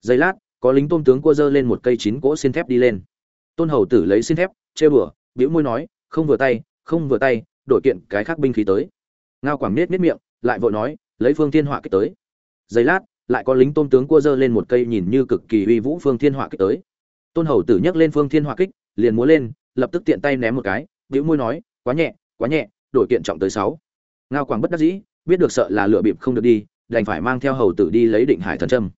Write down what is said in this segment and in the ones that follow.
giây lát, có lính tôn tướng cua dơ lên một cây chín cỗ xin thép đi lên. Tôn hầu tử lấy xin thép chê bửa bĩu môi nói, không vừa tay, không vừa tay, đổi kiện cái khác binh khí tới. Ngao quảng nết nết miệng, lại vội nói, lấy phương thiên họa kích tới. Giây lát, lại có lính tôn tướng cua dơ lên một cây nhìn như cực kỳ uy vũ phương thiên họa kích tới. Tôn hầu tử nhấc lên phương thiên họa kích, liền múa lên, lập tức tiện tay ném một cái, bĩu môi nói, quá nhẹ quá nhẹ, đổi kiện trọng tới sáu. Ngao quảng bất đắc dĩ, biết được sợ là lựa bịp không được đi, đành phải mang theo hầu tử đi lấy định hải thần trâm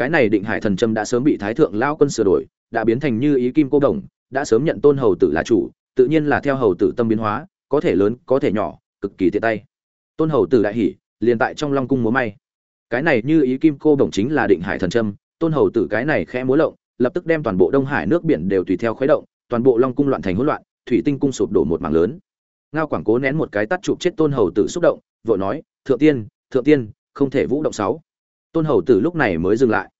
cái này định hải thần trâm đã sớm bị thái thượng lao quân sửa đổi, đã biến thành như ý kim cô đồng, đã sớm nhận tôn hầu tử là chủ, tự nhiên là theo hầu tử tâm biến hóa, có thể lớn, có thể nhỏ, cực kỳ tiện tay. Tôn hầu tử đại hỉ, liền tại trong long cung múa may. Cái này như ý kim cô đồng chính là định hải thần trâm, tôn hầu tử cái này khẽ múa lộng, lập tức đem toàn bộ đông hải nước biển đều tùy theo khuấy động, toàn bộ long cung loạn thành hỗn loạn, thủy tinh cung sụp đổ một mảng lớn. Ngao quảng cố nén một cái tắt chụp chết tôn hầu tử xúc động, vội nói, thượng tiên thượng tiên, không thể vũ động sáu tôn hầu tử lúc này mới dừng lại.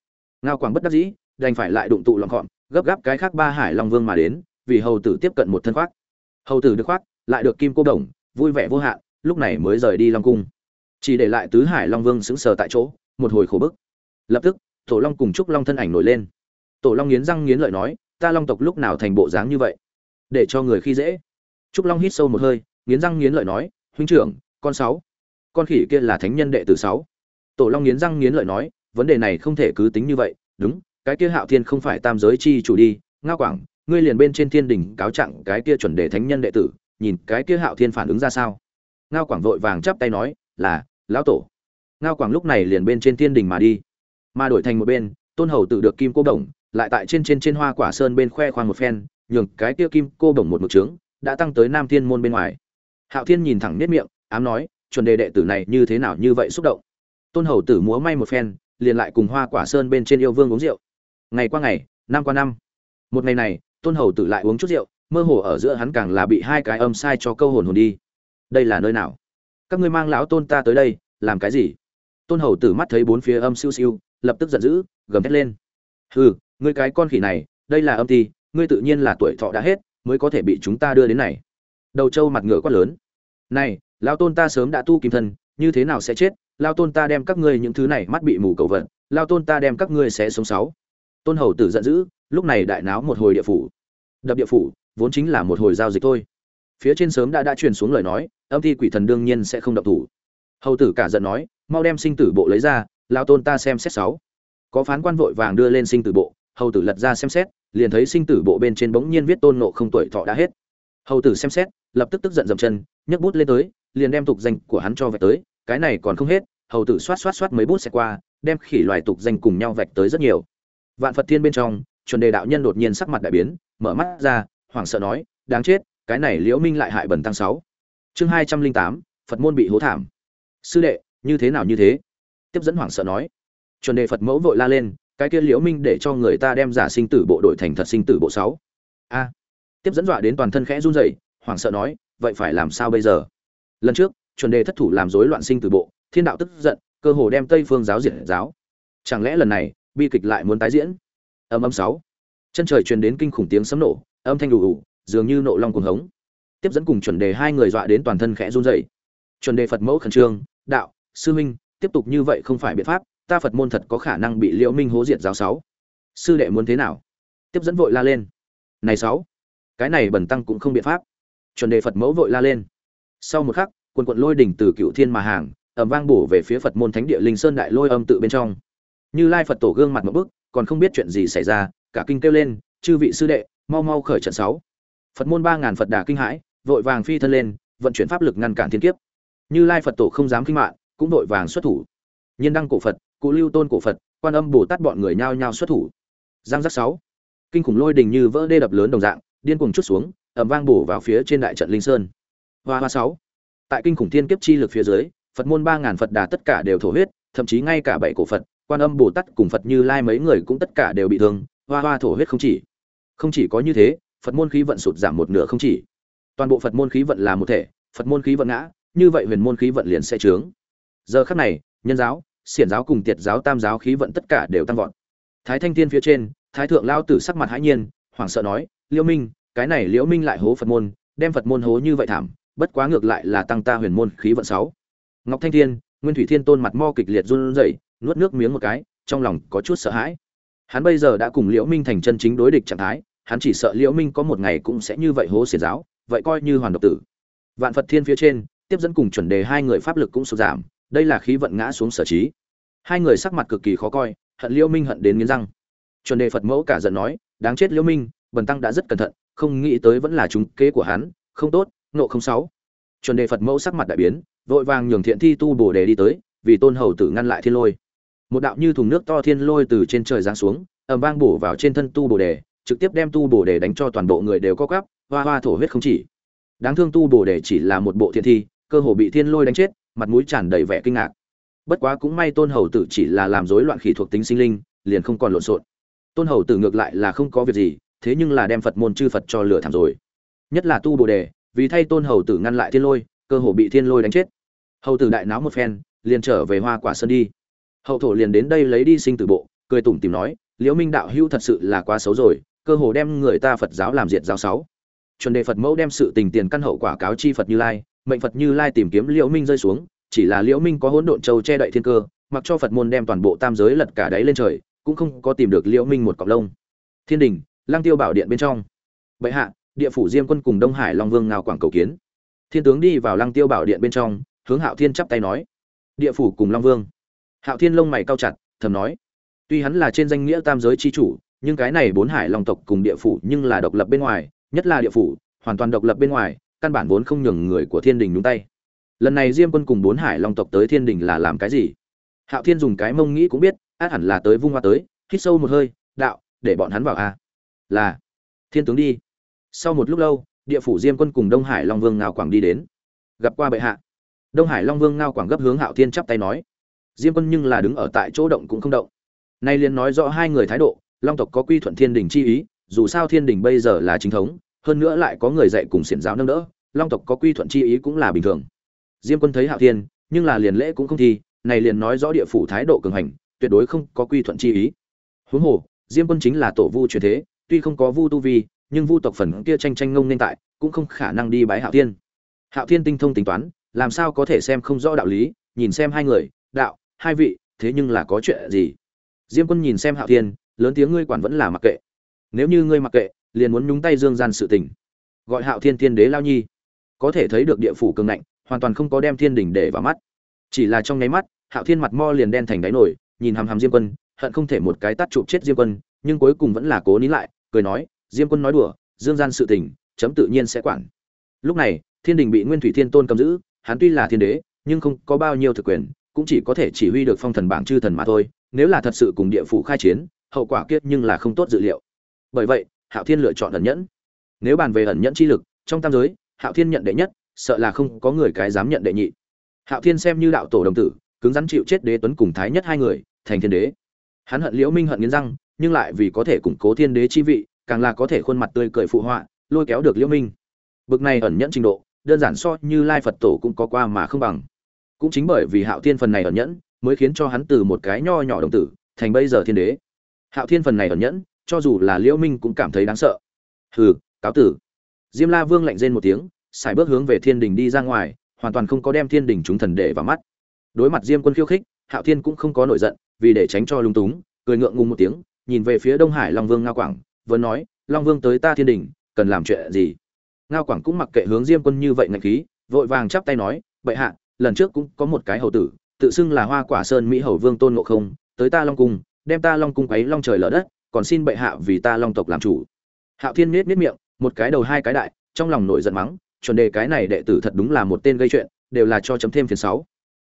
Ngao quảng bất đắc dĩ, đành phải lại đụng tụ lòng gọn gấp gáp cái khác ba hải long vương mà đến, vì hầu tử tiếp cận một thân khoác. Hầu tử được khoác, lại được kim cô đồng, vui vẻ vô hạn, lúc này mới rời đi long cung. Chỉ để lại tứ hải long vương sững sờ tại chỗ, một hồi khổ bức. Lập tức, tổ long cùng trúc long thân ảnh nổi lên. Tổ long nghiến răng nghiến lợi nói, ta long tộc lúc nào thành bộ dáng như vậy? Để cho người khi dễ. Trúc long hít sâu một hơi, nghiến răng nghiến lợi nói, huynh trưởng, con sáu. Con khỉ kia là thánh nhân đệ tử sáu tổ long nghiến răng nghiến lợi nói, vấn đề này không thể cứ tính như vậy, đúng, cái kia hạo thiên không phải tam giới chi chủ đi, ngao quảng, ngươi liền bên trên thiên đỉnh cáo trạng cái kia chuẩn đề thánh nhân đệ tử, nhìn cái kia hạo thiên phản ứng ra sao? Ngao quảng vội vàng chắp tay nói, là, lão tổ. Ngao quảng lúc này liền bên trên thiên đỉnh mà đi, mà đổi thành một bên, tôn hầu tự được kim cô đồng lại tại trên trên trên hoa quả sơn bên khoe khoang một phen, nhường cái kia kim cô đồng một mực trướng, đã tăng tới nam thiên môn bên ngoài. Hạo thiên nhìn thẳng nết miệng, ám nói, chuẩn đề đệ tử này như thế nào như vậy xúc động? Tôn hầu tử múa may một phen, liền lại cùng hoa quả sơn bên trên yêu vương uống rượu. Ngày qua ngày, năm qua năm. Một ngày này, tôn hầu tử lại uống chút rượu, mơ hồ ở giữa hắn càng là bị hai cái âm sai cho câu hồn hồn đi. Đây là nơi nào? Các ngươi mang lão tôn ta tới đây, làm cái gì? Tôn hầu tử mắt thấy bốn phía âm siêu siêu, lập tức giận dữ, gầm thét lên. Hừ, ngươi cái con khỉ này, đây là âm ti ngươi tự nhiên là tuổi thọ đã hết, mới có thể bị chúng ta đưa đến này. Đầu trâu mặt ngựa quát lớn. Này, lão tôn ta sớm đã tu kim thân, như thế nào sẽ chết lao tôn ta đem các ngươi những thứ này mắt bị mù cầu vận lao tôn ta đem các ngươi sẽ sống sáu. Tôn hầu tử giận dữ, lúc này đại náo một hồi địa phủ. Đập địa phủ, vốn chính là một hồi giao dịch thôi. Phía trên sớm đã đã truyền xuống lời nói, âm thi quỷ thần đương nhiên sẽ không đập thủ. Hầu tử cả giận nói, mau đem sinh tử bộ lấy ra, lao tôn ta xem xét sáu. Có phán quan vội vàng đưa lên sinh tử bộ, hầu tử lật ra xem xét, liền thấy sinh tử bộ bên trên bỗng nhiên viết tôn nộ không tuổi thọ đã hết. Hầu tử xem xét, lập tức tức giận dầm chân, nhấc bút lên tới, liền đem tục danh của hắn cho vạch tới cái này còn không hết, hầu tử xoát xoát xoát mấy bút xe qua, đem khỉ loài tục danh cùng nhau vạch tới rất nhiều. Vạn phật thiên bên trong, chuẩn đề đạo nhân đột nhiên sắc mặt đại biến, mở mắt ra, hoảng sợ nói, đáng chết, cái này liễu minh lại hại bẩn tăng sáu. Chương hai trăm linh tám, phật môn bị hố thảm. Sư đệ, như thế nào như thế? Tiếp dẫn hoảng sợ nói. Chuẩn đề phật mẫu vội la lên, cái kia liễu minh để cho người ta đem giả sinh tử bộ đội thành thật sinh tử bộ sáu. A. Tiếp dẫn dọa đến toàn thân khẽ run rẩy, hoảng sợ nói, vậy phải làm sao bây giờ? Lần trước chuẩn đề thất thủ làm rối loạn sinh tử bộ, thiên đạo tức giận, cơ hồ đem tây phương giáo diệt giáo. Chẳng lẽ lần này, bi kịch lại muốn tái diễn? Âm âm sáu. Chân trời truyền đến kinh khủng tiếng sấm nổ, âm thanh đủ ủ dường như nộ long cuồng hống. Tiếp dẫn cùng chuẩn đề hai người dọa đến toàn thân khẽ run rẩy. Chuẩn đề phật mẫu khẩn trương, đạo, sư minh tiếp tục như vậy không phải biện pháp, ta phật môn thật có khả năng bị liễu minh hố diệt giáo sáu. Sư đệ muốn thế nào? Tiếp dẫn vội la lên. Này sáu, cái này bẩn tăng cũng không biện pháp. Chuẩn đề phật mẫu vội la lên. Sau một khắc quần quận lôi đỉnh từ cựu thiên mà hàng ẩm vang bổ về phía phật môn thánh địa linh sơn đại lôi âm tự bên trong. Như lai phật tổ gương mặt một bức, còn không biết chuyện gì xảy ra, cả kinh kêu lên, chư vị sư đệ, mau mau khởi trận sáu. Phật môn ba ngàn phật đà kinh hãi, vội vàng phi thân lên, vận chuyển pháp lực ngăn cản thiên kiếp. Như lai phật tổ không dám kinh mạng, cũng vội vàng xuất thủ. Nhân đăng cổ phật, cụ lưu tôn cổ phật, quan âm bồ tát bọn người nhao nhao xuất thủ. Giang giác sáu. Kinh khủng lôi đình như vỡ đê đập lớn đồng dạng, điên cuồng chút xuống ẩm vang bổ vào phía trên đại trận linh sơn. Hoa hoa sáu tại kinh khủng thiên kiếp chi lực phía dưới, phật môn ba ngàn phật đà tất cả đều thổ huyết, thậm chí ngay cả bảy cổ phật, quan âm, bồ tát cùng phật như lai mấy người cũng tất cả đều bị thương, hoa hoa thổ huyết không chỉ. Không chỉ có như thế, phật môn khí vận sụt giảm một nửa không chỉ. Toàn bộ phật môn khí vận là một thể, phật môn khí vận ngã, như vậy huyền môn khí vận liền sẽ trướng. Giờ khắc này, nhân giáo, xiển giáo cùng tiệt giáo, tam giáo khí vận tất cả đều tăng vọt. Thái thanh thiên phía trên, thái thượng lao tử sắc mặt hãi nhiên, hoảng sợ nói, liễu minh, cái này liễu minh lại hố phật môn, đem phật môn hố như vậy thảm bất quá ngược lại là tăng ta huyền môn khí vận sáu. Ngọc thanh thiên, nguyên thủy thiên tôn mặt mo kịch liệt run rẩy, nuốt nước miếng một cái, trong lòng có chút sợ hãi. Hắn bây giờ đã cùng liễu minh thành chân chính đối địch trạng thái, hắn chỉ sợ liễu minh có một ngày cũng sẽ như vậy hố xiển giáo, vậy coi như hoàn độc tử. Vạn phật thiên phía trên, tiếp dẫn cùng chuẩn đề hai người pháp lực cũng sụt giảm, đây là khí vận ngã xuống sở trí. Hai người sắc mặt cực kỳ khó coi, hận liễu minh hận đến nghiến răng. Chuẩn đề phật mẫu cả giận nói, đáng chết liễu minh, bần tăng đã rất cẩn thận, không nghĩ tới vẫn là chúng kế của hắn, không tốt nộ không sáu. Chuẩn đề phật mẫu sắc mặt đại biến, vội vàng nhường thiện thi tu bổ đề đi tới, vì tôn hầu tử ngăn lại thiên lôi. Một đạo như thùng nước to thiên lôi từ trên trời giáng xuống, ầm vang bổ vào trên thân tu bổ đề, trực tiếp đem tu bổ đề đánh cho toàn bộ người đều co quắp, hoa hoa thổ huyết không chỉ. Đáng thương tu bổ đề chỉ là một bộ thiện thi, cơ hồ bị thiên lôi đánh chết, mặt mũi tràn đầy vẻ kinh ngạc. Bất quá cũng may tôn hầu tử chỉ là làm rối loạn khỉ thuộc tính sinh linh, liền không còn lộn xộn. Tôn hầu tử ngược lại là không có việc gì, thế nhưng là đem phật môn chư phật cho lửa thảm rồi. Nhất là tu bồ đề vì thay tôn hầu tử ngăn lại thiên lôi, cơ hồ bị thiên lôi đánh chết. Hầu tử đại náo một phen, liền trở về hoa quả sơn đi. Hậu thổ liền đến đây lấy đi sinh tử bộ, cười tủm tìm nói, liễu minh đạo hữu thật sự là quá xấu rồi, cơ hồ đem người ta phật giáo làm diệt giáo sáu. Chuẩn đề phật mẫu đem sự tình tiền căn hậu quả cáo chi phật như lai, mệnh phật như lai tìm kiếm liễu minh rơi xuống, chỉ là liễu minh có hỗn độn châu che đậy thiên cơ, mặc cho phật môn đem toàn bộ tam giới lật cả đáy lên trời, cũng không có tìm được liễu minh một cọc lông. Thiên đình lang tiêu bảo điện bên trong. Bệ hạ địa phủ diêm quân cùng đông hải long vương ngao quảng cầu kiến. Thiên tướng đi vào lang tiêu bảo điện bên trong, hướng hạo thiên chắp tay nói, địa phủ cùng long vương. Hạo thiên lông mày cao chặt, thầm nói, tuy hắn là trên danh nghĩa tam giới chi chủ, nhưng cái này bốn hải long tộc cùng địa phủ nhưng là độc lập bên ngoài, nhất là địa phủ, hoàn toàn độc lập bên ngoài, căn bản vốn không nhường người của thiên đình nhúng tay. Lần này diêm quân cùng bốn hải long tộc tới thiên đình là làm cái gì? Hạo thiên dùng cái mông nghĩ cũng biết, át hẳn là tới vung hoa tới, hít sâu một hơi, đạo, để bọn hắn vào a là, thiên tướng đi sau một lúc lâu, địa phủ diêm quân cùng đông hải long vương ngao quảng đi đến. Gặp qua bệ hạ. Đông hải long vương ngao quảng gấp hướng hạo thiên chắp tay nói. Diêm quân nhưng là đứng ở tại chỗ động cũng không động. Nay liền nói rõ hai người thái độ, long tộc có quy thuận thiên đình chi ý, dù sao thiên đình bây giờ là chính thống, hơn nữa lại có người dạy cùng xiển giáo nâng đỡ, long tộc có quy thuận chi ý cũng là bình thường. Diêm quân thấy hạo thiên, nhưng là liền lễ cũng không thi, này liền nói rõ địa phủ thái độ cường hành, tuyệt đối không có quy thuận chi ý. Huống hồ, diêm quân chính là tổ vu truyền thế, tuy không có vu tu vi nhưng vu tộc phần kia tranh tranh ngông nên tại, cũng không khả năng đi bái hạo thiên. Hạo thiên tinh thông tính toán, làm sao có thể xem không rõ đạo lý, nhìn xem hai người, đạo, hai vị, thế nhưng là có chuyện gì? Diêm quân nhìn xem hạo thiên, lớn tiếng ngươi quản vẫn là mặc kệ. Nếu như ngươi mặc kệ, liền muốn nhúng tay dương gian sự tình. Gọi hạo thiên thiên đế lao nhi. Có thể thấy được địa phủ cường ngạnh, hoàn toàn không có đem thiên đình để vào mắt. Chỉ là trong nháy mắt, hạo thiên mặt mo liền đen thành đáy nổi, nhìn hàm hàm diêm quân, hận không thể một cái tắt chụp chết diêm quân, nhưng cuối cùng vẫn là cố nín lại, cười nói diêm quân nói đùa, dương gian sự tình, chấm tự nhiên sẽ quản. Lúc này, thiên đình bị nguyên thủy thiên tôn cầm giữ, hắn tuy là thiên đế, nhưng không có bao nhiêu thực quyền, cũng chỉ có thể chỉ huy được phong thần bảng chư thần mà thôi, nếu là thật sự cùng địa phủ khai chiến, hậu quả kiết nhưng là không tốt dự liệu. Bởi vậy, hạo thiên lựa chọn ẩn nhẫn. Nếu bàn về ẩn nhẫn chi lực, trong tam giới, hạo thiên nhận đệ nhất, sợ là không có người cái dám nhận đệ nhị. Hạo thiên xem như đạo tổ đồng tử, cứng rắn chịu chết đế tuấn cùng thái nhất hai người, thành thiên đế. Hắn hận liễu minh hận nghiến răng, nhưng lại vì có thể củng cố thiên đế chi vị càng là có thể khuôn mặt tươi cười phụ họa, lôi kéo được liễu minh. Bực này ẩn nhẫn trình độ, đơn giản so như lai phật tổ cũng có qua mà không bằng. Cũng chính bởi vì hạo thiên phần này ẩn nhẫn, mới khiến cho hắn từ một cái nho nhỏ đồng tử, thành bây giờ thiên đế. Hạo thiên phần này ẩn nhẫn, cho dù là liễu minh cũng cảm thấy đáng sợ. Hừ, cáo tử. Diêm la vương lạnh rên một tiếng xài bước hướng về thiên đình đi ra ngoài, hoàn toàn không có đem thiên đình chúng thần để vào mắt. Đối mặt diêm quân khiêu khích, hạo thiên cũng không có nổi giận, vì để tránh cho lung túng, cười ngượng ngùng một tiếng, nhìn về phía đông hải long vương ngao quảng vẫn nói, long vương tới ta thiên đình, cần làm chuyện gì? Ngao quảng cũng mặc kệ hướng diêm quân như vậy ngạch khí, vội vàng chắp tay nói, bệ hạ, lần trước cũng có một cái hầu tử, tự xưng là hoa quả sơn mỹ hầu vương tôn ngộ không, tới ta long cung, đem ta long cung quấy long trời lở đất, còn xin bệ hạ vì ta long tộc làm chủ. Hạo thiên nết nết miệng, một cái đầu hai cái đại, trong lòng nổi giận mắng, chuẩn đề cái này đệ tử thật đúng là một tên gây chuyện, đều là cho chấm thêm phiền sáu.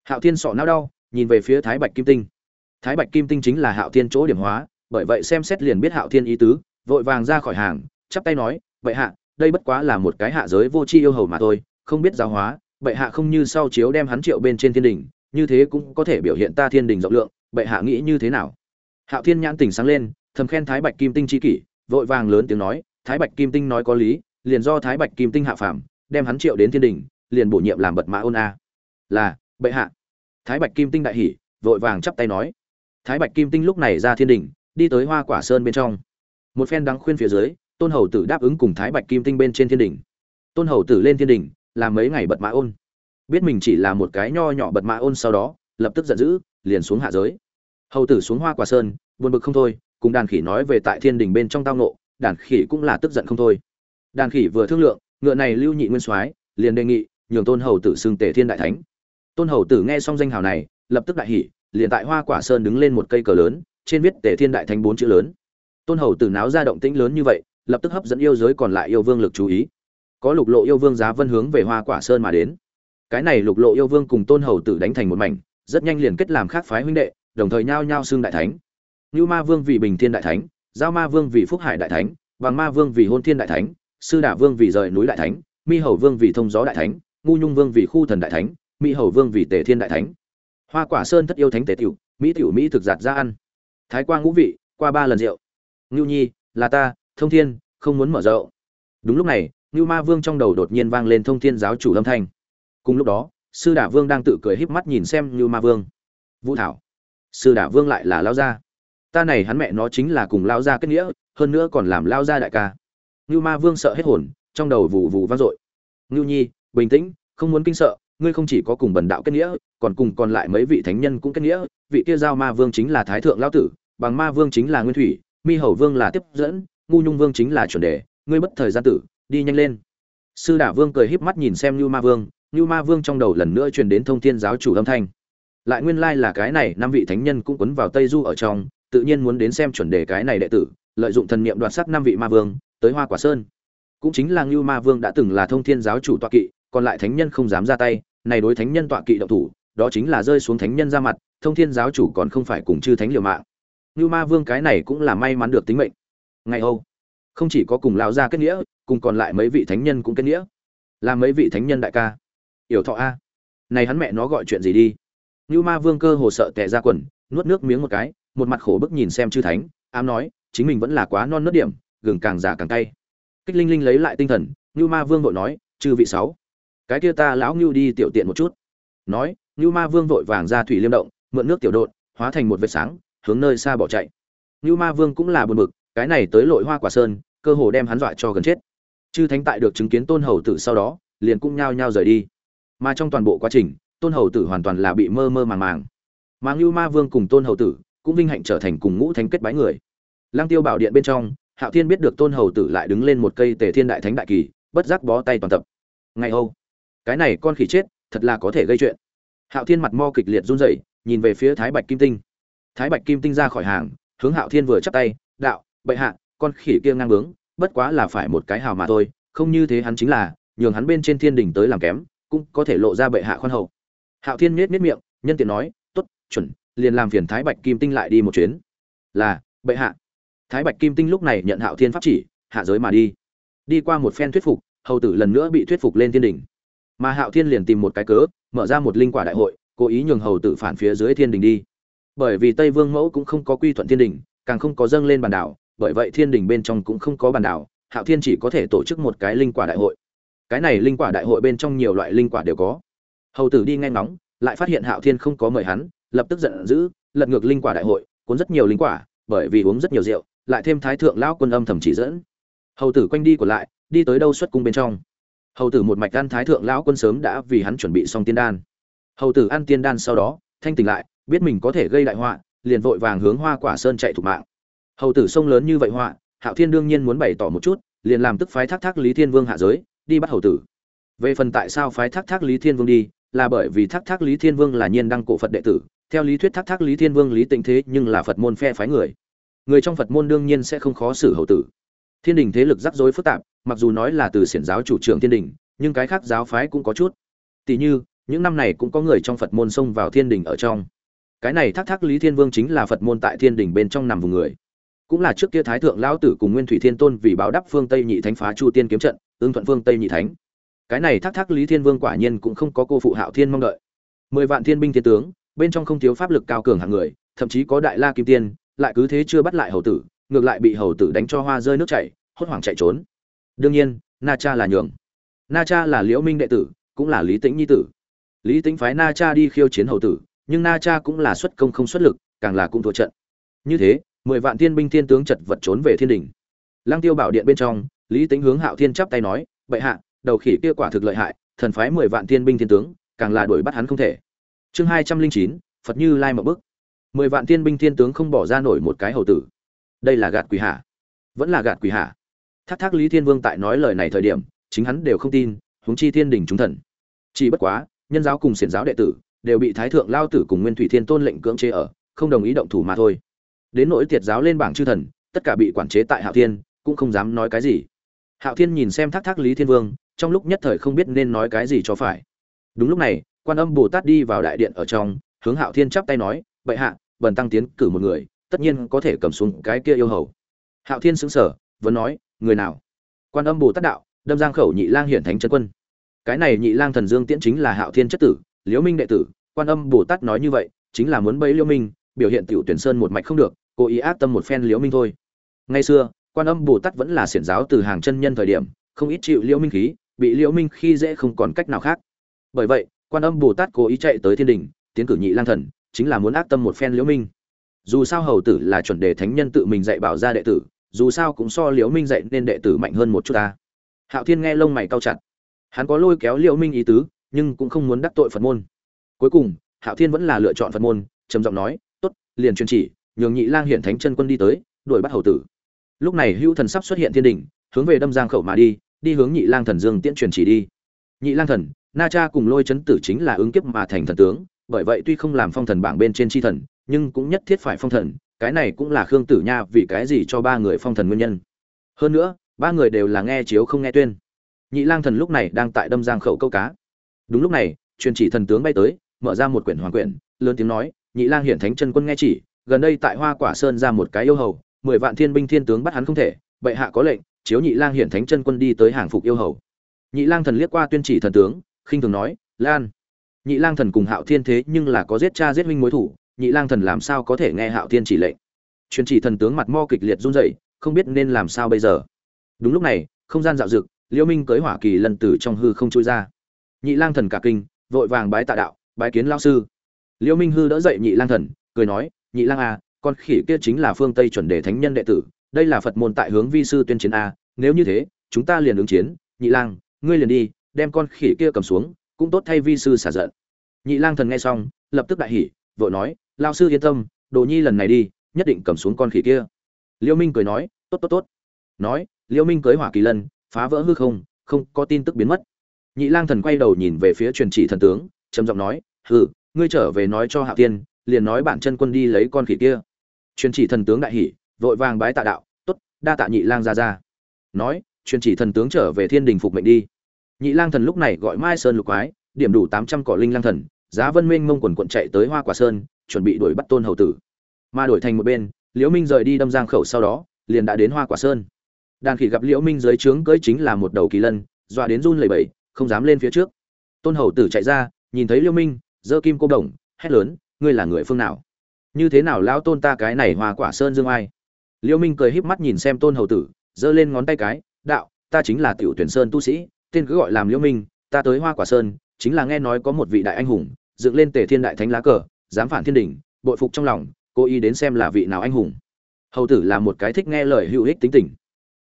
Hạo thiên sọ não đau, nhìn về phía thái bạch kim tinh. Thái bạch kim tinh chính là hạo thiên chỗ điểm hóa, bởi vậy xem xét liền biết hạo thiên ý tứ vội vàng ra khỏi hàng, chắp tay nói, bệ hạ, đây bất quá là một cái hạ giới vô tri yêu hầu mà thôi, không biết giáo hóa, bệ hạ không như sau chiếu đem hắn triệu bên trên thiên đình, như thế cũng có thể biểu hiện ta thiên đình rộng lượng, bệ hạ nghĩ như thế nào? Hạo thiên nhãn tỉnh sáng lên, thầm khen thái bạch kim tinh chi kỷ, vội vàng lớn tiếng nói, thái bạch kim tinh nói có lý, liền do thái bạch kim tinh hạ phàm, đem hắn triệu đến thiên đình, liền bổ nhiệm làm bật mã ôn a. Là, bệ hạ. Thái bạch kim tinh đại hỉ, vội vàng chắp tay nói. Thái bạch kim tinh lúc này ra thiên đình, đi tới hoa quả sơn bên trong một phen đáng khuyên phía dưới, tôn hầu tử đáp ứng cùng thái bạch kim tinh bên trên thiên đình tôn hầu tử lên thiên đình làm mấy ngày bật mã ôn. Biết mình chỉ là một cái nho nhỏ bật mã ôn sau đó, lập tức giận dữ, liền xuống hạ giới. Hầu tử xuống hoa quả sơn, buồn bực không thôi, cùng đàn khỉ nói về tại thiên đình bên trong tao nộ đàn khỉ cũng là tức giận không thôi. Đàn khỉ vừa thương lượng, ngựa này lưu nhị nguyên soái, liền đề nghị, nhường tôn hầu tử xưng tề thiên đại thánh. Tôn hầu tử nghe xong danh hào này, lập tức đại hỉ, liền tại hoa quả sơn đứng lên một cây cờ lớn, trên viết tề thiên đại thánh bốn chữ lớn tôn hầu tử náo ra động tĩnh lớn như vậy, lập tức hấp dẫn yêu giới còn lại yêu vương lực chú ý. Có lục lộ yêu vương giá vân hướng về hoa quả sơn mà đến. Cái này lục lộ yêu vương cùng tôn hầu tử đánh thành một mảnh, rất nhanh liền kết làm khác phái huynh đệ, đồng thời nhao nhao xưng đại thánh. Như ma vương vì bình thiên đại thánh, giao ma vương vì phúc hải đại thánh, vàng ma vương vì hôn thiên đại thánh, sư đả vương vì rời núi đại thánh, mi hầu vương vì thông gió đại thánh, ngu nhung vương vì khu thần đại thánh mỹ hầu vương vì tề thiên đại thánh. Hoa quả sơn thất yêu thánh tề tiểu, mỹ tiểu mỹ thực giạt ra ăn. Thái quang ngũ vị, qua ba lần rượu ngưu nhi, là ta, thông thiên, không muốn mở rộng. Đúng lúc này, ngưu ma vương trong đầu đột nhiên vang lên thông thiên giáo chủ lâm thanh. Cùng lúc đó, sư đả vương đang tự cười híp mắt nhìn xem ngưu ma vương. Vũ thảo, sư đả vương lại là lao gia. Ta này hắn mẹ nó chính là cùng lao gia kết nghĩa, hơn nữa còn làm lao gia đại ca. Ngưu ma vương sợ hết hồn, trong đầu vù vù vang dội. Ngưu nhi, bình tĩnh, không muốn kinh sợ, ngươi không chỉ có cùng bần đạo kết nghĩa, còn cùng còn lại mấy vị thánh nhân cũng kết nghĩa, vị kia giao ma vương chính là thái thượng lão tử, bằng ma vương chính là nguyên thủy mi hầu vương là tiếp dẫn, ngu nhung vương chính là chuẩn đề, ngươi bất thời gian tử, đi nhanh lên. Sư đả vương cười híp mắt nhìn xem như ma vương như ma vương trong đầu lần nữa truyền đến thông thiên giáo chủ âm thanh. Lại nguyên lai là cái này, năm vị thánh nhân cũng quấn vào tây du ở trong, tự nhiên muốn đến xem chuẩn đề cái này đệ tử, lợi dụng thần niệm đoạt sát năm vị ma vương, tới hoa quả sơn. Cũng chính là như ma vương đã từng là thông thiên giáo chủ tọa kỵ, còn lại thánh nhân không dám ra tay, này đối thánh nhân tọa kỵ động thủ, đó chính là rơi xuống thánh nhân ra mặt, thông thiên giáo chủ còn không phải cùng chư thánh liều mạng như ma vương cái này cũng là may mắn được tính mệnh. Ngày âu, không chỉ có cùng lão gia kết nghĩa, cùng còn lại mấy vị thánh nhân cũng kết nghĩa. Là mấy vị thánh nhân đại ca. Yểu thọ a, này hắn mẹ nó gọi chuyện gì đi? Như ma vương cơ hồ sợ tè ra quần, nuốt nước miếng một cái, một mặt khổ bức nhìn xem chư thánh, ám nói, chính mình vẫn là quá non nớt điểm, gừng càng già càng cay. Kích linh linh lấy lại tinh thần, như ma vương vội nói, chư vị sáu, cái kia ta lão ngưu đi tiểu tiện một chút. Nói ngưu ma vương vội vàng ra thủy liêm động, mượn nước tiểu đột hóa thành một vệt sáng hướng nơi xa bỏ chạy. Ngưu ma vương cũng là buồn bực, cái này tới lội hoa quả sơn, cơ hồ đem hắn dọa cho gần chết. Chư thánh tại được chứng kiến tôn hầu tử sau đó, liền cũng nhao nhao rời đi. Mà trong toàn bộ quá trình, tôn hầu tử hoàn toàn là bị mơ mơ màng màng. Mà ngưu ma vương cùng tôn hầu tử cũng vinh hạnh trở thành cùng ngũ thánh kết bái người. Lang tiêu bảo điện bên trong, hạo thiên biết được tôn hầu tử lại đứng lên một cây tề thiên đại thánh đại kỳ, bất giác bó tay toàn tập. Ngày âu, cái này con khỉ chết, thật là có thể gây chuyện. Hạo thiên mặt mo kịch liệt run rẩy, nhìn về phía thái bạch kim tinh thái bạch kim tinh ra khỏi hàng, hướng hạo thiên vừa chắp tay, đạo, bệ hạ, con khỉ kia ngang bướng, bất quá là phải một cái hào mà thôi, không như thế hắn chính là, nhường hắn bên trên thiên đình tới làm kém, cũng có thể lộ ra bệ hạ khoan hậu. Hạo thiên miết miết miệng, nhân tiện nói, tốt, chuẩn, liền làm phiền thái bạch kim tinh lại đi một chuyến. Là, bệ hạ. Thái bạch kim tinh lúc này nhận hạo thiên pháp chỉ, hạ giới mà đi. Đi qua một phen thuyết phục, hầu tử lần nữa bị thuyết phục lên thiên đình mà hạo thiên liền tìm một cái cớ, mở ra một linh quả đại hội, cố ý nhường hầu tử phản phía dưới thiên đình đi bởi vì tây vương mẫu cũng không có quy thuận thiên đình, càng không có dâng lên bàn đảo, bởi vậy thiên đình bên trong cũng không có bàn đảo, hạo thiên chỉ có thể tổ chức một cái linh quả đại hội. Cái này linh quả đại hội bên trong nhiều loại linh quả đều có. Hầu tử đi nghe ngóng, lại phát hiện hạo thiên không có mời hắn, lập tức giận dữ, lật ngược linh quả đại hội, cuốn rất nhiều linh quả, bởi vì uống rất nhiều rượu, lại thêm thái thượng lão quân âm thầm chỉ dẫn. Hầu tử quanh đi còn lại, đi tới đâu xuất cung bên trong. Hầu tử một mạch ăn thái thượng lão quân sớm đã vì hắn chuẩn bị xong tiên đan. Hầu tử ăn tiên đan sau đó, thanh tỉnh lại biết mình có thể gây đại họa, liền vội vàng hướng hoa quả sơn chạy thủ mạng. Hầu tử sông lớn như vậy họa, hạo thiên đương nhiên muốn bày tỏ một chút, liền làm tức phái thác thác lý thiên vương hạ giới, đi bắt hầu tử. Về phần tại sao phái thác thác lý thiên vương đi, là bởi vì thác thác lý thiên vương là nhiên đăng cổ phật đệ tử, theo lý thuyết thác thác lý thiên vương lý tịnh thế nhưng là phật môn phe phái người. Người trong phật môn đương nhiên sẽ không khó xử hầu tử. Thiên đình thế lực rắc rối phức tạp, mặc dù nói là từ xiển giáo chủ trưởng thiên đình, nhưng cái khác giáo phái cũng có chút. Tỷ như, những năm này cũng có người trong phật môn xông vào thiên đình ở trong cái này thác thác lý thiên vương chính là phật môn tại thiên đình bên trong nằm vùng người. Cũng là trước kia thái thượng lão tử cùng nguyên thủy thiên tôn vì báo đáp phương tây nhị thánh phá chu tiên kiếm trận, ưng thuận phương tây nhị thánh. Cái này thác thác lý thiên vương quả nhiên cũng không có cô phụ hạo thiên mong đợi. Mười vạn thiên binh thiên tướng, bên trong không thiếu pháp lực cao cường hạng người, thậm chí có đại la kim tiên, lại cứ thế chưa bắt lại hầu tử, ngược lại bị hầu tử đánh cho hoa rơi nước chảy, hốt hoảng chạy trốn. Đương nhiên, na cha là nhường. Na cha là liễu minh đệ tử, cũng là lý tĩnh nhi tử. Lý tĩnh phái na cha đi khiêu chiến hầu tử nhưng na cha cũng là xuất công không xuất lực, càng là cũng thua trận. Như thế, mười vạn thiên binh thiên tướng chật vật trốn về thiên đình. Lăng tiêu bảo điện bên trong, lý tĩnh hướng hạo thiên chắp tay nói, bệ hạ, đầu khỉ kia quả thực lợi hại, thần phái mười vạn thiên binh thiên tướng, càng là đuổi bắt hắn không thể. Chương hai trăm linh chín, phật như lai một bức. Mười vạn thiên binh thiên tướng không bỏ ra nổi một cái hầu tử. Đây là gạt quỷ hạ. Vẫn là gạt quỷ hạ. Thác thác lý thiên vương tại nói lời này thời điểm, chính hắn đều không tin, huống chi thiên đình chúng thần. Chỉ bất quá, nhân giáo cùng xiển giáo đệ tử đều bị thái thượng lao tử cùng nguyên thủy thiên tôn lệnh cưỡng chế ở, không đồng ý động thủ mà thôi. Đến nỗi tiệt giáo lên bảng chư thần, tất cả bị quản chế tại hạo thiên, cũng không dám nói cái gì. Hạo thiên nhìn xem thác thác lý thiên vương, trong lúc nhất thời không biết nên nói cái gì cho phải. Đúng lúc này, quan âm bồ tát đi vào đại điện ở trong, hướng hạo thiên chắp tay nói, bệ hạ, bần tăng tiến cử một người, tất nhiên có thể cầm xuống cái kia yêu hầu. Hạo thiên xứng sở vẫn nói, người nào? Quan âm bồ tát đạo, đâm giang khẩu nhị lang hiển thánh chân quân. Cái này nhị lang thần dương tiễn chính là hạo thiên chất tử liễu minh đệ tử, quan âm bồ tát nói như vậy, chính là muốn bẫy liễu minh, biểu hiện tiểu tuyển sơn một mạch không được, cố ý ác tâm một phen liễu minh thôi. Ngày xưa, quan âm bồ tát vẫn là xiển giáo từ hàng chân nhân thời điểm, không ít chịu liễu minh khí, bị liễu minh khi dễ không còn cách nào khác. Bởi vậy, quan âm bồ tát cố ý chạy tới thiên đình, tiến cử nhị lang thần, chính là muốn ác tâm một phen liễu minh. Dù sao hầu tử là chuẩn đề thánh nhân tự mình dạy bảo ra đệ tử, dù sao cũng so liễu minh dạy nên đệ tử mạnh hơn một chút ta. Hạo thiên nghe lông mày cau chặt. Hắn có lôi kéo liễu minh ý tứ nhưng cũng không muốn đắc tội phật môn. Cuối cùng, hạo thiên vẫn là lựa chọn phật môn, trầm giọng nói, tốt, liền truyền chỉ, nhường nhị lang hiện thánh chân quân đi tới, đuổi bắt hầu tử. Lúc này hữu thần sắp xuất hiện thiên đỉnh, hướng về đâm giang khẩu mà đi đi hướng nhị lang thần dương tiễn truyền chỉ đi. Nhị lang thần, na cha cùng lôi chấn tử chính là ứng kiếp mà thành thần tướng, bởi vậy tuy không làm phong thần bảng bên trên chi thần, nhưng cũng nhất thiết phải phong thần, cái này cũng là khương tử nha vì cái gì cho ba người phong thần nguyên nhân. Hơn nữa, ba người đều là nghe chiếu không nghe tuyên. Nhị lang thần lúc này đang tại đâm giang khẩu câu cá đúng lúc này, truyền chỉ thần tướng bay tới, mở ra một quyển hoàng quyển, lớn tiếng nói, nhị lang hiển thánh chân quân nghe chỉ, gần đây tại hoa quả sơn ra một cái yêu hầu, mười vạn thiên binh thiên tướng bắt hắn không thể, bệ hạ có lệnh, chiếu nhị lang hiển thánh chân quân đi tới hàng phục yêu hầu. Nhị lang thần liếc qua tuyên chỉ thần tướng, khinh thường nói, lan, nhị lang thần cùng hạo thiên thế nhưng là có giết cha giết huynh mối thủ, nhị lang thần làm sao có thể nghe hạo thiên chỉ lệnh? Truyền chỉ thần tướng mặt mo kịch liệt run rẩy, không biết nên làm sao bây giờ. Đúng lúc này, không gian dạo dực liễu minh cưới hỏa kỳ lần từ trong hư không trôi ra nhị lang thần cả kinh vội vàng bái tạ đạo bái kiến lao sư. Liêu minh hư đỡ dậy nhị lang thần cười nói nhị lang a à, con khỉ kia chính là phương tây chuẩn đề thánh nhân đệ tử đây là phật môn tại hướng vi sư tuyên chiến a nếu như thế chúng ta liền ứng chiến. Nhị lang ngươi liền đi đem con khỉ kia cầm xuống cũng tốt thay vi sư xả giận. Nhị lang thần nghe xong lập tức đại hỉ vội nói lao sư yên tâm đồ nhi lần này đi nhất định cầm xuống con khỉ kia. Liêu minh cười nói tốt tốt tốt. Nói liêu minh cưới hỏa kỳ lân phá vỡ hư không không có tin tức biến mất nhị lang thần quay đầu nhìn về phía truyền chỉ thần tướng, trầm giọng nói, hừ, ngươi trở về nói cho hạ tiên, liền nói bản chân quân đi lấy con khỉ kia. Truyền chỉ thần tướng đại hỉ, vội vàng bái tạ đạo, tốt, đa tạ nhị lang ra ra nói, truyền chỉ thần tướng trở về thiên đình phục mệnh đi. Nhị lang thần lúc này gọi mai sơn lục quái, điểm đủ tám trăm cỏ linh lang thần, giá vân minh mông quần quận chạy tới hoa quả sơn, chuẩn bị đuổi bắt tôn hầu tử. Mà đổi thành một bên, liễu minh rời đi đâm giang khẩu sau đó, liền đã đến hoa quả sơn. Đàn khỉ gặp liễu minh dưới trướng cưỡi chính là một đầu kỳ lân, dọa đến run lẩy bẩy không dám lên phía trước. Tôn hầu tử chạy ra, nhìn thấy Liêu minh, giơ kim cô đồng, hét lớn, ngươi là người phương nào? Như thế nào lão tôn ta cái này hoa quả sơn dương ai? Liêu minh cười híp mắt nhìn xem tôn hầu tử, giơ lên ngón tay cái, đạo, ta chính là tiểu tuyển sơn tu sĩ, tên cứ gọi làm Liêu minh, ta tới hoa quả sơn, chính là nghe nói có một vị đại anh hùng, dựng lên tề thiên đại thánh lá cờ, dám phản thiên đình, bội phục trong lòng, cố ý đến xem là vị nào anh hùng. Hầu tử là một cái thích nghe lời hữu ích tính tình.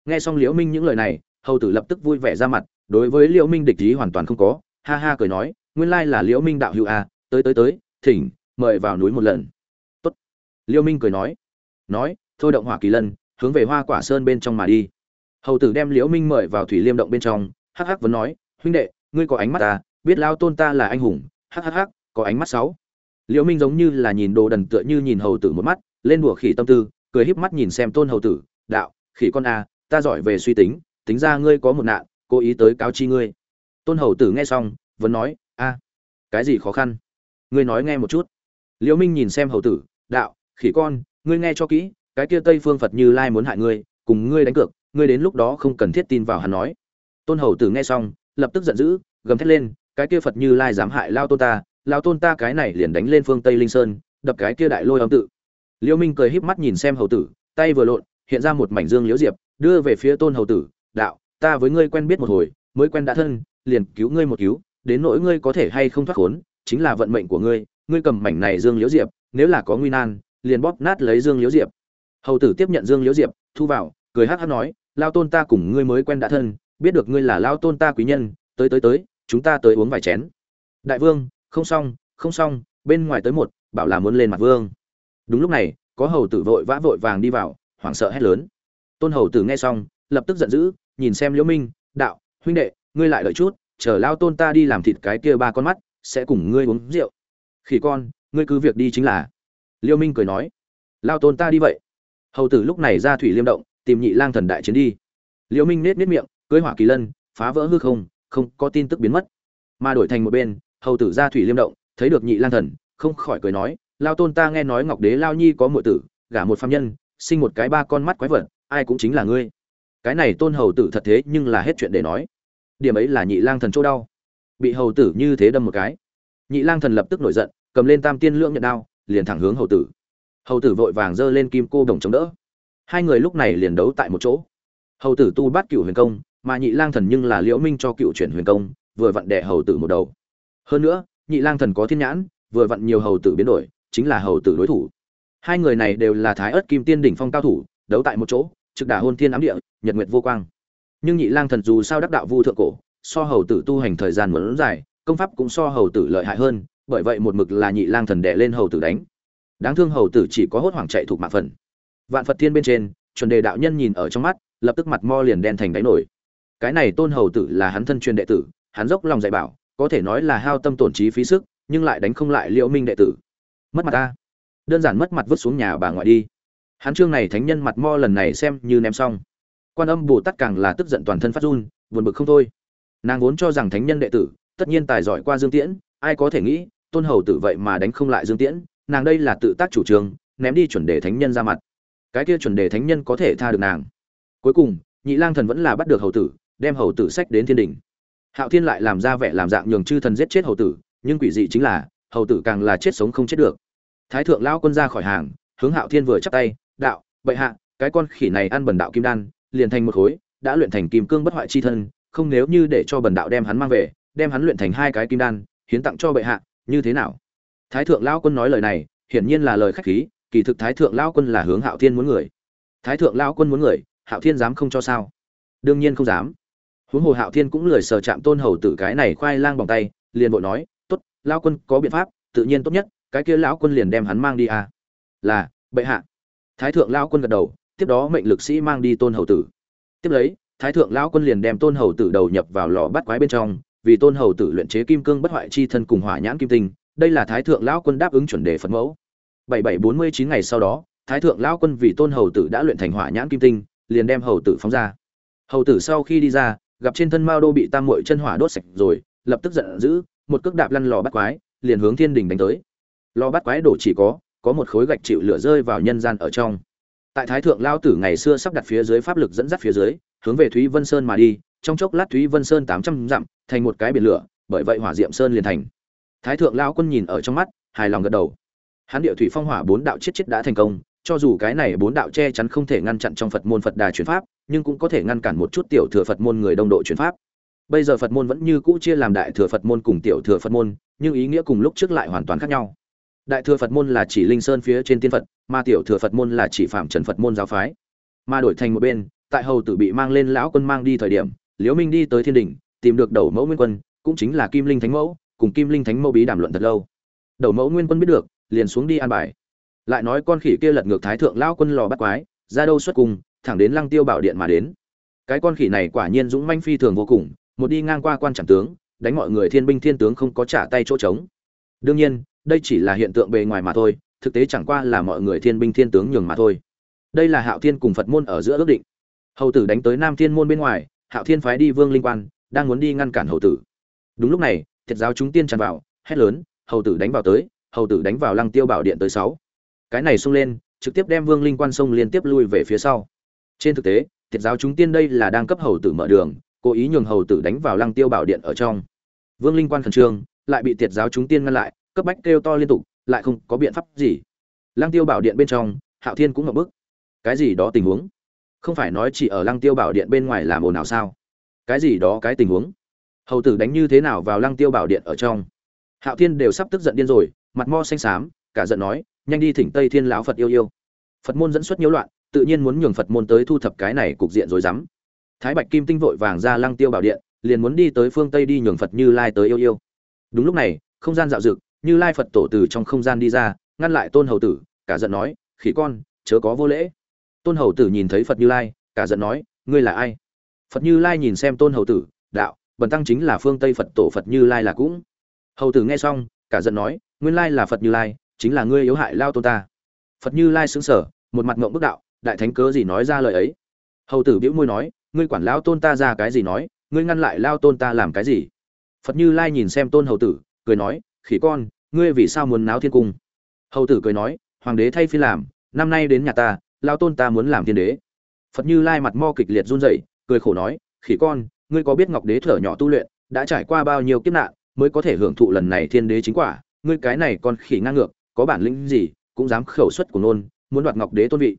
Nghe xong liễu minh những lời này, hầu tử lập tức vui vẻ ra mặt đối với liễu minh địch ý hoàn toàn không có ha ha cười nói nguyên lai là liễu minh đạo hữu a à, tới tới tới thỉnh mời vào núi một lần. Tốt. Liễu minh cười nói nói thôi động hỏa kỳ lân hướng về hoa quả sơn bên trong mà đi. Hầu tử đem liễu minh mời vào thủy liêm động bên trong hắc hắc vẫn nói huynh đệ ngươi có ánh mắt ta biết lao tôn ta là anh hùng hắc hắc hắc có ánh mắt sáu. Liễu minh giống như là nhìn đồ đần tựa như nhìn hầu tử một mắt lên đùa khỉ tâm tư cười híp mắt nhìn xem tôn hầu tử đạo khỉ con a ta giỏi về suy tính tính ra ngươi có một nạn cố ý tới cáo chi ngươi. Tôn hầu tử nghe xong, vẫn nói, a, cái gì khó khăn? Ngươi nói nghe một chút. Liễu minh nhìn xem hầu tử, đạo, khỉ con, ngươi nghe cho kỹ, cái kia tây phương phật như lai muốn hại ngươi, cùng ngươi đánh cược, ngươi đến lúc đó không cần thiết tin vào hắn nói. Tôn hầu tử nghe xong, lập tức giận dữ, gầm thét lên, cái kia phật như lai dám hại lao tôn ta, lao tôn ta cái này liền đánh lên phương tây linh sơn, đập cái kia đại lôi âm tự. Liễu minh cười híp mắt nhìn xem hầu tử, tay vừa lộn, hiện ra một mảnh dương liễu diệp, đưa về phía tôn hầu tử, đạo ta với ngươi quen biết một hồi, mới quen đã thân, liền cứu ngươi một cứu, đến nỗi ngươi có thể hay không thoát khốn, chính là vận mệnh của ngươi ngươi cầm mảnh này dương liễu diệp, nếu là có nguy nan, liền bóp nát lấy dương liễu diệp. Hầu tử tiếp nhận dương liễu diệp, thu vào, cười hắc hắc nói, lao tôn ta cùng ngươi mới quen đã thân, biết được ngươi là lao tôn ta quý nhân, tới tới tới, chúng ta tới uống vài chén. Đại vương, không xong không xong, bên ngoài tới một, bảo là muốn lên mặt vương. Đúng lúc này, có hầu tử vội vã vội vàng đi vào, hoảng sợ hét lớn. Tôn hầu tử nghe xong, lập tức giận dữ nhìn xem liễu minh, đạo, huynh đệ, ngươi lại đợi chút, chờ lao tôn ta đi làm thịt cái kia ba con mắt, sẽ cùng ngươi uống rượu. Khỉ con, ngươi cứ việc đi chính là. Liêu minh cười nói. Lao tôn ta đi vậy. Hầu tử lúc này ra thủy liêm động, tìm nhị lang thần đại chiến đi. Liêu minh nết nết miệng, cưới hỏa kỳ lân, phá vỡ hư không không có tin tức biến mất. Mà đổi thành một bên, hầu tử ra thủy liêm động, thấy được nhị lang thần, không khỏi cười nói, lao tôn ta nghe nói ngọc đế lao nhi có muội tử, gả một phàm nhân, sinh một cái ba con mắt quái vật, ai cũng chính là ngươi cái này tôn hầu tử thật thế nhưng là hết chuyện để nói. Điểm ấy là nhị lang thần chỗ đau. Bị hầu tử như thế đâm một cái. Nhị lang thần lập tức nổi giận, cầm lên tam tiên lưỡng nhận đao, liền thẳng hướng hầu tử. Hầu tử vội vàng giơ lên kim cô đồng chống đỡ. Hai người lúc này liền đấu tại một chỗ. Hầu tử tu bắt cựu huyền công, mà nhị lang thần nhưng là liễu minh cho cựu chuyển huyền công, vừa vặn đè hầu tử một đầu. Hơn nữa, nhị lang thần có thiên nhãn, vừa vặn nhiều hầu tử biến đổi, chính là hầu tử đối thủ. Hai người này đều là thái ớt kim tiên đỉnh phong cao thủ, đấu tại một chỗ trực đả hôn thiên ám địa, nhật nguyệt vô quang. Nhưng nhị lang thần dù sao đắc đạo vu thượng cổ, so hầu tử tu hành thời gian muốn dài, công pháp cũng so hầu tử lợi hại hơn, bởi vậy một mực là nhị lang thần đè lên hầu tử đánh. Đáng thương hầu tử chỉ có hốt hoảng chạy thuộc mạng phần. Vạn phật thiên bên trên, chuẩn đề đạo nhân nhìn ở trong mắt, lập tức mặt mo liền đen thành đáy nổi. Cái này tôn hầu tử là hắn thân truyền đệ tử, hắn dốc lòng dạy bảo, có thể nói là hao tâm tổn trí phí sức, nhưng lại đánh không lại liễu minh đệ tử. Mất mặt ta. Đơn giản mất mặt vứt xuống nhà bà ngoại đi hắn chương này thánh nhân mặt mo lần này xem như ném xong. Quan âm bồ tát càng là tức giận toàn thân phát run, buồn bực không thôi. Nàng vốn cho rằng thánh nhân đệ tử, tất nhiên tài giỏi qua dương tiễn, ai có thể nghĩ, tôn hầu tử vậy mà đánh không lại dương tiễn, nàng đây là tự tác chủ trương, ném đi chuẩn đề thánh nhân ra mặt. Cái kia chuẩn đề thánh nhân có thể tha được nàng. Cuối cùng, nhị lang thần vẫn là bắt được hầu tử, đem hầu tử sách đến thiên đình hạo thiên lại làm ra vẻ làm dạng nhường chư thần giết chết hầu tử, nhưng quỷ dị chính là, hầu tử càng là chết sống không chết được. Thái thượng lao quân ra khỏi hàng, hướng hạo thiên vừa chắp tay đạo, bệ hạ, cái con khỉ này ăn bần đạo kim đan, liền thành một khối, đã luyện thành kim cương bất hoại chi thân, không nếu như để cho bần đạo đem hắn mang về, đem hắn luyện thành hai cái kim đan, hiến tặng cho bệ hạ, như thế nào? Thái thượng lao quân nói lời này, hiển nhiên là lời khách khí, kỳ thực thái thượng lao quân là hướng hạo thiên muốn người. Thái thượng lao quân muốn người, hạo thiên dám không cho sao? Đương nhiên không dám. Huống hồ hạo thiên cũng lười sờ chạm tôn hầu tử cái này khoai lang bằng tay, liền vội nói, tốt lao quân có biện pháp, tự nhiên tốt nhất, cái kia lão quân liền đem hắn mang đi à. Là, bệ hạ thái thượng lao quân gật đầu, tiếp đó mệnh lực sĩ mang đi tôn hầu tử. Tiếp lấy, thái thượng lão quân liền đem tôn hầu tử đầu nhập vào lò bắt quái bên trong, vì tôn hầu tử luyện chế kim cương bất hoại chi thân cùng hỏa nhãn kim tinh, đây là thái thượng lão quân đáp ứng chuẩn đề phật mẫu. Bảy bảy bốn mươi chín ngày sau đó, thái thượng lão quân vì tôn hầu tử đã luyện thành hỏa nhãn kim tinh, liền đem hầu tử phóng ra. Hầu tử sau khi đi ra, gặp trên thân mao đô bị tam muội chân hỏa đốt sạch rồi, lập tức giận dữ, một cước đạp lăn lò bắt quái, liền hướng thiên đình đánh tới. Lò bắt quái đổ chỉ có có một khối gạch chịu lửa rơi vào nhân gian ở trong. Tại thái thượng lao tử ngày xưa sắp đặt phía dưới pháp lực dẫn dắt phía dưới, hướng về thúy vân sơn mà đi, trong chốc lát thúy vân sơn tám trăm dặm, thành một cái biển lửa, bởi vậy hỏa diệm sơn liền thành. Thái thượng lao quân nhìn ở trong mắt, hài lòng gật đầu. Hắn địa thủy phong hỏa bốn đạo chết chết đã thành công, cho dù cái này bốn đạo che chắn không thể ngăn chặn trong phật môn phật đà chuyển pháp, nhưng cũng có thể ngăn cản một chút tiểu thừa phật môn người đông độ chuyển pháp. Bây giờ phật môn vẫn như cũ chia làm đại thừa phật môn cùng tiểu thừa phật môn, nhưng ý nghĩa cùng lúc trước lại hoàn toàn khác nhau đại thừa phật môn là chỉ linh sơn phía trên tiên phật, mà tiểu thừa phật môn là chỉ phạm trần phật môn giáo phái. Mà đổi thành một bên, tại hầu tử bị mang lên lão quân mang đi thời điểm, liễu minh đi tới thiên đình tìm được đầu mẫu nguyên quân, cũng chính là kim linh thánh mẫu, cùng kim linh thánh mẫu bí đàm luận thật lâu. Đầu mẫu nguyên quân biết được, liền xuống đi an bài. Lại nói con khỉ kia lật ngược thái thượng lão quân lò bắt quái, ra đâu xuất cùng thẳng đến lăng tiêu bảo điện mà đến. Cái con khỉ này quả nhiên dũng manh phi thường vô cùng, một đi ngang qua quan trạm tướng, đánh mọi người thiên binh thiên tướng không có trả tay chỗ trống. Đương nhiên đây chỉ là hiện tượng bề ngoài mà thôi, thực tế chẳng qua là mọi người thiên binh thiên tướng nhường mà thôi. Đây là hạo thiên cùng phật môn ở giữa ước định. Hầu tử đánh tới nam thiên môn bên ngoài, hạo thiên phái đi vương linh quan, đang muốn đi ngăn cản hầu tử. Đúng lúc này, thiệt giáo chúng tiên tràn vào, hét lớn, hầu tử đánh vào tới, hầu tử đánh vào lăng tiêu bảo điện tới sáu. Cái này xông lên, trực tiếp đem vương linh quan sông liên tiếp lui về phía sau. Trên thực tế, thiệt giáo chúng tiên đây là đang cấp hầu tử mở đường, cố ý nhường hầu tử đánh vào lăng tiêu bảo điện ở trong. Vương linh quan khẩn trương, lại bị thiệt giáo chúng tiên ngăn lại cấp bách kêu to liên tục, lại không có biện pháp gì. Lăng tiêu bảo điện bên trong, hạo thiên cũng ngập bức. Cái gì đó tình huống? Không phải nói chỉ ở lăng tiêu bảo điện bên ngoài làm ồn nào sao? Cái gì đó cái tình huống? Hầu tử đánh như thế nào vào lăng tiêu bảo điện ở trong? Hạo thiên đều sắp tức giận điên rồi, mặt mo xanh xám, cả giận nói, nhanh đi thỉnh tây thiên lão phật yêu yêu. Phật môn dẫn xuất nhiễu loạn, tự nhiên muốn nhường phật môn tới thu thập cái này cục diện rồi dám. Thái bạch kim tinh vội vàng ra lăng tiêu bảo điện, liền muốn đi tới phương tây đi nhường phật như lai tới yêu yêu. Đúng lúc này, không gian dạo dực như lai phật tổ từ trong không gian đi ra, ngăn lại tôn hầu tử, cả giận nói, khỉ con, chớ có vô lễ. Tôn hầu tử nhìn thấy phật như lai, cả giận nói, ngươi là ai? Phật như lai nhìn xem tôn hầu tử, đạo, bần tăng chính là phương tây phật tổ phật như lai là cũng. Hầu tử nghe xong, cả giận nói, nguyên lai là phật như lai, chính là ngươi yếu hại lao tôn ta. Phật như lai xứng sở một mặt ngộng bức đạo, đại thánh cớ gì nói ra lời ấy? Hầu tử bĩu môi nói, ngươi quản lao tôn ta ra cái gì nói, ngươi ngăn lại lao tôn ta làm cái gì? Phật như lai nhìn xem tôn hầu tử, cười nói, khỉ con ngươi vì sao muốn náo thiên cung? Hầu tử cười nói, hoàng đế thay phi làm, năm nay đến nhà ta lao tôn ta muốn làm thiên đế. Phật như lai mặt mo kịch liệt run rẩy, cười khổ nói, khỉ con, ngươi có biết ngọc đế thở nhỏ tu luyện, đã trải qua bao nhiêu kiếp nạn, mới có thể hưởng thụ lần này thiên đế chính quả? Ngươi cái này còn khỉ ngang ngược, có bản lĩnh gì, cũng dám khẩu xuất của nôn, muốn đoạt ngọc đế tôn vị.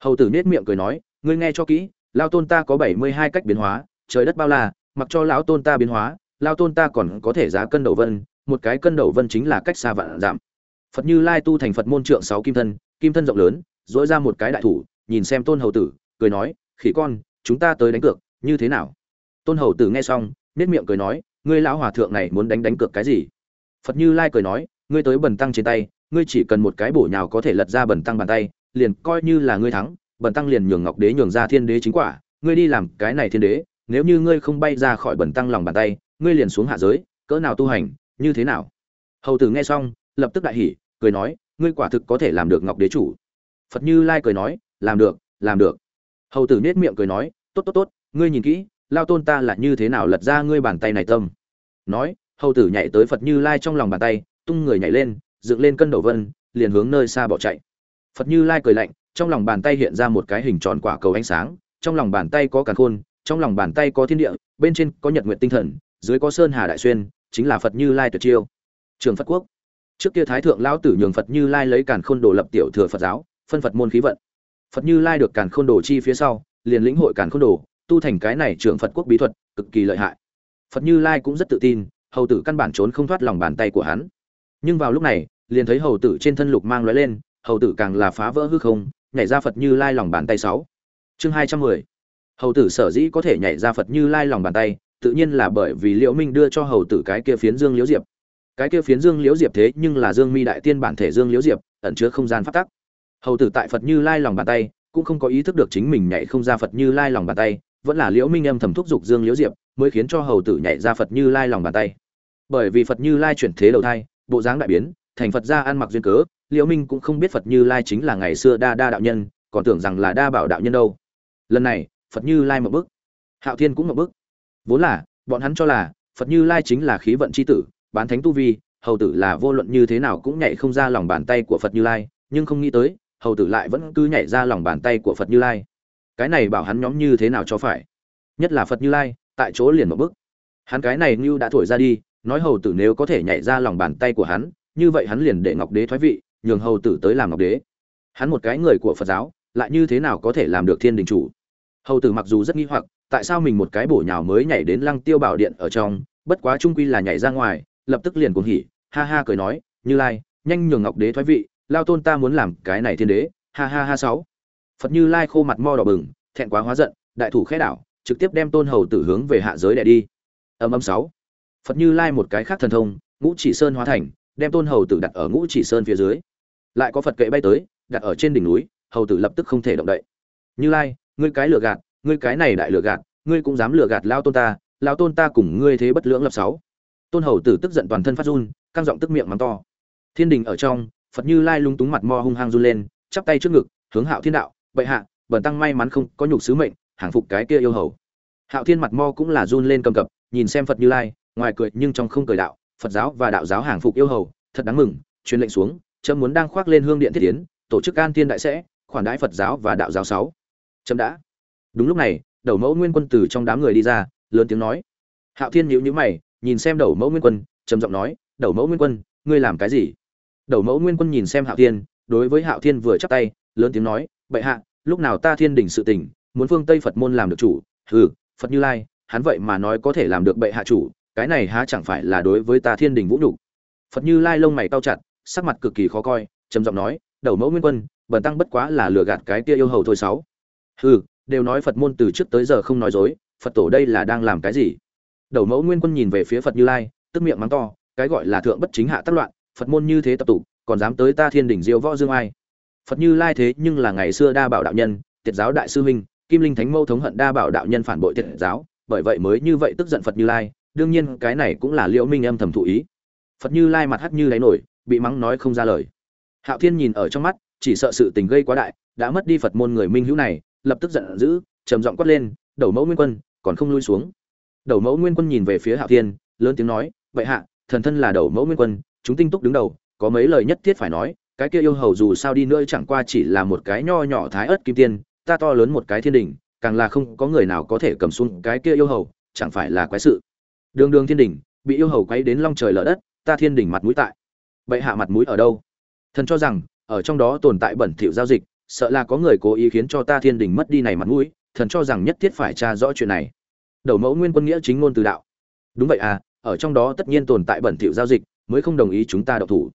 Hầu tử nết miệng cười nói, ngươi nghe cho kỹ lao tôn ta có bảy mươi hai cách biến hóa, trời đất bao la, mặc cho lão tôn ta biến hóa lao tôn ta còn có thể giá cân đầu vân một cái cân đầu vân chính là cách xa vạn giảm phật như lai tu thành phật môn trượng sáu kim thân kim thân rộng lớn dỗi ra một cái đại thủ, nhìn xem tôn hầu tử, cười nói, khỉ con, chúng ta tới đánh cược, như thế nào? Tôn hầu tử nghe xong nết miệng cười nói, ngươi lão hòa thượng này muốn đánh đánh cược cái gì? Phật như lai cười nói, ngươi tới bần tăng trên tay, ngươi chỉ cần một cái bổ nhào có thể lật ra bần tăng bàn tay, liền coi như là ngươi thắng, bần tăng liền nhường ngọc đế nhường ra thiên đế chính quả, ngươi đi làm cái này thiên đế, nếu như ngươi không bay ra khỏi bần tăng lòng bàn tay, ngươi liền xuống hạ giới, cỡ nào tu hành như thế nào? Hầu tử nghe xong, lập tức đại hỉ, cười nói, ngươi quả thực có thể làm được ngọc đế chủ. Phật như lai cười nói, làm được làm được. Hầu tử nết miệng cười nói, tốt tốt tốt, ngươi nhìn kỹ, lao tôn ta là như thế nào lật ra ngươi bàn tay này tâm? Nói, hầu tử nhảy tới phật như lai trong lòng bàn tay, tung người nhảy lên, dựng lên cân đầu vân, liền hướng nơi xa bỏ chạy. Phật như lai cười lạnh, trong lòng bàn tay hiện ra một cái hình tròn quả cầu ánh sáng, trong lòng bàn tay có càn khôn, trong lòng bàn tay có thiên địa, bên trên có nhật nguyện tinh thần, dưới có sơn hà đại xuyên chính là phật như lai tuyệt chiêu. Trường phật quốc. Trước kia thái thượng lão tử nhường phật như lai lấy càn khôn đồ lập tiểu thừa phật giáo, phân phật môn khí vận. Phật như lai được càn khôn đồ chi phía sau, liền lĩnh hội càn khôn đồ, tu thành cái này trường phật quốc bí thuật, cực kỳ lợi hại. Phật như lai cũng rất tự tin, hầu tử căn bản trốn không thoát lòng bàn tay của hắn. Nhưng vào lúc này, liền thấy hầu tử trên thân lục mang lóe lên, hầu tử càng là phá vỡ hư không, nhảy ra phật như lai lòng bàn tay sáu. Chương hai trăm mười. Hầu tử sở dĩ có thể nhảy ra phật như lai lòng bàn tay tự nhiên là bởi vì liễu minh đưa cho hầu tử cái kia phiến dương liễu diệp. Cái kia phiến dương liễu diệp thế nhưng là dương mi đại tiên bản thể dương liễu diệp ẩn chứa không gian phát tắc. Hầu tử tại phật như lai lòng bàn tay cũng không có ý thức được chính mình nhảy không ra phật như lai lòng bàn tay vẫn là liễu minh âm thầm thúc giục dương liễu diệp mới khiến cho hầu tử nhảy ra phật như lai lòng bàn tay. Bởi vì phật như lai chuyển thế đầu thai bộ dáng đại biến thành phật gia ăn mặc duyên cớ liễu minh cũng không biết phật như lai chính là ngày xưa đa đa đạo nhân còn tưởng rằng là đa bảo đạo nhân đâu. Lần này phật như lai một bước, hạo thiên cũng một bước vốn là, bọn hắn cho là, phật như lai chính là khí vận c h i tử, bán thánh tu vi, hầu tử là vô luận như thế nào cũng nhảy không ra lòng bàn tay của phật như lai, nhưng không nghĩ tới, hầu tử lại vẫn cứ nhảy ra lòng bàn tay của phật như lai. Cái này bảo hắn nhóm như thế nào cho phải? Nhất là phật như lai, tại chỗ liền một bức hắn cái này như đã thổi ra đi, nói hầu tử nếu có thể nhảy ra lòng bàn tay của hắn, như vậy hắn liền để ngọc đế thoái vị, nhường hầu tử tới làm ngọc đế. Hắn một cái người của phật giáo, lại như thế nào có thể làm được thiên đình chủ? Hầu tử mặc dù rất nghi hoặc, tại sao mình một cái bổ nhào mới nhảy đến lăng tiêu bảo điện ở trong, bất quá trung quy là nhảy ra ngoài, lập tức liền cuồng hỉ, ha ha cười nói, như lai, nhanh nhường ngọc đế thoái vị, lao tôn ta muốn làm cái này thiên đế, ha ha ha sáu. Phật như lai khô mặt mo đỏ bừng, thẹn quá hóa giận, đại thủ khẽ đảo, trực tiếp đem tôn hầu tử hướng về hạ giới đè đi. Âm âm sáu. Phật như lai một cái khác thần thông, ngũ chỉ sơn hóa thành, đem tôn hầu tử đặt ở ngũ chỉ sơn phía dưới. Lại có phật kệ bay tới, đặt ở trên đỉnh núi, hầu tử lập tức không thể động đậy. Như lai ngươi cái lừa gạt, ngươi cái này đại lừa gạt, ngươi cũng dám lừa gạt lao tôn ta, lao tôn ta cùng ngươi thế bất lưỡng lập sáu. Tôn hầu tử tức giận toàn thân phát run, căng giọng tức miệng mắng to. Thiên đình ở trong, phật như lai lung túng mặt mo hung hăng run lên, chắp tay trước ngực, hướng hạo thiên đạo, bệ hạ, bần tăng may mắn không có nhục sứ mệnh, hàng phục cái kia yêu hầu. Hạo thiên mặt mo cũng là run lên cầm cập, nhìn xem phật như lai, ngoài cười nhưng trong không cười đạo, phật giáo và đạo giáo hàng phục yêu hầu, thật đáng mừng, truyền lệnh xuống trâm muốn đang khoác lên hương điện thiết tiến tổ chức an thiên đại sẽ, khoản đãi phật giáo và đạo giáo sáu trâm đã. Đúng lúc này, đầu mẫu nguyên quân từ trong đám người đi ra, lớn tiếng nói. Hạo thiên nhíu nhíu mày, nhìn xem đầu mẫu nguyên quân, trầm giọng nói, đầu mẫu nguyên quân, ngươi làm cái gì? Đầu mẫu nguyên quân nhìn xem hạo thiên, đối với hạo thiên vừa chắp tay, lớn tiếng nói, bệ hạ, lúc nào ta thiên đỉnh sự tình, muốn phương tây phật môn làm được chủ, hừ, phật như lai, hắn vậy mà nói có thể làm được bệ hạ chủ, cái này há chẳng phải là đối với ta thiên đình vũ nhục? Phật như lai lông mày cau chặt, sắc mặt cực kỳ khó coi, trầm giọng nói, đầu mẫu nguyên quân, bần tăng bất quá là lừa gạt cái kia yêu hầu thôi sáu hừ, đều nói phật môn từ trước tới giờ không nói dối, phật tổ đây là đang làm cái gì? Đầu mẫu nguyên quân nhìn về phía phật như lai, tức miệng mắng to, cái gọi là thượng bất chính hạ tác loạn, phật môn như thế tập tụ, còn dám tới ta thiên đỉnh diêu võ dương ai? Phật như lai thế nhưng là ngày xưa đa bảo đạo nhân, tiệt giáo đại sư huynh, kim linh thánh mâu thống hận đa bảo đạo nhân phản bội tiệt giáo, bởi vậy mới như vậy tức giận phật như lai, đương nhiên cái này cũng là liễu minh âm thầm thụ ý. Phật như lai mặt hắt như đáy nổi, bị mắng nói không ra lời. Hạo thiên nhìn ở trong mắt, chỉ sợ sự tình gây quá đại, đã mất đi phật môn người minh hữu này lập tức giận dữ, trầm giọng quát lên, đầu mẫu nguyên quân, còn không lui xuống. Đầu mẫu nguyên quân nhìn về phía hạo thiên, lớn tiếng nói, vậy hạ, thần thân là đầu mẫu nguyên quân, chúng tinh túc đứng đầu, có mấy lời nhất thiết phải nói, cái kia yêu hầu dù sao đi nữa chẳng qua chỉ là một cái nho nhỏ thái ớt kim tiên, ta to lớn một cái thiên đình, càng là không có người nào có thể cầm xuống cái kia yêu hầu, chẳng phải là quái sự. Đường đường thiên đình, bị yêu hầu quấy đến long trời lở đất, ta thiên đình mặt mũi tại. Vậy hạ mặt mũi ở đâu? Thần cho rằng, ở trong đó tồn tại bẩn thỉu giao dịch sợ là có người cố ý khiến cho ta thiên đình mất đi này mặt mũi, thần cho rằng nhất thiết phải tra rõ chuyện này. Đầu mẫu nguyên quân nghĩa chính ngôn từ đạo. Đúng vậy à ở trong đó tất nhiên tồn tại bẩn thỉu giao dịch, mới không đồng ý chúng ta độc thủ.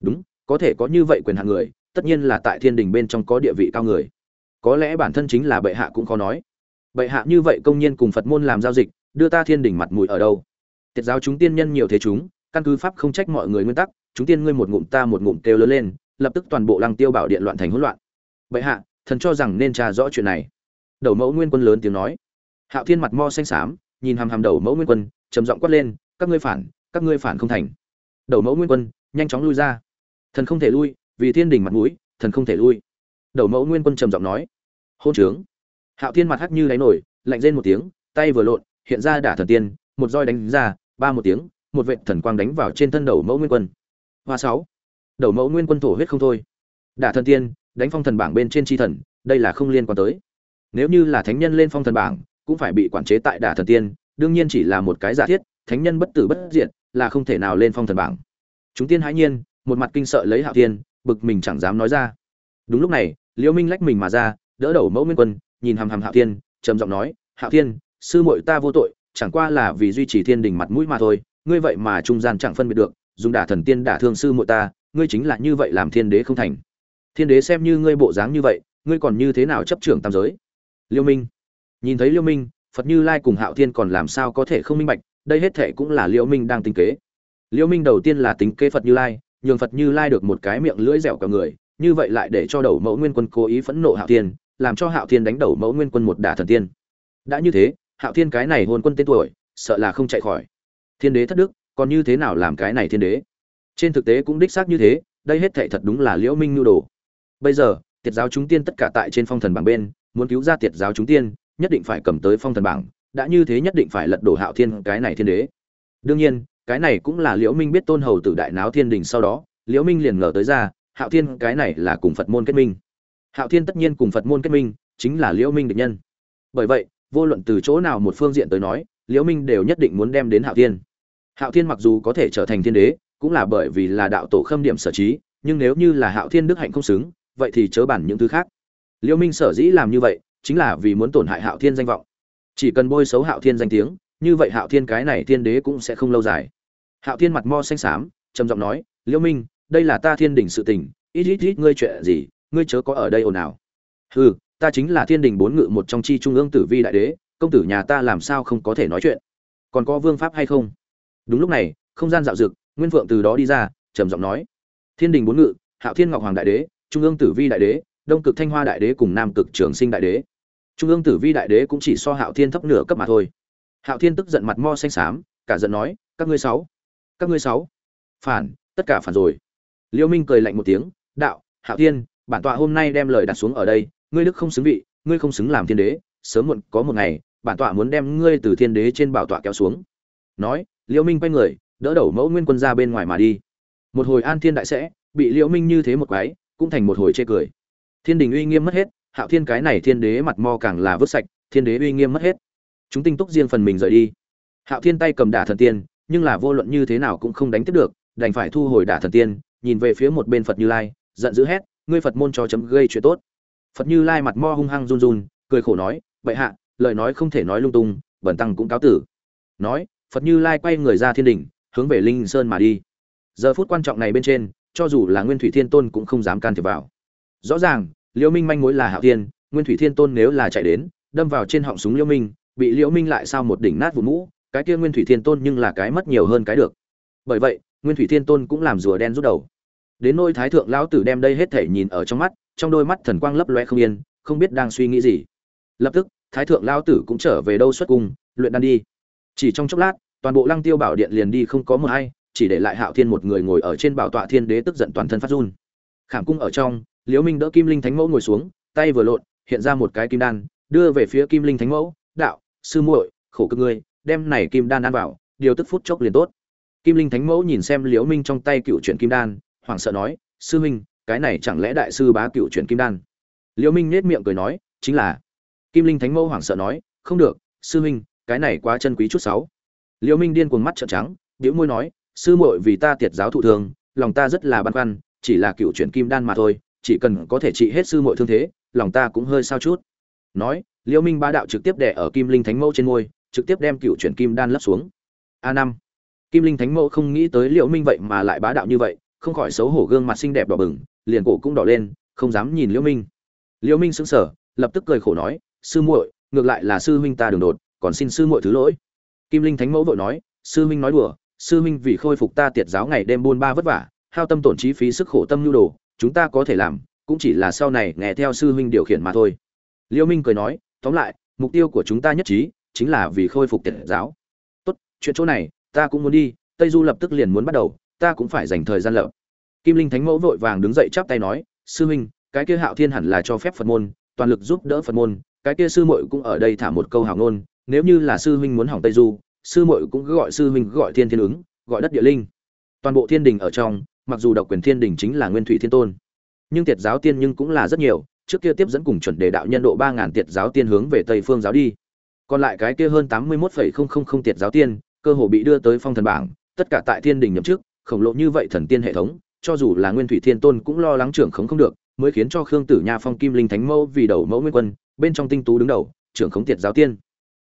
Đúng, có thể có như vậy quyền hạn người, tất nhiên là tại thiên đình bên trong có địa vị cao người. Có lẽ bản thân chính là bệ hạ cũng khó nói. Bệ hạ như vậy công nhiên cùng phật môn làm giao dịch, đưa ta thiên đình mặt mũi ở đâu? Tiết giáo chúng tiên nhân nhiều thế chúng, căn cứ pháp không trách mọi người nguyên tắc, chúng tiên ngươi một ngụm ta một ngụm kêu lớn lên, lập tức toàn bộ lăng tiêu bảo điện loạn thành hỗn loạn bệ hạ, thần cho rằng nên tra rõ chuyện này. Đầu mẫu nguyên quân lớn tiếng nói. Hạo thiên mặt mo xanh xám, nhìn hàm hàm đầu mẫu nguyên quân, trầm giọng quát lên, các ngươi phản, các ngươi phản không thành. Đầu mẫu nguyên quân nhanh chóng lui ra. Thần không thể lui, vì thiên đình mặt mũi, thần không thể lui. Đầu mẫu nguyên quân trầm giọng nói. Hôn trướng. Hạo thiên mặt hắt như đáy nổi, lạnh rên một tiếng, tay vừa lộn, hiện ra đả thần tiên, một roi đánh ra, ba một tiếng, một vệ thần quang đánh vào trên thân đầu mẫu nguyên quân. Hoa sáu. Đầu mẫu nguyên quân thổ huyết không thôi. Đả thần tiên đánh phong thần bảng bên trên chi thần, đây là không liên quan tới. Nếu như là thánh nhân lên phong thần bảng, cũng phải bị quản chế tại đả thần tiên, đương nhiên chỉ là một cái giả thiết, thánh nhân bất tử bất diệt, là không thể nào lên phong thần bảng. Chúng tiên hãi nhiên, một mặt kinh sợ lấy hạo thiên, bực mình chẳng dám nói ra. Đúng lúc này, liễu minh lách mình mà ra, đỡ đầu mẫu nguyên quân, nhìn hàm hàm hạo thiên, trầm giọng nói, hạo thiên, sư muội ta vô tội, chẳng qua là vì duy trì thiên đình mặt mũi mà thôi, ngươi vậy mà trung gian chẳng phân biệt được, dùng đả thần tiên đả thương sư muội ta, ngươi chính là như vậy làm thiên đế không thành thiên đế xem như ngươi bộ dáng như vậy, ngươi còn như thế nào chấp trưởng tam giới? Liêu minh. Nhìn thấy liêu minh, phật như lai cùng hạo thiên còn làm sao có thể không minh bạch, đây hết thệ cũng là liêu minh đang tính kế. Liêu minh đầu tiên là tính kế phật như lai, nhường phật như lai được một cái miệng lưỡi dẻo cả người, như vậy lại để cho đầu mẫu nguyên quân cố ý phẫn nộ hạo thiên, làm cho hạo thiên đánh đầu mẫu nguyên quân một đả thần tiên. Đã như thế, hạo thiên cái này hôn quân tên tuổi, sợ là không chạy khỏi. Thiên đế thất đức, còn như thế nào làm cái này thiên đế? Trên thực tế cũng đích xác như thế, đây hết thệ thật đúng là liễu minh nhu đồ bây giờ, tiệt giáo chúng tiên tất cả tại trên phong thần bảng bên, muốn cứu ra tiệt giáo chúng tiên, nhất định phải cầm tới phong thần bảng. Đã như thế nhất định phải lật đổ hạo thiên, cái này thiên đế. Đương nhiên, cái này cũng là liễu minh biết tôn hầu tử đại náo thiên đình sau đó, liễu minh liền ngờ tới ra, hạo thiên, cái này là cùng phật môn kết minh. Hạo thiên tất nhiên cùng phật môn kết minh, chính là liễu minh địch nhân. Bởi vậy, vô luận từ chỗ nào một phương diện tới nói, liễu minh đều nhất định muốn đem đến hạo thiên. Hạo thiên mặc dù có thể trở thành thiên đế, cũng là bởi vì là đạo tổ khâm điểm sở trí, nhưng nếu như là hạo thiên đức hạnh không xứng vậy thì chớ bản những thứ khác. Liễu minh sở dĩ làm như vậy, chính là vì muốn tổn hại hạo thiên danh vọng. Chỉ cần bôi xấu hạo thiên danh tiếng, như vậy hạo thiên cái này thiên đế cũng sẽ không lâu dài. Hạo thiên mặt mo xanh xám, trầm giọng nói liễu minh, đây là ta thiên đình sự tình, ít ít ít ngươi chuyện gì, ngươi chớ có ở đây ồn ào. Hừ, ta chính là thiên đình bốn ngự một trong chi trung ương tử vi đại đế, công tử nhà ta làm sao không có thể nói chuyện? Còn có vương pháp hay không? Đúng lúc này, không gian dạo dực, nguyên phượng từ đó đi ra, trầm giọng nói, thiên đình bốn ngự, hạo thiên ngọc hoàng đại đế trung ương tử vi đại đế, đông cực thanh hoa đại đế cùng nam cực trường sinh đại đế. Trung ương tử vi đại đế cũng chỉ so hạo thiên thấp nửa cấp mà thôi. Hạo thiên tức giận mặt mo xanh xám, cả giận nói, các ngươi sáu, các ngươi sáu, phản, tất cả phản rồi. Liêu minh cười lạnh một tiếng, đạo, hạo thiên, bản tọa hôm nay đem lời đặt xuống ở đây, ngươi đức không xứng vị, ngươi không xứng làm thiên đế, sớm muộn có một ngày, bản tọa muốn đem ngươi từ thiên đế trên bảo tọa kéo xuống. Nói, liêu minh quay người, đỡ đầu mẫu nguyên quân ra bên ngoài mà đi. Một hồi an thiên đại sẽ, bị liễu minh như thế một quái cũng thành một hồi chê cười. Thiên đình uy nghiêm mất hết, hạo thiên cái này thiên đế mặt mo càng là vứt sạch, thiên đế uy nghiêm mất hết. Chúng tinh túc riêng phần mình rời đi. Hạo thiên tay cầm đả thần tiên, nhưng là vô luận như thế nào cũng không đánh tiếp được, đành phải thu hồi đả thần tiên, nhìn về phía một bên phật như lai, giận dữ hét, ngươi phật môn cho chấm gây chuyện tốt. Phật như lai mặt mo hung hăng run run, cười khổ nói, bệ hạ, lời nói không thể nói lung tung, bẩn tăng cũng cáo tử. Nói, phật như lai quay người ra thiên đình, hướng về linh sơn mà đi. Giờ phút quan trọng này bên trên cho dù là nguyên thủy thiên tôn cũng không dám can thiệp vào. Rõ ràng, liễu minh manh mối là hạo thiên, nguyên thủy thiên tôn nếu là chạy đến, đâm vào trên họng súng liễu minh, bị liễu minh lại sao một đỉnh nát vụ mũ, cái kia nguyên thủy thiên tôn nhưng là cái mất nhiều hơn cái được. Bởi vậy, nguyên thủy thiên tôn cũng làm rùa đen rút đầu. Đến nôi thái thượng lão tử đem đây hết thể nhìn ở trong mắt, trong đôi mắt thần quang lấp loe không yên, không biết đang suy nghĩ gì. Lập tức, thái thượng Lão tử cũng trở về đâu xuất cung, luyện đan đi. Chỉ trong chốc lát, toàn bộ lăng tiêu bảo điện liền đi không có một ai chỉ để lại hạo thiên một người ngồi ở trên bảo tọa thiên đế tức giận toàn thân phát run. Khảm cung ở trong, liễu minh đỡ kim linh thánh mẫu ngồi xuống, tay vừa lộn, hiện ra một cái kim đan, đưa về phía kim linh thánh mẫu, đạo, sư muội, khổ cực ngươi, đem này kim đan ăn vào, điều tức phút chốc liền tốt. Kim linh thánh mẫu nhìn xem liễu minh trong tay cựu chuyển kim đan, hoảng sợ nói, sư minh cái này chẳng lẽ đại sư bá cựu chuyển kim đan? Liễu minh nết miệng cười nói, chính là. Kim linh thánh mẫu hoảng sợ nói, không được, sư minh cái này quá chân quý chút sáu liễu minh điên cuồng mắt trợn trắng, bĩu môi nói sư muội vì ta tiệt giáo thụ thường, lòng ta rất là băn khoăn, chỉ là cựu chuyển kim đan mà thôi, chỉ cần có thể trị hết sư muội thương thế, lòng ta cũng hơi sao chút. Nói liễu minh bá đạo trực tiếp đè ở kim linh thánh mẫu trên môi trực tiếp đem cựu chuyển kim đan lấp xuống. A năm. Kim linh thánh mẫu không nghĩ tới liễu minh vậy mà lại bá đạo như vậy, không khỏi xấu hổ gương mặt xinh đẹp đỏ bừng, liền cổ cũng đỏ lên, không dám nhìn liễu minh. Liễu minh sững sờ, lập tức cười khổ nói, sư muội, ngược lại là sư huynh ta đường đột, còn xin sư muội thứ lỗi. Kim linh thánh mẫu vội nói, sư huynh nói đùa sư huynh vì khôi phục ta tiệt giáo ngày đêm buôn ba vất vả, hao tâm tổn trí phí sức khổ tâm nhu đồ, chúng ta có thể làm, cũng chỉ là sau này nghe theo sư huynh điều khiển mà thôi. Liêu minh cười nói, tóm lại, mục tiêu của chúng ta nhất trí, chính là vì khôi phục tiệt giáo. Tốt, chuyện chỗ này, ta cũng muốn đi, tây du lập tức liền muốn bắt đầu, ta cũng phải dành thời gian lập. Kim linh thánh mẫu vội vàng đứng dậy chắp tay nói, sư huynh, cái kia hạo thiên hẳn là cho phép phật môn, toàn lực giúp đỡ phật môn, cái kia sư muội cũng ở đây thả một câu hào ngôn, nếu như là sư huynh muốn hỏng tây du sư muội cũng cứ gọi sư huynh gọi thiên thiên ứng, gọi đất địa linh. Toàn bộ thiên đình ở trong, mặc dù độc quyền thiên đình chính là nguyên thủy thiên tôn, nhưng tiệt giáo tiên nhưng cũng là rất nhiều, trước kia tiếp dẫn cùng chuẩn đề đạo nhân độ ba ngàn tiệt giáo tiên hướng về tây phương giáo đi. Còn lại cái kia hơn tám mươi một phẩy không không không tiệt giáo tiên, cơ hồ bị đưa tới phong thần bảng, tất cả tại thiên đình nhậm chức, khổng lộ như vậy thần tiên hệ thống, cho dù là nguyên thủy thiên tôn cũng lo lắng trưởng khống không được, mới khiến cho khương tử nha phong kim linh thánh mẫu vì đầu mẫu nguyên quân, bên trong tinh tú đứng đầu, trưởng khống tiệt giáo tiên.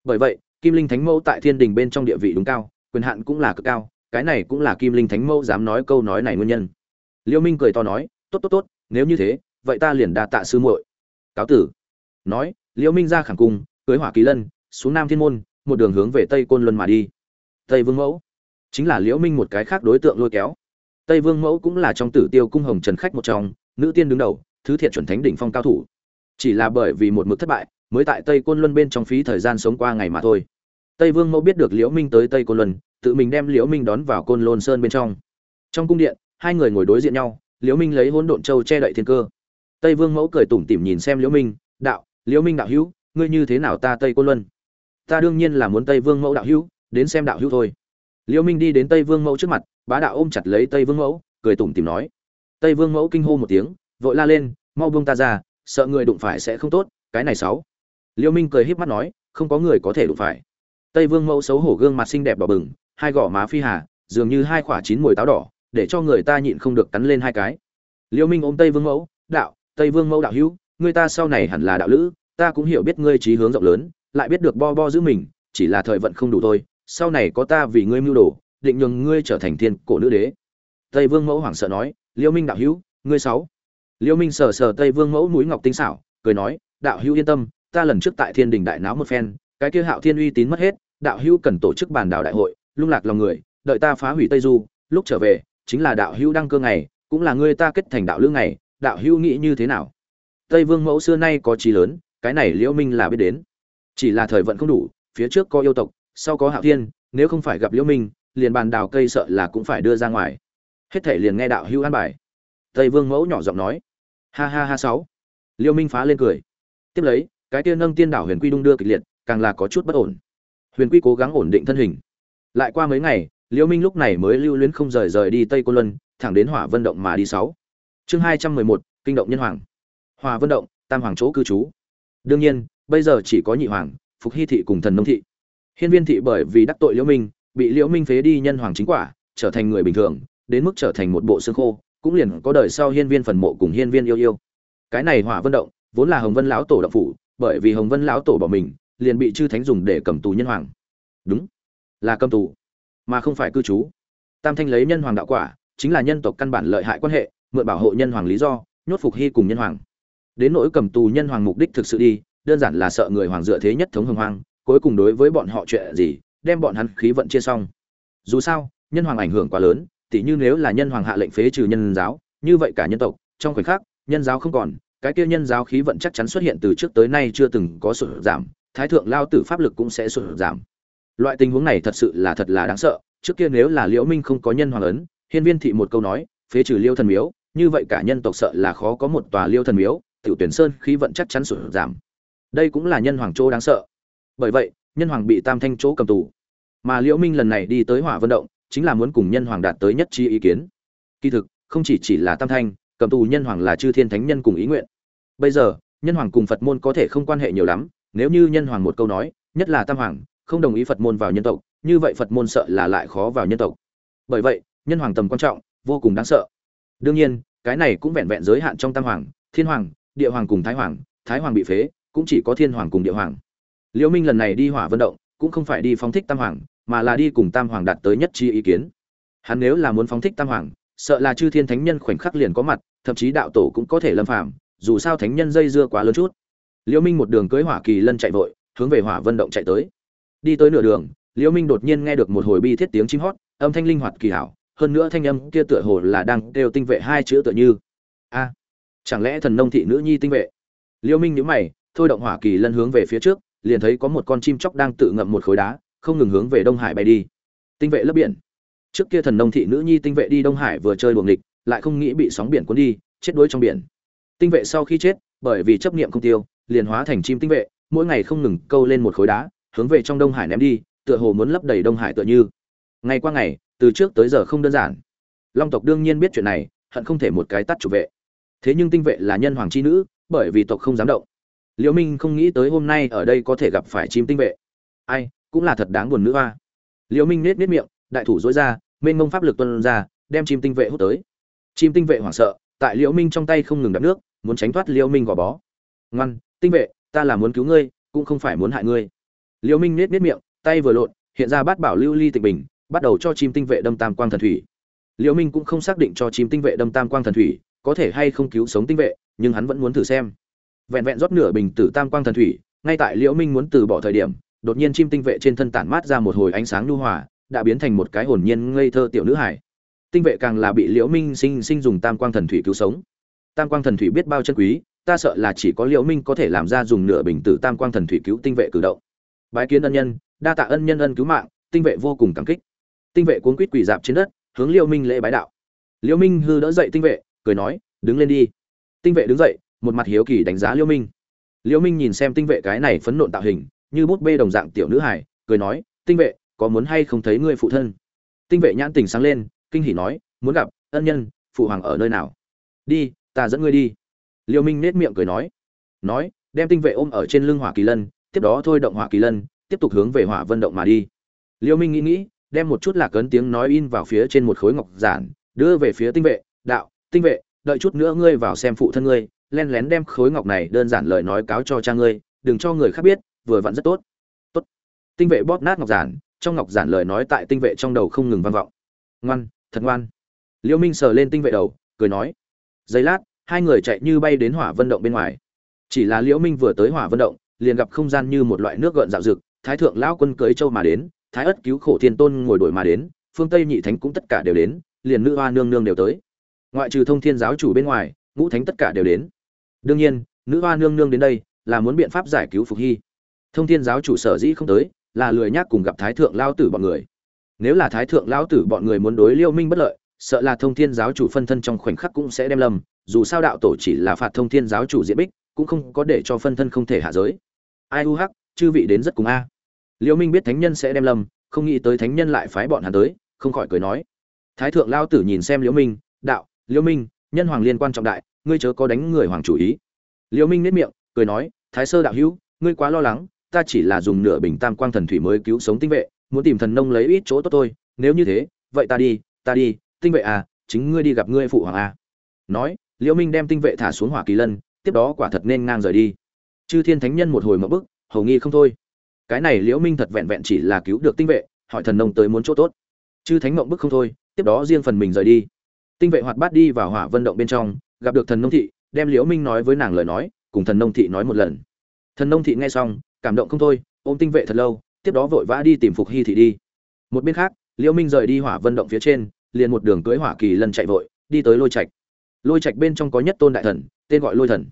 Bởi vậy kim linh thánh mẫu tại thiên đình bên trong địa vị đúng cao, quyền hạn cũng là cực cao, cái này cũng là kim linh thánh mẫu dám nói câu nói này nguyên nhân. Liêu minh cười to nói, tốt tốt tốt, nếu như thế, vậy ta liền đa tạ sư muội. Cáo tử. Nói, liêu minh ra khẳng cung cưới hỏa kỳ lân, xuống nam thiên môn, một đường hướng về tây côn luân mà đi. Tây vương mẫu. Chính là liễu minh một cái khác đối tượng lôi kéo. Tây vương mẫu cũng là trong tử tiêu cung hồng trần khách một trong, nữ tiên đứng đầu, thứ thiện chuẩn thánh đỉnh phong cao thủ. Chỉ là bởi vì một mực thất bại mới tại tây côn luân bên trong phí thời gian sống qua ngày mà thôi. Tây vương mẫu biết được liễu minh tới tây côn luân, tự mình đem liễu minh đón vào côn lôn sơn bên trong. Trong cung điện, hai người ngồi đối diện nhau, liễu minh lấy hỗn độn châu che đậy thiên cơ. Tây vương mẫu cười tủm tỉm nhìn xem liễu minh, đạo, liễu minh đạo hữu, ngươi như thế nào ta tây côn luân? Ta đương nhiên là muốn tây vương mẫu đạo hữu, đến xem đạo hữu thôi. Liễu minh đi đến tây vương mẫu trước mặt, bá đạo ôm chặt lấy tây vương mẫu, cười tủm tỉm nói. Tây vương mẫu kinh hô một tiếng, vội la lên, mau buông ta ra, sợ người đụng phải sẽ không tốt, cái này xấu Liêu minh cười híp mắt nói, không có người có thể đụng phải. Tây vương mẫu xấu hổ gương mặt xinh đẹp đỏ bừng, hai gò má phi hà, dường như hai quả chín mùi táo đỏ, để cho người ta nhịn không được cắn lên hai cái. Liêu minh ôm tây vương mẫu, đạo, tây vương mẫu đạo hữu, người ta sau này hẳn là đạo lữ, ta cũng hiểu biết ngươi trí hướng rộng lớn, lại biết được bo bo giữ mình, chỉ là thời vận không đủ thôi, sau này có ta vì ngươi mưu đồ, định nhường ngươi trở thành thiên cổ nữ đế. Tây vương mẫu hoảng sợ nói, liêu minh đạo hữu, ngươi sáu. Liêu minh sờ sờ tây vương mẫu mũi ngọc tinh xảo, cười nói, đạo hữu yên tâm ta lần trước tại thiên đình đại náo một phen, cái kia hạo thiên uy tín mất hết, đạo hữu cần tổ chức bàn đảo đại hội, lung lạc lòng người, đợi ta phá hủy tây du, lúc trở về, chính là đạo hữu đăng cơ ngày, cũng là ngươi ta kết thành đạo lương ngày, đạo hữu nghĩ như thế nào? Tây vương mẫu xưa nay có trí lớn, cái này liễu minh là biết đến. Chỉ là thời vận không đủ, phía trước có yêu tộc, sau có hạo thiên, nếu không phải gặp liễu minh, liền bàn đào cây sợ là cũng phải đưa ra ngoài. Hết thể liền nghe đạo hữu an bài. Tây vương mẫu nhỏ giọng nói. Ha ha ha sáu. Liễu minh phá lên cười. Tiếp lấy cái kia nâng tiên đảo huyền quy đung đưa kịch liệt, càng là có chút bất ổn. Huyền quy cố gắng ổn định thân hình. Lại qua mấy ngày, liễu minh lúc này mới lưu luyến không rời rời đi tây côn luân, thẳng đến hỏa vân động mà đi sáu. Chương hai trăm mười một, kinh động nhân hoàng. Hỏa vân động, tam hoàng chỗ cư trú. Đương nhiên, bây giờ chỉ có nhị hoàng, phục hy thị cùng thần nông thị. Hiên viên thị bởi vì đắc tội liễu minh, bị liễu minh phế đi nhân hoàng chính quả, trở thành người bình thường, đến mức trở thành một bộ xương khô, cũng liền có đời sau hiên viên phần mộ cùng hiên viên yêu yêu. Cái này hỏa vân động, vốn là hồng vân lão tổ động phủ bởi vì hồng vân lão tổ bỏ mình, liền bị chư thánh dùng để cầm tù nhân hoàng. Đúng, là cầm tù, mà không phải cư trú. Tam thanh lấy nhân hoàng đạo quả, chính là nhân tộc căn bản lợi hại quan hệ, mượn bảo hộ nhân hoàng lý do, nhốt phục hy cùng nhân hoàng. Đến nỗi cầm tù nhân hoàng mục đích thực sự đi, đơn giản là sợ người hoàng dựa thế nhất thống hồng hoàng cuối cùng đối với bọn họ chuyện gì, đem bọn hắn khí vận chia xong. Dù sao, nhân hoàng ảnh hưởng quá lớn, tỉ như nếu là nhân hoàng hạ lệnh phế trừ nhân giáo, như vậy cả nhân tộc, trong khoảnh khắc, nhân giáo không còn cái kia nhân giáo khí vận chắc chắn xuất hiện từ trước tới nay chưa từng có sụt giảm, thái thượng lao tử pháp lực cũng sẽ sụt giảm. Loại tình huống này thật sự là thật là đáng sợ, trước kia nếu là liễu minh không có nhân hoàng ấn, hiên viên thị một câu nói, phế trừ liêu thần miếu, như vậy cả nhân tộc sợ là khó có một tòa liêu thần miếu, tiểu tuyển sơn khí vận chắc chắn sụt giảm. Đây cũng là nhân hoàng chỗ đáng sợ. Bởi vậy, nhân hoàng bị tam thanh chỗ cầm tù. Mà liễu minh lần này đi tới hỏa vận động, chính là muốn cùng nhân hoàng đạt tới nhất trí ý kiến. Kỳ thực, không chỉ chỉ là tam thanh cầm tù nhân hoàng là chư thiên thánh nhân cùng ý nguyện. Bây giờ, nhân hoàng cùng phật môn có thể không quan hệ nhiều lắm, nếu như nhân hoàng một câu nói, nhất là tam hoàng, không đồng ý phật môn vào nhân tộc, như vậy phật môn sợ là lại khó vào nhân tộc. Bởi vậy, nhân hoàng tầm quan trọng, vô cùng đáng sợ. Đương nhiên, cái này cũng vẹn vẹn giới hạn trong tam hoàng, thiên hoàng, địa hoàng cùng thái hoàng thái hoàng bị phế, cũng chỉ có thiên hoàng cùng địa hoàng. Liễu minh lần này đi hỏa vận động, cũng không phải đi phóng thích tam hoàng, mà là đi cùng tam hoàng đạt tới nhất trí ý kiến. Hắn nếu là muốn phóng thích tam hoàng, sợ là chư thiên thánh nhân khoảnh khắc liền có mặt thậm chí đạo tổ cũng có thể lâm phạm dù sao thánh nhân dây dưa quá lớn chút. Liễu minh một đường cưỡi hỏa kỳ lân chạy vội, hướng về hỏa vân động chạy tới. Đi tới nửa đường liễu minh đột nhiên nghe được một hồi bi thiết tiếng chim hót, âm thanh linh hoạt kỳ hảo, hơn nữa thanh âm kia tựa hồ là đang kêu tinh vệ hai chữ tựa như. A, chẳng lẽ thần nông thị nữ nhi tinh vệ? Liễu minh nhíu mày, thôi động hỏa kỳ lân hướng về phía trước, liền thấy có một con chim chóc đang tự ngậm một khối đá, không ngừng hướng về đông hải bay đi. Tinh vệ lấp biển. Trước kia thần nông thị nữ nhi tinh vệ đi đông hải vừa chơi đuồng địch lại không nghĩ bị sóng biển cuốn đi, chết đuối trong biển. Tinh vệ sau khi chết, bởi vì chấp niệm không tiêu, liền hóa thành chim tinh vệ, mỗi ngày không ngừng câu lên một khối đá, hướng về trong đông hải ném đi, tựa hồ muốn lấp đầy đông hải tựa như. Ngày qua ngày, từ trước tới giờ không đơn giản. Long tộc đương nhiên biết chuyện này, hận không thể một cái tắt chủ vệ. Thế nhưng tinh vệ là nhân hoàng chi nữ, bởi vì tộc không dám động. Liễu minh không nghĩ tới hôm nay ở đây có thể gặp phải chim tinh vệ. Ai, cũng là thật đáng buồn nữ hoa. Liễu minh nết nết miệng, đại thủ dối ra, mênh mông pháp lực tuôn ra, đem chim tinh vệ hút tới chim tinh vệ hoảng sợ, tại liễu minh trong tay không ngừng đập nước, muốn tránh thoát liễu minh gò bó. Ngoan, tinh vệ, ta là muốn cứu ngươi, cũng không phải muốn hại ngươi. Liễu minh nết nết miệng, tay vừa lộn, hiện ra bát bảo lưu ly tịch bình, bắt đầu cho chim tinh vệ đâm tam quang thần thủy. Liễu minh cũng không xác định cho chim tinh vệ đâm tam quang thần thủy, có thể hay không cứu sống tinh vệ, nhưng hắn vẫn muốn thử xem. Vẹn vẹn rót nửa bình tử tam quang thần thủy, ngay tại liễu minh muốn từ bỏ thời điểm, đột nhiên chim tinh vệ trên thân tản mát ra một hồi ánh sáng nhu hòa, đã biến thành một cái hồn nhiên ngây thơ tiểu nữ hải tinh vệ càng là bị liễu minh sinh sinh dùng tam quang thần thủy cứu sống. Tam quang thần thủy biết bao chân quý, ta sợ là chỉ có liễu minh có thể làm ra dùng nửa bình tử tam quang thần thủy cứu tinh vệ cử động. Bái kiến ân nhân, đa tạ ân nhân ân cứu mạng, tinh vệ vô cùng cảm kích. Tinh vệ cuốn quýt quỳ dạp trên đất, hướng liễu minh lễ bái đạo. Liễu minh hư đỡ dậy tinh vệ, cười nói, đứng lên đi. Tinh vệ đứng dậy, một mặt hiếu kỳ đánh giá liễu minh. Liễu minh nhìn xem tinh vệ cái này phấn nộ tạo hình, như bút bê đồng dạng tiểu nữ hải cười nói, tinh vệ, có muốn hay không thấy ngươi phụ thân? Tinh vệ nhãn tình sáng lên kinh hỉ nói, muốn gặp ân nhân, phụ hoàng ở nơi nào? Đi, ta dẫn ngươi đi. Liêu minh nết miệng cười nói. Nói, đem tinh vệ ôm ở trên lưng hỏa kỳ lân, tiếp đó thôi động hỏa kỳ lân, tiếp tục hướng về hỏa vân động mà đi. Liêu minh nghĩ nghĩ, đem một chút lạc ấn tiếng nói in vào phía trên một khối ngọc giản, đưa về phía tinh vệ, đạo, tinh vệ, đợi chút nữa ngươi vào xem phụ thân ngươi, len lén đem khối ngọc này đơn giản lời nói cáo cho cha ngươi, đừng cho người khác biết, vừa vặn rất tốt. Tốt. Tinh vệ bóp nát ngọc giản, trong ngọc giản lời nói tại tinh vệ trong đầu không ngừng vang vọng. Ngoan thật ngoan. Liễu minh sờ lên tinh vệ đầu, cười nói, giây lát, hai người chạy như bay đến hỏa vân động bên ngoài. Chỉ là liễu minh vừa tới hỏa vân động, liền gặp không gian như một loại nước gợn dạo dực thái thượng lão quân cưới châu mà đến, thái ất cứu khổ thiên tôn ngồi đổi mà đến, phương tây nhị thánh cũng tất cả đều đến, liền nữ hoa nương nương đều tới. Ngoại trừ thông thiên giáo chủ bên ngoài, ngũ thánh tất cả đều đến. Đương nhiên, nữ hoa nương nương đến đây, là muốn biện pháp giải cứu phục hy. Thông thiên giáo chủ sở dĩ không tới, là lười nhác cùng gặp thái thượng lao tử bọn người nếu là thái thượng lão tử bọn người muốn đối liêu minh bất lợi, sợ là thông thiên giáo chủ phân thân trong khoảnh khắc cũng sẽ đem lầm, dù sao đạo tổ chỉ là phạt thông thiên giáo chủ diễn bích, cũng không có để cho phân thân không thể hạ giới. Ai u hắc, chư vị đến rất cùng a. Liêu minh biết thánh nhân sẽ đem lầm, không nghĩ tới thánh nhân lại phái bọn hắn tới, không khỏi cười nói. Thái thượng lao tử nhìn xem liêu minh, đạo, liêu minh, nhân hoàng liên quan trọng đại, ngươi chớ có đánh người hoàng chủ ý. Liêu minh nết miệng, cười nói, thái sơ đạo hữu, ngươi quá lo lắng, ta chỉ là dùng nửa bình tam quang thần thủy mới cứu sống tinh vệ muốn tìm thần nông lấy ít chỗ tốt tôi nếu như thế, vậy ta đi ta đi, tinh vệ à chính ngươi đi gặp ngươi phụ hoàng à. Nói, liễu minh đem tinh vệ thả xuống hỏa kỳ lân, tiếp đó quả thật nên ngang rời đi. Chư thiên thánh nhân một hồi mở bức hầu nghi không thôi. Cái này liễu minh thật vẹn vẹn chỉ là cứu được tinh vệ, hỏi thần nông tới muốn chỗ tốt. Chư thánh mộng bức không thôi, tiếp đó riêng phần mình rời đi. Tinh vệ hoạt bát đi vào hỏa vân động bên trong, gặp được thần nông thị, đem liễu minh nói với nàng lời nói, cùng thần nông thị nói một lần. Thần nông thị nghe xong, cảm động không thôi, ôm tinh vệ thật lâu tiếp đó vội vã đi tìm phục hy thị đi. Một bên khác, liễu minh rời đi hỏa vân động phía trên, liền một đường cưỡi hỏa kỳ lần chạy vội, đi tới lôi trạch. Lôi trạch bên trong có nhất tôn đại thần, tên gọi lôi thần.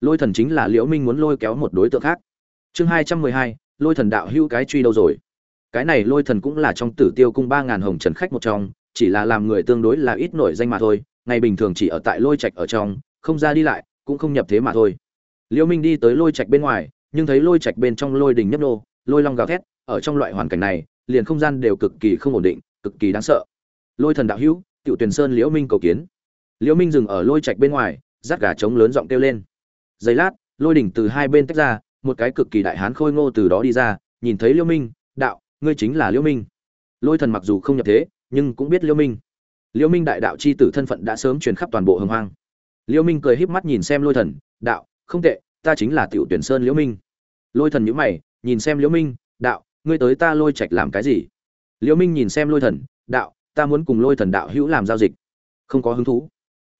Lôi thần chính là liễu minh muốn lôi kéo một đối tượng khác. Chương hai trăm mười hai, lôi thần đạo hữu cái truy đâu rồi? Cái này lôi thần cũng là trong tử tiêu cung ba ngàn hồng trần khách một trong, chỉ là làm người tương đối là ít nổi danh mà thôi, ngày bình thường chỉ ở tại lôi trạch ở trong, không ra đi lại, cũng không nhập thế mà thôi. Liễu minh đi tới lôi trạch bên ngoài, nhưng thấy lôi trạch bên trong lôi đình nhấp nô lôi long gào thét, ở trong loại hoàn cảnh này, liền không gian đều cực kỳ không ổn định, cực kỳ đáng sợ. Lôi thần đạo hữu, tiểu tuyền sơn liễu minh cầu kiến. Liễu minh dừng ở lôi trạch bên ngoài, rát gà trống lớn giọng kêu lên. Giây lát, lôi đỉnh từ hai bên tách ra, một cái cực kỳ đại hán khôi ngô từ đó đi ra, nhìn thấy liễu minh, đạo, ngươi chính là liễu minh. Lôi thần mặc dù không nhập thế, nhưng cũng biết liễu minh. Liễu minh đại đạo chi tử thân phận đã sớm truyền khắp toàn bộ hưng hoang. Liễu minh cười híp mắt nhìn xem lôi thần, đạo, không tệ, ta chính là tiểu tuyển sơn liễu minh. Lôi thần nhíu mày nhìn xem liễu minh, đạo, ngươi tới ta lôi trạch làm cái gì? Liễu minh nhìn xem lôi thần, đạo, ta muốn cùng lôi thần đạo hữu làm giao dịch. Không có hứng thú.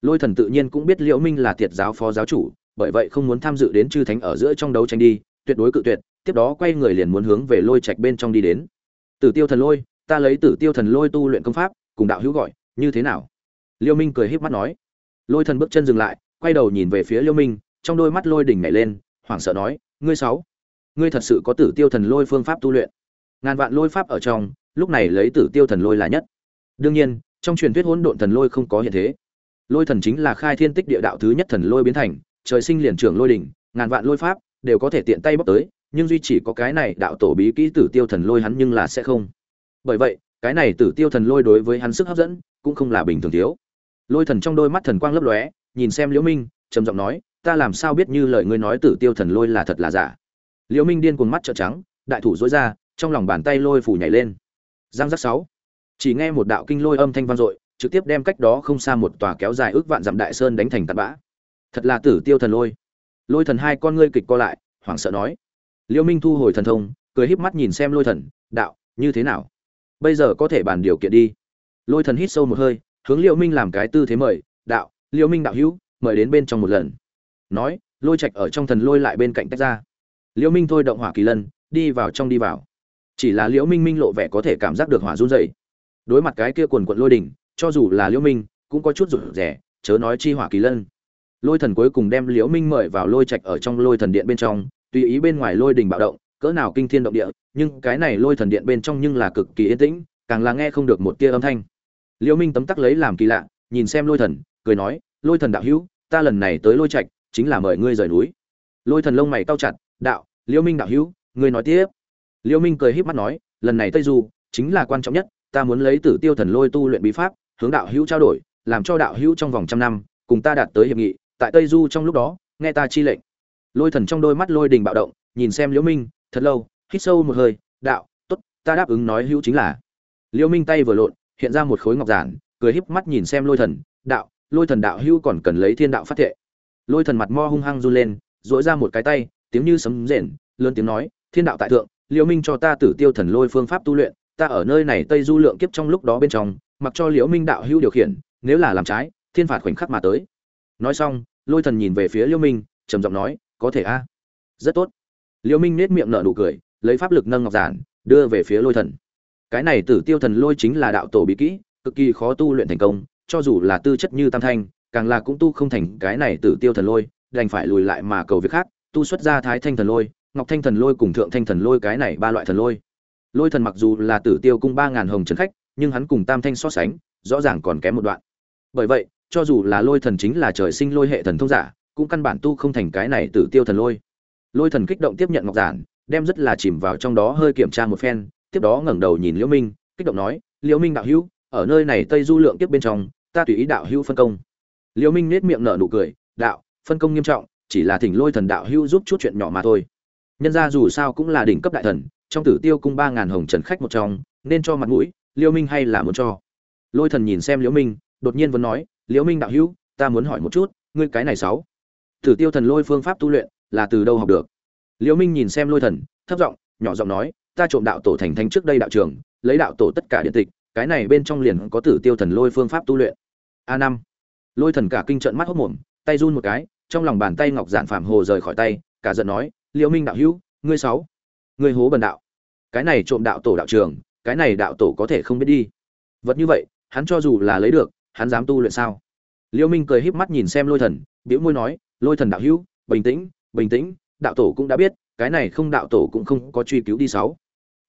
Lôi thần tự nhiên cũng biết liễu minh là tiệt giáo phó giáo chủ, bởi vậy không muốn tham dự đến chư thánh ở giữa trong đấu tranh đi, tuyệt đối cự tuyệt, tiếp đó quay người liền muốn hướng về lôi trạch bên trong đi đến. Tử tiêu thần lôi, ta lấy tử tiêu thần lôi tu luyện công pháp, cùng đạo hữu gọi, như thế nào? Liễu minh cười híp mắt nói. Lôi thần bước chân dừng lại, quay đầu nhìn về phía liễu minh, trong đôi mắt lôi đỉnh nhảy lên, hoảng sợ nói, ngươi sáu ngươi thật sự có tử tiêu thần lôi phương pháp tu luyện. Ngàn vạn lôi pháp ở trong, lúc này lấy tử tiêu thần lôi là nhất. Đương nhiên, trong truyền thuyết hỗn độn thần lôi không có hiện thế. Lôi thần chính là khai thiên tích địa đạo thứ nhất thần lôi biến thành, trời sinh liền trưởng lôi đỉnh, ngàn vạn lôi pháp đều có thể tiện tay bóc tới, nhưng duy chỉ có cái này đạo tổ bí kỹ tử tiêu thần lôi hắn nhưng là sẽ không. Bởi vậy, cái này tử tiêu thần lôi đối với hắn sức hấp dẫn cũng không là bình thường thiếu. Lôi thần trong đôi mắt thần quang lấp lóe, nhìn xem liễu minh, trầm giọng nói, ta làm sao biết như lời ngươi nói tử tiêu thần lôi là thật là giả? Liễu minh điên cuồng mắt trợn trắng, đại thủ dối ra, trong lòng bàn tay lôi phủ nhảy lên. Giang giác sáu. Chỉ nghe một đạo kinh lôi âm thanh vang dội, trực tiếp đem cách đó không xa một tòa kéo dài ước vạn dặm đại sơn đánh thành tạt bã. Thật là tử tiêu thần lôi. Lôi thần hai con ngươi kịch co lại, hoảng sợ nói. Liễu minh thu hồi thần thông, cười híp mắt nhìn xem lôi thần, đạo, như thế nào? Bây giờ có thể bàn điều kiện đi. Lôi thần hít sâu một hơi, hướng liễu minh làm cái tư thế mời, đạo, liễu minh đạo hữu, mời đến bên trong một lần. Nói, lôi trạch ở trong thần lôi lại bên cạnh tách ra liễu minh thôi động hỏa kỳ lân, đi vào trong đi vào. Chỉ là liễu minh minh lộ vẻ có thể cảm giác được hỏa run rẩy. Đối mặt cái kia quần quận lôi đỉnh, cho dù là liễu minh, cũng có chút rụt rẻ chớ nói chi hỏa kỳ lân. Lôi thần cuối cùng đem liễu minh mời vào lôi trạch ở trong lôi thần điện bên trong, tùy ý bên ngoài lôi đỉnh bạo động, cỡ nào kinh thiên động địa, nhưng cái này lôi thần điện bên trong nhưng là cực kỳ yên tĩnh, càng là nghe không được một tia âm thanh. Liễu minh tấm tắc lấy làm kỳ lạ, nhìn xem lôi thần, cười nói, lôi thần đạo hữu, ta lần này tới lôi trạch, chính là mời ngươi rời núi. Lôi thần lông mày cau chặt, đạo Liêu minh đạo hữu, ngươi nói tiếp. Liêu minh cười híp mắt nói, lần này tây du chính là quan trọng nhất, ta muốn lấy tử tiêu thần lôi tu luyện bí pháp, hướng đạo hữu trao đổi, làm cho đạo hữu trong vòng trăm năm, cùng ta đạt tới hiệp nghị, tại tây du trong lúc đó, nghe ta chi lệnh. Lôi thần trong đôi mắt lôi đình bạo động, nhìn xem liễu minh, thật lâu, hít sâu một hơi, đạo, tốt, ta đáp ứng nói hữu chính là. Liễu minh tay vừa lộn, hiện ra một khối ngọc giản, cười híp mắt nhìn xem lôi thần, đạo, lôi thần đạo hữu còn cần lấy thiên đạo phát thệ. Lôi thần mặt mo hung hăng run lên dỗi ra một cái tay tiếng như sấm rền, lớn tiếng nói, thiên đạo tại thượng, liễu minh cho ta tử tiêu thần lôi phương pháp tu luyện, ta ở nơi này tây du lượng kiếp trong lúc đó bên trong, mặc cho liễu minh đạo hữu điều khiển, nếu là làm trái, thiên phạt khoảnh khắc mà tới. Nói xong, lôi thần nhìn về phía liễu minh, trầm giọng nói, có thể a. Rất tốt. Liễu minh nét miệng nở nụ cười, lấy pháp lực nâng ngọc giản, đưa về phía lôi thần. Cái này tử tiêu thần lôi chính là đạo tổ bí kỹ, cực kỳ khó tu luyện thành công, cho dù là tư chất như tam thanh, càng là cũng tu không thành cái này tử tiêu thần lôi, đành phải lùi lại mà cầu việc khác tu xuất ra thái thanh thần lôi, ngọc thanh thần lôi cùng thượng thanh thần lôi cái này ba loại thần lôi. Lôi thần mặc dù là tử tiêu cung ba ngàn hồng trấn khách, nhưng hắn cùng tam thanh so sánh, rõ ràng còn kém một đoạn. Bởi vậy, cho dù là lôi thần chính là trời sinh lôi hệ thần thông giả, cũng căn bản tu không thành cái này tử tiêu thần lôi. Lôi thần kích động tiếp nhận ngọc giản, đem rất là chìm vào trong đó hơi kiểm tra một phen, tiếp đó ngẩng đầu nhìn liễu minh, kích động nói, liễu minh đạo hữu, ở nơi này tây du lượng tiếp bên trong, ta tùy ý đạo hữu phân công. Liễu minh nét miệng nở nụ cười, đạo, phân công nghiêm trọng chỉ là thỉnh lôi thần đạo hữu giúp chút chuyện nhỏ mà thôi. Nhân ra dù sao cũng là đỉnh cấp đại thần, trong tử tiêu cung ba ngàn hồng trần khách một trong, nên cho mặt mũi, liêu minh hay là muốn cho? Lôi thần nhìn xem liễu minh, đột nhiên vẫn nói, liễu minh đạo hữu, ta muốn hỏi một chút, ngươi cái này sáu, tử tiêu thần lôi phương pháp tu luyện là từ đâu học được? Liễu minh nhìn xem lôi thần, thấp giọng, nhỏ giọng nói, ta trộm đạo tổ thành thanh trước đây đạo trường, lấy đạo tổ tất cả điện tịch, cái này bên trong liền có tử tiêu thần lôi phương pháp tu luyện. A năm. Lôi thần cả kinh trận mắt hốc mồm, tay run một cái trong lòng bàn tay ngọc giản phạm hồ rời khỏi tay, cả giận nói, liễu minh đạo hữu, ngươi sáu, ngươi hố bần đạo. Cái này trộm đạo tổ đạo trường, cái này đạo tổ có thể không biết đi. Vật như vậy, hắn cho dù là lấy được, hắn dám tu luyện sao? Liễu minh cười híp mắt nhìn xem lôi thần biểu môi nói, lôi thần đạo hữu, bình tĩnh bình tĩnh, đạo tổ cũng đã biết, cái này không đạo tổ cũng không có truy cứu đi sáu.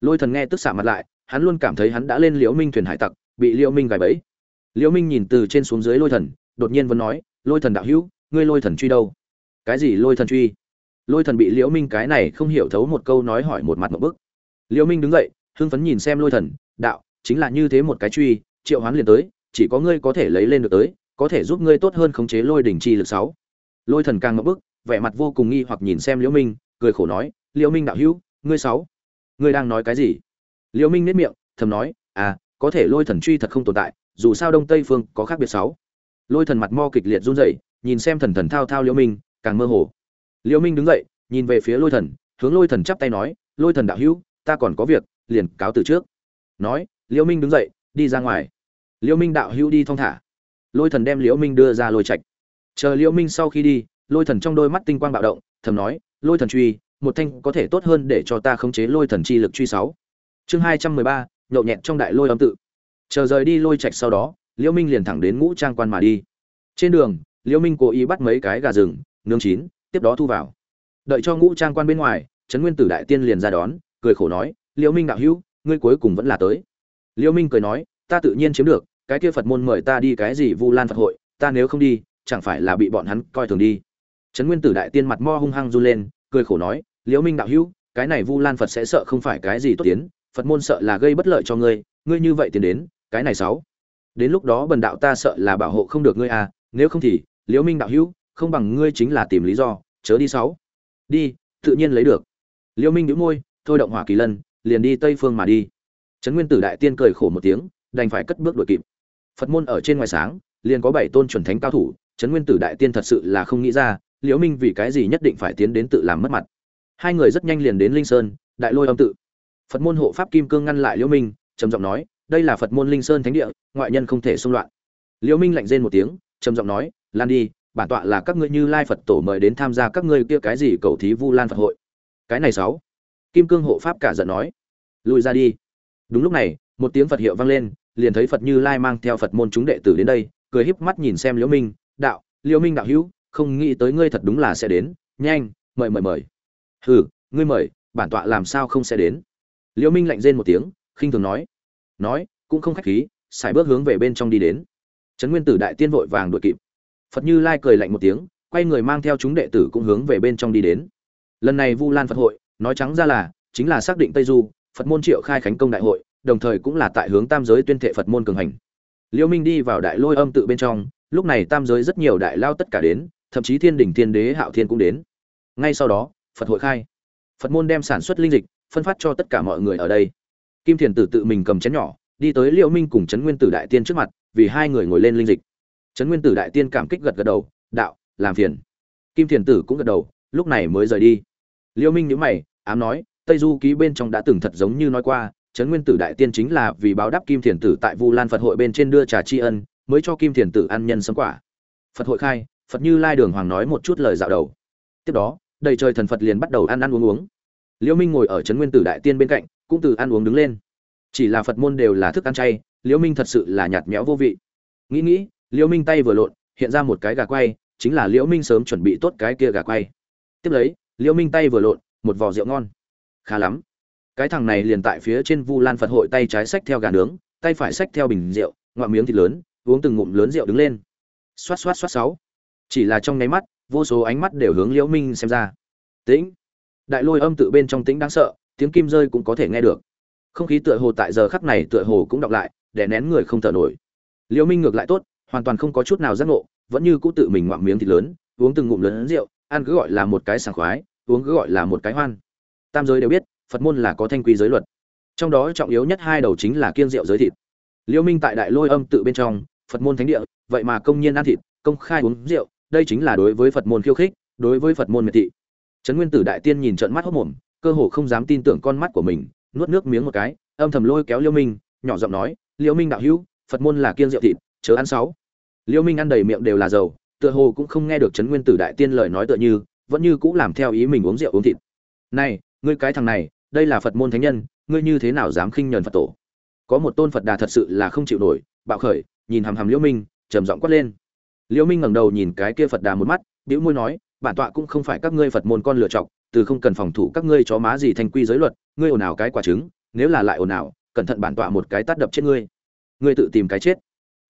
Lôi thần nghe tức xạ mặt lại, hắn luôn cảm thấy hắn đã lên liễu minh thuyền hải tặc, bị liễu minh gài bẫy. Liễu minh nhìn từ trên xuống dưới lôi thần, đột nhiên vẫn nói, lôi thần đạo hữu ngươi lôi thần truy đâu? Cái gì lôi thần truy? Lôi thần bị liễu minh cái này không hiểu thấu một câu nói hỏi một mặt một bức. Liễu minh đứng dậy, hưng phấn nhìn xem lôi thần, đạo, chính là như thế một cái truy, triệu hoán liền tới, chỉ có ngươi có thể lấy lên được tới, có thể giúp ngươi tốt hơn khống chế lôi đỉnh chi lực sáu. Lôi thần càng ngập bức, vẻ mặt vô cùng nghi hoặc nhìn xem liễu minh, cười khổ nói, liễu minh đạo hữu, ngươi sáu, ngươi đang nói cái gì? Liễu minh nét miệng, thầm nói à có thể lôi thần truy thật không tồn tại, dù sao đông tây phương có khác biệt sáu. Lôi thần mặt mo kịch liệt run rẩy nhìn xem thần thần thao thao liễu minh, càng mơ hồ. Liễu minh đứng dậy, nhìn về phía lôi thần, hướng lôi thần chắp tay nói, lôi thần đạo hữu, ta còn có việc, liền cáo từ trước. Nói, liễu minh đứng dậy, đi ra ngoài. Liễu minh đạo hữu đi thong thả. Lôi thần đem liễu minh đưa ra lôi trạch. Chờ liễu minh sau khi đi, lôi thần trong đôi mắt tinh quang bạo động, thầm nói, lôi thần truy, một thanh có thể tốt hơn để cho ta khống chế lôi thần chi lực truy sáu. Chương hai trăm mười ba, nhậu nhẹt trong đại lôi âm tự. Chờ rời đi lôi trạch sau đó, liễu minh liền thẳng đến ngũ trang quan mà đi. Trên đường liễu minh cố ý bắt mấy cái gà rừng, nướng chín, tiếp đó thu vào. Đợi cho ngũ trang quan bên ngoài, trấn nguyên tử đại tiên liền ra đón, cười khổ nói liễu minh đạo hữu, ngươi cuối cùng vẫn là tới. Liễu minh cười nói, ta tự nhiên chiếm được, cái kia phật môn mời ta đi cái gì vu lan phật hội, ta nếu không đi, chẳng phải là bị bọn hắn coi thường đi. Trấn nguyên tử đại tiên mặt mo hung hăng run lên, cười khổ nói liễu minh đạo hữu, cái này vu lan phật sẽ sợ không phải cái gì tốt tiến, phật môn sợ là gây bất lợi cho ngươi ngươi như vậy tiến đến, cái này sáu đến lúc đó bần đạo ta sợ là bảo hộ không được ngươi à nếu không thì liễu minh đạo hữu, không bằng ngươi chính là tìm lý do, chớ đi sáu. Đi, tự nhiên lấy được. Liễu minh nhíu môi, thôi động hỏa kỳ lân, liền đi tây phương mà đi. Trấn nguyên tử đại tiên cười khổ một tiếng, đành phải cất bước đuổi kịp. Phật môn ở trên ngoài sáng, liền có bảy tôn chuẩn thánh cao thủ, trấn nguyên tử đại tiên thật sự là không nghĩ ra, liễu minh vì cái gì nhất định phải tiến đến tự làm mất mặt. Hai người rất nhanh liền đến linh sơn, đại lôi âm tự. Phật môn hộ pháp kim cương ngăn lại liễu minh, trầm giọng nói, đây là phật môn linh sơn thánh địa, ngoại nhân không thể xung loạn. Liễu minh lạnh rên một tiếng, trầm giọng nói lan đi, bản tọa là các ngươi như lai phật tổ mời đến tham gia các ngươi kia cái gì cầu thí vu lan phật hội. Cái này sáu. Kim cương hộ pháp cả giận nói. Lùi ra đi. Đúng lúc này, một tiếng phật hiệu vang lên, liền thấy phật như lai mang theo phật môn chúng đệ tử đến đây, cười híp mắt nhìn xem liễu minh, đạo, liễu minh đạo hữu, không nghĩ tới ngươi thật đúng là sẽ đến. Nhanh, mời mời mời. Hừ, ngươi mời, bản tọa làm sao không sẽ đến? Liễu minh lạnh rên một tiếng, khinh thường nói. Nói, cũng không khách khí, xài bước hướng về bên trong đi đến. Trấn nguyên tử đại tiên vội vàng đuổi kịp phật như lai cười lạnh một tiếng, quay người mang theo chúng đệ tử cũng hướng về bên trong đi đến. Lần này vu lan phật hội, nói trắng ra là, chính là xác định tây du, phật môn triệu khai khánh công đại hội, đồng thời cũng là tại hướng tam giới tuyên thệ phật môn cường hành. Liễu minh đi vào đại lôi âm tự bên trong, lúc này tam giới rất nhiều đại lao tất cả đến, thậm chí thiên đỉnh thiên đế hạo thiên cũng đến. Ngay sau đó, phật hội khai. Phật môn đem sản xuất linh dịch, phân phát cho tất cả mọi người ở đây. Kim thiền tử tự mình cầm chén nhỏ, đi tới liễu minh cùng trấn nguyên tử đại tiên trước mặt, vì hai người ngồi lên linh dịch trấn nguyên tử đại tiên cảm kích gật gật đầu, đạo, làm phiền. Kim thiền tử cũng gật đầu, lúc này mới rời đi. Liêu minh nhíu mày, ám nói, tây du ký bên trong đã từng thật giống như nói qua, trấn nguyên tử đại tiên chính là vì báo đáp kim thiền tử tại vu lan phật hội bên trên đưa trà tri ân, mới cho kim thiền tử ăn nhân sấm quả. Phật hội khai, phật như lai đường hoàng nói một chút lời dạo đầu. Tiếp đó, đầy trời thần phật liền bắt đầu ăn ăn uống uống. Liễu minh ngồi ở trấn nguyên tử đại tiên bên cạnh, cũng từ ăn uống đứng lên. Chỉ là phật môn đều là thức ăn chay liễu minh thật sự là nhạt nhẽo vô vị. Nghĩ nghĩ liễu minh tay vừa lộn, hiện ra một cái gà quay, chính là liễu minh sớm chuẩn bị tốt cái kia gà quay. Tiếp lấy, liễu minh tay vừa lộn, một vò rượu ngon. Khá lắm. Cái thằng này liền tại phía trên vu lan phật hội tay trái xách theo gà nướng, tay phải xách theo bình rượu, ngoạm miếng thịt lớn, uống từng ngụm lớn rượu đứng lên. Xoát xoát xoát sáu. Chỉ là trong nháy mắt, vô số ánh mắt đều hướng liễu minh xem ra. Tĩnh. Đại lôi âm tự bên trong tĩnh đáng sợ, tiếng kim rơi cũng có thể nghe được. Không khí tựa hồ tại giờ khắc này tựa hồ cũng đọc lại để nén người không thở nổi. Liễu minh ngược lại tốt hoàn toàn không có chút nào giác ngộ, vẫn như cũ tự mình ngoạm miếng thịt lớn, uống từng ngụm lớn rượu, ăn cứ gọi là một cái sảng khoái, uống cứ gọi là một cái hoan. Tam giới đều biết, phật môn là có thanh quy giới luật. Trong đó trọng yếu nhất hai đầu chính là kiêng rượu giới thịt. Liêu minh tại đại lôi âm tự bên trong, phật môn thánh địa, vậy mà công nhiên ăn thịt, công khai uống rượu, đây chính là đối với phật môn khiêu khích, đối với phật môn miệt thị. Trấn nguyên tử đại tiên nhìn trợn mắt hốt mồm, cơ hồ không dám tin tưởng con mắt của mình, nuốt nước miếng một cái, âm thầm lôi kéo Liêu minh, nhỏ giọng nói, Liêu minh đạo hữu, phật môn là kiêng rượu thịt, chớ ăn sáu liễu minh ăn đầy miệng đều là dầu, tựa hồ cũng không nghe được trấn nguyên tử đại tiên lời nói tựa như, vẫn như cũng làm theo ý mình uống rượu uống thịt. Này, ngươi cái thằng này, đây là phật môn thánh nhân, ngươi như thế nào dám khinh nhờn phật tổ? Có một tôn phật đà thật sự là không chịu nổi, bạo khởi, nhìn hàm hàm liễu minh, trầm giọng quát lên. Liễu minh ngẩng đầu nhìn cái kia phật đà một mắt, bĩu môi nói, bản tọa cũng không phải các ngươi phật môn con lựa chọc từ không cần phòng thủ các ngươi chó má gì thành quy giới luật, ngươi ồn ào cái quả trứng, nếu là lại ồn ào, cẩn thận bản tọa một cái tát đập chết ngươi. Ngươi tự tìm cái chết.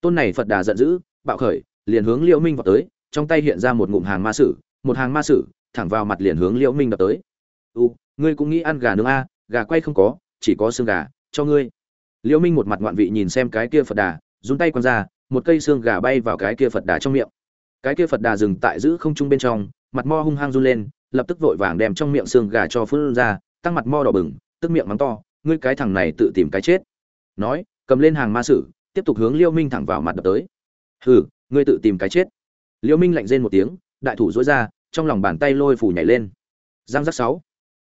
Tôn này phật đà giận dữ bạo khởi, liền hướng liễu minh vào tới, trong tay hiện ra một ngụm hàng ma sử, một hàng ma sử, thẳng vào mặt liền hướng liễu minh đập tới. U, ngươi cũng nghĩ ăn gà nướng a, gà quay không có, chỉ có xương gà, cho ngươi. Liễu minh một mặt ngoạn vị nhìn xem cái kia phật đà, run tay quăng ra, một cây xương gà bay vào cái kia phật đà trong miệng. Cái kia phật đà dừng tại giữ không trung bên trong, mặt mo hung hăng run lên, lập tức vội vàng đem trong miệng xương gà cho phun ra, tăng mặt mo đỏ bừng, tức miệng mắng to, ngươi cái thằng này tự tìm cái chết. Nói, cầm lên hàng ma sử, tiếp tục hướng liêu minh thẳng vào mặt đập tới hừ, ngươi tự tìm cái chết. Liễu minh lạnh rên một tiếng, đại thủ dối ra, trong lòng bàn tay lôi phủ nhảy lên. Giang giác sáu.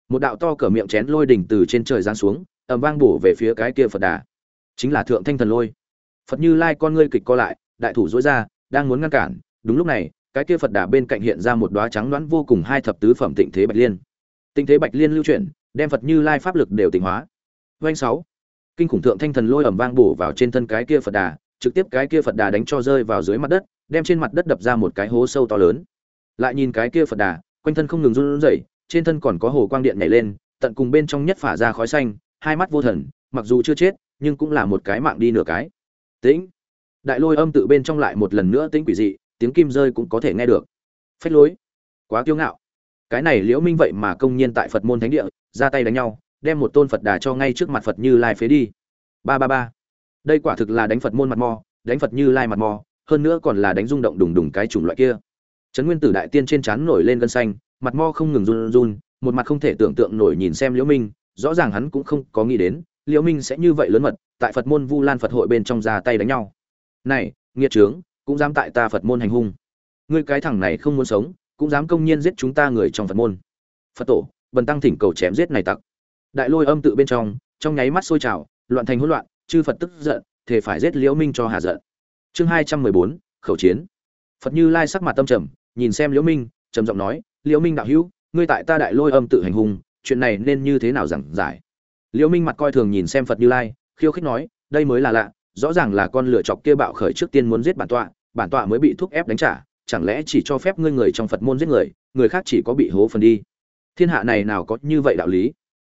Một đạo to cỡ miệng chén lôi đỉnh từ trên trời giáng xuống, ầm vang bổ về phía cái kia phật đà. Chính là thượng thanh thần lôi. Phật như lai con ngươi kịch co lại, đại thủ dối ra, đang muốn ngăn cản, đúng lúc này, cái kia phật đà bên cạnh hiện ra một đóa trắng đoán vô cùng hai thập tứ phẩm tịnh thế bạch liên. Tịnh thế bạch liên lưu chuyển, đem phật như lai pháp lực đều tịnh hóa. Doanh sáu. Kinh khủng thượng thanh thần lôi ầm vang bổ vào trên thân cái kia phật đà trực tiếp cái kia phật đà đánh cho rơi vào dưới mặt đất, đem trên mặt đất đập ra một cái hố sâu to lớn. Lại nhìn cái kia phật đà, quanh thân không ngừng run rẩy, trên thân còn có hồ quang điện nhảy lên, tận cùng bên trong nhất phả ra khói xanh, hai mắt vô thần, mặc dù chưa chết, nhưng cũng là một cái mạng đi nửa cái. Tĩnh. Đại lôi âm tự bên trong lại một lần nữa tĩnh quỷ dị, tiếng kim rơi cũng có thể nghe được. Phách lối. Quá kiêu ngạo. Cái này liễu minh vậy mà công nhiên tại phật môn thánh địa, ra tay đánh nhau, đem một tôn phật đà cho ngay trước mặt phật như lai phế đi. Ba ba ba đây quả thực là đánh phật môn mặt mò, đánh phật như lai mặt mò, hơn nữa còn là đánh rung động đùng đùng cái chủng loại kia. Trấn nguyên tử đại tiên trên trán nổi lên gân xanh, mặt mo không ngừng run run, một mặt không thể tưởng tượng nổi nhìn xem liễu minh, rõ ràng hắn cũng không có nghĩ đến, liễu minh sẽ như vậy lớn mật, tại phật môn vu lan phật hội bên trong ra tay đánh nhau. Này, nghiệt trướng, cũng dám tại ta phật môn hành hung. Ngươi cái thằng này không muốn sống, cũng dám công nhiên giết chúng ta người trong phật môn. Phật tổ, bần tăng thỉnh cầu chém giết này tặc. Đại lôi âm tự bên trong trong nháy mắt sôi trào, loạn thành hỗn loạn chư phật tức giận thể phải giết liễu minh cho hà giận. Chương hai trăm mười bốn, khẩu chiến. Phật như lai sắc mặt tâm trầm, nhìn xem liễu minh, trầm giọng nói, liễu minh đạo hữu, ngươi tại ta đại lôi âm tự hành hung chuyện này nên như thế nào giảng giải? Liễu minh mặt coi thường nhìn xem phật như lai, khiêu khích nói, đây mới là lạ, rõ ràng là con lựa chọc kia bạo khởi trước tiên muốn giết bản tọa bản tọa mới bị thúc ép đánh trả, chẳng lẽ chỉ cho phép ngươi người trong phật môn giết người người khác chỉ có bị hố phần đi? Thiên hạ này nào có như vậy đạo lý?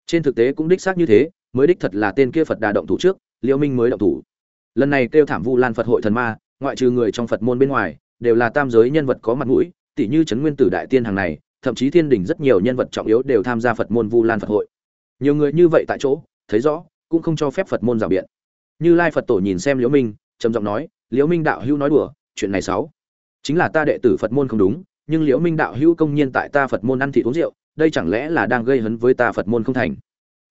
Trên thực tế cũng đích xác như thế, mới đích thật là tên kia phật đà động thủ trước liễu minh mới động thủ. Lần này kêu thảm vu lan phật hội thần ma, ngoại trừ người trong phật môn bên ngoài, đều là tam giới nhân vật có mặt mũi tỷ như trấn nguyên tử đại tiên hàng này, thậm chí thiên đình rất nhiều nhân vật trọng yếu đều tham gia phật môn vu lan phật hội. Nhiều người như vậy tại chỗ, thấy rõ, cũng không cho phép phật môn rào biện. Như lai phật tổ nhìn xem liễu minh, trầm giọng nói, liễu minh đạo hữu nói đùa, chuyện này xấu. Chính là ta đệ tử phật môn không đúng, nhưng liễu minh đạo hữu công nhiên tại ta phật môn ăn thịt uống rượu, đây chẳng lẽ là đang gây hấn với ta phật môn không thành?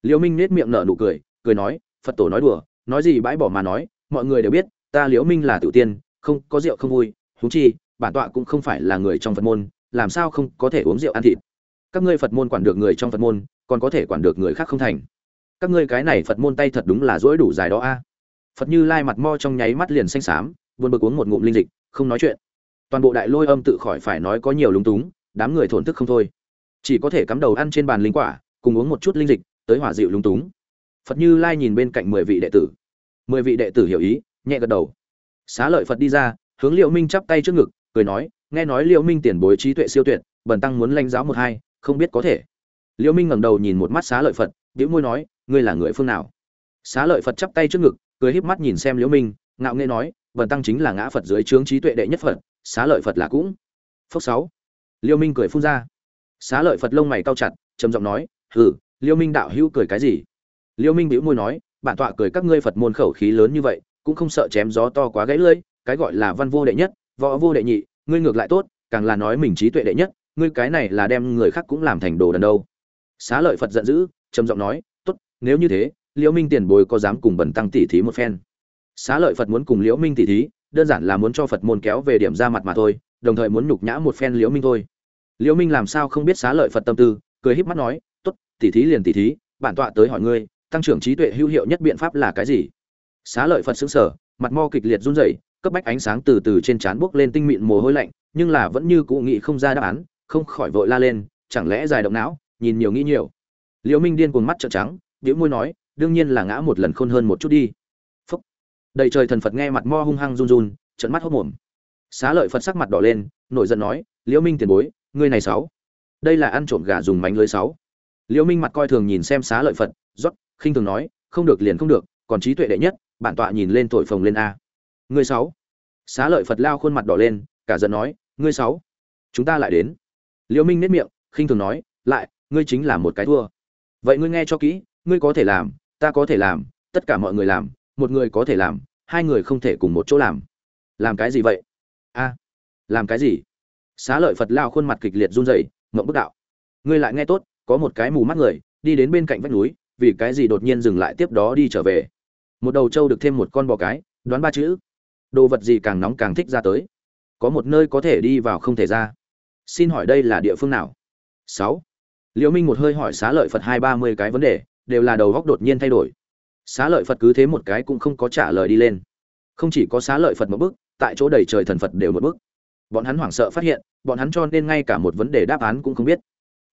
Liễu minh nết miệng nở nụ cười cười nói, phật tổ nói đùa nói gì bãi bỏ mà nói, mọi người đều biết, ta liễu minh là tự tiên, không có rượu không vui, huống chi, bản tọa cũng không phải là người trong phật môn, làm sao không có thể uống rượu ăn thịt? Các ngươi phật môn quản được người trong phật môn, còn có thể quản được người khác không thành. Các ngươi cái này phật môn tay thật đúng là dỗi đủ dài đó a. Phật như lai mặt mo trong nháy mắt liền xanh xám, buồn bực uống một ngụm linh dịch, không nói chuyện. Toàn bộ đại lôi âm tự khỏi phải nói có nhiều lúng túng, đám người thổn thức không thôi. Chỉ có thể cắm đầu ăn trên bàn linh quả, cùng uống một chút linh dịch, tới hỏa dịu lúng túng phật như lai nhìn bên cạnh mười vị đệ tử. Mười vị đệ tử hiểu ý, nhẹ gật đầu. Xá lợi phật đi ra, hướng liệu minh chắp tay trước ngực, cười nói, nghe nói liệu minh tiền bối trí tuệ siêu tuyệt, bần tăng muốn lãnh giáo một hai, không biết có thể. Liệu minh ngẩng đầu nhìn một mắt xá lợi phật, bĩu môi nói, ngươi là người phương nào? Xá lợi phật chắp tay trước ngực, cười híp mắt nhìn xem liễu minh, ngạo nghễ nói, bần tăng chính là ngã phật dưới trướng trí tuệ đệ nhất phật, xá lợi phật là cũng. Phước sáu. Liễu minh cười phun ra. Xá lợi phật lông mày cau chặt, trầm giọng nói, hừ, liễu minh đạo hữu cười cái gì? Liễu minh bĩu môi nói, bản tọa cười các ngươi phật môn khẩu khí lớn như vậy, cũng không sợ chém gió to quá gãy lưỡi, cái gọi là văn vô đệ nhất, võ vô đệ nhị, ngươi ngược lại tốt, càng là nói mình trí tuệ đệ nhất, ngươi cái này là đem người khác cũng làm thành đồ đần đâu. Xá lợi phật giận dữ, trầm giọng nói, tốt, nếu như thế liễu minh tiền bối có dám cùng bẩn tăng tỷ thí một phen? Xá lợi phật muốn cùng liễu minh tỷ thí, đơn giản là muốn cho phật môn kéo về điểm ra mặt mà thôi, đồng thời muốn nhục nhã một phen liễu minh thôi. Liễu minh làm sao không biết xá lợi phật tâm tư, cười híp mắt nói, tốt tỷ thí liền tỷ thí, bản tọa tới hỏi ngươi tăng trưởng trí tuệ hữu hiệu nhất biện pháp là cái gì? Xá lợi phật sững sờ, mặt mo kịch liệt run rẩy, cấp bách ánh sáng từ từ trên trán bước lên tinh mịn mồ hôi lạnh, nhưng là vẫn như cụ nghị không ra đáp án, không khỏi vội la lên, chẳng lẽ dài động não, nhìn nhiều nghĩ nhiều. Liễu minh điên cuồng mắt trợn trắng điếu môi nói, đương nhiên là ngã một lần khôn hơn một chút đi. Phúc. Đầy trời thần phật nghe mặt mo hung hăng run run trận mắt hốt mồm xá lợi phật sắc mặt đỏ lên, nổi giận nói, liễu minh tiền bối, ngươi này sáu, đây là ăn trộm gà dùng mánh lưới sáu. Liễu minh mặt coi thường nhìn xem xá lợi phật, rót khinh thường nói, không được liền không được, còn trí tuệ đệ nhất, bản tọa nhìn lên tội phồng lên a. Ngươi sáu. Xá lợi phật lao khuôn mặt đỏ lên, cả giận nói ngươi sáu. Chúng ta lại đến. Liễu minh nét miệng, khinh thường nói, lại, ngươi chính là một cái thua. Vậy ngươi nghe cho kỹ, ngươi có thể làm, ta có thể làm, tất cả mọi người làm, một người có thể làm, hai người không thể cùng một chỗ làm. Làm cái gì vậy? A. Làm cái gì? Xá lợi phật lao khuôn mặt kịch liệt run rẩy, ngậm bức đạo. Ngươi lại nghe tốt, có một cái mù mắt người, đi đến bên cạnh vách núi vì cái gì đột nhiên dừng lại tiếp đó đi trở về? Một đầu trâu được thêm một con bò cái, đoán ba chữ. Đồ vật gì càng nóng càng thích ra tới. Có một nơi có thể đi vào không thể ra. Xin hỏi đây là địa phương nào? Sáu. Liễu minh một hơi hỏi xá lợi phật hai ba mươi cái vấn đề, đều là đầu góc đột nhiên thay đổi. Xá lợi phật cứ thế một cái cũng không có trả lời đi lên. Không chỉ có xá lợi phật một bước, tại chỗ đầy trời thần phật đều một bước. Bọn hắn hoảng sợ phát hiện, bọn hắn cho nên ngay cả một vấn đề đáp án cũng không biết.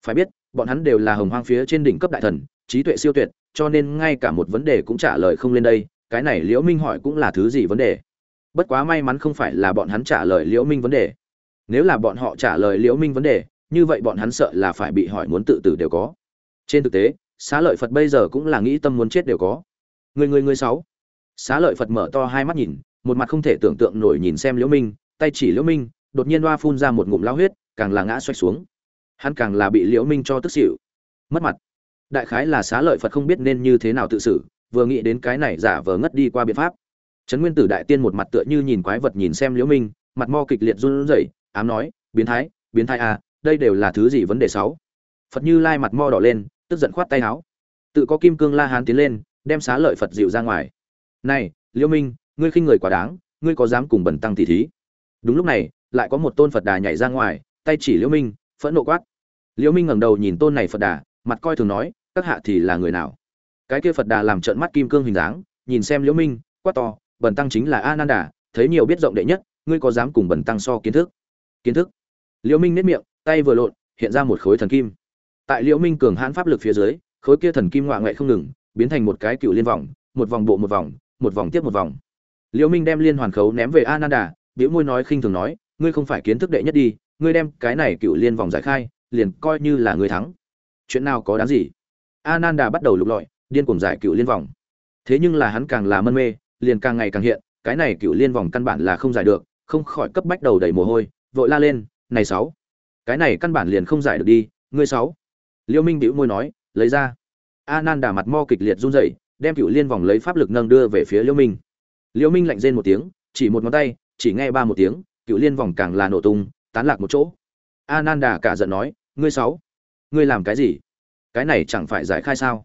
Phải biết, bọn hắn đều là hồng hoang phía trên đỉnh cấp đại thần trí tuệ siêu tuyệt, cho nên ngay cả một vấn đề cũng trả lời không lên đây, cái này liễu minh hỏi cũng là thứ gì vấn đề? Bất quá may mắn không phải là bọn hắn trả lời liễu minh vấn đề. Nếu là bọn họ trả lời liễu minh vấn đề, như vậy bọn hắn sợ là phải bị hỏi muốn tự tử đều có. Trên thực tế, xá lợi phật bây giờ cũng là nghĩ tâm muốn chết đều có. Người người người sáu. Xá lợi phật mở to hai mắt nhìn, một mặt không thể tưởng tượng nổi nhìn xem liễu minh, tay chỉ liễu minh, đột nhiên oa phun ra một ngụm lao huyết, càng là ngã xoay xuống. Hắn càng là bị liễu minh cho tức xỉu. Mất mặt đại khái là xá lợi phật không biết nên như thế nào tự xử, vừa nghĩ đến cái này giả vờ ngất đi qua biện pháp. Trấn nguyên tử đại tiên một mặt tựa như nhìn quái vật nhìn xem liễu minh, mặt mo kịch liệt run rẩy, ám nói, biến thái biến thái à đây đều là thứ gì vấn đề sáu? Phật như lai mặt mo đỏ lên, tức giận khoát tay áo. Tự có kim cương la hán tiến lên, đem xá lợi phật dịu ra ngoài. Này, liễu minh, ngươi khinh người quá đáng, ngươi có dám cùng bẩn tăng tỷ thí? Đúng lúc này, lại có một tôn phật đà nhảy ra ngoài, tay chỉ liễu minh, phẫn nộ quát. Liễu minh ngẩng đầu nhìn tôn này phật đà, mặt coi thường nói các hạ thì là người nào? Cái kia phật đà làm trợn mắt kim cương hình dáng, nhìn xem liễu minh, quát to, bần tăng chính là a nan đà thấy nhiều biết rộng đệ nhất, ngươi có dám cùng bần tăng so kiến thức? Kiến thức? Liễu minh nét miệng, tay vừa lộn, hiện ra một khối thần kim. Tại liễu minh cường hãn pháp lực phía dưới, khối kia thần kim ngoại ngoại không ngừng, biến thành một cái cựu liên vòng, một vòng bộ một vòng một vòng tiếp một vòng. Liễu minh đem liên hoàn khấu ném về a nan đà biểu môi nói khinh thường nói, ngươi không phải kiến thức đệ nhất đi, ngươi đem cái này cựu liên vòng giải khai, liền coi như là ngươi thắng. Chuyện nào có đáng gì? Ananda bắt đầu lục lọi, điên cuồng giải cựu liên vòng. Thế nhưng là hắn càng là mân mê, liền càng ngày càng hiện, cái này cựu liên vòng căn bản là không giải được, không khỏi cấp bách đầu đầy mồ hôi, vội la lên, này sáu, cái này căn bản liền không giải được đi, ngươi sáu. Liêu minh bĩu môi nói, lấy ra. Ananda mặt mo kịch liệt run rẩy, đem cựu liên vòng lấy pháp lực nâng đưa về phía liêu minh. Liêu minh lạnh rên một tiếng, chỉ một ngón tay, chỉ nghe ba một tiếng cựu liên vòng càng là nổ tung, tán lạc một chỗ. Ananda cả giận nói, ngươi sáu, ngươi làm cái gì? Cái này chẳng phải giải khai sao?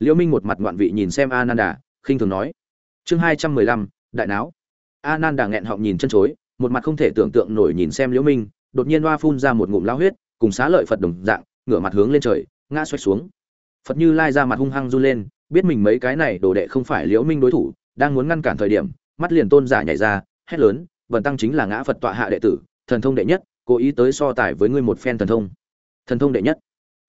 Liễu minh một mặt ngoạn vị nhìn xem ananda, khinh thường nói. Chương hai trăm mười lăm, đại não ananda nghẹn họng nhìn chân chối, một mặt không thể tưởng tượng nổi nhìn xem liễu minh, đột nhiên hoa phun ra một ngụm lao huyết, cùng xá lợi phật đồng dạng, ngửa mặt hướng lên trời, ngã xoay xuống. Phật như lai ra mặt hung hăng run lên, biết mình mấy cái này đồ đệ không phải liễu minh đối thủ, đang muốn ngăn cản thời điểm, mắt liền tôn giả nhảy ra, hét lớn vần tăng chính là ngã phật tọa hạ đệ tử, thần thông đệ nhất, cố ý tới so tài với ngươi một phen thần thông. Thần thông đệ nhất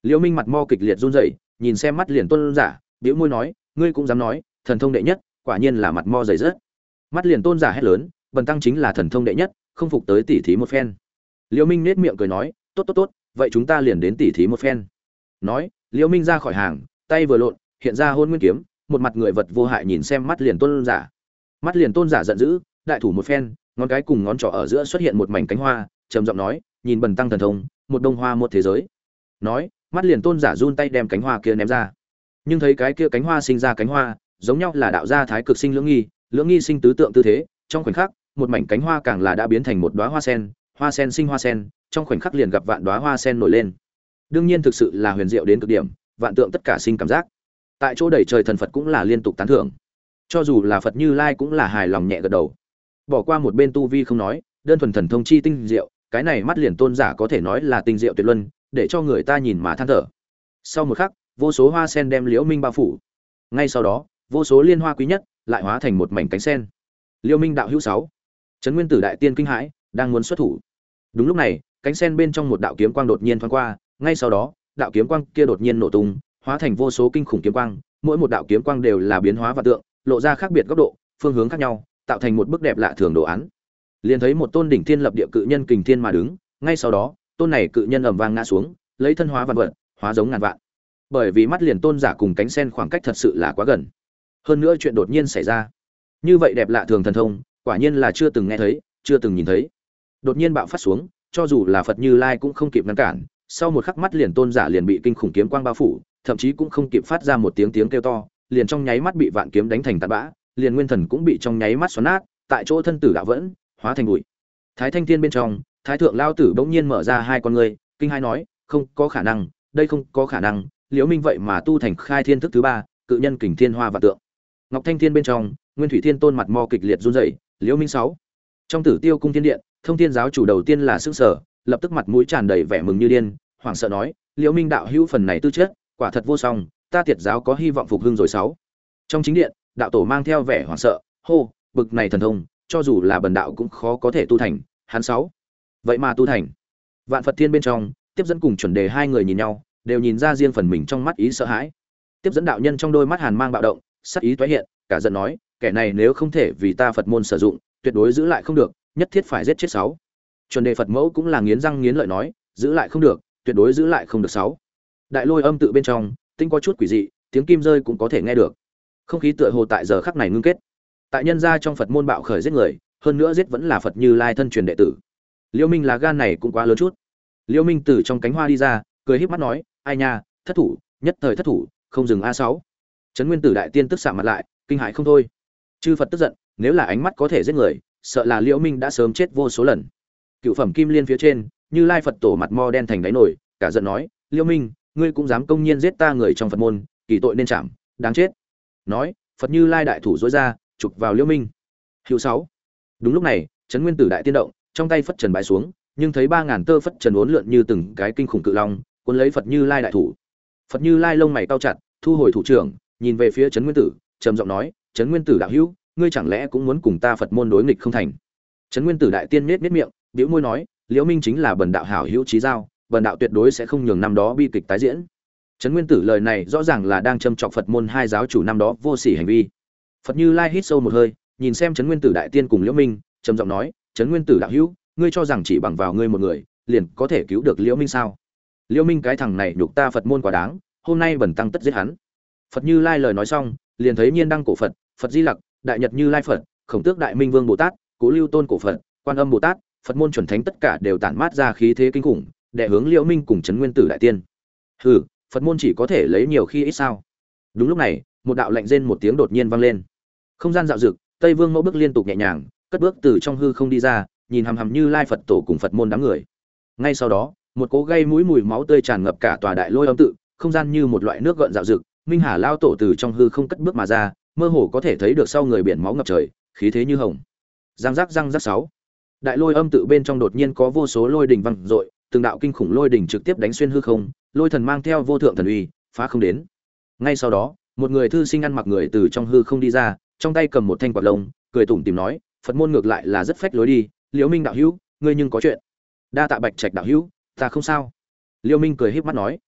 liễu minh mặt mo kịch liệt run rẩy, nhìn xem mắt liền tôn giả biểu môi nói, ngươi cũng dám nói, thần thông đệ nhất, quả nhiên là mặt mo dày rớt. Mắt liền tôn giả hét lớn, bần tăng chính là thần thông đệ nhất, không phục tới tỉ thí một phen. Liễu minh nét miệng cười nói, tốt tốt tốt, vậy chúng ta liền đến tỉ thí một phen. Nói, liễu minh ra khỏi hàng, tay vừa lộn, hiện ra hôn nguyên kiếm, một mặt người vật vô hại nhìn xem mắt liền tôn giả. Mắt liền tôn giả giận dữ, đại thủ một phen, ngón cái cùng ngón trỏ ở giữa xuất hiện một mảnh cánh hoa, trầm giọng nói, nhìn bần tăng thần thông, một đông hoa một thế giới. Nói mắt liền tôn giả run tay đem cánh hoa kia ném ra. Nhưng thấy cái kia cánh hoa sinh ra cánh hoa, giống nhau là đạo gia thái cực sinh lưỡng nghi lưỡng nghi sinh tứ tượng tư thế, trong khoảnh khắc, một mảnh cánh hoa càng là đã biến thành một đóa hoa sen hoa sen sinh hoa sen, trong khoảnh khắc liền gặp vạn đóa hoa sen nổi lên. Đương nhiên thực sự là huyền diệu đến cực điểm, vạn tượng tất cả sinh cảm giác. Tại chỗ đầy trời thần phật cũng là liên tục tán thưởng. Cho dù là phật như lai cũng là hài lòng nhẹ gật đầu. Bỏ qua một bên tu vi không nói, đơn thuần thần thông chi tinh diệu, cái này mắt liền tôn giả có thể nói là tinh diệu tuyệt luân để cho người ta nhìn mà than thở. Sau một khắc, vô số hoa sen đem liễu minh bao phủ. Ngay sau đó, vô số liên hoa quý nhất lại hóa thành một mảnh cánh sen. Liễu minh đạo hữu sáu. Trấn nguyên tử đại tiên kinh hãi đang muốn xuất thủ. Đúng lúc này, cánh sen bên trong một đạo kiếm quang đột nhiên thoáng qua, ngay sau đó, đạo kiếm quang kia đột nhiên nổ tung, hóa thành vô số kinh khủng kiếm quang, mỗi một đạo kiếm quang đều là biến hóa và tượng, lộ ra khác biệt góc độ, phương hướng khác nhau, tạo thành một bức đẹp lạ thường đồ án. Liền thấy một tôn đỉnh thiên lập địa cự nhân kình thiên mà đứng, ngay sau đó tôn này cự nhân ầm vang ngã xuống, lấy thân hóa vạn vật, hóa giống ngàn vạn. Bởi vì mắt liền tôn giả cùng cánh sen khoảng cách thật sự là quá gần. Hơn nữa chuyện đột nhiên xảy ra. Như vậy đẹp lạ thường thần thông, quả nhiên là chưa từng nghe thấy, chưa từng nhìn thấy. Đột nhiên bạo phát xuống, cho dù là phật như lai cũng không kịp ngăn cản, sau một khắc mắt liền tôn giả liền bị kinh khủng kiếm quang bao phủ, thậm chí cũng không kịp phát ra một tiếng tiếng kêu to, liền trong nháy mắt bị vạn kiếm đánh thành tạt bã, liền nguyên thần cũng bị trong nháy mắt xoắn nát, tại chỗ thân tử đã vẫn, hóa thành bụi. Thái thanh thiên bên trong thái thượng lao tử bỗng nhiên mở ra hai con người kinh hai nói, không có khả năng, đây không có khả năng, liễu minh vậy mà tu thành khai thiên thức thứ ba, cự nhân kình thiên hoa và tượng. Ngọc thanh thiên bên trong, nguyên thủy thiên tôn mặt mò kịch liệt run rẩy, liễu minh sáu. Trong tử tiêu cung thiên điện, thông thiên giáo chủ đầu tiên là sức sở, lập tức mặt mũi tràn đầy vẻ mừng như điên, hoảng sợ nói, liễu minh đạo hữu phần này tư chất, quả thật vô song, ta tiệt giáo có hy vọng phục hưng rồi sáu. Trong chính điện, đạo tổ mang theo vẻ hoảng sợ, hô, bực này thần thông, cho dù là bần đạo cũng khó có thể tu thành, hắn sáu vậy mà tu thành. Vạn phật thiên bên trong, tiếp dẫn cùng chuẩn đề hai người nhìn nhau, đều nhìn ra riêng phần mình trong mắt ý sợ hãi. Tiếp dẫn đạo nhân trong đôi mắt hàn mang bạo động, sắc ý toái hiện, cả giận nói, kẻ này nếu không thể vì ta phật môn sử dụng, tuyệt đối giữ lại không được, nhất thiết phải giết chết sáu. Chuẩn đề phật mẫu cũng là nghiến răng nghiến lợi nói, giữ lại không được, tuyệt đối giữ lại không được sáu. Đại lôi âm tự bên trong tinh có chút quỷ dị, tiếng kim rơi cũng có thể nghe được. Không khí tựa hồ tại giờ khắc này ngưng kết. Tại nhân gia trong phật môn bạo khởi giết người, hơn nữa giết vẫn là phật như lai thân truyền đệ tử liêu minh là gan này cũng quá lớn chút. Liêu minh từ trong cánh hoa đi ra, cười híp mắt nói, ai nha, thất thủ, nhất thời thất thủ, không dừng a sáu. Trấn nguyên tử đại tiên tức xạ mặt lại, kinh hại không thôi. Chư phật tức giận, nếu là ánh mắt có thể giết người, sợ là liễu minh đã sớm chết vô số lần. Cựu phẩm kim liên phía trên, như lai phật tổ mặt mo đen thành đáy nổi cả giận nói liễu minh, ngươi cũng dám công nhiên giết ta người trong phật môn, kỳ tội nên chạm, đáng chết. Nói, phật như lai đại thủ dối ra, chụp vào liễu minh. Hữu sáu. Đúng lúc này, trấn nguyên tử đại tiên động trong tay phất trần bãi xuống, nhưng thấy ba ngàn tơ phất trần uốn lượn như từng cái kinh khủng cự long, cuốn lấy phật như lai đại thủ. Phật như lai lông mày cao chặt, thu hồi thủ trưởng, nhìn về phía trấn nguyên tử, trầm giọng nói, trấn nguyên tử đạo hữu, ngươi chẳng lẽ cũng muốn cùng ta phật môn đối nghịch không thành? Trấn nguyên tử đại tiên nết nết miệng biểu môi nói, liễu minh chính là bần đạo hảo hữu trí giao, bần đạo tuyệt đối sẽ không nhường năm đó bi kịch tái diễn. Trấn nguyên tử lời này rõ ràng là đang châm chọc phật môn hai giáo chủ năm đó vô sỉ hành vi. Phật như lai hít sâu một hơi, nhìn xem trấn nguyên tử đại tiên cùng liễu minh, trầm giọng nói trấn nguyên tử đạo hữu, ngươi cho rằng chỉ bằng vào ngươi một người, liền có thể cứu được liễu minh sao? Liễu minh cái thằng này nhục ta phật môn quá đáng, hôm nay bần tăng tất giết hắn. Phật như lai lời nói xong, liền thấy nhiên đăng cổ phật phật di lặc, đại nhật như lai phật, khổng tước đại minh vương bồ tát, cố lưu tôn cổ phật, quan âm bồ tát, phật môn chuẩn thánh tất cả đều tản mát ra khí thế kinh khủng để hướng liễu minh cùng trấn nguyên tử đại tiên. Hừ, phật môn chỉ có thể lấy nhiều khi ít sao? Đúng lúc này, một đạo lệnh rên một tiếng đột nhiên vang lên. Không gian dạo dực, tây vương mẫu bước liên tục nhẹ nhàng cất bước từ trong hư không đi ra, nhìn hằm hằm như lai phật tổ cùng phật môn đám người. Ngay sau đó, một cố gây mũi mùi máu tươi tràn ngập cả tòa đại lôi âm tự, không gian như một loại nước gợn dạo dực minh hà lao tổ từ trong hư không cất bước mà ra, mơ hồ có thể thấy được sau người biển máu ngập trời, khí thế như hồng. Giang giác giang giác sáu. Đại lôi âm tự bên trong đột nhiên có vô số lôi đình văng dội, từng đạo kinh khủng lôi đình trực tiếp đánh xuyên hư không, lôi thần mang theo vô thượng thần uy, phá không đến. Ngay sau đó, một người thư sinh ăn mặc người từ trong hư không đi ra, trong tay cầm một thanh quạt lông, cười tủm tìm nói phật môn ngược lại là rất phách lối đi, liễu minh đạo hữu, ngươi nhưng có chuyện. Đa tạ bạch trạch đạo hữu, ta không sao. Liễu minh cười híp mắt nói,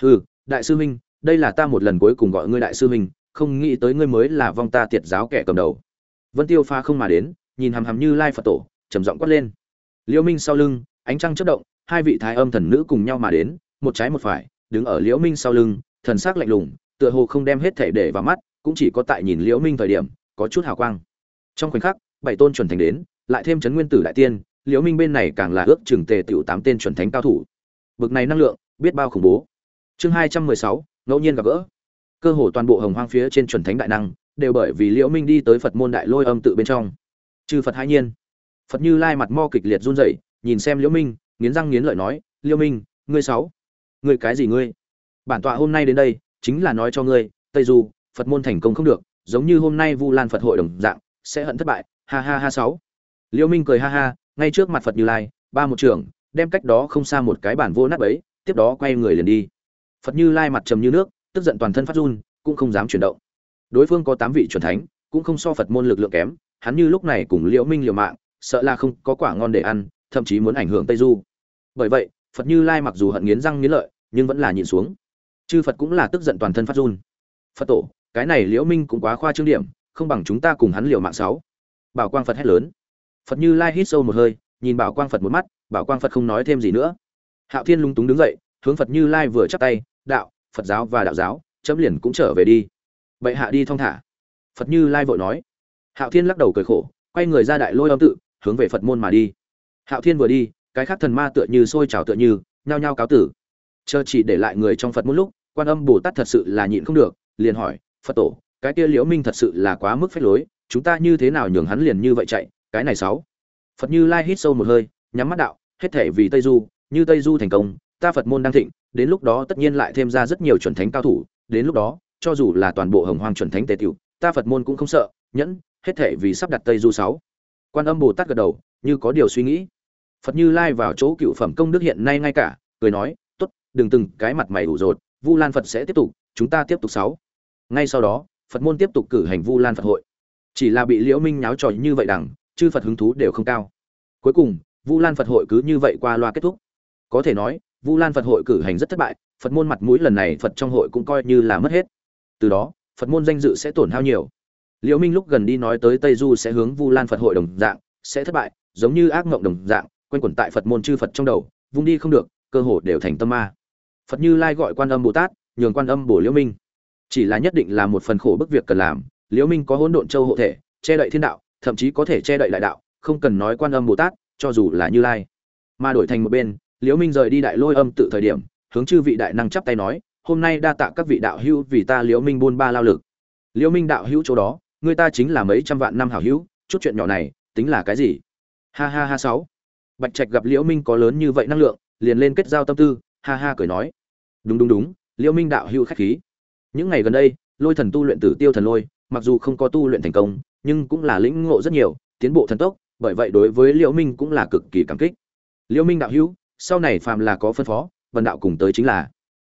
hừ, đại sư minh đây là ta một lần cuối cùng gọi ngươi đại sư minh không nghĩ tới ngươi mới là vong ta tiệt giáo kẻ cầm đầu. Vân tiêu pha không mà đến, nhìn hằm hằm như lai phật tổ, trầm giọng quát lên. Liễu minh sau lưng, ánh trăng chớp động, hai vị thái âm thần nữ cùng nhau mà đến, một trái một phải, đứng ở liễu minh sau lưng, thần sắc lạnh lùng, tựa hồ không đem hết thể để vào mắt, cũng chỉ có tại nhìn liễu minh thời điểm, có chút hào quang. Trong khoảnh khắc bảy tôn chuẩn thành đến, lại thêm chấn nguyên tử đại tiên, liễu minh bên này càng là ước chừng tề tiểu tám tên chuẩn thánh cao thủ. Bực này năng lượng, biết bao khủng bố. Chương hai trăm mười sáu, ngẫu nhiên gặp gỡ. Cơ hồ toàn bộ hồng hoang phía trên chuẩn thánh đại năng, đều bởi vì liễu minh đi tới phật môn đại lôi âm tự bên trong. Chư phật hai nhiên. Phật như lai mặt mo kịch liệt run rẩy, nhìn xem liễu minh, nghiến răng nghiến lợi nói, liễu minh, ngươi sáu, ngươi cái gì ngươi? Bản tọa hôm nay đến đây, chính là nói cho ngươi, tây du, phật môn thành công không được, giống như hôm nay vu lan phật hội đồng dạng, sẽ hận thất bại ha ha ha sáu. Liễu minh cười ha ha, ngay trước mặt phật như lai, ba một trường đem cách đó không xa một cái bản vô nát ấy tiếp đó quay người liền đi. Phật như lai mặt trầm như nước, tức giận toàn thân phát run, cũng không dám chuyển động. Đối phương có tám vị chuẩn thánh, cũng không so phật môn lực lượng kém, hắn như lúc này cùng liễu minh liều mạng, sợ là không có quả ngon để ăn, thậm chí muốn ảnh hưởng tây du. Bởi vậy, phật như lai mặc dù hận nghiến răng nghiến lợi, nhưng vẫn là nhịn xuống. Chư phật cũng là tức giận toàn thân phát run. Phật tổ, cái này liễu minh cũng quá khoa trương điểm, không bằng chúng ta cùng hắn liều mạng sáu bảo quang phật hét lớn. Phật như lai hít sâu một hơi, nhìn bảo quang phật một mắt, bảo quang phật không nói thêm gì nữa. Hạo thiên lung túng đứng dậy, hướng phật như lai vừa chắp tay, đạo, phật giáo và đạo giáo, chấm liền cũng trở về đi. Bệ hạ đi thong thả. Phật như lai vội nói. Hạo thiên lắc đầu cười khổ, quay người ra đại lôi âm tự, hướng về phật môn mà đi. Hạo thiên vừa đi, cái khác thần ma tựa như sôi trào tựa như, nhao nhao cáo tử. Chờ chỉ để lại người trong phật một lúc, quan âm bồ tát thật sự là nhịn không được, liền hỏi, phật tổ, cái kia liễu minh thật sự là quá mức phách lối chúng ta như thế nào nhường hắn liền như vậy chạy, cái này sáu. Phật như lai hít sâu một hơi, nhắm mắt đạo, hết thể vì tây du, như tây du thành công, ta phật môn đang thịnh, đến lúc đó tất nhiên lại thêm ra rất nhiều chuẩn thánh cao thủ, đến lúc đó, cho dù là toàn bộ hồng hoàng chuẩn thánh tề tiểu, ta phật môn cũng không sợ, nhẫn, hết thể vì sắp đặt tây du sáu. Quan âm bồ tát gật đầu, như có điều suy nghĩ. Phật như lai vào chỗ cựu phẩm công đức hiện nay ngay cả, cười nói, tốt, đừng từng cái mặt mày ủ rột, vu lan phật sẽ tiếp tục, chúng ta tiếp tục sáu. Ngay sau đó, phật môn tiếp tục cử hành vu lan phật hội chỉ là bị liễu minh nháo trò như vậy đằng, chư phật hứng thú đều không cao. Cuối cùng, vu lan phật hội cứ như vậy qua loa kết thúc. Có thể nói, vu lan phật hội cử hành rất thất bại, phật môn mặt mũi lần này phật trong hội cũng coi như là mất hết. Từ đó, phật môn danh dự sẽ tổn hao nhiều. Liễu minh lúc gần đi nói tới tây du sẽ hướng vu lan phật hội đồng dạng, sẽ thất bại, giống như ác mộng đồng dạng, quanh quẩn tại phật môn chư phật trong đầu, vung đi không được, cơ hồ đều thành tâm ma. Phật như lai gọi quan âm bồ tát, nhường quan âm bổ liễu minh. Chỉ là nhất định là một phần khổ bức việc cần làm liễu minh có hỗn độn châu hộ thể, che đậy thiên đạo, thậm chí có thể che đậy đại đạo, không cần nói quan âm bồ tát, cho dù là như lai. Mà đổi thành một bên, liễu minh rời đi đại lôi âm tự thời điểm, hướng chư vị đại năng chắp tay nói, hôm nay đa tạ các vị đạo hữu vì ta liễu minh buôn ba lao lực. Liễu minh đạo hữu chỗ đó, người ta chính là mấy trăm vạn năm hảo hữu, chút chuyện nhỏ này, tính là cái gì? Ha ha ha sáu. Bạch trạch gặp liễu minh có lớn như vậy năng lượng, liền lên kết giao tâm tư, ha ha cười nói. Đúng đúng đúng, liễu minh đạo hữu khách khí. Những ngày gần đây, lôi thần tu luyện tử tiêu thần lôi mặc dù không có tu luyện thành công, nhưng cũng là lĩnh ngộ rất nhiều, tiến bộ thần tốc, bởi vậy đối với liễu minh cũng là cực kỳ cảm kích. Liễu minh đạo hữu, sau này phàm là có phân phó, vân đạo cùng tới chính là.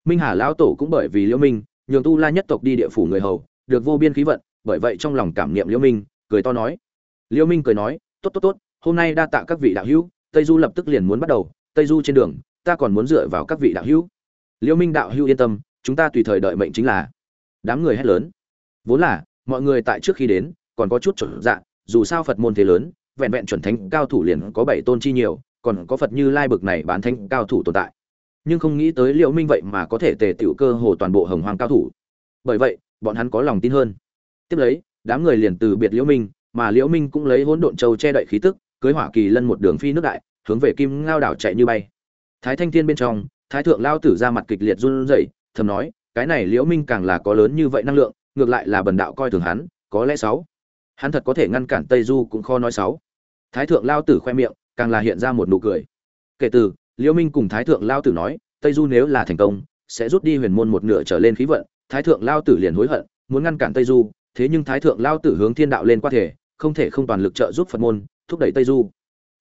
Minh hà lão tổ cũng bởi vì liễu minh, nhường tu la nhất tộc đi địa phủ người hầu, được vô biên khí vận, bởi vậy trong lòng cảm niệm liễu minh, cười to nói. Liễu minh cười nói, tốt tốt tốt, hôm nay đa tạ các vị đạo hữu, tây du lập tức liền muốn bắt đầu, tây du trên đường, ta còn muốn dựa vào các vị đạo hữu. Liễu minh đạo hữu yên tâm, chúng ta tùy thời đợi mệnh chính là. Đám người hét lớn. Vốn là mọi người tại trước khi đến, còn có chút chuẩn dạ dù sao phật môn thế lớn, vẹn vẹn chuẩn thánh cao thủ liền có bảy tôn chi nhiều, còn có phật như lai bực này bán thánh cao thủ tồn tại. Nhưng không nghĩ tới liễu minh vậy mà có thể tề tiểu cơ hồ toàn bộ hồng hoàng cao thủ. Bởi vậy, bọn hắn có lòng tin hơn. Tiếp lấy, đám người liền từ biệt liễu minh, mà liễu minh cũng lấy hỗn độn châu che đậy khí tức, cưới hỏa kỳ lân một đường phi nước đại, hướng về kim ngao đảo chạy như bay. Thái thanh thiên bên trong, thái thượng lao tử ra mặt kịch liệt run rẩy, thầm nói, cái này liễu minh càng là có lớn như vậy năng lượng ngược lại là bần đạo coi thường hắn, có lẽ sáu. Hắn thật có thể ngăn cản tây du cũng khó nói sáu. Thái thượng lao tử khoe miệng, càng là hiện ra một nụ cười. Kể từ liễu minh cùng thái thượng lao tử nói, tây du nếu là thành công, sẽ rút đi huyền môn một nửa trở lên khí vận, thái thượng lao tử liền hối hận, muốn ngăn cản tây du, thế nhưng thái thượng lao tử hướng thiên đạo lên qua thể, không thể không toàn lực trợ giúp phật môn, thúc đẩy tây du.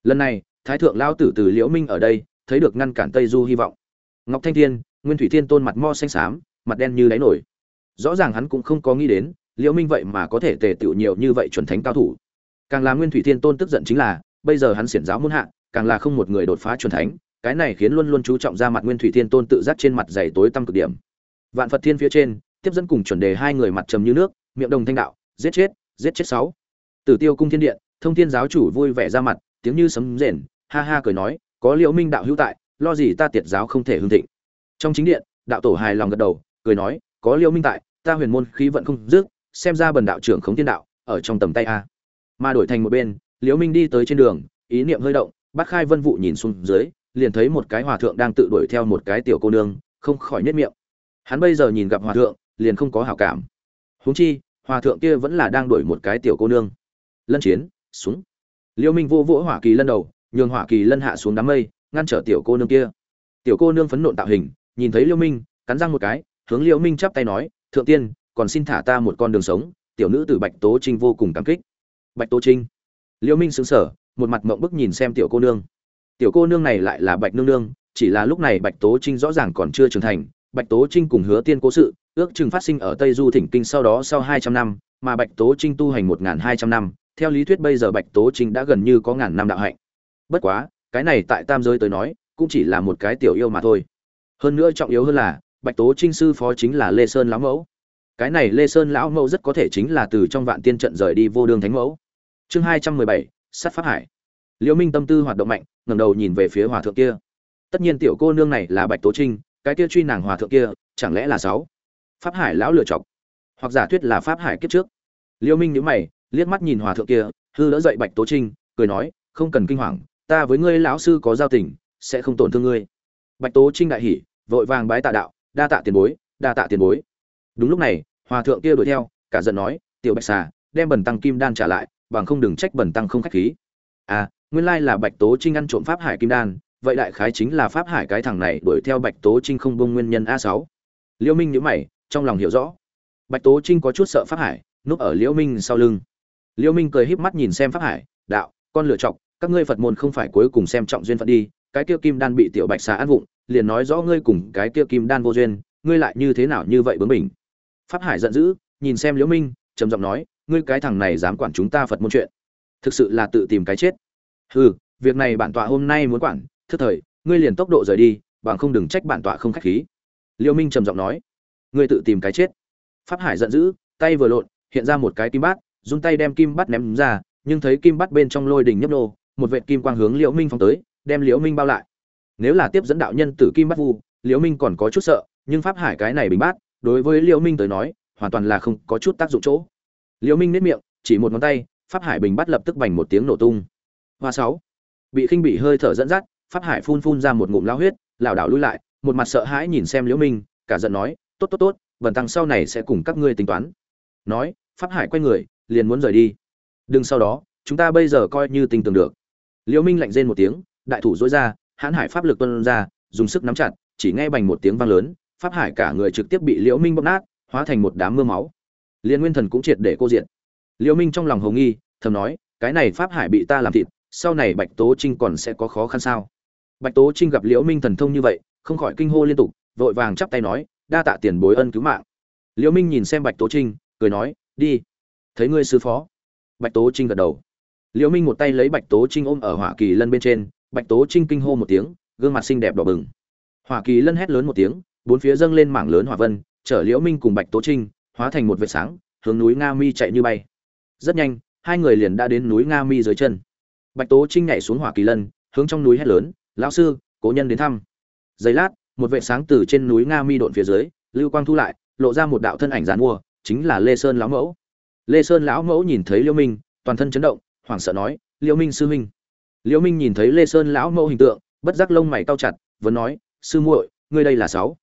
Lần này, thái thượng lao tử từ liễu minh ở đây, thấy được ngăn cản tây du hy vọng. Ngọc thanh thiên, nguyên thủy thiên tôn mặt mo xanh xám, mặt đen như đáy nổi rõ ràng hắn cũng không có nghĩ đến, liễu minh vậy mà có thể tề tựu nhiều như vậy chuẩn thánh cao thủ. Càng là nguyên thủy thiên tôn tức giận chính là, bây giờ hắn xiển giáo muôn hạ, càng là không một người đột phá chuẩn thánh, cái này khiến luôn luôn chú trọng ra mặt nguyên thủy thiên tôn tự giác trên mặt dày tối tăm cực điểm. Vạn phật thiên phía trên, tiếp dẫn cùng chuẩn đề hai người mặt trầm như nước, miệng đồng thanh đạo, giết chết giết chết sáu. Tử tiêu cung thiên điện, thông thiên giáo chủ vui vẻ ra mặt, tiếng như sấm rền, ha ha cười nói, có liễu minh đạo hữu tại, lo gì ta tiệt giáo không thể hưng thịnh. Trong chính điện, đạo tổ hài lòng gật đầu, cười nói, có liễu minh tại ta huyền môn khí vận không dứt, xem ra bần đạo trưởng khống thiên đạo, ở trong tầm tay a. Mà đổi thành một bên, liễu minh đi tới trên đường, ý niệm hơi động, bắt khai vân vụ nhìn xuống dưới, liền thấy một cái hòa thượng đang tự đuổi theo một cái tiểu cô nương, không khỏi nhếch miệng. Hắn bây giờ nhìn gặp hòa thượng, liền không có hảo cảm. Huống chi, hòa thượng kia vẫn là đang đuổi một cái tiểu cô nương. Lân chiến xuống liễu minh vô vỗ hỏa kỳ lân đầu, nhường hỏa kỳ lân hạ xuống đám mây, ngăn trở tiểu cô nương kia. Tiểu cô nương phấn nộ tạo hình, nhìn thấy liễu minh, cắn răng một cái, hướng liễu minh chắp tay nói thượng tiên, còn xin thả ta một con đường sống, tiểu nữ tử bạch tố trinh vô cùng cảm kích. Bạch tố trinh. Liễu minh sững sờ, một mặt mộng bức nhìn xem tiểu cô nương. Tiểu cô nương này lại là bạch nương nương, chỉ là lúc này bạch tố trinh rõ ràng còn chưa trưởng thành. Bạch tố trinh cùng hứa tiên cố sự, ước chừng phát sinh ở tây du thỉnh kinh sau đó sau hai trăm năm, mà bạch tố trinh tu hành một hai trăm năm, theo lý thuyết bây giờ bạch tố trinh đã gần như có ngàn năm đạo hạnh. Bất quá, cái này tại tam giới tới nói, cũng chỉ là một cái tiểu yêu mà thôi. Hơn nữa trọng yếu hơn là bạch tố trinh sư phó chính là lê sơn lão mẫu. Cái này lê sơn lão mẫu rất có thể chính là từ trong vạn tiên trận rời đi vô đường thánh mẫu. Chương hai trăm mười bảy sắt pháp hải. Liễu minh tâm tư hoạt động mạnh, ngẩng đầu nhìn về phía hòa thượng kia. Tất nhiên tiểu cô nương này là bạch tố trinh, cái kia truy nàng hòa thượng kia, chẳng lẽ là sáu? Pháp hải lão lựa chọc hoặc giả thuyết là pháp hải kiếp trước. Liêu minh nhíu mày, liếc mắt nhìn hòa thượng kia, hư đỡ dậy bạch tố trinh, cười nói, không cần kinh hoàng, ta với ngươi lão sư có giao tình, sẽ không tổn thương ngươi. Bạch tố trinh đại hỉ, vội vàng bái tạ đạo đa tạ tiền bối, đa tạ tiền bối. Đúng lúc này, hòa thượng kia đuổi theo, cả giận nói, tiểu bạch xà, đem bần tăng kim đan trả lại, bằng không đừng trách bần tăng không khách khí. À nguyên lai là bạch tố trinh ăn trộm pháp hải kim đan, vậy đại khái chính là pháp hải cái thằng này đuổi theo bạch tố trinh không bông nguyên nhân a sáu. Liễu minh nhíu mày, trong lòng hiểu rõ. Bạch tố trinh có chút sợ pháp hải, núp ở liễu minh sau lưng. Liễu minh cười híp mắt nhìn xem pháp hải, đạo, con lựa chọc các ngươi phật môn không phải cuối cùng xem trọng duyên phận đi, cái kia kim đan bị tiểu bạch xà ăn vụng liền nói rõ ngươi cùng cái kia kim đan vô duyên, ngươi lại như thế nào như vậy bướng bỉnh. Pháp hải giận dữ, nhìn xem liễu minh, trầm giọng nói, ngươi cái thằng này dám quản chúng ta phật môn chuyện. Thực sự là tự tìm cái chết. Hừ, việc này bản tọa hôm nay muốn quản, thức thời, ngươi liền tốc độ rời đi, bằng không đừng trách bản tọa không khách khí. Liễu minh trầm giọng nói, ngươi tự tìm cái chết. Pháp hải giận dữ, tay vừa lộn, hiện ra một cái kim bát dùng tay đem kim bát ném ra, nhưng thấy kim bát bên trong lôi đỉnh nhấp nô, một vệt kim quang hướng liễu minh phóng tới, đem liễu minh bao lại nếu là tiếp dẫn đạo nhân tử kim bắt vu, liễu minh còn có chút sợ, nhưng pháp hải cái này bình bát, đối với liễu minh tới nói, hoàn toàn là không có chút tác dụng chỗ. Liễu minh nứt miệng, chỉ một ngón tay, pháp hải bình bát lập tức bành một tiếng nổ tung. Hoa sáu. Bị khinh bị hơi thở dẫn dắt, pháp hải phun phun ra một ngụm lao huyết, lảo đảo lui lại, một mặt sợ hãi nhìn xem liễu minh, cả giận nói, tốt tốt tốt vần tăng sau này sẽ cùng các ngươi tính toán. Nói, pháp hải quay người, liền muốn rời đi. Đừng sau đó, chúng ta bây giờ coi như tình tưởng được. Liễu minh lạnh rên một tiếng, đại thủ dối ra hãn hải pháp lực tuân ra, dùng sức nắm chặt, chỉ nghe bành một tiếng vang lớn, pháp hải cả người trực tiếp bị liễu minh bóp nát, hóa thành một đám mưa máu. Liên nguyên thần cũng triệt để cô diện liễu minh trong lòng hồng nghi, thầm nói, cái này pháp hải bị ta làm thịt, sau này bạch tố trinh còn sẽ có khó khăn sao? Bạch tố trinh gặp liễu minh thần thông như vậy, không khỏi kinh hô liên tục, vội vàng chắp tay nói, đa tạ tiền bối ân cứu mạng. Liễu minh nhìn xem bạch tố trinh, cười nói, đi. Thấy ngươi sư phó? Bạch tố trinh gật đầu. Liễu minh một tay lấy bạch tố trinh ôm ở hỏa kỳ lân bên trên bạch tố trinh kinh hô một tiếng, gương mặt xinh đẹp đỏ bừng. Hỏa kỳ lân hét lớn một tiếng, bốn phía dâng lên mảng lớn hỏa vân, chở liễu minh cùng bạch tố trinh, hóa thành một vệt sáng, hướng núi nga mi chạy như bay. Rất nhanh, hai người liền đã đến núi nga mi dưới chân. Bạch tố trinh nhảy xuống hỏa kỳ lân, hướng trong núi hét lớn, lão sư, cố nhân đến thăm. Giây lát, một vệ sáng từ trên núi nga mi độn phía dưới, lưu quang thu lại, lộ ra một đạo thân ảnh giàn mua, chính là lê sơn lão mẫu. Lê sơn lão mẫu nhìn thấy Liễu minh, toàn thân chấn động, hoảng sợ nói, Liễu minh sư huynh Liễu minh nhìn thấy lê sơn lão mẫu hình tượng, bất giác lông mày cau chặt, vẫn nói, sư muội, ngươi đây là sáu.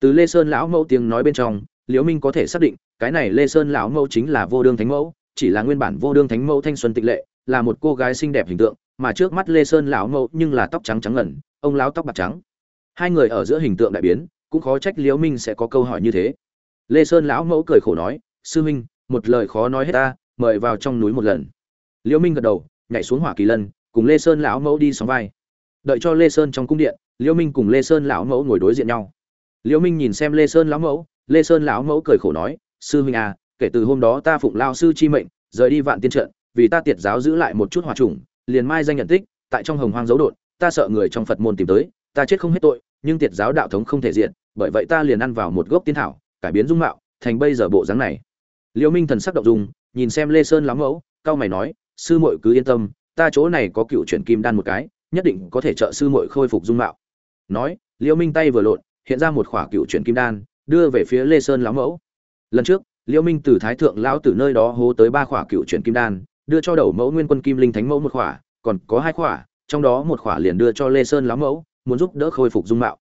Từ lê sơn lão mẫu tiếng nói bên trong, Liễu minh có thể xác định, cái này lê sơn lão mẫu chính là vô đương thánh mẫu, chỉ là nguyên bản vô đương thánh mẫu thanh xuân tịch lệ, là một cô gái xinh đẹp hình tượng, mà trước mắt lê sơn lão mẫu nhưng là tóc trắng trắng ngẩn ông lão tóc bạc trắng. Hai người ở giữa hình tượng đại biến, cũng khó trách liễu minh sẽ có câu hỏi như thế. Lê sơn lão mẫu cười khổ nói, sư minh một lời khó nói hết ta, mời vào trong núi một lần. Liễu minh gật đầu, nhảy xuống hỏa kỳ lân cùng lê sơn lão mẫu đi sóng vai. Đợi cho lê sơn trong cung điện, liễu minh cùng lê sơn lão mẫu ngồi đối diện nhau. Liễu minh nhìn xem lê sơn lão mẫu, lê sơn lão mẫu cười khổ nói, sư minh à kể từ hôm đó ta phụng lao sư chi mệnh, rời đi vạn tiên trận, vì ta tiệt giáo giữ lại một chút hòa trùng liền mai danh nhận tích, tại trong hồng hoang dấu đột, ta sợ người trong phật môn tìm tới, ta chết không hết tội, nhưng tiệt giáo đạo thống không thể diện, bởi vậy ta liền ăn vào một gốc tiên thảo, cải biến dung mạo, thành bây giờ bộ dáng này. Liễu minh thần sắc động dung, nhìn xem lê sơn lão mẫu, cao mày nói, sư muội cứ yên tâm ta chỗ này có cựu chuyển kim đan một cái, nhất định có thể trợ sư muội khôi phục dung mạo. Nói, liễu minh tay vừa lộn, hiện ra một khỏa cựu chuyển kim đan, đưa về phía lê sơn lão mẫu. Lần trước, liễu minh từ thái thượng lão từ nơi đó hô tới ba khỏa cựu chuyển kim đan, đưa cho đầu mẫu nguyên quân kim linh thánh mẫu một khỏa, còn có hai khỏa, trong đó một khỏa liền đưa cho lê sơn lão mẫu, muốn giúp đỡ khôi phục dung mạo.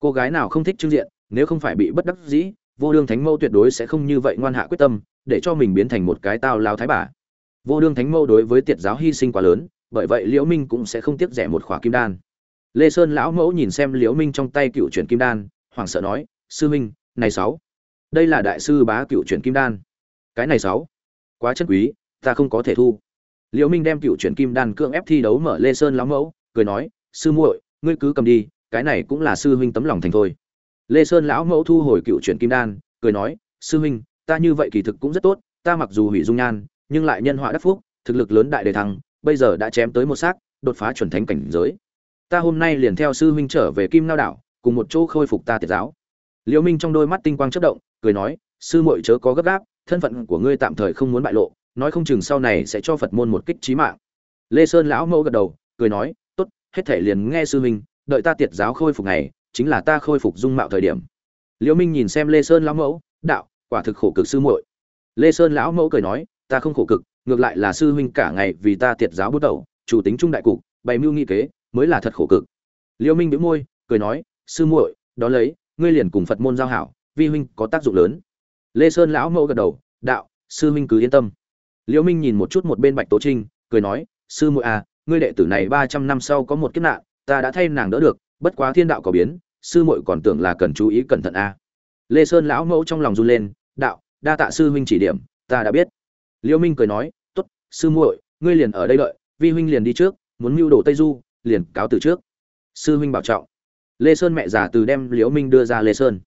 Cô gái nào không thích trưng diện, nếu không phải bị bất đắc dĩ, vô đương thánh mẫu tuyệt đối sẽ không như vậy ngoan hạ quyết tâm, để cho mình biến thành một cái tao lao thái bà vô đương thánh mẫu đối với tiệt giáo hy sinh quá lớn, bởi vậy liễu minh cũng sẽ không tiếc rẻ một khỏa kim đan. Lê sơn lão mẫu nhìn xem liễu minh trong tay cựu chuyển kim đan, hoảng sợ nói, sư minh, này sáu, đây là đại sư bá cựu chuyển kim đan. Cái này sáu, quá chân quý, ta không có thể thu. Liễu minh đem cựu chuyển kim đan cưỡng ép thi đấu mở lê sơn lão mẫu, cười nói, sư muội, ngươi cứ cầm đi, cái này cũng là sư huynh tấm lòng thành thôi. Lê sơn lão mẫu thu hồi cựu chuyển kim đan, cười nói, sư huynh, ta như vậy kỳ thực cũng rất tốt, ta mặc dù hủy dung nhan nhưng lại nhân họa đắc phúc, thực lực lớn đại đề thăng, bây giờ đã chém tới một xác, đột phá chuẩn thánh cảnh giới. Ta hôm nay liền theo sư huynh trở về kim lao đảo, cùng một chỗ khôi phục ta tiệt giáo. Liễu minh trong đôi mắt tinh quang chớp động, cười nói, sư muội chớ có gấp gáp, thân phận của ngươi tạm thời không muốn bại lộ, nói không chừng sau này sẽ cho phật môn một kích trí mạng. Lê sơn lão mẫu gật đầu, cười nói, tốt, hết thể liền nghe sư huynh, đợi ta tiệt giáo khôi phục này chính là ta khôi phục dung mạo thời điểm. Liễu minh nhìn xem lê sơn lão mẫu, đạo, quả thực khổ cực sư muội. Lê sơn lão mẫu cười nói ta không khổ cực, ngược lại là sư huynh cả ngày vì ta tiệt giáo bút đầu, chủ tính trung đại cục, bày mưu nghị kế, mới là thật khổ cực. Liễu minh bĩu môi, cười nói, sư muội, đó lấy, ngươi liền cùng phật môn giao hảo, vi huynh có tác dụng lớn. Lê sơn lão mẫu gật đầu, đạo, sư huynh cứ yên tâm. Liễu minh nhìn một chút một bên bạch tố trinh, cười nói, sư muội à ngươi đệ tử này ba trăm năm sau có một kiếp nạn, ta đã thay nàng đỡ được, bất quá thiên đạo có biến, sư muội còn tưởng là cần chú ý cẩn thận a à. lê sơn lão mẫu trong lòng run lên, đạo, đa tạ sư huynh chỉ điểm, ta đã biết liễu minh cười nói, tốt, sư muội, ngươi liền ở đây đợi, vi huynh liền đi trước, muốn mưu đồ tây du, liền cáo từ trước. Sư huynh bảo trọng. Lê sơn mẹ già từ đem liễu minh đưa ra lê sơn.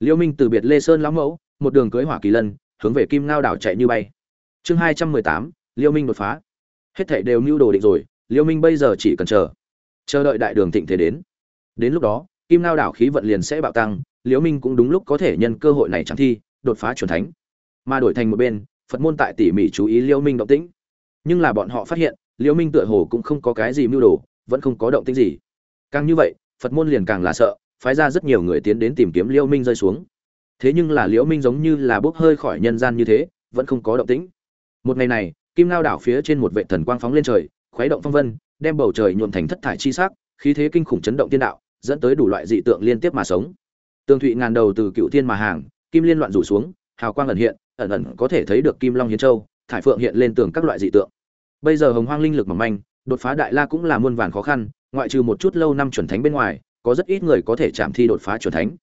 Liễu minh từ biệt lê sơn lão mẫu, một đường cưới hỏa kỳ lân, hướng về kim ngao đảo chạy như bay. Chương hai trăm mười tám liễu minh đột phá. Hết thảy đều mưu đồ định rồi liễu minh bây giờ chỉ cần chờ. Chờ đợi đại đường thịnh thế đến. Đến lúc đó, kim ngao đảo khí vận liền sẽ bạo tăng liễu minh cũng đúng lúc có thể nhân cơ hội này chẳng thi, đột phá chuẩn thánh. Mà đổi thành một bên phật môn tại tỉ mỉ chú ý liễu minh động tĩnh. Nhưng là bọn họ phát hiện liễu minh tựa hồ cũng không có cái gì mưu đồ, vẫn không có động tĩnh gì. Càng như vậy, phật môn liền càng là sợ, phái ra rất nhiều người tiến đến tìm kiếm liễu minh rơi xuống. Thế nhưng là liễu minh giống như là bốc hơi khỏi nhân gian như thế, vẫn không có động tĩnh. Một ngày này, kim lao đảo phía trên một vệ thần quang phóng lên trời, khuấy động phong vân, đem bầu trời nhuộm thành thất thải chi sắc, khí thế kinh khủng chấn động tiên đạo, dẫn tới đủ loại dị tượng liên tiếp mà sống. Tương thụy ngàn đầu từ cựu thiên mà hàng, kim liên loạn rủ xuống, hào quang ẩn hiện ẩn ẩn có thể thấy được kim long hiến châu, thải phượng hiện lên tường các loại dị tượng. Bây giờ hồng hoang linh lực mỏng manh, đột phá đại la cũng là muôn vàn khó khăn, ngoại trừ một chút lâu năm chuẩn thánh bên ngoài, có rất ít người có thể chạm thi đột phá chuẩn thánh.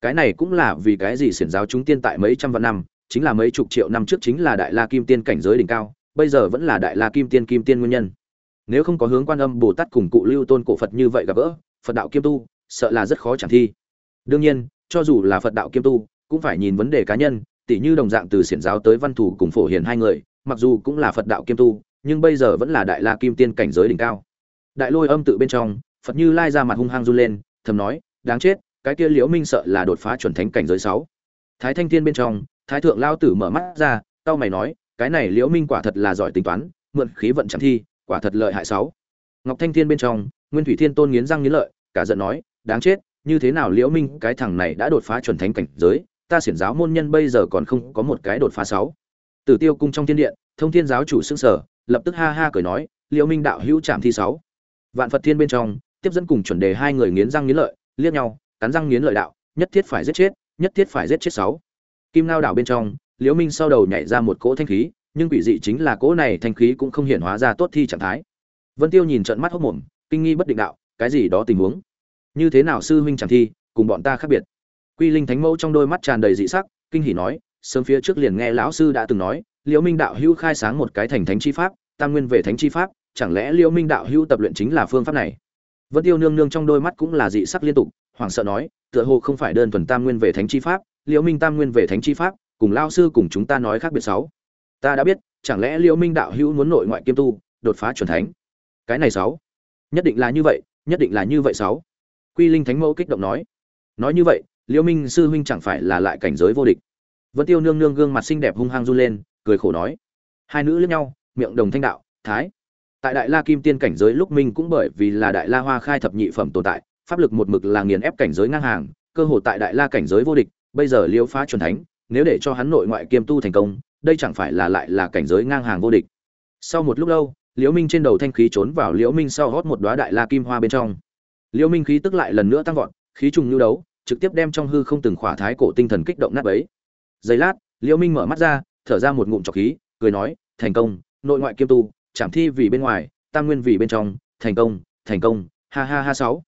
Cái này cũng là vì cái gì xiển giáo chúng tiên tại mấy trăm vạn năm, chính là mấy chục triệu năm trước chính là đại la kim tiên cảnh giới đỉnh cao, bây giờ vẫn là đại la kim tiên kim tiên nguyên nhân. Nếu không có hướng quan âm bồ tát cùng cụ lưu tôn cổ phật như vậy gặp gỡ, phật đạo kiêm tu, sợ là rất khó chẳng thi. Đương nhiên, cho dù là phật đạo kiêm tu, cũng phải nhìn vấn đề cá nhân tỉ như đồng dạng từ xiển giáo tới văn thủ cùng phổ hiền hai người, mặc dù cũng là phật đạo kiêm tu, nhưng bây giờ vẫn là đại la kim tiên cảnh giới đỉnh cao. Đại lôi âm tự bên trong, phật như lai ra mặt hung hăng run lên, thầm nói, đáng chết, cái kia liễu minh sợ là đột phá chuẩn thánh cảnh giới sáu. Thái thanh thiên bên trong, thái thượng lao tử mở mắt ra tao mày nói, cái này liễu minh quả thật là giỏi tính toán, mượn khí vận chẳng thi, quả thật lợi hại sáu. Ngọc thanh thiên bên trong, nguyên thủy thiên tôn nghiến răng nghiến lợi, cả giận nói, đáng chết, như thế nào liễu minh, cái thằng này đã đột phá chuẩn thánh cảnh giới ta xiển giáo môn nhân bây giờ còn không có một cái đột phá sáu. Tử tiêu cung trong thiên điện, thông thiên giáo chủ xưng sở lập tức ha ha cười nói, liễu minh đạo hữu trạm thi sáu. Vạn phật thiên bên trong, tiếp dẫn cùng chuẩn đề hai người nghiến răng nghiến lợi, liếc nhau, cắn răng nghiến lợi đạo, nhất thiết phải giết chết, nhất thiết phải giết chết sáu. Kim lao đảo bên trong, liễu minh sau đầu nhảy ra một cỗ thanh khí, nhưng quỷ dị chính là cỗ này thanh khí cũng không hiện hóa ra tốt thi trạng thái. Vân tiêu nhìn trận mắt hốc mồm, kinh nghi bất định đạo, cái gì đó tình huống? Như thế nào sư huynh chẳng thi, cùng bọn ta khác biệt? Quy linh thánh mẫu trong đôi mắt tràn đầy dị sắc, kinh hỉ nói, sớm phía trước liền nghe lão sư đã từng nói, liễu minh đạo hữu khai sáng một cái thành thánh chi pháp, tam nguyên về thánh chi pháp, chẳng lẽ liễu minh đạo hữu tập luyện chính là phương pháp này? Vân tiêu nương nương trong đôi mắt cũng là dị sắc liên tục, hoảng sợ nói, tựa hồ không phải đơn thuần tam nguyên về thánh chi pháp, liễu minh tam nguyên về thánh chi pháp, cùng lão sư cùng chúng ta nói khác biệt sáu. Ta đã biết, chẳng lẽ liễu minh đạo hữu muốn nội ngoại kiêm tu, đột phá chuẩn thánh? Cái này sáu. Nhất định là như vậy, nhất định là như vậy sáu. Quy linh thánh mẫu kích động nói. Nói như vậy liễu minh sư huynh chẳng phải là lại cảnh giới vô địch. Vân tiêu nương nương gương mặt xinh đẹp hung hăng run lên, cười khổ nói. Hai nữ lẫn nhau, miệng đồng thanh đạo, thái. Tại đại la kim tiên cảnh giới lúc minh cũng bởi vì là đại la hoa khai thập nhị phẩm tồn tại, pháp lực một mực là nghiền ép cảnh giới ngang hàng, cơ hội tại đại la cảnh giới vô địch, bây giờ liễu phá chuẩn thánh, nếu để cho hắn nội ngoại kiêm tu thành công, đây chẳng phải là lại là cảnh giới ngang hàng vô địch. Sau một lúc lâu liễu minh trên đầu thanh khí trốn vào liễu minh sau hót một đóa đại la kim hoa bên trong. Liễu minh khí tức lại lần nữa tăng vọt, khí trùng lưu đấu trực tiếp đem trong hư không từng khỏa thái cổ tinh thần kích động nát bấy. Giây lát, liễu minh mở mắt ra, thở ra một ngụm trọc khí, cười nói, thành công, nội ngoại kiêm tu chạm thi vì bên ngoài, tam nguyên vì bên trong, thành công thành công, ha ha ha sáu.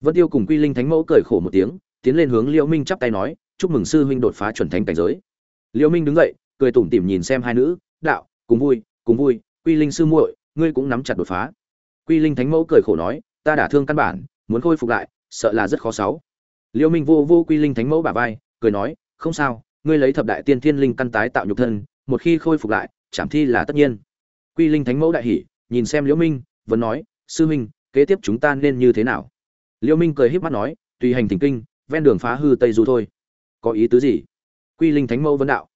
Vân tiêu cùng quy linh thánh mẫu cười khổ một tiếng, tiến lên hướng liễu minh chắp tay nói, chúc mừng sư huynh đột phá chuẩn thánh cảnh giới. Liễu minh đứng dậy, cười tủm tỉm nhìn xem hai nữ, đạo, cùng vui cùng vui, quy linh sư muội, ngươi cũng nắm chặt đột phá. Quy linh thánh mẫu cười khổ nói, ta đã thương căn bản, muốn khôi phục lại, sợ là rất khó sáu liễu minh vô vô quy linh thánh mẫu bà vai, cười nói, không sao, ngươi lấy thập đại tiên thiên linh căn tái tạo nhục thân, một khi khôi phục lại, chảm thi là tất nhiên. Quy linh thánh mẫu đại hỉ, nhìn xem liễu minh, vẫn nói, sư minh kế tiếp chúng ta nên như thế nào? Liễu minh cười híp mắt nói, tùy hành thỉnh kinh, ven đường phá hư tây du thôi. Có ý tứ gì? Quy linh thánh mẫu vấn đạo.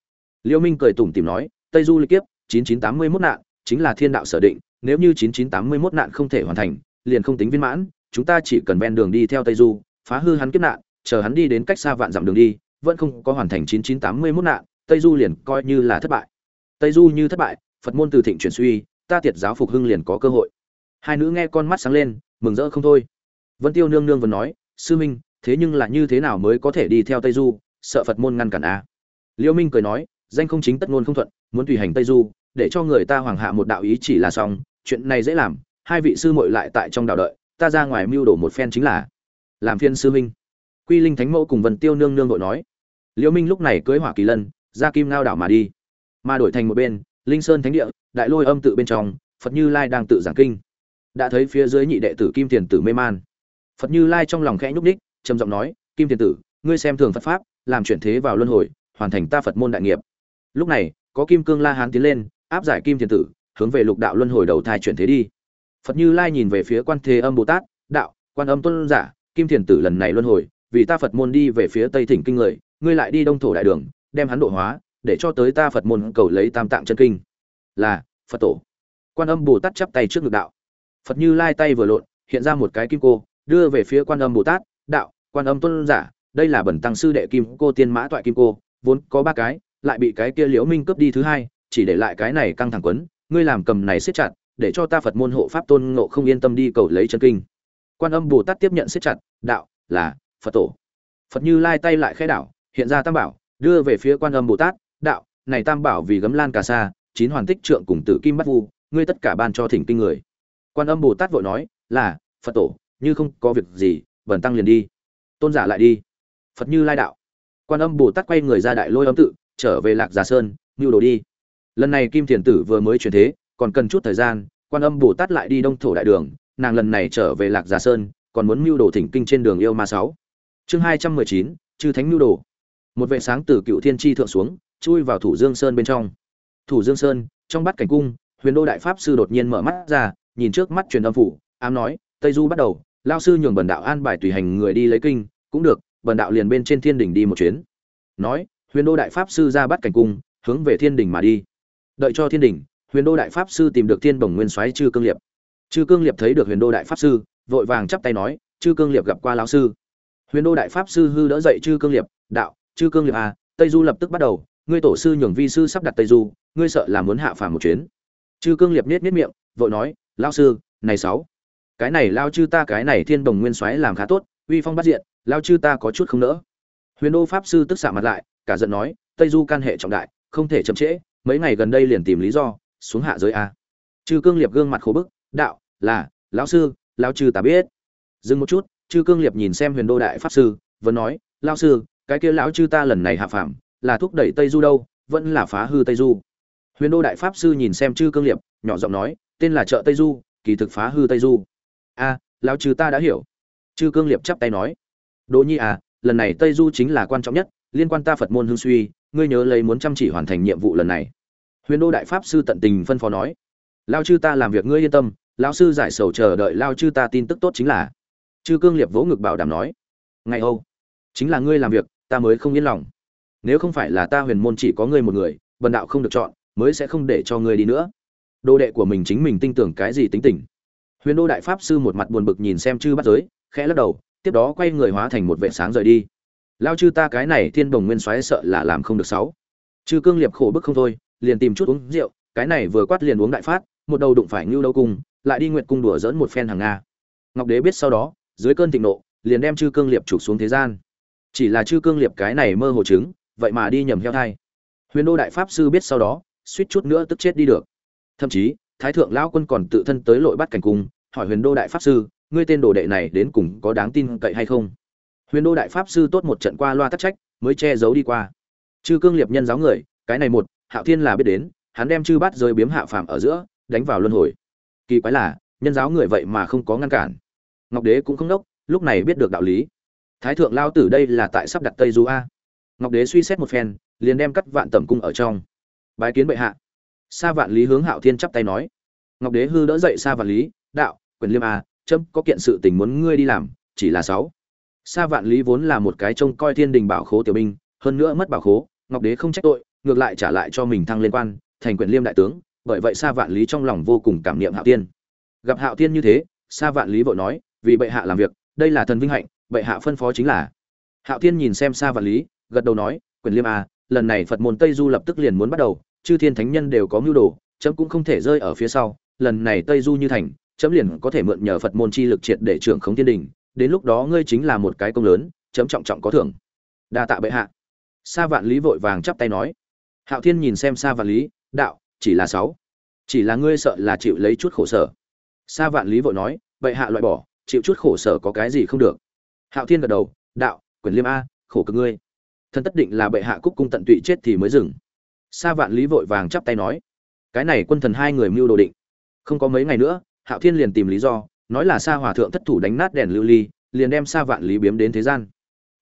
Liễu minh cười tủm tỉm nói, tây du lịch kiếp, chín chín tám mươi 9981 nạn, chính là thiên đạo sở định, nếu như chín chín tám mươi 9981 nạn không thể hoàn thành, liền không tính viên mãn, chúng ta chỉ cần ven đường đi theo tây du, phá hư hắn kiếp nạn chờ hắn đi đến cách xa vạn dặm đường đi, vẫn không có hoàn thành chín chín tám mươi mốt nạn, tây du liền coi như là thất bại. Tây du như thất bại, phật môn từ thịnh chuyển suy, ta tiệt giáo phục hưng liền có cơ hội. Hai nữ nghe con mắt sáng lên, mừng rỡ không thôi. Vân tiêu nương nương vừa nói, sư minh, thế nhưng là như thế nào mới có thể đi theo tây du? Sợ phật môn ngăn cản a à? minh cười nói, danh không chính tất ngôn không thuận, muốn tùy hành tây du, để cho người ta hoàng hạ một đạo ý chỉ là xong, chuyện này dễ làm, hai vị sư muội lại tại trong đạo đợi, ta ra ngoài mưu đồ một phen chính là. Làm phiên sư minh quy linh thánh mẫu cùng vân tiêu nương nương đội nói. Liễu minh lúc này cưới hỏa kỳ lân, ra kim ngao đảo mà đi. Mà đổi thành một bên, linh sơn thánh địa, đại lôi âm tự bên trong, phật như lai đang tự giảng kinh. Đã thấy phía dưới nhị đệ tử kim tiền tử mê man. Phật như lai trong lòng khẽ nhúc đích trầm giọng nói, kim tiền tử, ngươi xem thường phật pháp, làm chuyển thế vào luân hồi, hoàn thành ta phật môn đại nghiệp. Lúc này, có kim cương la hán tiến lên, áp giải kim tiền tử, hướng về lục đạo luân hồi đầu thai chuyển thế đi. Phật như lai nhìn về phía quan thế âm bồ tát, đạo, quan âm tôn giả, kim tiền tử lần này luân hồi vì ta phật môn đi về phía tây thỉnh kinh người, ngươi lại đi đông thổ đại đường, đem hắn độ hóa, để cho tới ta phật môn cầu lấy tam tạng chân kinh. Là, phật tổ. Quan âm bồ tát chắp tay trước ngực đạo. Phật như lai tay vừa lộn, hiện ra một cái kim cô, đưa về phía quan âm bồ tát, đạo, quan âm tôn giả, đây là bẩn tăng sư đệ kim cô, tiên mã toại kim cô, vốn có ba cái, lại bị cái kia liễu minh cướp đi thứ hai, chỉ để lại cái này căng thẳng quấn, ngươi làm cầm này siết chặt, để cho ta phật môn hộ pháp tôn ngộ không yên tâm đi cầu lấy chân kinh. Quan âm bồ tát tiếp nhận siết chặt, đạo, là phật tổ. Phật như lai tay lại khẽ đảo, hiện ra tam bảo, đưa về phía quan âm bồ tát, đạo, này tam bảo vì gấm lan cà sa, chín hoàn tích trượng cùng tử kim bắt vu, ngươi tất cả ban cho thỉnh kinh người. Quan âm bồ tát vội nói, là, phật tổ, như không có việc gì bần tăng liền đi. Tôn giả lại đi. Phật như lai đạo. Quan âm bồ tát quay người ra đại lôi âm tự, trở về lạc già sơn mưu đồ đi. Lần này kim thiền tử vừa mới chuyển thế, còn cần chút thời gian, quan âm bồ tát lại đi đông thổ đại đường, nàng lần này trở về lạc già sơn, còn muốn mưu đồ thỉnh kinh trên đường yêu ma sáu chương hai trăm mười chín, chư thánh Nhu đồ. Một vệ sáng từ cựu thiên tri thượng xuống, chui vào thủ dương sơn bên trong. Thủ dương sơn, trong bát cảnh cung, huyền đô đại pháp sư đột nhiên mở mắt ra, nhìn trước mắt truyền âm phủ, ám nói, tây du bắt đầu, lao sư nhường bần đạo an bài tùy hành người đi lấy kinh, cũng được, bần đạo liền bên trên thiên đình đi một chuyến. Nói, huyền đô đại pháp sư ra bắt cảnh cung, hướng về thiên đình mà đi. Đợi cho thiên đình huyền đô đại pháp sư tìm được thiên bồng nguyên soái chư cương liệp. Chư cương liệp thấy được huyền đô đại pháp sư, vội vàng chắp tay nói, chư cương liệp gặp qua lão sư huyền đô đại pháp sư hư đỡ dậy chư cương liệp, đạo, chư cương liệp à tây du lập tức bắt đầu, ngươi tổ sư nhường vi sư sắp đặt tây du, ngươi sợ là muốn hạ phàm một chuyến. Chư cương liệp niết niết miệng, vội nói, lão sư, này sáu, cái này lao chư ta cái này thiên đồng nguyên soái làm khá tốt, uy phong bắt diện, lao chư ta có chút không nỡ. Huyền đô pháp sư tức xạ mặt lại, cả giận nói, tây du can hệ trọng đại, không thể chậm trễ, mấy ngày gần đây liền tìm lý do, xuống hạ giới a. Chư cương liệp gương mặt khổ bức, đạo, là, lão sư lão chư ta biết. Dừng một chút chư cương liệp nhìn xem huyền đô đại pháp sư, vẫn nói, lão sư, cái kia lão chư ta lần này hạ phạm là thúc đẩy tây du đâu, vẫn là phá hư tây du. Huyền đô đại pháp sư nhìn xem chư cương liệp, nhỏ giọng nói, tên là chợ tây du, kỳ thực phá hư tây du. A, lão chư ta đã hiểu. Chư cương liệp chắp tay nói, đỗ nhi à lần này tây du chính là quan trọng nhất, liên quan ta phật môn hương suy, ngươi nhớ lấy muốn chăm chỉ hoàn thành nhiệm vụ lần này. Huyền đô đại pháp sư tận tình phân phó nói lao chư ta làm việc ngươi yên tâm, lão sư giải sầu chờ đợi lao chư ta tin tức tốt chính là chư cương liệp vỗ ngực bảo đảm nói, ngày âu, chính là ngươi làm việc, ta mới không yên lòng. Nếu không phải là ta huyền môn chỉ có ngươi một người bần đạo không được chọn, mới sẽ không để cho ngươi đi nữa. Đô đệ của mình chính mình tin tưởng cái gì tính tình. Huyền đô đại pháp sư một mặt buồn bực nhìn xem chư bắt giới, khẽ lắc đầu, tiếp đó quay người hóa thành một vệ sáng rời đi. Lao chư ta cái này thiên đồng nguyên soái sợ là làm không được sáu. Chư cương liệp khổ bức không thôi, liền tìm chút uống rượu, cái này vừa quát liền uống đại phát, một đầu đụng phải ngưu đâu cung, lại đi nguyện cung đùa dỡn một phen hàng nga. Ngọc đế biết sau đó dưới cơn thịnh nộ, liền đem chư cương liệp trục xuống thế gian. Chỉ là chư cương liệp cái này mơ hồ chứng, vậy mà đi nhầm heo thai. Huyền đô đại pháp sư biết sau đó, suýt chút nữa tức chết đi được. Thậm chí, thái thượng lão quân còn tự thân tới lội bắt cảnh cung, hỏi huyền đô đại pháp sư, ngươi tên đồ đệ này đến cùng có đáng tin cậy hay không? Huyền đô đại pháp sư tốt một trận qua loa tắc trách, mới che giấu đi qua. Chư cương liệp nhân giáo người, cái này một, hạo thiên là biết đến, hắn đem chư bắt rơi biếm hạ phàm ở giữa, đánh vào luân hồi. Kỳ quái là, nhân giáo người vậy mà không có ngăn cản ngọc đế cũng không đốc, lúc này biết được đạo lý. Thái thượng lao tử đây là tại sắp đặt tây du a. Ngọc đế suy xét một phen, liền đem cắt vạn tẩm cung ở trong. Bái kiến bệ hạ. Sa vạn lý hướng hạo thiên chắp tay nói. Ngọc đế hư đỡ dậy sa vạn lý, đạo, quyền liêm a trâm có kiện sự tình muốn ngươi đi làm, chỉ là sáu. Sa vạn lý vốn là một cái trông coi thiên đình bảo khố tiểu binh, hơn nữa mất bảo khố, ngọc đế không trách tội, ngược lại trả lại cho mình thăng lên quan, thành quyền liêm đại tướng, bởi vậy sa vạn lý trong lòng vô cùng cảm niệm hạo tiên gặp hạo tiên như thế, sa vạn lý vội nói vì bệ hạ làm việc, đây là thần vinh hạnh, bệ hạ phân phó chính là. Hạo thiên nhìn xem xa Vạn lý, gật đầu nói, quyền liêm a lần này phật môn tây du lập tức liền muốn bắt đầu, chư thiên thánh nhân đều có mưu đồ, chấm cũng không thể rơi ở phía sau. Lần này tây du như thành, chấm liền có thể mượn nhờ phật môn chi lực triệt để trưởng khống thiên đình, đến lúc đó ngươi chính là một cái công lớn, chấm trọng trọng có thưởng. Đa tạ bệ hạ. Sa vạn lý vội vàng chắp tay nói. Hạo thiên nhìn xem sa vạn lý, đạo, chỉ là sáu. Chỉ là ngươi sợ là chịu lấy chút khổ sở. Sa vạn lý vội nói, bệ hạ loại bỏ chịu chút khổ sở có cái gì không được. Hạo thiên gật đầu, đạo, quyền liêm a, khổ cực ngươi. Thân tất định là bệ hạ cúc cung tận tụy chết thì mới dừng. Sa vạn lý vội vàng chắp tay nói, cái này quân thần hai người mưu đồ định. Không có mấy ngày nữa, hạo thiên liền tìm lý do, nói là sa hòa thượng thất thủ đánh nát đèn lưu ly, liền đem sa vạn lý biếm đến thế gian.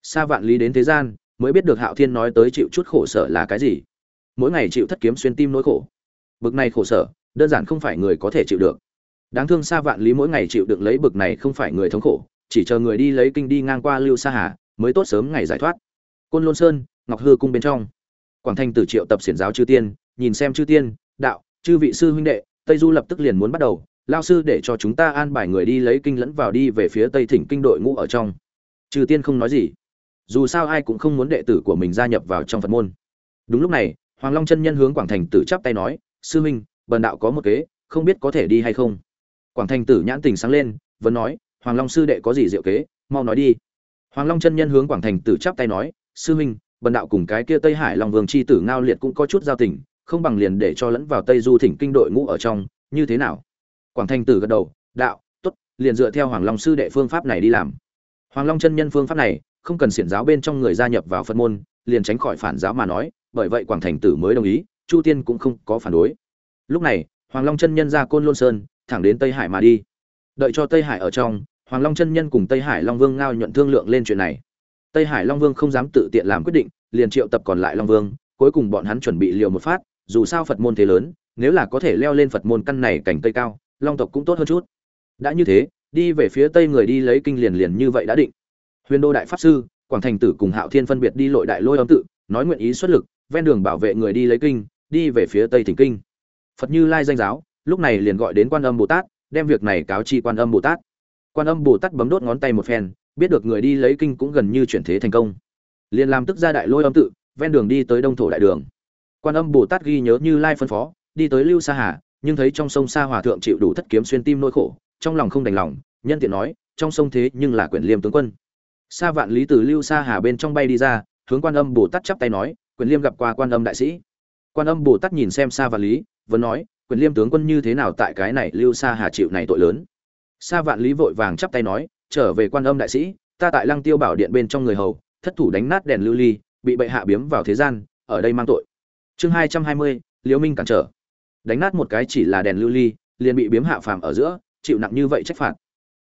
Sa vạn lý đến thế gian, mới biết được hạo thiên nói tới chịu chút khổ sở là cái gì. Mỗi ngày chịu thất kiếm xuyên tim nỗi khổ. Bực này khổ sở, đơn giản không phải người có thể chịu được đáng thương xa vạn lý mỗi ngày chịu đựng lấy bực này không phải người thống khổ, chỉ chờ người đi lấy kinh đi ngang qua lưu sa hà, mới tốt sớm ngày giải thoát. Côn lôn sơn, ngọc hư cung bên trong. Quảng thanh tử triệu tập xiển giáo chư tiên, nhìn xem chư tiên, đạo, chư vị sư huynh đệ, tây du lập tức liền muốn bắt đầu lao sư để cho chúng ta an bài người đi lấy kinh lẫn vào đi về phía tây thỉnh kinh đội ngũ ở trong. Chư tiên không nói gì. Dù sao ai cũng không muốn đệ tử của mình gia nhập vào trong phật môn. Đúng lúc này, hoàng long chân nhân hướng quảng thành tử chắp tay nói, sư huynh, bần đạo có một kế, không biết có thể đi hay không? Quảng thành tử nhãn tình sáng lên, vẫn nói, hoàng long sư đệ có gì diệu kế, mau nói đi. Hoàng long chân nhân hướng quảng thành tử chắp tay nói, sư huynh, bần đạo cùng cái kia tây hải long vương c h i tử ngao liệt cũng có chút giao tình, không bằng liền để cho lẫn vào tây du thỉnh kinh đội ngũ ở trong, như thế nào? Quảng thành tử gật đầu, đạo t ố t liền dựa theo hoàng long sư đệ phương pháp này đi làm. Hoàng long chân nhân phương pháp này, không cần xiển giáo bên trong người gia nhập vào phân môn, liền tránh khỏi phản giáo mà nói, bởi vậy quảng thành tử mới đồng ý, chu tiên cũng không có phản đối. Lúc này, hoàng long chân nhân ra côn lôn sơn thẳng đến tây hải mà đi. Đợi cho tây hải ở trong, hoàng long chân nhân cùng tây hải long vương ngao nhuận thương lượng lên chuyện này. Tây hải long vương không dám tự tiện làm quyết định, liền triệu tập còn lại long vương, cuối cùng bọn hắn chuẩn bị liều một phát, dù sao phật môn thế lớn, nếu là có thể leo lên phật môn căn này cảnh tây cao, long tộc cũng tốt hơn chút. Đã như thế, đi về phía tây người đi lấy kinh liền liền như vậy đã định. Huyền đô đại pháp sư, quảng thành tử cùng hạo thiên phân biệt đi lội đại lôi âm tự, nói nguyện ý xuất lực, ven đường bảo vệ người đi lấy kinh, đi về phía tây thỉnh kinh. Phật như lai danh giáo lúc này liền gọi đến quan âm bồ tát, đem việc này cáo chi quan âm bồ tát. Quan âm bồ tát bấm đốt ngón tay một phen, biết được người đi lấy kinh cũng gần như chuyển thế thành công. Liền làm tức ra đại lôi âm tự, ven đường đi tới đông thổ đại đường. Quan âm bồ tát ghi nhớ như lai phân phó, đi tới lưu sa hà, nhưng thấy trong sông sa hòa thượng chịu đủ thất kiếm xuyên tim nỗi khổ, trong lòng không đành lòng, nhân tiện nói, trong sông thế nhưng là quyển liêm tướng quân. Sa vạn lý từ lưu sa hà bên trong bay đi ra, hướng quan âm bồ tát chắp tay nói, quyển liêm gặp qua quan âm đại sĩ. Quan âm bồ tát nhìn xem sa vạn lý, vẫn nói quyền liêm tướng quân như thế nào tại cái này lưu xa hà chịu này tội lớn? Sa vạn lý vội vàng chắp tay nói, trở về quan âm đại sĩ, ta tại lăng tiêu bảo điện bên trong người hầu, thất thủ đánh nát đèn lưu ly, bị bệ hạ biếm vào thế gian, ở đây mang tội. Chương hai trăm hai mươi liễu minh cản trở. Đánh nát một cái chỉ là đèn lưu ly, liền bị biếm hạ phàm ở giữa, chịu nặng như vậy trách phạt.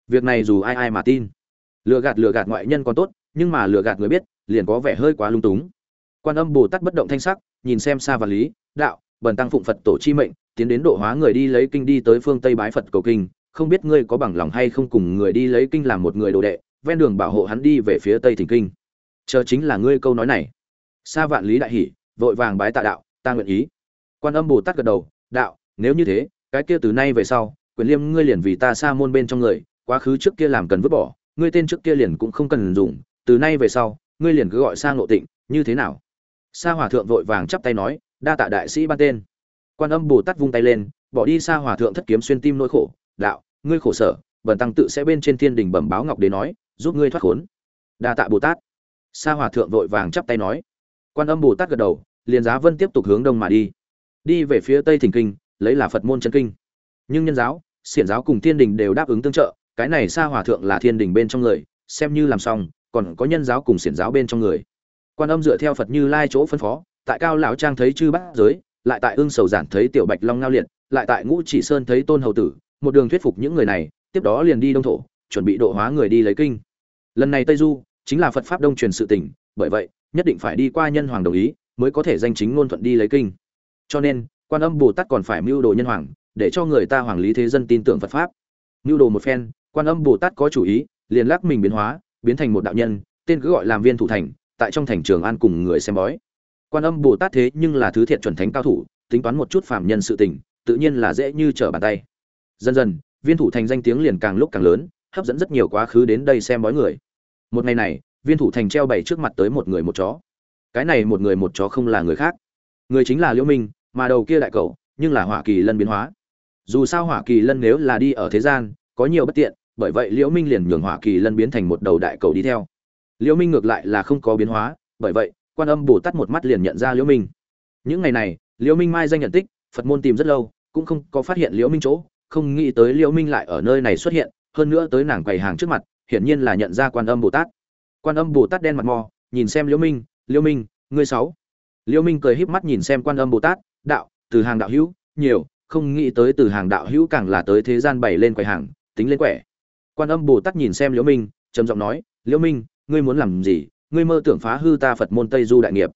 Việc này dù ai ai mà tin. Lừa gạt lừa gạt ngoại nhân còn tốt, nhưng mà lừa gạt người biết, liền có vẻ hơi quá lung túng. Quan âm bồ tát bất động thanh sắc, nhìn xem xa và lý, đạo, bần tăng phụng phật tổ chi mệnh tiến đến độ hóa người đi lấy kinh đi tới phương tây bái phật cầu kinh, không biết ngươi có bằng lòng hay không cùng người đi lấy kinh làm một người đồ đệ, ven đường bảo hộ hắn đi về phía tây thỉnh kinh. Chờ chính là ngươi câu nói này. Sa vạn lý đại hỷ, vội vàng bái tạ đạo, ta nguyện ý. Quan âm bồ tát gật đầu, đạo, nếu như thế, cái kia từ nay về sau, quyền liêm ngươi liền vì ta xa môn bên trong người, quá khứ trước kia làm cần vứt bỏ, ngươi tên trước kia liền cũng không cần dùng, từ nay về sau, ngươi liền cứ gọi sa ngộ tịnh, như thế nào? Sa hòa thượng vội vàng chắp tay nói, đa tạ đại sĩ ban tên quan âm bồ tát vung tay lên, bỏ đi xa hòa thượng thất kiếm xuyên tim nỗi khổ, đạo, ngươi khổ sở, bần tăng tự sẽ bên trên thiên đình bẩm báo ngọc đế nói, giúp ngươi thoát khốn. Đa tạ bồ tát. Sa hòa thượng vội vàng chắp tay nói. Quan âm bồ tát gật đầu, liền giá vân tiếp tục hướng đông mà đi. Đi về phía tây thỉnh kinh, lấy là phật môn chân kinh. Nhưng nhân giáo, xiển giáo cùng thiên đình đều đáp ứng tương trợ, cái này sa hòa thượng là thiên đình bên trong người, xem như làm xong, còn có nhân giáo cùng xiển giáo bên trong người. Quan âm dựa theo phật như lai chỗ phân phó, tại cao lão trang thấy chư bát giới lại tại ương sầu giản thấy tiểu bạch long ngao liệt, lại tại ngũ chỉ sơn thấy tôn hầu tử, một đường thuyết phục những người này, tiếp đó liền đi đông thổ, chuẩn bị độ hóa người đi lấy kinh. Lần này tây du, chính là phật pháp đông truyền sự tỉnh bởi vậy, nhất định phải đi qua nhân hoàng đồng ý, mới có thể danh chính ngôn thuận đi lấy kinh. Cho nên, quan âm bồ tát còn phải mưu đồ nhân hoàng, để cho người ta hoàng lý thế dân tin tưởng phật pháp. Mưu đồ một phen, quan âm bồ tát có chủ ý, liền lắc mình biến hóa, biến thành một đạo nhân, tên cứ gọi làm viên thủ thành, tại trong thành trường an cùng người xem bói quan âm bồ tát thế nhưng là thứ thiện chuẩn thánh cao thủ, tính toán một chút phạm nhân sự tình, tự nhiên là dễ như trở bàn tay. Dần dần, viên thủ thành danh tiếng liền càng lúc càng lớn, hấp dẫn rất nhiều quá khứ đến đây xem bói người. Một ngày này, viên thủ thành treo bày trước mặt tới một người một chó. Cái này một người một chó không là người khác. Người chính là liễu minh, mà đầu kia đại cậu nhưng là hỏa kỳ lân biến hóa. Dù sao hỏa kỳ lân nếu là đi ở thế gian, có nhiều bất tiện, bởi vậy liễu minh liền nhường hỏa kỳ lân biến thành một đầu đại cầu đi theo. Liễu minh ngược lại là không có biến hóa, bởi vậy quan âm bồ tát một mắt liền nhận ra liễu minh những ngày này liễu minh mai danh nhận tích phật môn tìm rất lâu cũng không có phát hiện liễu minh chỗ không nghĩ tới liễu minh lại ở nơi này xuất hiện hơn nữa tới nàng quầy hàng trước mặt hiển nhiên là nhận ra quan âm bồ tát quan âm bồ tát đen mặt mò nhìn xem liễu minh liễu minh ngươi sáu liễu minh cười híp mắt nhìn xem quan âm bồ tát đạo từ hàng đạo hữu nhiều không nghĩ tới từ hàng đạo hữu càng là tới thế gian bày lên quầy hàng tính lên quẻ quan âm bồ tát nhìn xem liễu minh trầm giọng nói liễu minh ngươi muốn làm gì ngươi mơ tưởng phá hư ta phật môn tây du đại nghiệp.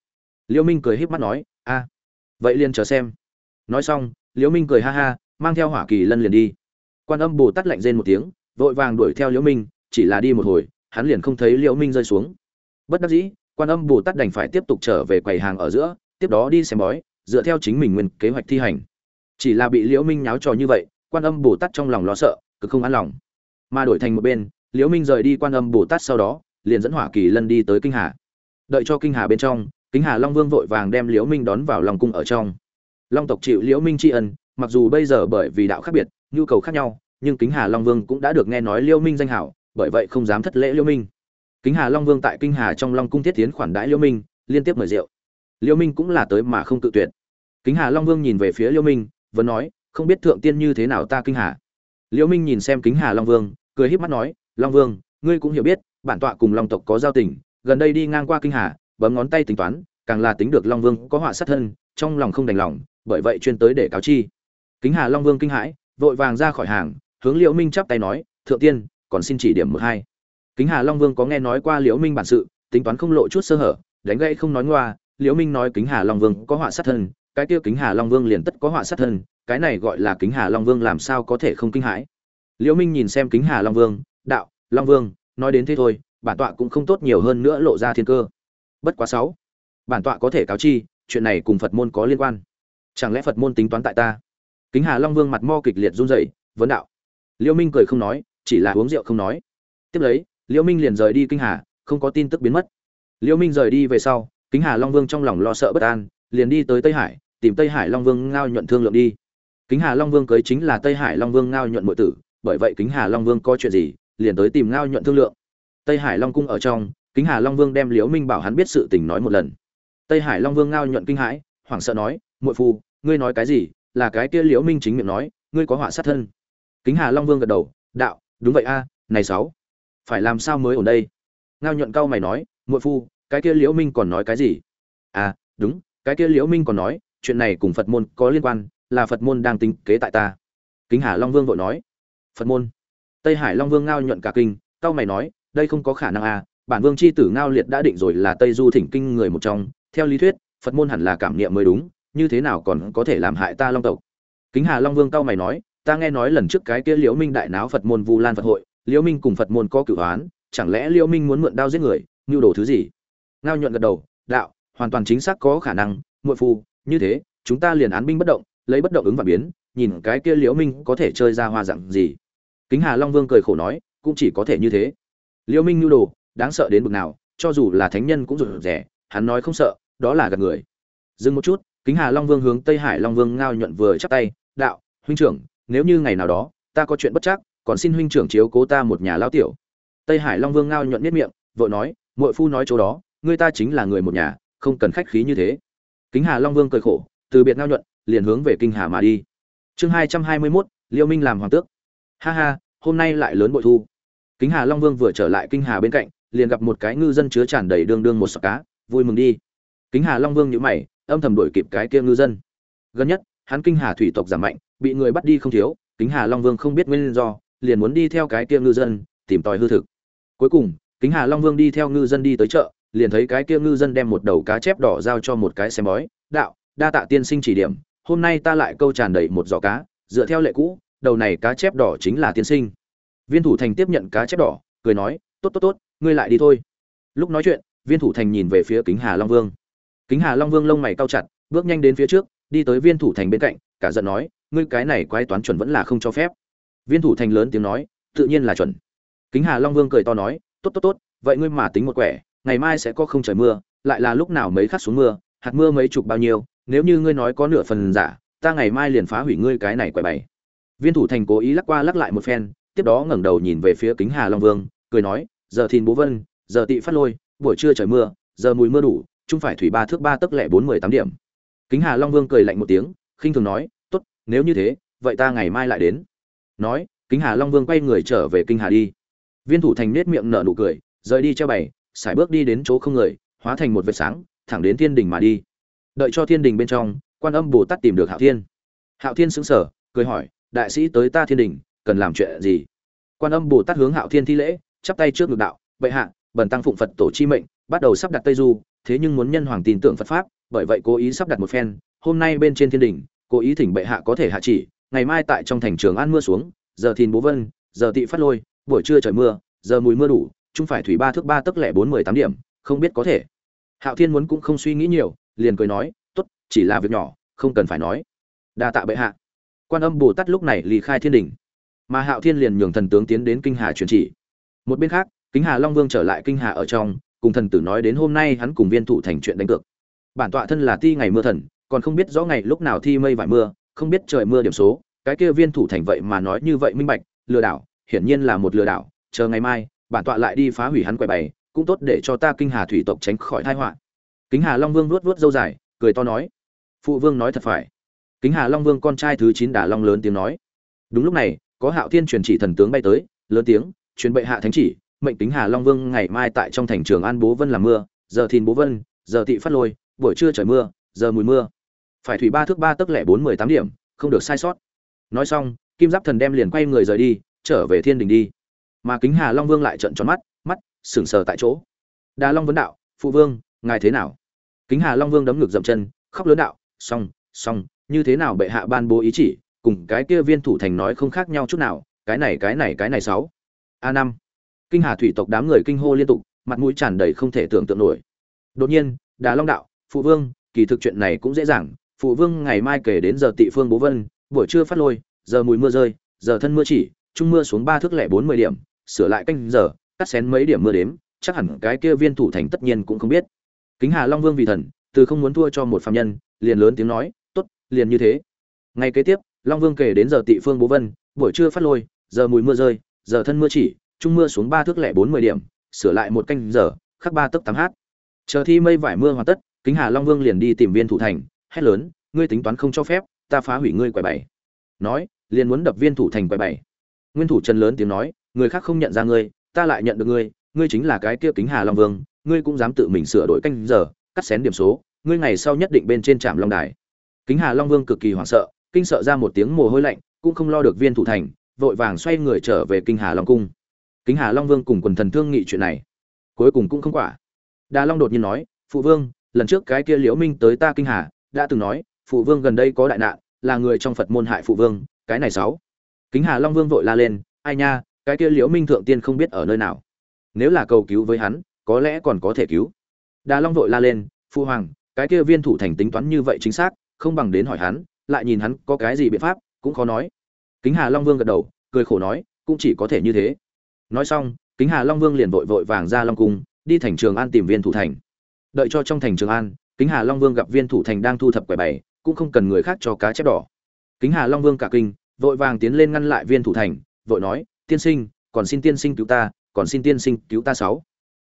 Liễu minh cười híp mắt nói, a, vậy liền chờ xem. Nói xong, liễu minh cười ha ha, mang theo hỏa kỳ lân liền đi. Quan âm bồ tát lạnh rên một tiếng, vội vàng đuổi theo liễu minh, chỉ là đi một hồi, hắn liền không thấy liễu minh rơi xuống. Bất đắc dĩ, quan âm bồ tát đành phải tiếp tục trở về quầy hàng ở giữa, tiếp đó đi xem bói, dựa theo chính mình nguyên kế hoạch thi hành. Chỉ là bị liễu minh nháo trò như vậy, quan âm bồ tát trong lòng lo sợ, cực không an lòng. Mà đổi thành một bên, liễu minh rời đi quan âm bồ tát sau đó liền dẫn hỏa kỳ lân đi tới kinh hà. Đợi cho kinh hà bên trong kính hà long vương vội vàng đem liễu minh đón vào lòng cung ở trong. Long tộc chịu liễu minh tri ân, mặc dù bây giờ bởi vì đạo khác biệt, nhu cầu khác nhau, nhưng kính hà long vương cũng đã được nghe nói liễu minh danh hảo, bởi vậy không dám thất lễ liễu minh. Kính hà long vương tại kinh hà trong long cung thiết tiến khoản đãi liễu minh, liên tiếp mời rượu. Liễu minh cũng là tới mà không tự tuyệt. Kính hà long vương nhìn về phía liễu minh, vẫn nói, không biết thượng tiên như thế nào ta kinh hà? Liễu minh nhìn xem kính hà long vương, cười híp mắt nói, long vương, ngươi cũng hiểu biết bản tọa cùng long tộc có giao tình, gần đây đi ngang qua kinh hà, bấm ngón tay tính toán, càng là tính được long vương có họa sát thân, trong lòng không đành lòng, bởi vậy chuyên tới để cáo chi. Kính hà long vương kinh hãi, vội vàng ra khỏi hàng, hướng liễu minh chắp tay nói, thượng tiên, còn xin chỉ điểm một hai. Kính hà long vương có nghe nói qua liễu minh bản sự, tính toán không lộ chút sơ hở, đánh gãy không nói ngoa, liễu minh nói kính hà long vương có họa sát thân, cái kia kính hà long vương liền tất có họa sát thân, cái này gọi là kính hà long vương làm sao có thể không kinh hãi? Liễu minh nhìn xem kính hà long vương, đạo, long vương nói đến thế thôi, bản tọa cũng không tốt nhiều hơn nữa lộ ra thiên cơ. Bất quá sáu. Bản tọa có thể cáo chi, chuyện này cùng phật môn có liên quan. Chẳng lẽ phật môn tính toán tại ta? Kính hà long vương mặt mo kịch liệt run rẩy, vấn đạo. Liễu minh cười không nói, chỉ là uống rượu không nói. Tiếp lấy liễu minh liền rời đi kinh hà, không có tin tức biến mất. Liễu minh rời đi về sau, kính hà long vương trong lòng lo sợ bất an, liền đi tới tây hải, tìm tây hải long vương ngao nhuận thương lượng đi. Kính hà long vương cưới chính là tây hải long vương ngao nhuận muội tử, bởi vậy kính hà long vương có chuyện gì liền tới tìm ngao nhuận thương lượng. Tây hải long cung ở trong, kính hà long vương đem liễu minh bảo hắn biết sự tình nói một lần. Tây hải long vương ngao nhuận kinh hãi, hoảng sợ nói, muội phu, ngươi nói cái gì? Là cái kia liễu minh chính miệng nói, ngươi có họa sát thân. Kính hà long vương gật đầu, đạo, đúng vậy a, này sáu, phải làm sao mới ở đây? Ngao nhuận cao mày nói, muội phu, cái kia liễu minh còn nói cái gì? À đúng, cái kia liễu minh còn nói, chuyện này cùng phật môn có liên quan, là phật môn đang tính kế tại ta. Kính hà long vương vội nói, phật môn tây hải long vương ngao nhuận cả kinh cao mày nói, đây không có khả năng à bản vương c h i tử ngao liệt đã định rồi là tây du thỉnh kinh người một trong, theo lý thuyết, phật môn hẳn là cảm niệm mới đúng, như thế nào còn có thể làm hại ta long tộc? Kính hà long vương cao mày nói, ta nghe nói lần trước cái kia liễu minh đại náo phật môn vu lan phật hội, liễu minh cùng phật môn có cửu hoán chẳng lẽ liễu minh muốn mượn đao giết người như đồ thứ gì? Ngao nhuận gật đầu, đạo, hoàn toàn chính xác có khả năng, muội phu, như thế, chúng ta liền án binh bất động, lấy bất động ứng và biến, nhìn cái kia liễu minh có thể chơi ra hoa dạng gì kính hà long vương cười khổ nói, cũng chỉ có thể như thế. Liêu minh nhu đồ, đáng sợ đến bực nào, cho dù là thánh nhân cũng rụt rẻ hắn nói không sợ, đó là gạt người. Dừng một chút, kính hà long vương hướng tây hải long vương ngao nhuận vừa chắp tay, đạo, huynh trưởng, nếu như ngày nào đó, ta có chuyện bất chắc, còn xin huynh trưởng chiếu cố ta một nhà lao tiểu. Tây hải long vương ngao nhuận miết miệng, vội nói, muội phu nói chỗ đó, ngươi ta chính là người một nhà, không cần khách khí như thế. Kính hà long vương cười khổ, từ biệt ngao nhuận, liền hướng về kinh hà mà đi. Chương hai trăm hai mươi mốt, liêu minh làm hoàng tước ha ha, hôm nay lại lớn bội thu. Kính hà long vương vừa trở lại kinh hà bên cạnh, liền gặp một cái ngư dân chứa tràn đầy đương đương một sọt cá, vui mừng đi. Kính hà long vương nhữ mày, âm thầm đuổi kịp cái kia ngư dân. Gần nhất, hắn kinh hà thủy tộc giảm mạnh, bị người bắt đi không thiếu, kính hà long vương không biết nguyên do, liền muốn đi theo cái kia ngư dân, tìm tòi hư thực. Cuối cùng, kính hà long vương đi theo ngư dân đi tới chợ, liền thấy cái kia ngư dân đem một đầu cá chép đỏ giao cho một cái xem bói, đạo, đa tạ tiên sinh chỉ điểm, hôm nay ta lại câu tràn đầy một giỏ cá, dựa theo lệ cũ đầu này cá chép đỏ chính là tiên sinh. Viên thủ thành tiếp nhận cá chép đỏ, cười nói, tốt tốt tốt, ngươi lại đi thôi. Lúc nói chuyện, viên thủ thành nhìn về phía kính hà long vương. Kính hà long vương lông mày cao chặt, bước nhanh đến phía trước, đi tới viên thủ thành bên cạnh, cả giận nói, ngươi cái này quái toán chuẩn vẫn là không cho phép. Viên thủ thành lớn tiếng nói, tự nhiên là chuẩn. Kính hà long vương cười to nói, tốt tốt tốt, vậy ngươi mà tính một quẻ, ngày mai sẽ có không trời mưa, lại là lúc nào mấy khắc xuống mưa, hạt mưa mấy chục bao nhiêu, nếu như ngươi nói có nửa phần giả, ta ngày mai liền phá hủy ngươi cái này quẻ bày viên thủ thành cố ý lắc qua lắc lại một phen, tiếp đó ngẩng đầu nhìn về phía kính hà long vương, cười nói, giờ thìn bố vân, giờ tị phát lôi, buổi trưa trời mưa, giờ mùi mưa đủ, chung phải thủy ba thước ba tấc lẻ bốn mười tám điểm. Kính hà long vương cười lạnh một tiếng, khinh thường nói, tốt, nếu như thế, vậy ta ngày mai lại đến. Nói, kính hà long vương quay người trở về kinh hà đi. Viên thủ thành nết miệng nở nụ cười, rời đi treo bày, sải bước đi đến chỗ không người, hóa thành một vệt sáng, thẳng đến thiên đình mà đi. Đợi cho thiên đình bên trong, quan âm bồ tát tìm được hạo thiên. Hạo thiên sững sờ, cười hỏi đại sĩ tới ta thiên đình, cần làm chuyện gì? Quan âm bồ tát hướng hạo thiên thi lễ, chắp tay trước ngực đạo, bệ hạ, bần tăng phụng phật tổ chi mệnh, bắt đầu sắp đặt tây du, thế nhưng muốn nhân hoàng tin tưởng phật pháp, bởi vậy cố ý sắp đặt một phen, hôm nay bên trên thiên đình, cố ý thỉnh bệ hạ có thể hạ chỉ, ngày mai tại trong thành trường an mưa xuống, giờ thìn bố vân, giờ tị phát lôi, buổi trưa trời mưa, giờ mùi mưa đủ chung phải thủy ba thước ba tấc lẻ bốn mười tám điểm, không biết có thể. Hạo thiên muốn cũng không suy nghĩ nhiều, liền cười nói, tốt, chỉ là việc nhỏ, không cần phải nói. Đa tạ bệ hạ quan âm bồ tát lúc này lì khai thiên đình mà hạo thiên liền nhường thần tướng tiến đến kinh hà truyền chỉ một bên khác kính hà long vương trở lại kinh hà ở trong cùng thần tử nói đến hôm nay hắn cùng viên thủ thành chuyện đánh cược bản tọa thân là ti ngày mưa thần còn không biết rõ ngày lúc nào thi mây vải mưa không biết trời mưa điểm số cái kia viên thủ thành vậy mà nói như vậy minh bạch lừa đảo hiển nhiên là một lừa đảo chờ ngày mai bản tọa lại đi phá hủy hắn quẻ bày cũng tốt để cho ta kinh hà thủy tộc tránh khỏi tai họa kính hà long vương vuốt vuốt râu dài cười to nói phụ vương nói thật phải kính hà long vương con trai thứ chín đà long lớn tiếng nói. Đúng lúc này, có hạo thiên truyền chỉ thần tướng bay tới, lớn tiếng, truyền bệ hạ thánh chỉ, mệnh kính hà long vương ngày mai tại trong thành trường an bố vân làm mưa, giờ thìn bố vân, giờ thị phát lôi, buổi trưa trời mưa, giờ mùi mưa. Phải thủy ba thước ba tấc lẻ bốn mười tám điểm, không được sai sót. Nói xong, kim giáp thần đem liền quay người rời đi, trở về thiên đình đi. Mà kính hà long vương lại trợn tròn mắt mắt sững sờ tại chỗ. Đà long vấn đạo, phụ vương, ngài thế nào? Kính hà long vương đấm ngực dậm chân, khóc lớn đạo, xong xong như thế nào bệ hạ ban bố ý chỉ, cùng cái kia viên thủ thành nói không khác nhau chút nào, cái này cái này cái này sáu. A năm. Kinh hà thủy tộc đám người kinh hô liên tục, mặt mũi tràn đầy không thể tưởng tượng nổi. Đột nhiên, đà long đạo, phụ vương, kỳ thực chuyện này cũng dễ dàng, phụ vương ngày mai kể đến giờ tị phương bố vân, buổi trưa phát lôi, giờ mùi mưa rơi, giờ thân mưa chỉ, trung mưa xuống ba thước lẻ bốn mươi điểm, sửa lại canh giờ, cắt xén mấy điểm mưa đếm, chắc hẳn cái kia viên thủ thành tất nhiên cũng không biết. Kính hà long vương vì thần, từ không muốn thua cho một phạm nhân, liền lớn tiếng nói liền như thế. Ngay kế tiếp, long vương kể đến giờ tị phương bố vân, buổi trưa phát lôi, giờ mùi mưa rơi, giờ thân mưa chỉ, trung mưa xuống ba thước lẻ bốn mươi điểm, sửa lại một canh giờ, khắc ba tấc tám h chờ thi mây vải mưa hoàn tất, kính hà long vương liền đi tìm viên thủ thành, hét lớn, ngươi tính toán không cho phép, ta phá hủy ngươi quẻ bảy. Nói, liền muốn đập viên thủ thành quẻ bảy. Nguyên thủ trần lớn tiếng nói, người khác không nhận ra ngươi, ta lại nhận được ngươi ngươi chính là cái kia kính hà long vương, ngươi cũng dám tự mình sửa đổi canh giờ, cắt xén điểm số, ngươi ngày sau nhất định bên trên trạm long đài kính hà long vương cực kỳ hoảng sợ, kinh sợ ra một tiếng mồ hôi lạnh, cũng không lo được viên thủ thành, vội vàng xoay người trở về kinh hà long cung. Kính hà long vương cùng quần thần thương nghị chuyện này, cuối cùng cũng không quả. Đà long đột nhiên nói, phụ vương, lần trước cái kia liễu minh tới ta kinh hà, đã từng nói, phụ vương gần đây có đại nạn, là người trong phật môn hại phụ vương, cái này sáu. Kính hà long vương vội la lên, ai nha, cái kia liễu minh thượng tiên không biết ở nơi nào. Nếu là cầu cứu với hắn, có lẽ còn có thể cứu. Đà long vội la lên phụ hoàng, cái kia viên thủ thành tính toán như vậy chính xác không bằng đến hỏi hắn, lại nhìn hắn có cái gì biện pháp, cũng khó nói. Kính hà long vương gật đầu, cười khổ nói, cũng chỉ có thể như thế. Nói xong, kính hà long vương liền vội vội vàng ra long cung, đi thành trường an tìm viên thủ thành. Đợi cho trong thành trường an, kính hà long vương gặp viên thủ thành đang thu thập quẻ bày, cũng không cần người khác cho cá chép đỏ. Kính hà long vương cả kinh, vội vàng tiến lên ngăn lại viên thủ thành, vội nói, tiên sinh, còn xin tiên sinh cứu ta, còn xin tiên sinh cứu ta sáu.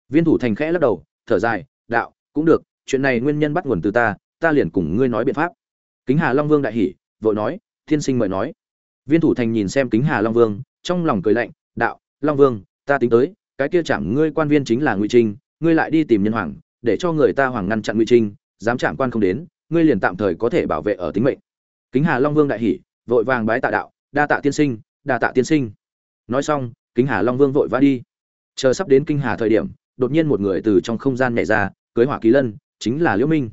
Viên thủ thành khẽ lắc đầu, thở dài, đạo, cũng được, chuyện này nguyên nhân bắt nguồn từ ta ta liền cùng ngươi nói biện pháp kính hà long vương đại hỉ, vội nói, Thiên sinh mời nói. Viên thủ thành nhìn xem kính hà long vương, trong lòng cười lạnh, đạo, long vương, ta tính tới, cái kia chẳng ngươi quan viên chính là ngụy trinh, ngươi lại đi tìm nhân hoàng, để cho người ta hoàng ngăn chặn ngụy trinh, dám chạm quan không đến, ngươi liền tạm thời có thể bảo vệ ở tính mệnh. Kính hà long vương đại hỉ, vội vàng bái tạ đạo, đa tạ tiên sinh, đa tạ tiên sinh. Nói xong, kính hà long vương vội vã đi. Chờ sắp đến kinh hà thời điểm, đột nhiên một người từ trong không gian nhảy ra, cưới hỏa kỳ lân, chính là liễu minh.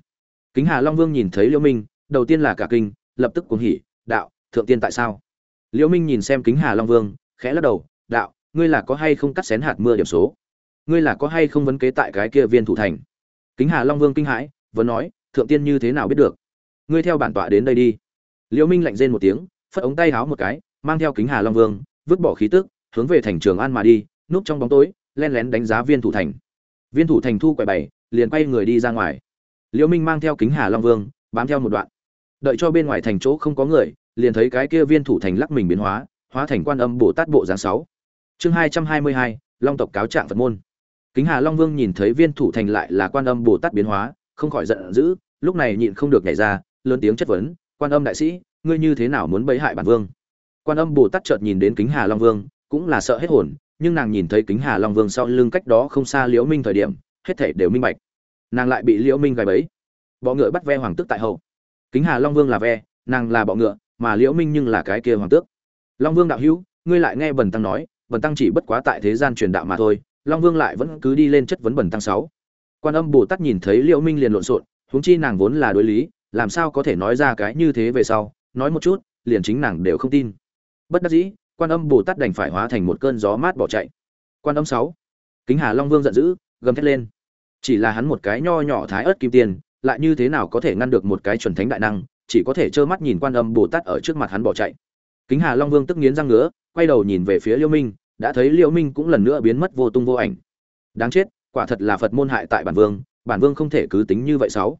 Kính hà long vương nhìn thấy liễu minh đầu tiên là cả kinh, lập tức cuồng hỉ, đạo, thượng tiên tại sao? Liễu minh nhìn xem kính hà long vương, khẽ lắc đầu, đạo, ngươi là có hay không cắt xén hạt mưa điểm số? Ngươi là có hay không vấn kế tại cái kia viên thủ thành? Kính hà long vương kinh hãi, vẫn nói, thượng tiên như thế nào biết được? Ngươi theo bản tọa đến đây đi. Liễu minh lạnh rên một tiếng, phất ống tay háo một cái, mang theo kính hà long vương, vứt bỏ khí tức, hướng về thành trường an mà đi, núp trong bóng tối, len lén đánh giá viên thủ thành. Viên thủ thành thu quẻ bảy, liền quay người đi ra ngoài. Liễu minh mang theo kính hà long vương, bám theo một đoạn đợi cho bên ngoài thành chỗ không có người, liền thấy cái kia viên thủ thành lắc mình biến hóa hóa thành quan âm bồ tát bộ dáng sáu. Chương hai trăm hai mươi hai, long tộc cáo trạng phật môn. Kính hà long vương nhìn thấy viên thủ thành lại là quan âm bồ tát biến hóa, không khỏi giận dữ, lúc này nhịn không được nhảy ra, lớn tiếng chất vấn, quan âm đại sĩ, ngươi như thế nào muốn bấy hại bản vương? Quan âm bồ tát chợt nhìn đến kính hà long vương, cũng là sợ hết hồn, nhưng nàng nhìn thấy kính hà long vương sau lưng cách đó không xa liễu minh thời điểm, hết thể đều minh bạch. Nàng lại bị liễu minh gài bẫy. Bọ ngựa bắt ve hoàng tức tại hậu kính hà long vương là ve, nàng là bọ ngựa, mà liễu minh nhưng là cái kia hoàng tước. Long vương đạo hữu, ngươi lại nghe bần tăng nói, bần tăng chỉ bất quá tại thế gian truyền đạo mà thôi, long vương lại vẫn cứ đi lên chất vấn bần tăng sáu. Quan âm bồ tát nhìn thấy liễu minh liền lộn xộn, huống chi nàng vốn là đối lý, làm sao có thể nói ra cái như thế về sau, nói một chút, liền chính nàng đều không tin. Bất đắc dĩ, quan âm bồ tát đành phải hóa thành một cơn gió mát bỏ chạy. Quan âm sáu. Kính hà long vương giận dữ, gầm thét lên. Chỉ là hắn một cái nho nhỏ thái ớt kim tiền lại như thế nào có thể ngăn được một cái chuẩn thánh đại năng, chỉ có thể trơ mắt nhìn quan âm bồ tát ở trước mặt hắn bỏ chạy. Kính hà long vương tức nghiến răng ngứa, quay đầu nhìn về phía liêu minh, đã thấy liêu minh cũng lần nữa biến mất vô tung vô ảnh. Đáng chết, quả thật là phật môn hại tại bản vương bản vương không thể cứ tính như vậy sáu.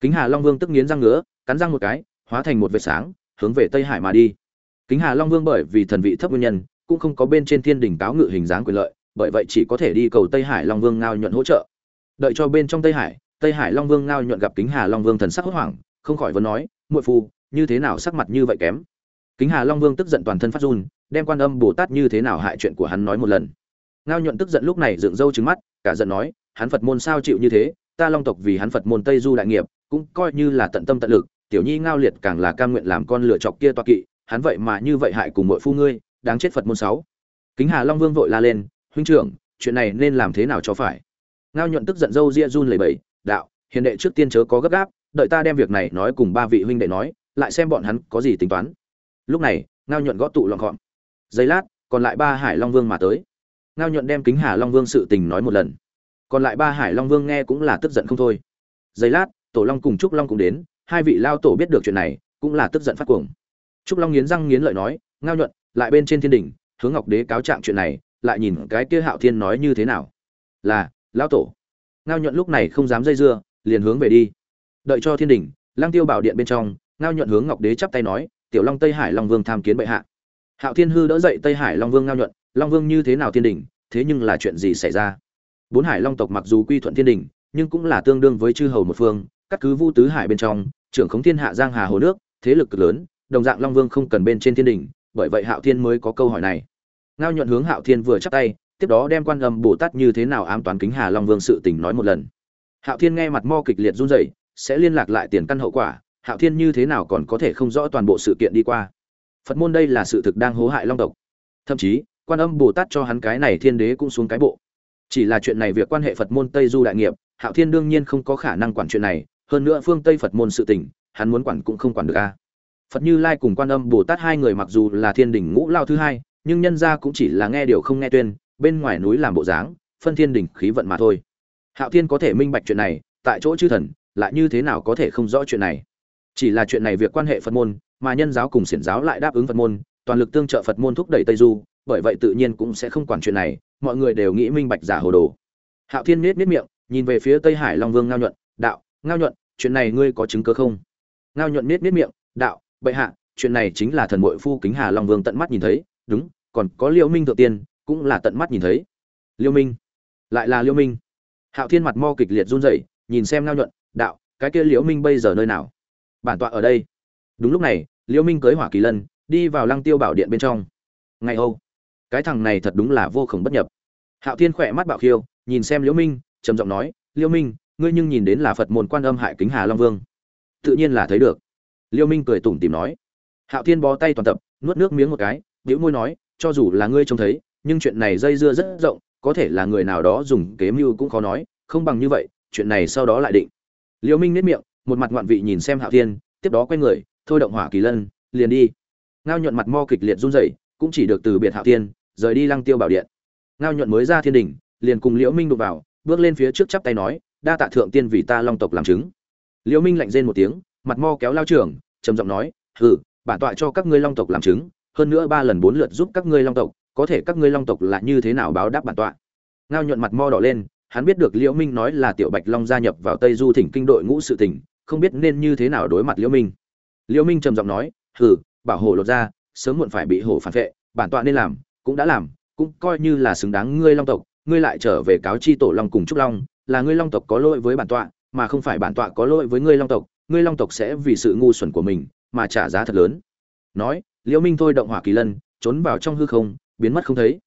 Kính hà long vương tức nghiến răng ngứa, cắn răng một cái, hóa thành một vệt sáng, hướng về tây hải mà đi. Kính hà long vương bởi vì thần vị thấp nguyên nhân, cũng không có bên trên thiên đỉnh cáo ngự hình dáng quyền lợi, bởi vậy chỉ có thể đi cầu tây hải long vương ngao nhuận hỗ trợ. Đợi cho bên trong tây hải tây hải long vương ngao nhuận gặp kính hà long vương thần sắc hốt hoảng, không khỏi vấn nói, muội phu, như thế nào sắc mặt như vậy kém? Kính hà long vương tức giận toàn thân phát run, đem quan âm bồ tát như thế nào hại chuyện của hắn nói một lần. Ngao nhuận tức giận lúc này dựng râu trứng mắt, cả giận nói, hắn phật môn sao chịu như thế? Ta long tộc vì hắn phật môn tây du đại nghiệp, cũng coi như là tận tâm tận lực, tiểu nhi ngao liệt càng là cam nguyện làm con lựa chọc kia toa kỵ, hắn vậy mà như vậy hại cùng muội phu ngươi, đáng chết phật môn sáu. Kính hà long vương vội la lên, huynh trưởng, chuyện này nên làm thế nào cho phải? Ngao nhuận tức giận râu ria run lẩy bẩy đạo, hiền đệ trước tiên chớ có gấp gáp, đợi ta đem việc này nói cùng ba vị huynh đệ nói, lại xem bọn hắn có gì tính toán. Lúc này, ngao nhuận gõ tụ lọn gọn. Giây lát, còn lại ba hải long vương mà tới. Ngao nhuận đem kính hà long vương sự tình nói một lần. Còn lại ba hải long vương nghe cũng là tức giận không thôi. Giây lát, tổ long cùng trúc long cũng đến, hai vị lao tổ biết được chuyện này, cũng là tức giận phát cuồng. Trúc long nghiến răng nghiến lợi nói, ngao nhuận, lại bên trên thiên đình hướng ngọc đế cáo trạng chuyện này, lại nhìn cái kia hạo thiên nói như thế nào? Là, lao tổ ngao nhuận lúc này không dám dây dưa, liền hướng về đi. Đợi cho thiên đình lang tiêu bảo điện bên trong, ngao nhuận hướng ngọc đế chắp tay nói, tiểu long tây hải long vương tham kiến bệ hạ. Hạo thiên hư đỡ dậy tây hải long vương ngao nhuận, long vương như thế nào thiên đình thế nhưng là chuyện gì xảy ra? Bốn hải long tộc mặc dù quy thuận thiên đình nhưng cũng là tương đương với chư hầu một phương cắt cứ vu tứ hải bên trong, trưởng khống thiên hạ giang hà hồ nước, thế lực cực lớn, đồng dạng long vương không cần bên trên thiên đình bởi vậy hạo thiên mới có câu hỏi này. Ngao nhuận hướng hạo thiên vừa chắp tay tiếp đó đem quan âm bồ tát như thế nào ám toán kính hà long vương sự tình nói một lần. Hạo thiên nghe mặt mo kịch liệt run rẩy, sẽ liên lạc lại tiền căn hậu quả, hạo thiên như thế nào còn có thể không rõ toàn bộ sự kiện đi qua. Phật môn đây là sự thực đang hố hại long tộc. Thậm chí, quan âm bồ tát cho hắn cái này thiên đế cũng xuống cái bộ. Chỉ là chuyện này việc quan hệ phật môn tây du đại nghiệp, hạo thiên đương nhiên không có khả năng quản chuyện này, hơn nữa phương tây phật môn sự tình, hắn muốn quản cũng không quản được a. Phật như lai cùng quan âm bồ tát hai người mặc dù là thiên đỉnh ngũ lao thứ hai, nhưng nhân ra cũng chỉ là nghe điều không nghe tuyên bên ngoài núi làm bộ dáng, phân thiên đỉnh khí vận mà thôi. Hạo thiên có thể minh bạch chuyện này, tại chỗ chư thần, lại như thế nào có thể không rõ chuyện này? Chỉ là chuyện này việc quan hệ phật môn, mà nhân giáo cùng xiển giáo lại đáp ứng phật môn, toàn lực tương trợ phật môn thúc đẩy tây du, bởi vậy tự nhiên cũng sẽ không quản chuyện này, mọi người đều nghĩ minh bạch giả hồ đồ. Hạo thiên nết nết miệng, nhìn về phía tây hải long vương ngao nhuận, đạo, ngao nhuận, chuyện này ngươi có chứng cứ không? Ngao nhuận nết nết miệng, đạo, bệ hạ, chuyện này chính là thần mội phu kính hà long vương tận mắt nhìn thấy, đúng, còn có liệu minh thượng tiên cũng là tận mắt nhìn thấy. Liêu minh. Lại là liêu minh. Hạo thiên mặt mo kịch liệt run rẩy, nhìn xem ngao nhuận, đạo, cái kia liễu minh bây giờ nơi nào? Bản tọa ở đây. Đúng lúc này liễu minh cưới hỏa kỳ lân, đi vào lăng tiêu bảo điện bên trong. Ngày âu, cái thằng này thật đúng là vô khổng bất nhập. Hạo thiên khỏe mắt bạo khiêu, nhìn xem liễu minh, trầm giọng nói liễu minh, ngươi nhưng nhìn đến là phật môn quan âm hại kính hà long vương. Tự nhiên là thấy được. Liễu minh cười tủm tỉm nói. Hạo thiên bó tay toàn tập, nuốt nước miếng một cái liễu môi nói, cho dù là ngươi trông thấy nhưng chuyện này dây dưa rất rộng, có thể là người nào đó dùng kế mưu cũng khó nói, không bằng như vậy, chuyện này sau đó lại định. Liễu minh nét miệng, một mặt ngoạn vị nhìn xem hạo thiên, tiếp đó quay người, thôi động hỏa kỳ lân, liền đi. Ngao nhuận mặt mo kịch liệt run rẩy, cũng chỉ được từ biệt hạo thiên, rời đi lăng tiêu bảo điện. Ngao nhuận mới ra thiên đình liền cùng liễu minh đụng vào, bước lên phía trước chắp tay nói, đa tạ thượng tiên vì ta long tộc làm chứng. Liễu minh lạnh rên một tiếng, mặt mo kéo lao trưởng, trầm giọng nói, hừ, bản tọa cho các ngươi long tộc làm chứng, hơn nữa ba lần bốn lượt giúp các ngươi long tộc có thể các ngươi long tộc là như thế nào báo đáp bản tọa? Ngao nhuận mặt mo đỏ lên, hắn biết được liễu minh nói là tiểu bạch long gia nhập vào tây du thỉnh kinh đội ngũ sự tình, không biết nên như thế nào đối mặt liễu minh. Liễu minh trầm giọng nói, hừ, bảo hộ lột ra, sớm muộn phải bị hổ phản vệ, bản tọa nên làm, cũng đã làm, cũng coi như là xứng đáng ngươi long tộc, ngươi lại trở về cáo chi tổ long cùng trúc long, là ngươi long tộc có lỗi với bản tọa, mà không phải bản tọa có lỗi với ngươi long tộc, ngươi long tộc sẽ vì sự ngu xuẩn của mình mà trả giá thật lớn. Nói, liễu minh thôi động hỏa kỳ lân, trốn vào trong hư không biến mất không thấy.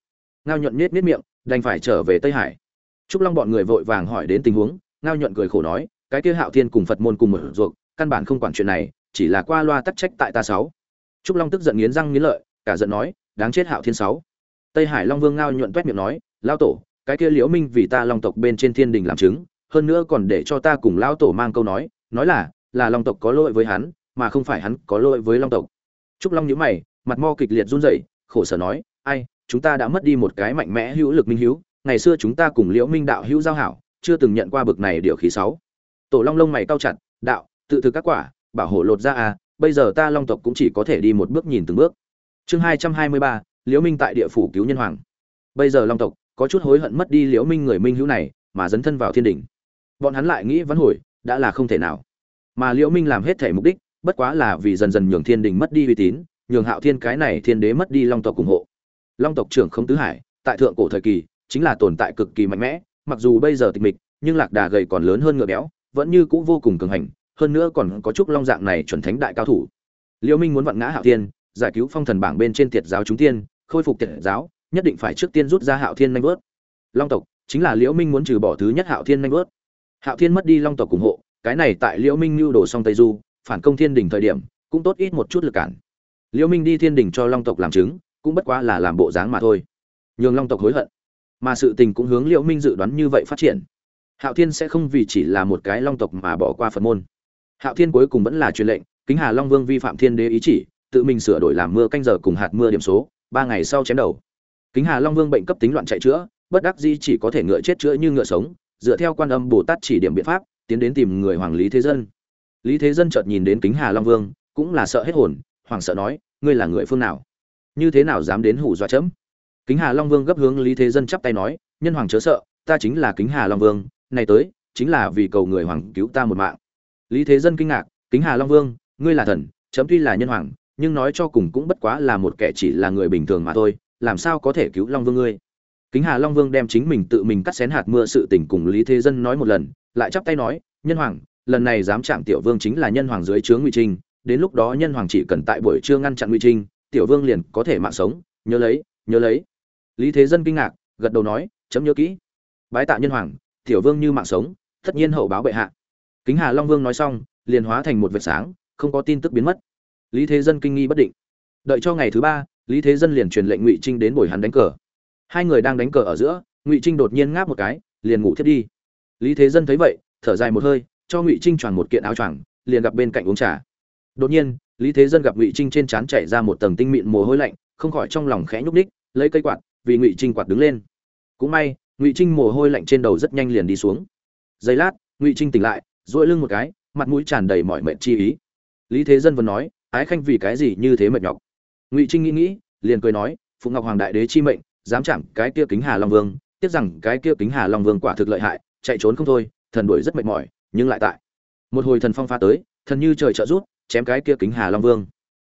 Ngao nhuận nết nết miệng, đành phải trở về tây hải. Trúc long bọn người vội vàng hỏi đến tình huống, ngao nhuận cười khổ nói, cái kia hạo thiên cùng phật môn cùng mở ruột, căn bản không quản chuyện này, chỉ là qua loa tắc trách tại ta sáu. Trúc long tức giận nghiến răng nghiến lợi, cả giận nói, đáng chết hạo thiên sáu. Tây hải long vương ngao nhuận toét miệng nói lao tổ, cái kia liễu minh vì ta long tộc bên trên thiên đình làm chứng, hơn nữa còn để cho ta cùng lao tổ mang câu nói nói là là long tộc có lỗi với hắn, mà không phải hắn có lỗi với long tộc. Trúc long nhíu mày, mặt mo kịch liệt run rẩy, khổ sở nói ai, chúng ta đã mất đi một cái mạnh mẽ hữu lực minh hữu, ngày xưa chúng ta cùng liễu minh đạo hữu giao hảo, chưa từng nhận qua bực này điều khí sáu. Tổ long lông mày cao chặt, đạo, tự thực các quả, bảo hộ lột ra à bây giờ ta long tộc cũng chỉ có thể đi một bước nhìn từng bước. Chương hai trăm hai mươi ba, liễu minh tại địa phủ cứu nhân hoàng. Bây giờ long tộc có chút hối hận mất đi liễu minh người minh hữu này, mà dấn thân vào thiên đỉnh bọn hắn lại nghĩ vãn hồi, đã là không thể nào. Mà liễu minh làm hết thể mục đích, bất quá là vì dần dần nhường thiên đình mất đi uy tín, nhường hạo thiên cái này thiên đế mất đi long tộc ủng hộ long tộc trưởng không tứ hải, tại thượng cổ thời kỳ, chính là tồn tại cực kỳ mạnh mẽ, mặc dù bây giờ tịch mịch, nhưng lạc đà gầy còn lớn hơn ngựa béo, vẫn như cũ vô cùng cường hành, hơn nữa còn có chút long dạng này chuẩn thánh đại cao thủ. Liễu minh muốn vặn ngã hạo thiên, giải cứu phong thần bảng bên trên tiệt giáo chúng tiên, khôi phục tiệt giáo, nhất định phải trước tiên rút ra hạo thiên nanh vớt long tộc, chính là liễu minh muốn trừ bỏ thứ nhất hạo thiên nanh vớt hạo thiên mất đi long tộc ủng hộ, cái này tại liễu minh lưu đồ song tây du, phản công thiên đình thời điểm, cũng tốt ít một chút lực cản. Liễu minh đi thiên đình cho long tộc làm chứng cũng bất quá là làm bộ dáng mà thôi. Nhường long tộc hối hận, mà sự tình cũng hướng liễu minh dự đoán như vậy phát triển. Hạo thiên sẽ không vì chỉ là một cái long tộc mà bỏ qua phần môn. Hạo thiên cuối cùng vẫn là truyền lệnh, kính hà long vương vi phạm thiên đế ý chỉ, tự mình sửa đổi làm mưa canh giờ cùng hạt mưa điểm số, ba ngày sau chém đầu. Kính hà long vương bệnh cấp tính loạn chạy chữa, bất đắc di chỉ có thể ngựa chết chữa như ngựa sống, dựa theo quan âm bồ tát chỉ điểm biện pháp, tiến đến tìm người hoàng lý thế dân. Lý thế dân chợt nhìn đến kính hà long vương, cũng là sợ hết hồn hoàng sợ nói, ngươi là người phương nào? Như thế nào dám đến hủ dọa chấm? Kính hà long vương gấp hướng lý thế dân chắp tay nói, nhân hoàng chớ sợ, ta chính là kính hà long vương, này tới, chính là vì cầu người hoàng cứu ta một mạng. Lý thế dân kinh ngạc, kính hà long vương, ngươi là thần, chấm tuy là nhân hoàng, nhưng nói cho cùng cũng bất quá là một kẻ chỉ là người bình thường mà thôi, làm sao có thể cứu long vương ngươi? Kính hà long vương đem chính mình tự mình cắt xén hạt mưa sự tình cùng lý thế dân nói một lần, lại chắp tay nói, nhân hoàng, lần này dám chạm tiểu vương chính là nhân hoàng dưới trướng ngụy trinh, đến lúc đó nhân hoàng chỉ cần tại buổi trưa ngăn chặn ngụy trinh tiểu vương liền có thể mạng sống, nhớ lấy nhớ lấy. Lý thế dân kinh ngạc, gật đầu nói, chấm nhớ kỹ. Bái tạ nhân hoàng, tiểu vương như mạng sống, tất nhiên hậu báo bệ hạ. Kính hà long vương nói xong, liền hóa thành một vệt sáng, không có tin tức biến mất. Lý thế dân kinh nghi bất định. Đợi cho ngày thứ ba, lý thế dân liền truyền lệnh ngụy trinh đến buổi hắn đánh cờ. Hai người đang đánh cờ ở giữa, ngụy trinh đột nhiên ngáp một cái, liền ngủ thiết đi. Lý thế dân thấy vậy, thở dài một hơi, cho ngụy trinh choàng một kiện áo choàng, liền gặp bên cạnh uống trà đột nhiên, lý thế dân gặp ngụy trinh trên trán chảy ra một tầng tinh mịn mồ hôi lạnh, không khỏi trong lòng khẽ nhúc ních lấy cây quạt, vì ngụy trinh quạt đứng lên. Cũng may, ngụy trinh mồ hôi lạnh trên đầu rất nhanh liền đi xuống. Giây lát, ngụy trinh tỉnh lại, duỗi lưng một cái, mặt mũi tràn đầy mọi mệnh chi ý. Lý thế dân vẫn nói, ái khanh vì cái gì như thế mệt nhọc? Ngụy trinh nghĩ nghĩ, liền cười nói phụ ngọc hoàng đại đế chi mệnh, dám chạm cái kia kính hà long vương, tiếc rằng cái kia kính hà long vương quả thực lợi hại, chạy trốn không thôi, thần đuổi rất mệt mỏi, nhưng lại tại. Một hồi thần phong pha tới, thần như trời trợ rút chém cái kia kính hà long vương.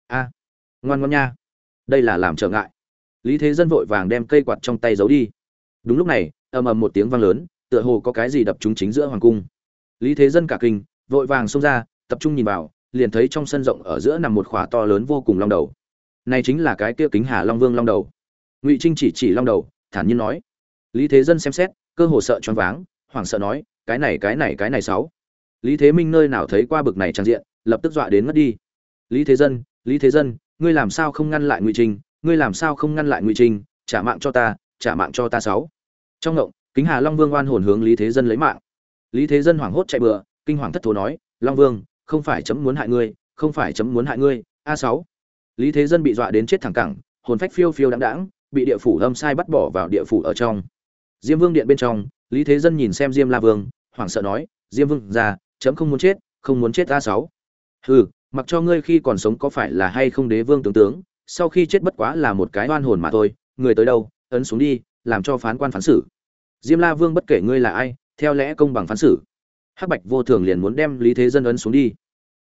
A, ngoan ngoan nha. Đây là làm trở ngại. Lý thế dân vội vàng đem cây quạt trong tay giấu đi. Đúng lúc này, ầm ầm một tiếng vang lớn, tựa hồ có cái gì đập trúng chính giữa hoàng cung. Lý thế dân cả kinh, vội vàng xông ra, tập trung nhìn vào, liền thấy trong sân rộng ở giữa nằm một khỏa to lớn vô cùng long đầu. Này chính là cái kia kính hà long vương long đầu. Ngụy trinh chỉ chỉ long đầu, thản nhiên nói. Lý thế dân xem xét, cơ hồ sợ choáng váng, hoảng sợ nói, cái này cái này cái này sáu lý thế minh nơi nào thấy qua bực này trang diện lập tức dọa đến ngất đi. Lý thế dân, lý thế dân, ngươi làm sao không ngăn lại ngụy trinh ngươi làm sao không ngăn lại ngụy trinh trả mạng cho ta, trả mạng cho ta sáu. Trong ngộng, kính hà long vương oan hồn hướng lý thế dân lấy mạng. Lý thế dân hoảng hốt chạy bừa, kinh hoàng thất thố nói, long vương, không phải chấm muốn hại ngươi, không phải chấm muốn hại ngươi, a sáu. Lý thế dân bị dọa đến chết thẳng cẳng, hồn phách phiêu phiêu đáng đáng bị địa phủ âm sai bắt bỏ vào địa phủ ở trong. Diêm vương điện bên trong, lý thế dân nhìn xem diêm la vương, hoảng sợ nói, diêm vương ra chấm không muốn chết, không muốn chết a sáu hừ, mặc cho ngươi khi còn sống có phải là hay không đế vương tướng tướng, sau khi chết bất quá là một cái oan hồn mà thôi, người tới đâu, ấn xuống đi, làm cho phán quan phán xử. Diêm la vương bất kể ngươi là ai, theo lẽ công bằng phán xử. Hắc bạch vô thường liền muốn đem lý thế dân ấn xuống đi.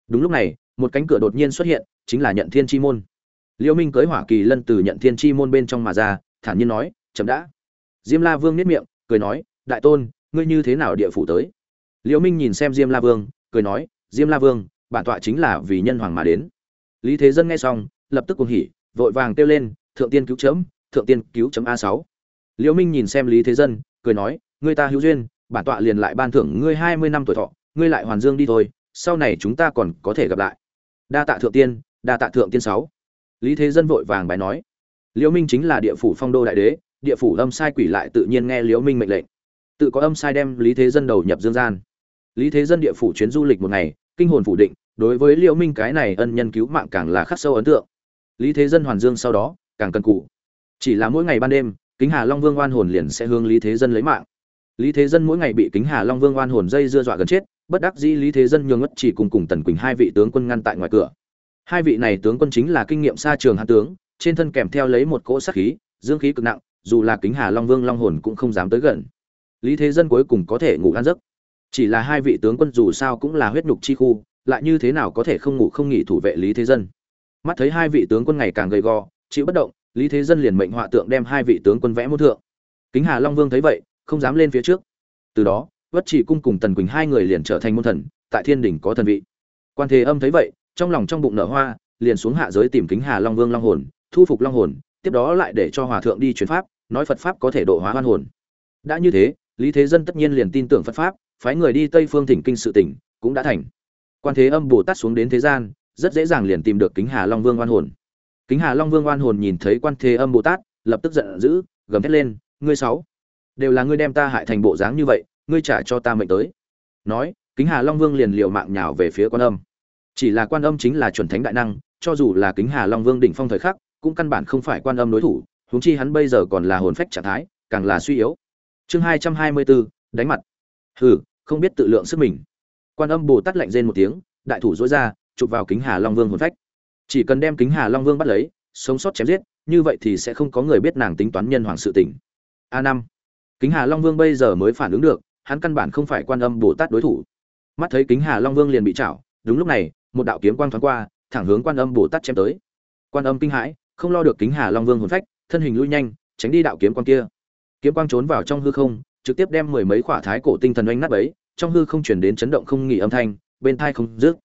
Đúng lúc này, một cánh cửa đột nhiên xuất hiện, chính là nhận thiên chi môn. Liễu minh cưới hỏa kỳ lân từ nhận thiên chi môn bên trong mà ra, thản nhiên nói, chậm đã. Diêm la vương niết miệng, cười nói, đại tôn, ngươi như thế nào địa phủ tới? Liễu minh nhìn xem diêm la vương, cười nói, diêm la vương bản tọa chính là vì nhân hoàng mà đến. Lý thế dân nghe xong, lập tức cuồng hỉ, vội vàng kêu lên, thượng tiên cứu chấm, thượng tiên cứu chấm a sáu. Liễu minh nhìn xem lý thế dân, cười nói, ngươi ta hữu duyên, bản tọa liền lại ban thưởng ngươi hai mươi năm tuổi thọ, ngươi lại hoàn dương đi thôi, sau này chúng ta còn có thể gặp lại. Đa tạ thượng tiên, đa tạ thượng tiên sáu. Lý thế dân vội vàng bài nói. Liễu minh chính là địa phủ phong đô đại đế, địa phủ âm sai quỷ lại tự nhiên nghe liễu minh mệnh lệnh. Tự có âm sai đem lý thế dân đầu nhập dương gian. Lý thế dân địa phủ chuyến du lịch một ngày kinh hồn phủ định, đối với liễu minh cái này ân nhân cứu mạng càng là khắc sâu ấn tượng. Lý thế dân hoàn dương sau đó, càng cần cụ. Chỉ là mỗi ngày ban đêm, kính hà long vương oan hồn liền sẽ hướng lý thế dân lấy mạng. Lý thế dân mỗi ngày bị kính hà long vương oan hồn dây dưa dọa gần chết, bất đắc dĩ lý thế dân nhường ngất chỉ cùng cùng tần quỳnh hai vị tướng quân ngăn tại ngoài cửa. Hai vị này tướng quân chính là kinh nghiệm xa trường hạ tướng, trên thân kèm theo lấy một cỗ sát khí, dương khí cực nặng, dù là kính hà long vương long hồn cũng không dám tới gần. Lý thế dân cuối cùng có thể ngủ ăn giấc chỉ là hai vị tướng quân dù sao cũng là huyết nhục chi khu, lại như thế nào có thể không ngủ không nghỉ thủ vệ lý thế dân? Mắt thấy hai vị tướng quân ngày càng gầy gò, chịu bất động, lý thế dân liền mệnh họa tượng đem hai vị tướng quân vẽ muôn thượng. Kính hà long vương thấy vậy, không dám lên phía trước. Từ đó vất chỉ cung cùng tần quỳnh hai người liền trở thành môn thần, tại thiên đình có thần vị. Quan thế âm thấy vậy, trong lòng trong bụng nở hoa, liền xuống hạ giới tìm kính hà long vương long hồn, thu phục long hồn, tiếp đó lại để cho hòa thượng đi chuyển pháp, nói phật pháp có thể độ hóa hoan hồn. Đã như thế, lý thế dân tất nhiên liền tin tưởng phật pháp phái người đi tây phương thỉnh kinh sự tỉnh, cũng đã thành. Quan thế âm bồ tát xuống đến thế gian, rất dễ dàng liền tìm được kính hà long vương oan hồn. Kính hà long vương oan hồn nhìn thấy quan thế âm bồ tát, lập tức giận dữ, gầm thét lên, ngươi sáu, đều là ngươi đem ta hại thành bộ dáng như vậy, ngươi trả cho ta mệnh tới. Nói, kính hà long vương liền liều mạng nhào về phía quan âm. Chỉ là quan âm chính là chuẩn thánh đại năng, cho dù là kính hà long vương đỉnh phong thời khắc, cũng căn bản không phải quan âm đối thủ, huống chi hắn bây giờ còn là hồn phách trạng thái, càng là suy yếu. Chương hai trăm hai mươi bốn, đánh mặt. Hừ không biết tự lượng sức mình. Quan âm bồ tát lạnh rên một tiếng, đại thủ dối ra, chụp vào kính hà long vương hồn phách. Chỉ cần đem kính hà long vương bắt lấy, sống sót chém giết, như vậy thì sẽ không có người biết nàng tính toán nhân hoàng sự tỉnh a năm. Kính hà long vương bây giờ mới phản ứng được, hắn căn bản không phải quan âm bồ tát đối thủ. Mắt thấy kính hà long vương liền bị chảo, đúng lúc này, một đạo kiếm quang thoáng qua, thẳng hướng quan âm bồ tát chém tới. Quan âm kinh hãi, không lo được kính hà long vương hồn phách, thân hình lui nhanh, tránh đi đạo kiếm quang kia. Kiếm quang trốn vào trong hư không, trực tiếp đem mười mấy khỏa thái cổ tinh thần oanh nát ấy trong hư không chuyển đến chấn động không nghỉ âm thanh, bên thai không dứt.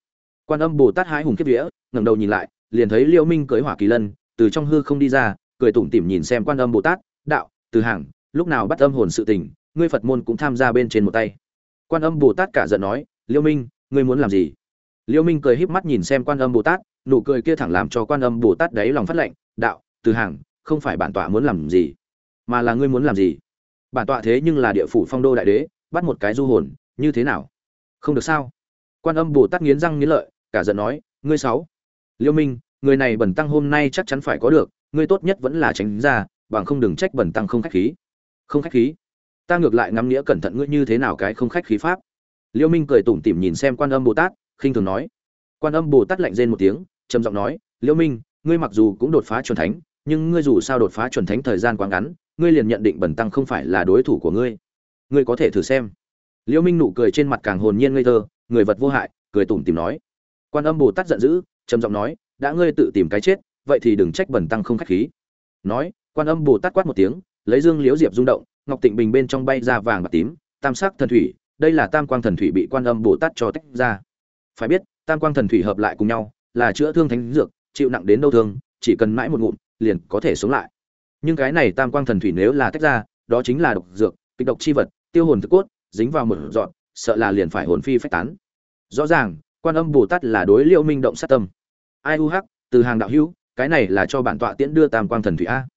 Quan âm bồ tát hái hùng kiếp vía, ngẩng đầu nhìn lại, liền thấy liêu minh cưới hỏa kỳ lân, từ trong hư không đi ra, cười tủm tỉm nhìn xem quan âm bồ tát, đạo, từ hàng, lúc nào bắt âm hồn sự tình, ngươi phật môn cũng tham gia bên trên một tay. Quan âm bồ tát cả giận nói liêu minh, ngươi muốn làm gì? Liêu minh cười híp mắt nhìn xem quan âm bồ tát, nụ cười kia thẳng làm cho quan âm bồ tát đáy lòng phát lệnh, đạo, từ hàng, không phải bản tọa muốn làm gì, mà là ngươi muốn làm gì? Bản tọa thế nhưng là địa phủ phong đô đại đế, bắt một cái du hồn như thế nào? Không được sao? Quan âm bồ tát nghiến răng nghiến lợi, cả giận nói, ngươi sáu, liêu minh, người này bẩn tăng hôm nay chắc chắn phải có được, ngươi tốt nhất vẫn là tránh ra, bằng không đừng trách bẩn tăng không khách khí. Không khách khí? Ta ngược lại ngắm nghĩa cẩn thận ngươi như thế nào cái không khách khí pháp? Liêu minh cười tủm tỉm nhìn xem quan âm bồ tát, khinh thường nói. Quan âm bồ tát lạnh rên một tiếng, trầm giọng nói, liêu minh, ngươi mặc dù cũng đột phá chuẩn thánh, nhưng ngươi dù sao đột phá chuẩn thánh thời gian quá ngắn, ngươi liền nhận định bẩn tăng không phải là đối thủ của ngươi. Ngươi có thể thử xem. Liễu minh nụ cười trên mặt càng hồn nhiên ngây thơ, người vật vô hại, cười tủm tỉm nói. Quan âm bồ tát giận dữ, trầm giọng nói, đã ngươi tự tìm cái chết, vậy thì đừng trách bẩn tăng không khách khí. Nói, quan âm bồ tát quát một tiếng, lấy dương liễu diệp rung động, ngọc tịnh bình bên trong bay ra vàng và tím, tam sắc thần thủy, đây là tam quang thần thủy bị quan âm bồ tát cho tách ra. Phải biết, tam quang thần thủy hợp lại cùng nhau, là chữa thương thánh dược, chịu nặng đến đâu thương, chỉ cần mãi một ngụm, liền có thể sống lại. Nhưng cái này tam quang thần thủy nếu là tách ra, đó chính là độc dược, kịch độc chi vật, tiêu hồn thực cốt dính vào một dọn sợ là liền phải hồn phi phách tán. Rõ ràng, quan âm bồ tát là đối liễu minh động sát tâm. Ai u hắc, từ hàng đạo hữu, cái này là cho bản tọa tiễn đưa tam quang thần thủy a.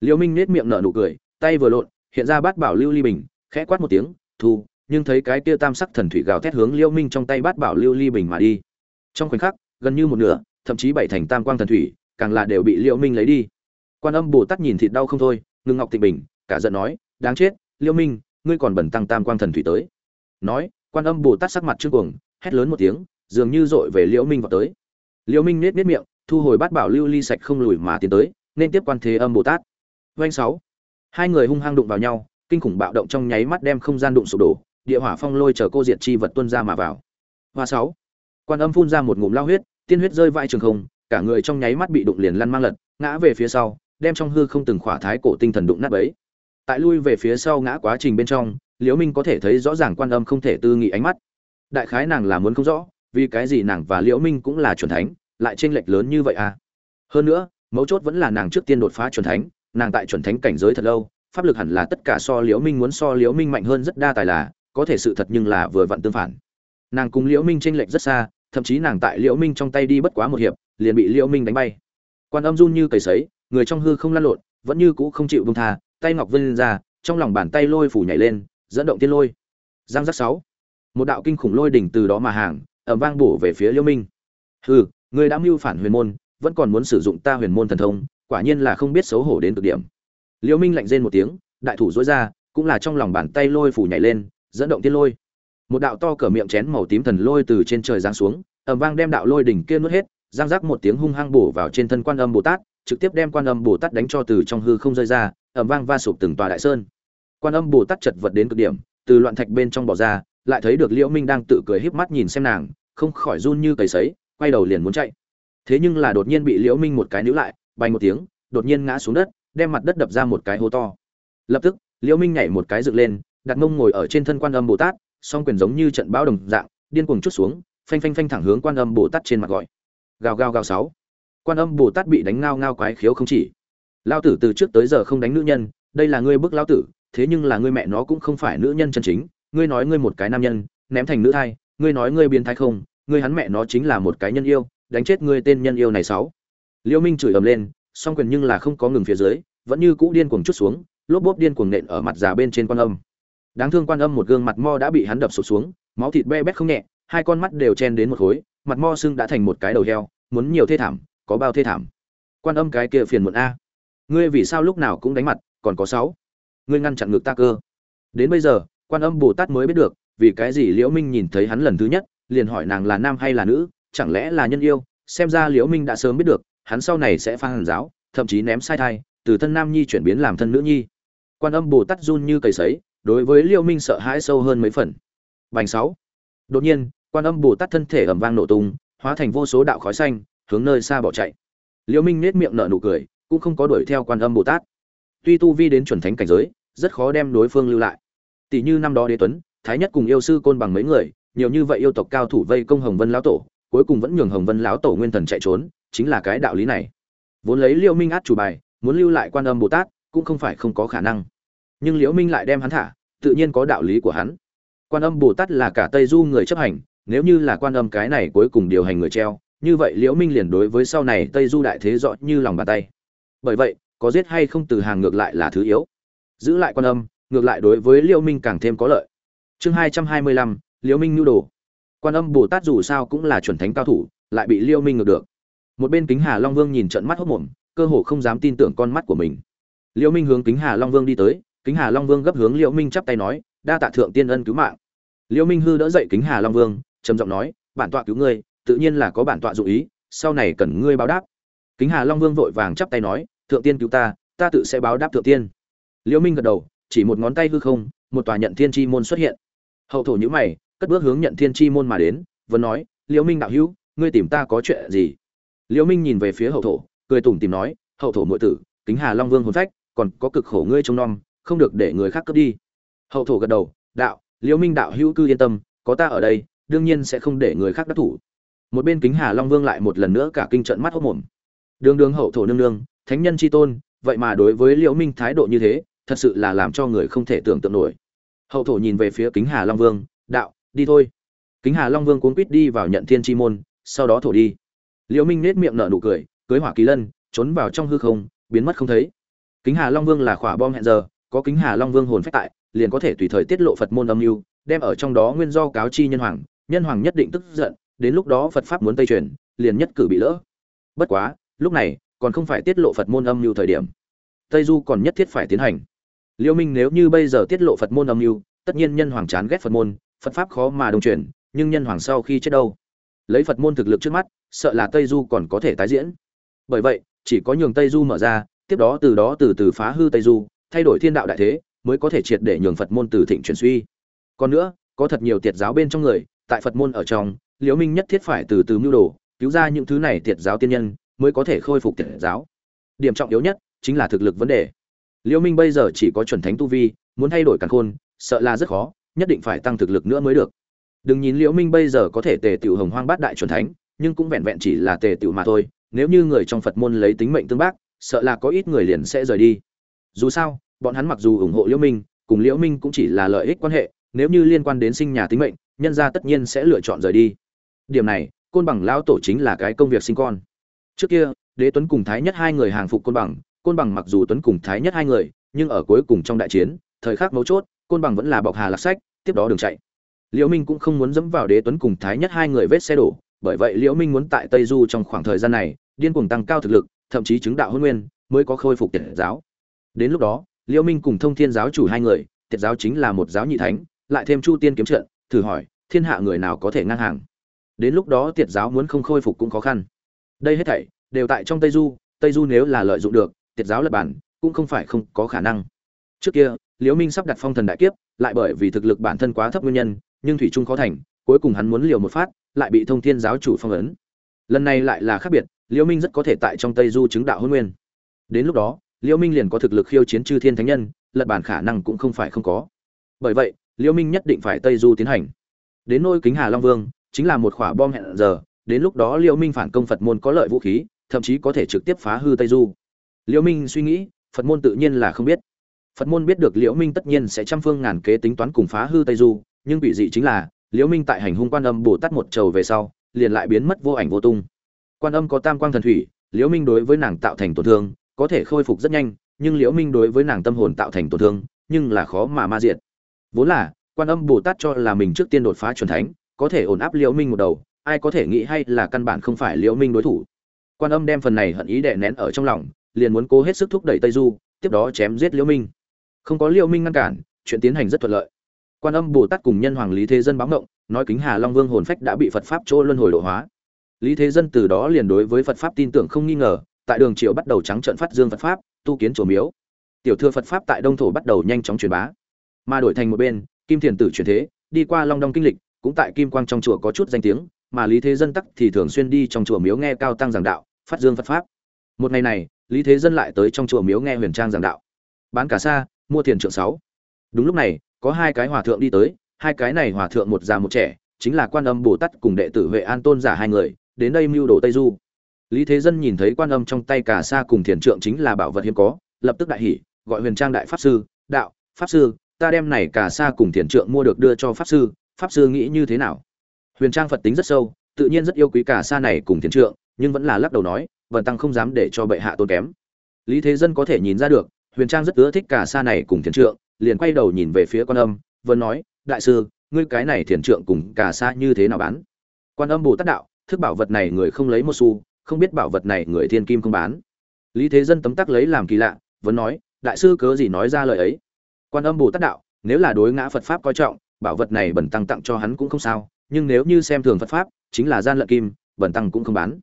Liễu minh nết miệng nở nụ cười, tay vừa lộn, hiện ra bát bảo lưu ly bình, khẽ quát một tiếng, thu, nhưng thấy cái kia tam sắc thần thủy gào thét hướng liễu minh trong tay bát bảo lưu ly bình mà đi. Trong khoảnh khắc, gần như một nửa, thậm chí bảy thành tam quang thần thủy, càng là đều bị liễu minh lấy đi. Quan âm bồ tát nhìn thịt đau không thôi, ngưng ngọc tịnh bình, cả giận nói, đáng chết, liễu minh ngươi còn bẩn tăng tam quang thần thủy tới nói quan âm bồ tát sắc mặt trương cuồng hét lớn một tiếng dường như dội về liễu minh vào tới liễu minh nết nết miệng thu hồi bát bảo lưu ly sạch không lùi mà tiến tới nên tiếp quan thế âm bồ tát doanh sáu. Hai người hung hăng đụng vào nhau, kinh khủng bạo động trong nháy mắt đem không gian đụng sụp đổ, địa hỏa phong lôi chờ cô diệt chi vật tuôn ra mà vào. Hoa sáu. Quan Âm phun ra một ngụm lao huyết, tiên huyết rơi vãi trường không, cả người trong nháy mắt bị đụng liền lăn mang lật, ngã về phía sau, đem trong hư không từng khỏa thái cổ tinh thần đụng nát bấy. Tại lui về phía sau ngã quá trình bên trong, Liễu Minh có thể thấy rõ ràng Quan Âm không thể tư nghị ánh mắt. Đại khái nàng là muốn không rõ, vì cái gì nàng và Liễu Minh cũng là chuẩn thánh, lại trên lệch lớn như vậy à? Hơn nữa, mấu chốt vẫn là nàng trước tiên đột phá chuẩn thánh, nàng tại chuẩn thánh cảnh giới thật lâu, pháp lực hẳn là tất cả so Liễu Minh muốn so Liễu Minh mạnh hơn rất đa tài là, có thể sự thật nhưng là vừa vặn tương phản. Nàng cùng Liễu Minh trên lệch rất xa, thậm chí nàng tại Liễu Minh trong tay đi bất quá một hiệp, liền bị Liễu Minh đánh bay. Quan Âm run như cầy sấy, người trong hư không lăn lộn, vẫn như cũ không chịu buông tha, tay ngọc vươn ra, trong lòng bàn tay lôi phủ nhảy lên, dẫn động tiên lôi. Giang giác sáu. Một đạo kinh khủng lôi đỉnh từ đó mà hàng, ầm vang bổ về phía Liễu Minh. Hừ, ngươi đã mưu phản huyền môn, vẫn còn muốn sử dụng ta huyền môn thần thông, quả nhiên là không biết xấu hổ đến cực điểm. Liễu Minh lạnh rên một tiếng, đại thủ duỗi ra, cũng là trong lòng bàn tay lôi phủ nhảy lên, dẫn động tiên lôi. Một đạo to cỡ miệng chén màu tím thần lôi từ trên trời giáng xuống, ầm vang đem đạo lôi đỉnh kia nuốt hết, giang giác một tiếng hung hăng bổ vào trên thân Quan Âm Bồ Tát, trực tiếp đem Quan Âm Bồ Tát đánh cho từ trong hư không rơi ra, ẩm vang va sụp từng tòa đại sơn. Quan Âm Bồ Tát chật vật đến cực điểm, từ loạn thạch bên trong bỏ ra, lại thấy được Liễu Minh đang tự cười híp mắt nhìn xem nàng, không khỏi run như cầy sấy, quay đầu liền muốn chạy. Thế nhưng là đột nhiên bị Liễu Minh một cái níu lại, bay một tiếng, đột nhiên ngã xuống đất, đem mặt đất đập ra một cái hố to. Lập tức, Liễu Minh nhảy một cái dựng lên, đặt mông ngồi ở trên thân Quan Âm Bồ Tát, song quyền giống như trận bão đồng dạng, điên cuồng chút xuống, phanh phanh phanh thẳng hướng Quan Âm Bồ Tát trên mặt gọi. Gào gào gào sáu. Quan Âm Bồ Tát bị đánh ngao ngao quái khiếu không chỉ. Lao tử từ trước tới giờ không đánh nữ nhân, đây là ngươi bức lao tử, thế nhưng là ngươi mẹ nó cũng không phải nữ nhân chân chính, ngươi nói ngươi một cái nam nhân, ném thành nữ thai, ngươi nói ngươi biến thái không, ngươi hắn mẹ nó chính là một cái nhân yêu, đánh chết ngươi tên nhân yêu này sáu. Liêu Minh chửi ầm lên, song quyền nhưng là không có ngừng phía dưới, vẫn như cũ điên cuồng chút xuống, lốp bốp điên cuồng nện ở mặt già bên trên quan âm. Đáng thương quan âm một gương mặt mo đã bị hắn đập sụp xuống, máu thịt be bét không nhẹ, hai con mắt đều chen đến một khối, mặt mo sưng đã thành một cái đầu heo, muốn nhiều thê thảm, có bao thê thảm. Quan âm cái kia phiền muộn a. Ngươi vì sao lúc nào cũng đánh mặt, còn có sáu. Ngươi ngăn chặn ngược ta cơ. Đến bây giờ, quan âm Bồ Tát mới biết được, vì cái gì Liễu Minh nhìn thấy hắn lần thứ nhất, liền hỏi nàng là nam hay là nữ, chẳng lẽ là nhân yêu, xem ra Liễu Minh đã sớm biết được, hắn sau này sẽ phang hàn giáo, thậm chí ném sai thai, từ thân nam nhi chuyển biến làm thân nữ nhi. Quan âm Bồ Tát run như cầy sấy, đối với Liễu Minh sợ hãi sâu hơn mấy phần. Bành sáu. Đột nhiên, Quan âm Bồ Tát thân thể ầm vang nổ tung, hóa thành vô số đạo khói xanh, hướng nơi xa bỏ chạy. Liễu Minh nét miệng nở nụ cười, cũng không có đuổi theo Quan âm Bồ Tát. Tuy tu vi đến chuẩn thánh cảnh giới, rất khó đem đối phương lưu lại. Tỷ như năm đó Đế Tuấn, Thái Nhất cùng yêu sư côn bằng mấy người, nhiều như vậy yêu tộc cao thủ vây công Hồng Vân lão tổ, cuối cùng vẫn nhường Hồng Vân lão tổ nguyên thần chạy trốn, chính là cái đạo lý này. Vốn lấy Liễu Minh át chủ bài, muốn lưu lại Quan Âm Bồ Tát, cũng không phải không có khả năng. Nhưng Liễu Minh lại đem hắn thả, tự nhiên có đạo lý của hắn. Quan Âm Bồ Tát là cả Tây Du người chấp hành, nếu như là Quan Âm cái này cuối cùng điều hành người treo, như vậy Liễu Minh liền đối với sau này Tây Du đại thế rõ như lòng bàn tay. Bởi vậy, có giết hay không từ hàng ngược lại là thứ yếu. Giữ lại Quan Âm, ngược lại đối với liêu Minh càng thêm có lợi. Chương hai trăm hai mươi lăm liêu Minh nhu đồ. Quan Âm Bồ Tát dù sao cũng là chuẩn thánh cao thủ, lại bị liêu Minh ngược được. Một bên Kính Hà Long Vương nhìn trận mắt hốc mồm, cơ hồ không dám tin tưởng con mắt của mình. liêu Minh hướng Kính Hà Long Vương đi tới, Kính Hà Long Vương gấp hướng liêu Minh chắp tay nói, đa tạ thượng tiên ân cứu mạng. liêu Minh hư đỡ dậy Kính Hà Long Vương, trầm giọng nói, bản tọa cứu ngươi, tự nhiên là có bản tọa dụng ý, sau này cần ngươi báo đáp. Kính Hà Long Vương vội vàng chắp tay nói, thượng tiên cứu ta, ta tự sẽ báo đáp thượng tiên. Liễu Minh gật đầu, chỉ một ngón tay hư không, một tòa nhận thiên chi môn xuất hiện. Hậu thổ nhữ mày, cất bước hướng nhận thiên chi môn mà đến, vẫn nói, Liễu Minh đạo hữu, ngươi tìm ta có chuyện gì? Liễu Minh nhìn về phía hậu thổ, cười tủm tỉm nói, hậu thổ muội tử, Kính Hà Long Vương hồn phách, còn có cực khổ ngươi trông nom, không được để người khác cướp đi. Hậu thổ gật đầu, đạo, Liễu Minh đạo hữu cư yên tâm, có ta ở đây, đương nhiên sẽ không để người khác đắc thủ. Một bên Kính Hà Long Vương lại một lần nữa cả kinh trận mắt hốt mồm. Đường đường hậu thổ nương nương, thánh nhân chi tôn, vậy mà đối với Liễu Minh thái độ như thế, thật sự là làm cho người không thể tưởng tượng nổi. Hậu thổ nhìn về phía Kính Hà Long Vương, đạo, đi thôi. Kính Hà Long Vương cuống quýt đi vào nhận thiên chi môn, sau đó thổ đi. Liễu Minh nét miệng nở nụ cười, cưới hỏa kỳ lân, trốn vào trong hư không, biến mất không thấy. Kính Hà Long Vương là khỏa bom hẹn giờ, có Kính Hà Long Vương hồn phách tại, liền có thể tùy thời tiết lộ Phật môn âm mưu, đem ở trong đó nguyên do cáo chi nhân hoàng, nhân hoàng nhất định tức giận, đến lúc đó Phật pháp muốn tây truyền, liền nhất cử bị lỡ. Bất quá, lúc này, còn không phải tiết lộ Phật môn âm mưu thời điểm. Tây Du còn nhất thiết phải tiến hành. Liêu Minh nếu như bây giờ tiết lộ Phật môn âm mưu, tất nhiên nhân hoàng chán ghét Phật môn, Phật pháp khó mà đồng truyền, nhưng nhân hoàng sau khi chết đâu? Lấy Phật môn thực lực trước mắt, sợ là Tây Du còn có thể tái diễn. Bởi vậy, chỉ có nhường Tây Du mở ra, tiếp đó từ đó từ từ phá hư tây du thay đổi thiên đạo đại thế mới có thể triệt để nhường phật môn từ thịnh chuyển suy còn nữa có thật nhiều tiệt giáo bên trong người tại phật môn ở trong liễu minh nhất thiết phải từ từ mưu đồ cứu ra những thứ này tiệt giáo tiên nhân mới có thể khôi phục tiệt giáo. Điểm trọng yếu nhất chính là thực lực vấn đề. Liễu minh bây giờ chỉ có chuẩn thánh tu vi, muốn thay đổi càn khôn, sợ là rất khó, nhất định phải tăng thực lực nữa mới được. Đừng nhìn liễu minh bây giờ có thể tề tiểu hồng hoang bát đại chuẩn thánh, nhưng cũng vẹn vẹn chỉ là tề tiểu mà thôi, nếu như người trong phật môn lấy tính mệnh tương bác, sợ là có ít người liền sẽ rời đi. Dù sao, bọn hắn mặc dù ủng hộ liễu minh, cùng liễu minh cũng chỉ là lợi ích quan hệ, nếu như liên quan đến sinh nhà tính mệnh, nhân gia tất nhiên sẽ lựa chọn rời đi. Điểm này, côn bằng lão tổ chính là cái công việc sinh con trước kia, đế tuấn cùng thái nhất hai người hàng phục côn bằng côn bằng mặc dù tuấn cùng thái nhất hai người, nhưng ở cuối cùng trong đại chiến, thời khắc mấu chốt, côn bằng vẫn là bọc hà lạc sách, tiếp đó đường chạy. Liễu minh cũng không muốn dẫm vào đế tuấn cùng thái nhất hai người vết xe đổ, bởi vậy liễu minh muốn tại tây du trong khoảng thời gian này, điên cuồng tăng cao thực lực, thậm chí chứng đạo hôn nguyên, mới có khôi phục tiệt giáo. Đến lúc đó, liễu minh cùng thông thiên giáo chủ hai người, tiệt giáo chính là một giáo nhị thánh, lại thêm chu tiên kiếm trận, thử hỏi, thiên hạ người nào có thể ngang hàng? Đến lúc đó tiệt giáo muốn không khôi phục cũng khó khăn đây hết thảy đều tại trong tây du tây du nếu là lợi dụng được, tiệt giáo lập bản cũng không phải không có khả năng. Trước kia, liễu minh sắp đặt phong thần đại kiếp, lại bởi vì thực lực bản thân quá thấp nguyên nhân, nhưng thủy trung khó thành, cuối cùng hắn muốn liều một phát, lại bị thông thiên giáo chủ phong ấn. Lần này lại là khác biệt, liễu minh rất có thể tại trong tây du chứng đạo hôn nguyên. Đến lúc đó, liễu minh liền có thực lực khiêu chiến chư thiên thánh nhân, lật bản khả năng cũng không phải không có. Bởi vậy, liễu minh nhất định phải tây du tiến hành. Đến nôi kính hà long vương, chính là một quả bom hẹn giờ đến lúc đó liễu minh phản công phật môn có lợi vũ khí, thậm chí có thể trực tiếp phá hư tây du. Liễu minh suy nghĩ, phật môn tự nhiên là không biết. Phật môn biết được liễu minh tất nhiên sẽ trăm phương ngàn kế tính toán cùng phá hư tây du, nhưng bị dị chính là, liễu minh tại hành hung quan âm bồ tát một trầu về sau, liền lại biến mất vô ảnh vô tung. Quan âm có tam quang thần thủy, liễu minh đối với nàng tạo thành tổn thương, có thể khôi phục rất nhanh, nhưng liễu minh đối với nàng tâm hồn tạo thành tổn thương, nhưng là khó mà ma diệt. Vốn là, quan âm bồ tát cho là mình trước tiên đột phá chuẩn thánh, có thể ổn áp liễu minh một đầu ai có thể nghĩ hay là căn bản không phải liễu minh đối thủ. Quan âm đem phần này hận ý đè nén ở trong lòng, liền muốn cố hết sức thúc đẩy tây du, tiếp đó chém giết liễu minh. Không có liễu minh ngăn cản, chuyện tiến hành rất thuận lợi. Quan âm bồ tát cùng nhân hoàng lý thế dân báo ngộng, nói kính hà long vương hồn phách đã bị phật pháp chỗ luân hồi độ hóa. Lý thế dân từ đó liền đối với phật pháp tin tưởng không nghi ngờ, tại đường triệu bắt đầu trắng trợn phát dương phật pháp, tu kiến chùa miếu. Tiểu thừa phật pháp tại đông thổ bắt đầu nhanh chóng truyền bá. Mà đổi thành một bên, kim thiền tử truyền thế, đi qua long đong kinh lịch, cũng tại kim quang trong chùa có chút danh tiếng mà lý thế dân tắc thì thường xuyên đi trong chùa miếu nghe cao tăng giảng đạo, phát dương phật pháp. Một ngày này, lý thế dân lại tới trong chùa miếu nghe huyền trang giảng đạo. Bán cả xa, mua tiền trượng sáu. Đúng lúc này, có hai cái hòa thượng đi tới, hai cái này hòa thượng một già một trẻ, chính là quan âm bồ tát cùng đệ tử huệ an tôn giả hai người, đến đây mưu đồ tây du. Lý thế dân nhìn thấy quan âm trong tay cả sa cùng thiền trượng chính là bảo vật hiếm có, lập tức đại hỉ, gọi huyền trang đại pháp sư, đạo, pháp sư, ta đem này cả sa cùng thiền trượng mua được đưa cho pháp sư pháp sư nghĩ như thế nào? Huyền trang phật tính rất sâu, tự nhiên rất yêu quý cả sa này cùng thiền trượng, nhưng vẫn là lắc đầu nói, vần tăng không dám để cho bệ hạ tôn kém. Lý thế dân có thể nhìn ra được, huyền trang rất ưa thích cả sa này cùng thiền trượng, liền quay đầu nhìn về phía quan âm vân nói, đại sư, ngươi cái này thiền trượng cùng cả sa như thế nào bán? Quan âm bồ tát đạo, thức bảo vật này người không lấy một xu, không biết bảo vật này người thiên kim không bán. Lý thế dân tấm tắc lấy làm kỳ lạ, vẫn nói, đại sư cớ gì nói ra lời ấy? Quan âm bồ tát đạo, nếu là đối ngã phật pháp coi trọng, bảo vật này bẩn tăng tặng cho hắn cũng không sao nhưng nếu như xem thường phật pháp, chính là gian lận kim, bẩn tăng cũng không bán.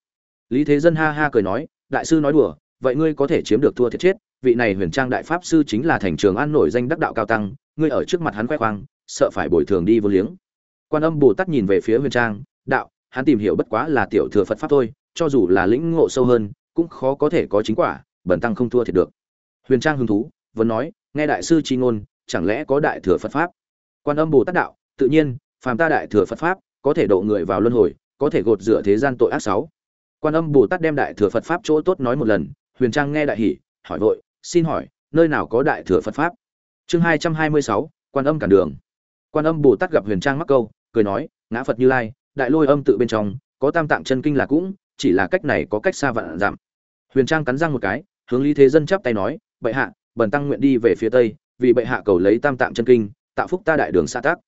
Lý thế dân ha ha cười nói, đại sư nói đùa, vậy ngươi có thể chiếm được thua thiệt chết, vị này huyền trang đại pháp sư chính là thành trường an nổi danh đắc đạo cao tăng, ngươi ở trước mặt hắn khoe khoang, sợ phải bồi thường đi vô liếng. Quan âm bồ tát nhìn về phía huyền trang, đạo, hắn tìm hiểu bất quá là tiểu thừa phật pháp thôi, cho dù là lĩnh ngộ sâu hơn, cũng khó có thể có chính quả, bẩn tăng không thua thiệt được. Huyền trang hứng thú, vẫn nói, nghe đại sư chi ngôn, chẳng lẽ có đại thừa phật pháp? Quan âm bồ tát đạo, tự nhiên phàm ta đại thừa phật pháp, có thể độ người vào luân hồi, có thể gột rửa thế gian tội ác sáu. Quan âm bồ tát đem đại thừa phật pháp chỗ tốt nói một lần, huyền trang nghe đại hỉ, hỏi vội, xin hỏi, nơi nào có đại thừa phật pháp? Chương hai trăm hai mươi sáu, quan âm cản đường. Quan âm bồ tát gặp huyền trang mắc câu, cười nói, ngã phật như lai, đại lôi âm tự bên trong, có tam tạng chân kinh là cũng, chỉ là cách này có cách xa vạn giảm huyền trang cắn răng một cái, hướng lý thế dân chắp tay nói, bệ hạ, bần tăng nguyện đi về phía tây, vì bệ hạ cầu lấy tam tạng chân kinh, tạo phúc ta đại đường xa tác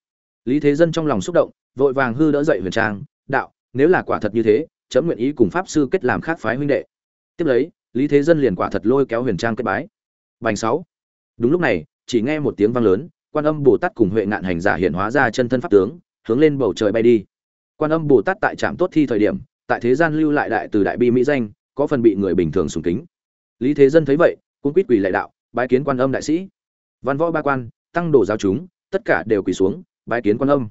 lý thế dân trong lòng xúc động, vội vàng hư đỡ dậy huyền trang, đạo, nếu là quả thật như thế, chấm nguyện ý cùng pháp sư kết làm khác phái huynh đệ. Tiếp lấy, lý thế dân liền quả thật lôi kéo huyền trang kết bái. Bành sáu. Đúng lúc này, chỉ nghe một tiếng vang lớn, quan âm bồ tát cùng huệ ngạn hành giả hiện hóa ra chân thân pháp tướng, hướng lên bầu trời bay đi. Quan âm bồ tát tại trạm tốt thi thời điểm, tại thế gian lưu lại đại từ đại bi mỹ danh, có phần bị người bình thường sùng kính. Lý thế dân thấy vậy cũng quýt quỳ lại đạo, bái kiến quan âm đại sĩ. Văn võ ba quan, tăng đồ giáo chúng, tất cả đều quỳ xuống bái kiến quan âm.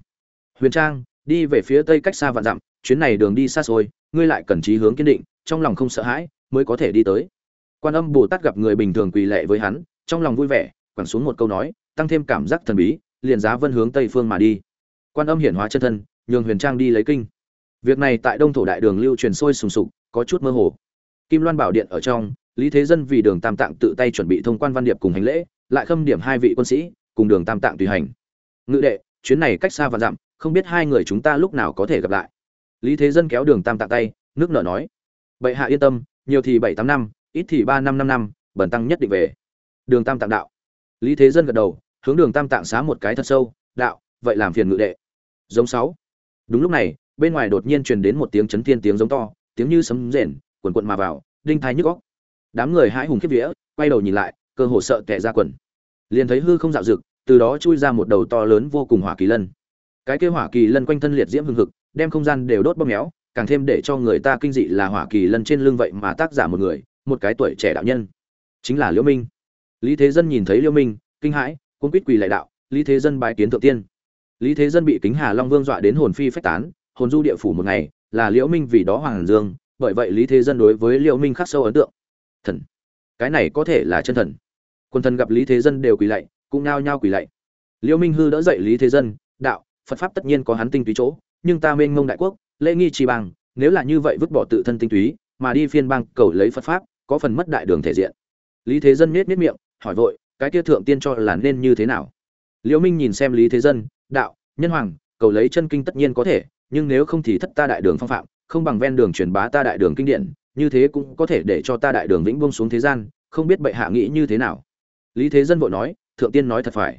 Huyền trang, đi về phía tây cách xa vạn dặm, chuyến này đường đi xa xôi, ngươi lại cần trí hướng kiên định, trong lòng không sợ hãi, mới có thể đi tới. Quan âm bồ tát gặp người bình thường quỳ lệ với hắn, trong lòng vui vẻ, quẳng xuống một câu nói, tăng thêm cảm giác thần bí, liền giá vân hướng tây phương mà đi. Quan âm hiển hóa chân thân, nhường huyền trang đi lấy kinh. Việc này tại đông thổ đại đường lưu truyền sôi sùng sục, có chút mơ hồ. Kim loan bảo điện ở trong, lý thế dân vì đường tam tạng tự tay chuẩn bị thông quan văn điệp cùng hành lễ, lại khâm điểm hai vị quân sĩ, cùng đường tam tạng tùy hành. Ngự đệ chuyến này cách xa và dặm, không biết hai người chúng ta lúc nào có thể gặp lại. Lý thế dân kéo đường tam tạ tay, nước nở nói. Bệ hạ yên tâm, nhiều thì bảy tám năm, ít thì ba năm năm năm, bẩn tăng nhất định về. Đường tam tạng đạo. Lý thế dân gật đầu, hướng đường tam tạng xá một cái thật sâu, đạo, vậy làm phiền ngự đệ. Giống sáu. Đúng lúc này, bên ngoài đột nhiên truyền đến một tiếng chấn thiên tiếng giống to, tiếng như sấm rền, quần quận mà vào, đinh thai nhức góc đám người hãi hùng kiếp vía, quay đầu nhìn lại, cơ hồ sợ tệ ra quần. Liền thấy hư không dạo dực từ đó chui ra một đầu to lớn vô cùng hỏa kỳ lân. Cái kia hỏa kỳ lân quanh thân liệt diễm hưng hực, đem không gian đều đốt bóp méo, càng thêm để cho người ta kinh dị là hỏa kỳ lân trên lưng vậy mà tác giả một người, một cái tuổi trẻ đạo nhân. Chính là liễu minh. Lý thế dân nhìn thấy liễu minh, kinh hãi cuốn quýt quỳ lại đạo, lý thế dân bài kiến thượng tiên. Lý thế dân bị kính hà long vương dọa đến hồn phi phách tán, hồn du địa phủ một ngày, là liễu minh vì đó hoàng dương, bởi vậy lý thế dân đối với liễu minh khắc sâu ấn tượng. Thần. Cái này có thể là chân thần. Quân thần gặp lý thế dân đều quỳ lạy cũng nao nhao quỳ lạy. Liễu minh hư đỡ dậy lý thế dân, đạo, phật pháp tất nhiên có hắn tinh túy chỗ, nhưng ta mênh ngông đại quốc, lễ nghi trì bằng, nếu là như vậy vứt bỏ tự thân tinh túy, mà đi phiên bang cầu lấy phật pháp, có phần mất đại đường thể diện. Lý thế dân nết nết miệng, hỏi vội, cái kia thượng tiên cho là nên như thế nào? Liễu minh nhìn xem lý thế dân, đạo, nhân hoàng, cầu lấy chân kinh tất nhiên có thể, nhưng nếu không thì thất ta đại đường phong phạm, không bằng ven đường truyền bá ta đại đường kinh điển, như thế cũng có thể để cho ta đại đường vĩnh buông xuống thế gian, không biết bệ hạ nghĩ như thế nào? Lý thế dân vội nói thượng tiên nói thật phải.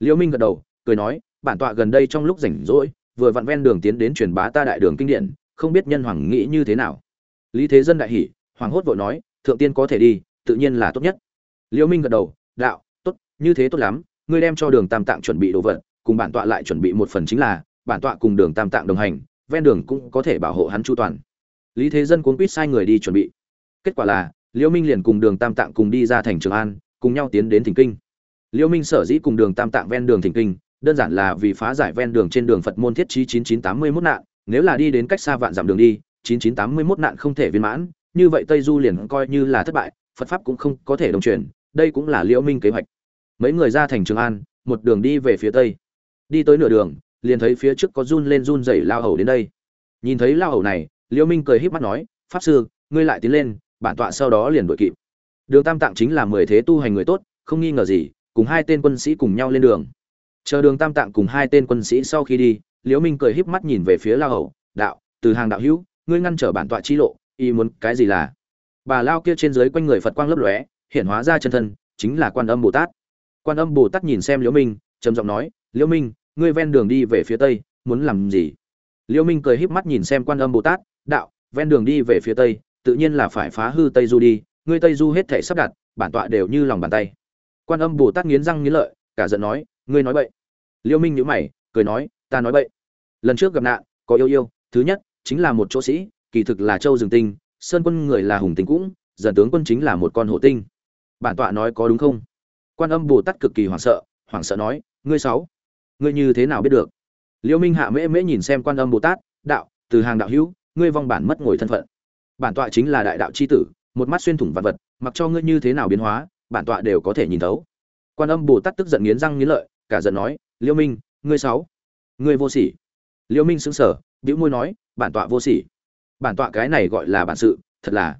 Liễu minh gật đầu, cười nói, bản tọa gần đây trong lúc rảnh rỗi, vừa vặn ven đường tiến đến truyền bá ta đại đường kinh điển, không biết nhân hoàng nghĩ như thế nào. Lý thế dân đại hỉ, hoàng hốt vội nói, thượng tiên có thể đi, tự nhiên là tốt nhất. Liễu minh gật đầu, đạo, tốt, như thế tốt lắm, ngươi đem cho đường tam tạng chuẩn bị đồ vật, cùng bản tọa lại chuẩn bị một phần chính là, bản tọa cùng đường tam tạng đồng hành, ven đường cũng có thể bảo hộ hắn chu toàn. Lý thế dân cuốn quýt sai người đi chuẩn bị. Kết quả là, liễu minh liền cùng đường tam tạng cùng đi ra thành trường an, cùng nhau tiến đến thỉnh kinh liễu minh sở dĩ cùng đường tam tạng ven đường thỉnh kinh, đơn giản là vì phá giải ven đường trên đường phật môn thiết trí 9981 nạn, nếu là đi đến cách xa vạn dặm đường đi 9981 nạn không thể viên mãn, như vậy tây du liền coi như là thất bại, phật pháp cũng không có thể đồng truyền, đây cũng là liễu minh kế hoạch. Mấy người ra thành trường an, một đường đi về phía tây. Đi tới nửa đường, liền thấy phía trước có run lên run rẩy lao hầu đến đây. Nhìn thấy lao hầu này liễu minh cười híp mắt nói, pháp sư, ngươi lại tiến lên, bản tọa sau đó liền đuổi kịp. Đường tam tạng chính là mười thế tu hành người tốt, không nghi ngờ gì cùng hai tên quân sĩ cùng nhau lên đường. Chờ đường tam tạng cùng hai tên quân sĩ sau khi đi, liễu minh cười híp mắt nhìn về phía la hầu, đạo, từ hàng đạo hữu, ngươi ngăn trở bản tọa chi lộ y muốn cái gì là? Bà lao kia trên dưới quanh người phật quang lấp lóe, hiện hóa ra chân thân, chính là quan âm bồ tát. Quan âm bồ tát nhìn xem liễu minh, trầm giọng nói, liễu minh, ngươi ven đường đi về phía tây, muốn làm gì? Liễu minh cười híp mắt nhìn xem quan âm bồ tát, đạo, ven đường đi về phía tây, tự nhiên là phải phá hư tây du đi, ngươi tây du hết thể sắp đặt, bản tọa đều như lòng bàn tay quan âm bồ tát nghiến răng nghiến lợi, cả giận nói, ngươi nói bậy. Liêu minh nhữ mày, cười nói, ta nói bậy. Lần trước gặp nạn, có yêu yêu, thứ nhất chính là một chỗ sĩ, kỳ thực là châu rừng tinh, sơn quân người là hùng tinh cũng dần tướng quân chính là một con hổ tinh. Bản tọa nói có đúng không? Quan âm bồ tát cực kỳ hoảng sợ hoảng sợ nói, ngươi sáu, ngươi như thế nào biết được? Liêu minh hạ mễ mễ nhìn xem quan âm bồ tát, đạo, từ hàng đạo hữu, ngươi vong bản mất ngồi thân phận. Bản tọa chính là đại đạo chi tử, một mắt xuyên thủng vật vật, mặc cho ngươi như thế nào biến hóa bản tọa đều có thể nhìn thấu. Quan âm bồ tát tức giận nghiến răng nghiến lợi, cả giận nói liễu minh, ngươi sáu, ngươi vô sỉ. Liễu minh sững sờ, bĩu môi nói, bản tọa vô sỉ. Bản tọa cái này gọi là bản sự, thật là.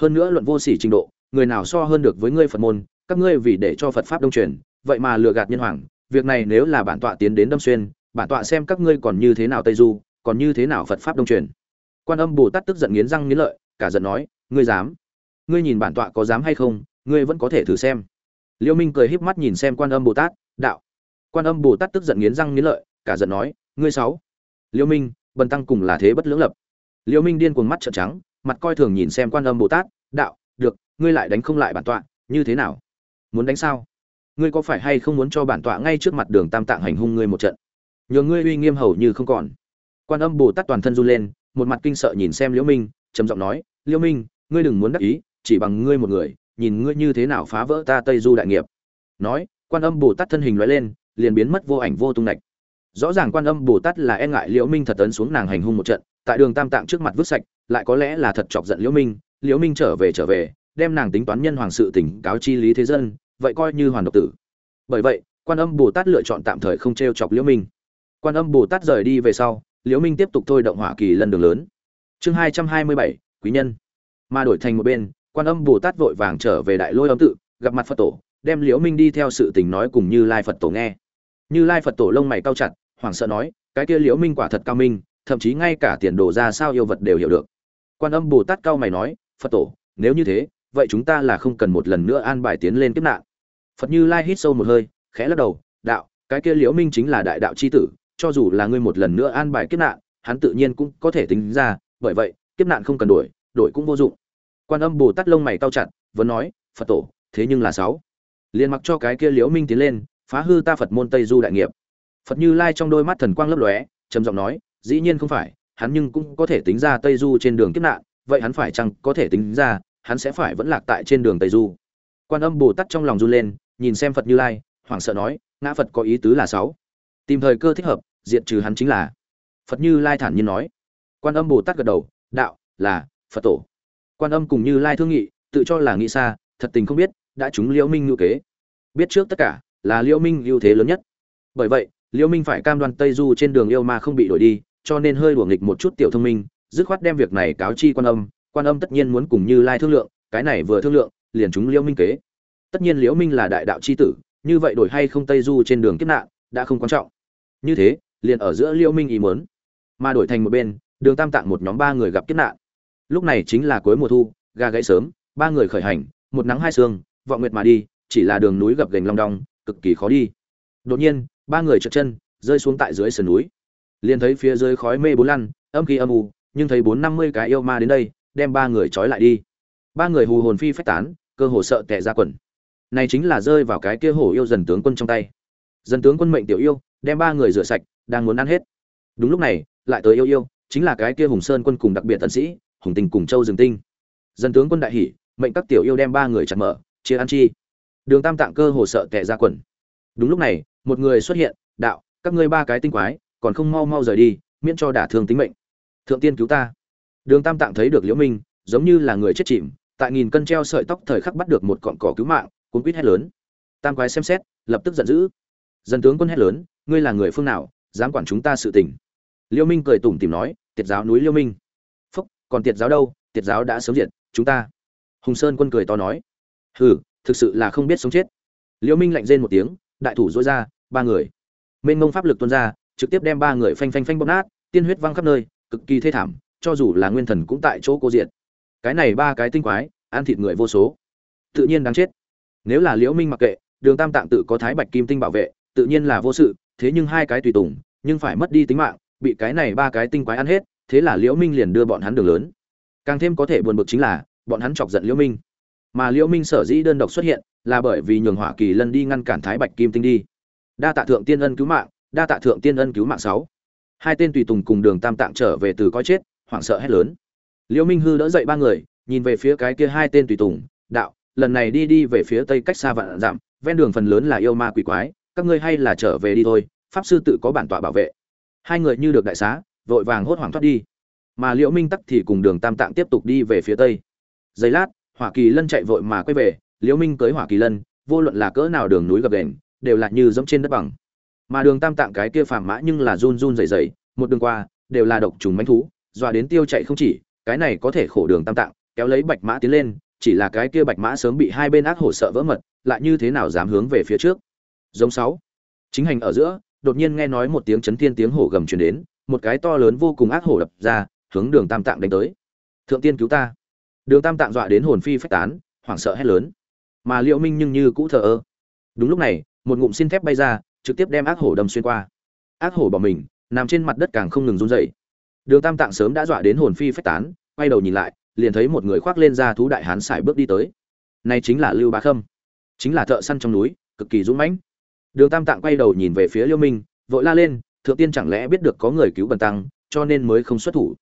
Hơn nữa luận vô sỉ trình độ, người nào so hơn được với ngươi phật môn, các ngươi vì để cho phật pháp đông truyền, vậy mà lừa gạt nhân hoàng, việc này nếu là bản tọa tiến đến đâm xuyên, bản tọa xem các ngươi còn như thế nào tây du, còn như thế nào phật pháp đông truyền. Quan âm bồ tát tức giận nghiến răng nghiến lợi, cả giận nói, ngươi dám? Ngươi nhìn bản tọa có dám hay không? Ngươi vẫn có thể thử xem. Liêu minh cười híp mắt nhìn xem quan âm bồ tát, đạo. Quan âm bồ tát tức giận nghiến răng nghiến lợi, cả giận nói, ngươi sáu. Liêu minh, bần tăng cùng là thế bất lưỡng lập. Liêu minh điên cuồng mắt trợn trắng, mặt coi thường nhìn xem quan âm bồ tát, đạo, được, ngươi lại đánh không lại bản tọa, như thế nào? Muốn đánh sao? Ngươi có phải hay không muốn cho bản tọa ngay trước mặt đường tam tạng hành hung ngươi một trận? Nhờ ngươi uy nghiêm hầu như không còn. Quan âm bồ tát toàn thân run lên, một mặt kinh sợ nhìn xem liễu minh, trầm giọng nói liễu minh, ngươi đừng muốn đắc ý, chỉ bằng ngươi một người nhìn ngươi như thế nào phá vỡ ta tây du đại nghiệp. Nói, quan âm bồ tát thân hình lóe lên, liền biến mất vô ảnh vô tung nạch. rõ ràng quan âm bồ tát là e ngại liễu minh thật ấn xuống nàng hành hung một trận, tại đường tam tạng trước mặt vứt sạch, lại có lẽ là thật chọc giận liễu minh. Liễu minh trở về trở về, đem nàng tính toán nhân hoàng sự tỉnh cáo chi lý thế dân, vậy coi như hoàn độc tử. Bởi vậy, quan âm bồ tát lựa chọn tạm thời không treo chọc liễu minh. Quan âm bồ tát rời đi về sau, liễu minh tiếp tục thôi động hỏa kỳ lần đường lớn. Chương hai trăm hai mươi bảy, quý nhân. Mà đổi thành một bên quan âm bồ tát vội vàng trở về đại lôi âm tự, gặp mặt phật tổ, đem liễu minh đi theo sự tình nói cùng như lai phật tổ nghe. Như lai phật tổ lông mày cao chặt, hoảng sợ nói, cái kia liễu minh quả thật cao minh, thậm chí ngay cả tiền đồ ra sao yêu vật đều hiểu được. Quan âm bồ tát cao mày nói, phật tổ, nếu như thế, vậy chúng ta là không cần một lần nữa an bài tiến lên kiếp nạn. Phật như lai hít sâu một hơi, khẽ lắc đầu, đạo, cái kia liễu minh chính là đại đạo chi tử, cho dù là ngươi một lần nữa an bài kiếp nạn, hắn tự nhiên cũng có thể tính ra, bởi vậy, kiếp nạn không cần đổi đổi cũng vô dụng quan âm bồ tát lông mày cao chặt, vẫn nói, phật tổ, thế nhưng là sáu. Liền mặc cho cái kia liễu minh tiến lên, phá hư ta phật môn tây du đại nghiệp. Phật như lai trong đôi mắt thần quang lấp lóe, trầm giọng nói, dĩ nhiên không phải, hắn nhưng cũng có thể tính ra tây du trên đường kiếp nạn, vậy hắn phải chăng có thể tính ra, hắn sẽ phải vẫn lạc tại trên đường tây du? Quan âm bồ tát trong lòng run lên, nhìn xem phật như lai, hoảng sợ nói, ngã phật có ý tứ là sáu. Tìm thời cơ thích hợp, diệt trừ hắn chính là. Phật như lai thản nhiên nói. Quan âm bồ tát gật đầu, đạo là phật tổ quan âm cùng như lai thương nghị, tự cho là nghĩ xa, thật tình không biết, đã chúng liễu minh ngữ kế. Biết trước tất cả, là liễu minh ưu thế lớn nhất. Bởi vậy, liễu minh phải cam đoan tây du trên đường yêu ma không bị đổi đi, cho nên hơi đùa nghịch một chút tiểu thông minh, dứt khoát đem việc này cáo chi quan âm. Quan âm tất nhiên muốn cùng như lai thương lượng, cái này vừa thương lượng, liền chúng liễu minh kế. Tất nhiên liễu minh là đại đạo chi tử, như vậy đổi hay không tây du trên đường kiếp nạn, đã không quan trọng. Như thế, liền ở giữa liễu minh ý muốn, mà đổi thành một bên, đường tam tạng một nhóm ba người gặp kiếp nạn lúc này chính là cuối mùa thu, gà gãy sớm, ba người khởi hành, một nắng hai sương, vọng nguyệt mà đi, chỉ là đường núi gập gành long đong, cực kỳ khó đi. Đột nhiên, ba người trượt chân, rơi xuống tại dưới sườn núi. Liền thấy phía dưới khói mê bốn lăn, âm khí âm u, nhưng thấy bốn năm mươi cái yêu ma đến đây, đem ba người trói lại đi. Ba người hù hồn phi phách tán, cơ hồ sợ tệ ra quần. Này chính là rơi vào cái kia hổ yêu dần tướng quân trong tay. Dần tướng quân mệnh tiểu yêu, đem ba người rửa sạch, đang muốn ăn hết. Đúng lúc này, lại tới yêu yêu, chính là cái kia hùng sơn quân cùng đặc biệt tần sĩ hùng tình cùng châu rừng tinh. Dân tướng quân đại hỉ mệnh các tiểu yêu đem ba người chặt mở, chia ăn chi. Đường tam tạng cơ hồ sợ tệ ra quần. Đúng lúc này, một người xuất hiện, đạo, các ngươi ba cái tinh quái, còn không mau mau rời đi, miễn cho đả thương tính mệnh. Thượng tiên cứu ta. Đường tam tạng thấy được liễu minh, giống như là người chết chìm, tại nghìn cân treo sợi tóc thời khắc bắt được một cọn cỏ cứu mạng, cuốn quýt hét lớn. Tam quái xem xét, lập tức giận dữ. Dân tướng quân hét lớn, ngươi là người phương nào, dám quản chúng ta sự tình? Liễu minh cười tủm tỉm nói, tiệt giáo núi liễu minh còn tiệt giáo đâu, tiệt giáo đã sớm diệt, chúng ta. Hùng sơn quân cười to nói. Hừ, thực sự là không biết sống chết. Liễu minh lạnh rên một tiếng, đại thủ dối ra, ba người. Mênh mông pháp lực tuôn ra, trực tiếp đem ba người phanh phanh phanh bóp nát, tiên huyết văng khắp nơi, cực kỳ thê thảm, cho dù là nguyên thần cũng tại chỗ cô diện cái này ba cái tinh quái, ăn thịt người vô số. Tự nhiên đáng chết. Nếu là liễu minh mặc kệ, đường tam tạng tự có thái bạch kim tinh bảo vệ, tự nhiên là vô sự, thế nhưng hai cái tùy tùng, nhưng phải mất đi tính mạng, bị cái này ba cái tinh quái ăn hết thế là liễu minh liền đưa bọn hắn đường lớn. Càng thêm có thể buồn bực chính là, bọn hắn chọc giận liễu minh. Mà liễu minh sở dĩ đơn độc xuất hiện, là bởi vì nhường hỏa kỳ lân đi ngăn cản thái bạch kim tinh đi. Đa tạ thượng tiên ân cứu mạng, đa tạ thượng tiên ân cứu mạng sáu. Hai tên tùy tùng cùng đường tam tạng trở về từ coi chết, hoảng sợ hét lớn. Liễu minh hư đỡ dậy ba người, nhìn về phía cái kia hai tên tùy tùng, đạo, lần này đi đi về phía tây cách xa vạn dặm, ven đường phần lớn là yêu ma quỷ quái, các ngươi hay là trở về đi thôi, pháp sư tự có bản tọa bảo vệ. Hai người như được đại xá vội vàng hốt hoảng thoát đi. Mà liễu minh tắc thì cùng đường tam tạng tiếp tục đi về phía tây. Giây lát, hỏa kỳ lân chạy vội mà quay về, liễu minh cưới hỏa kỳ lân, vô luận là cỡ nào đường núi gập đền, đều là như dẫm trên đất bằng. Mà đường tam tạng cái kia phàm mã nhưng là run run rẩy rẩy, một đường qua, đều là độc trùng mánh thú, dọa đến tiêu chạy không chỉ, cái này có thể khổ đường tam tạng, kéo lấy bạch mã tiến lên, chỉ là cái kia bạch mã sớm bị hai bên ác hổ sợ vỡ mật, lại như thế nào dám hướng về phía trước? Giống sáu. Chính hành ở giữa, đột nhiên nghe nói một tiếng chấn thiên tiếng hổ gầm truyền đến một cái to lớn vô cùng ác hổ đập ra, hướng đường tam tạng đánh tới. Thượng tiên cứu ta. Đường tam tạng dọa đến hồn phi phách tán, hoảng sợ hét lớn. Mà liệu minh nhưng như cũ thờ ơ. Đúng lúc này, một ngụm xin thép bay ra, trực tiếp đem ác hổ đâm xuyên qua. Ác hổ bỏ mình, nằm trên mặt đất càng không ngừng run rẩy. Đường tam tạng sớm đã dọa đến hồn phi phách tán, quay đầu nhìn lại, liền thấy một người khoác lên ra thú đại hán sải bước đi tới. Này chính là lưu bá khâm. Chính là thợ săn trong núi, cực kỳ dũng mãnh. Đường tam tạng quay đầu nhìn về phía liêu minh, vội la lên thượng tiên chẳng lẽ biết được có người cứu bần tăng, cho nên mới không xuất thủ?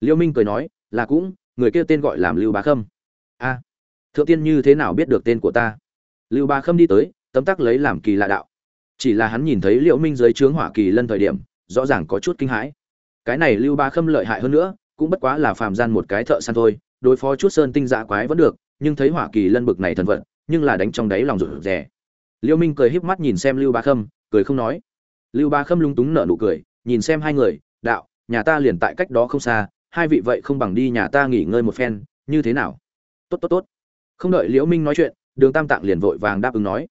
Liêu minh cười nói, là cũng, người kia tên gọi làm lưu bá khâm. A, thượng tiên như thế nào biết được tên của ta? Lưu Bá khâm đi tới, tấm tắc lấy làm kỳ lạ đạo. Chỉ là hắn nhìn thấy liễu minh dưới trướng hỏa kỳ lân thời điểm, rõ ràng có chút kinh hãi. Cái này lưu Bá khâm lợi hại hơn nữa, cũng bất quá là phàm gian một cái thợ săn thôi, đối phó chút sơn tinh dạ quái vẫn được, nhưng thấy hỏa kỳ lân bực này thần vận, nhưng là đánh trong đáy lòng rụt rè. Liễu minh cười híp mắt nhìn xem lưu Bá khâm, cười không nói lưu ba khâm lung túng nở nụ cười, nhìn xem hai người, đạo, nhà ta liền tại cách đó không xa, hai vị vậy không bằng đi nhà ta nghỉ ngơi một phen, như thế nào? Tốt tốt tốt. Không đợi liễu minh nói chuyện, đường tam tạng liền vội vàng đáp ứng nói.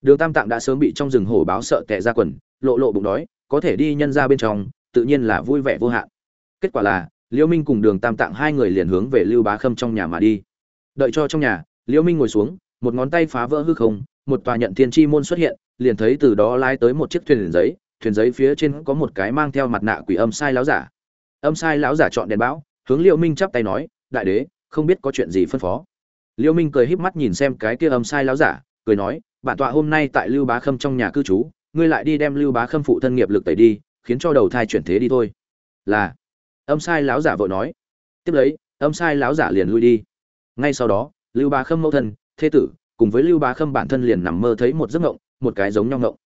Đường tam tạng đã sớm bị trong rừng hổ báo sợ tệ ra quần, lộ lộ bụng đói, có thể đi nhân ra bên trong, tự nhiên là vui vẻ vô hạn. Kết quả là, liễu minh cùng đường tam tạng hai người liền hướng về lưu bá khâm trong nhà mà đi. Đợi cho trong nhà, liễu minh ngồi xuống, một ngón tay phá vỡ hư không một tòa nhận thiên chi môn xuất hiện, liền thấy từ đó lái tới một chiếc thuyền giấy thuyền giấy phía trên có một cái mang theo mặt nạ quỷ âm sai láo giả. Âm sai lão giả chọn đèn bão hướng liêu minh chắp tay nói, đại đế, không biết có chuyện gì phân phó. Liêu minh cười híp mắt nhìn xem cái kia âm sai lão giả, cười nói, bản tọa hôm nay tại lưu bá khâm trong nhà cư trú, ngươi lại đi đem lưu bá khâm phụ thân nghiệp lực tẩy đi, khiến cho đầu thai chuyển thế đi thôi. Là, âm sai lão giả vội nói. Tiếp lấy, âm sai lão giả liền lui đi. Ngay sau đó, lưu bá khâm mẫu thân, thế tử cùng với lưu bá khâm bản thân liền nằm mơ thấy một giấc ngộng, một cái giống nhau ngộng.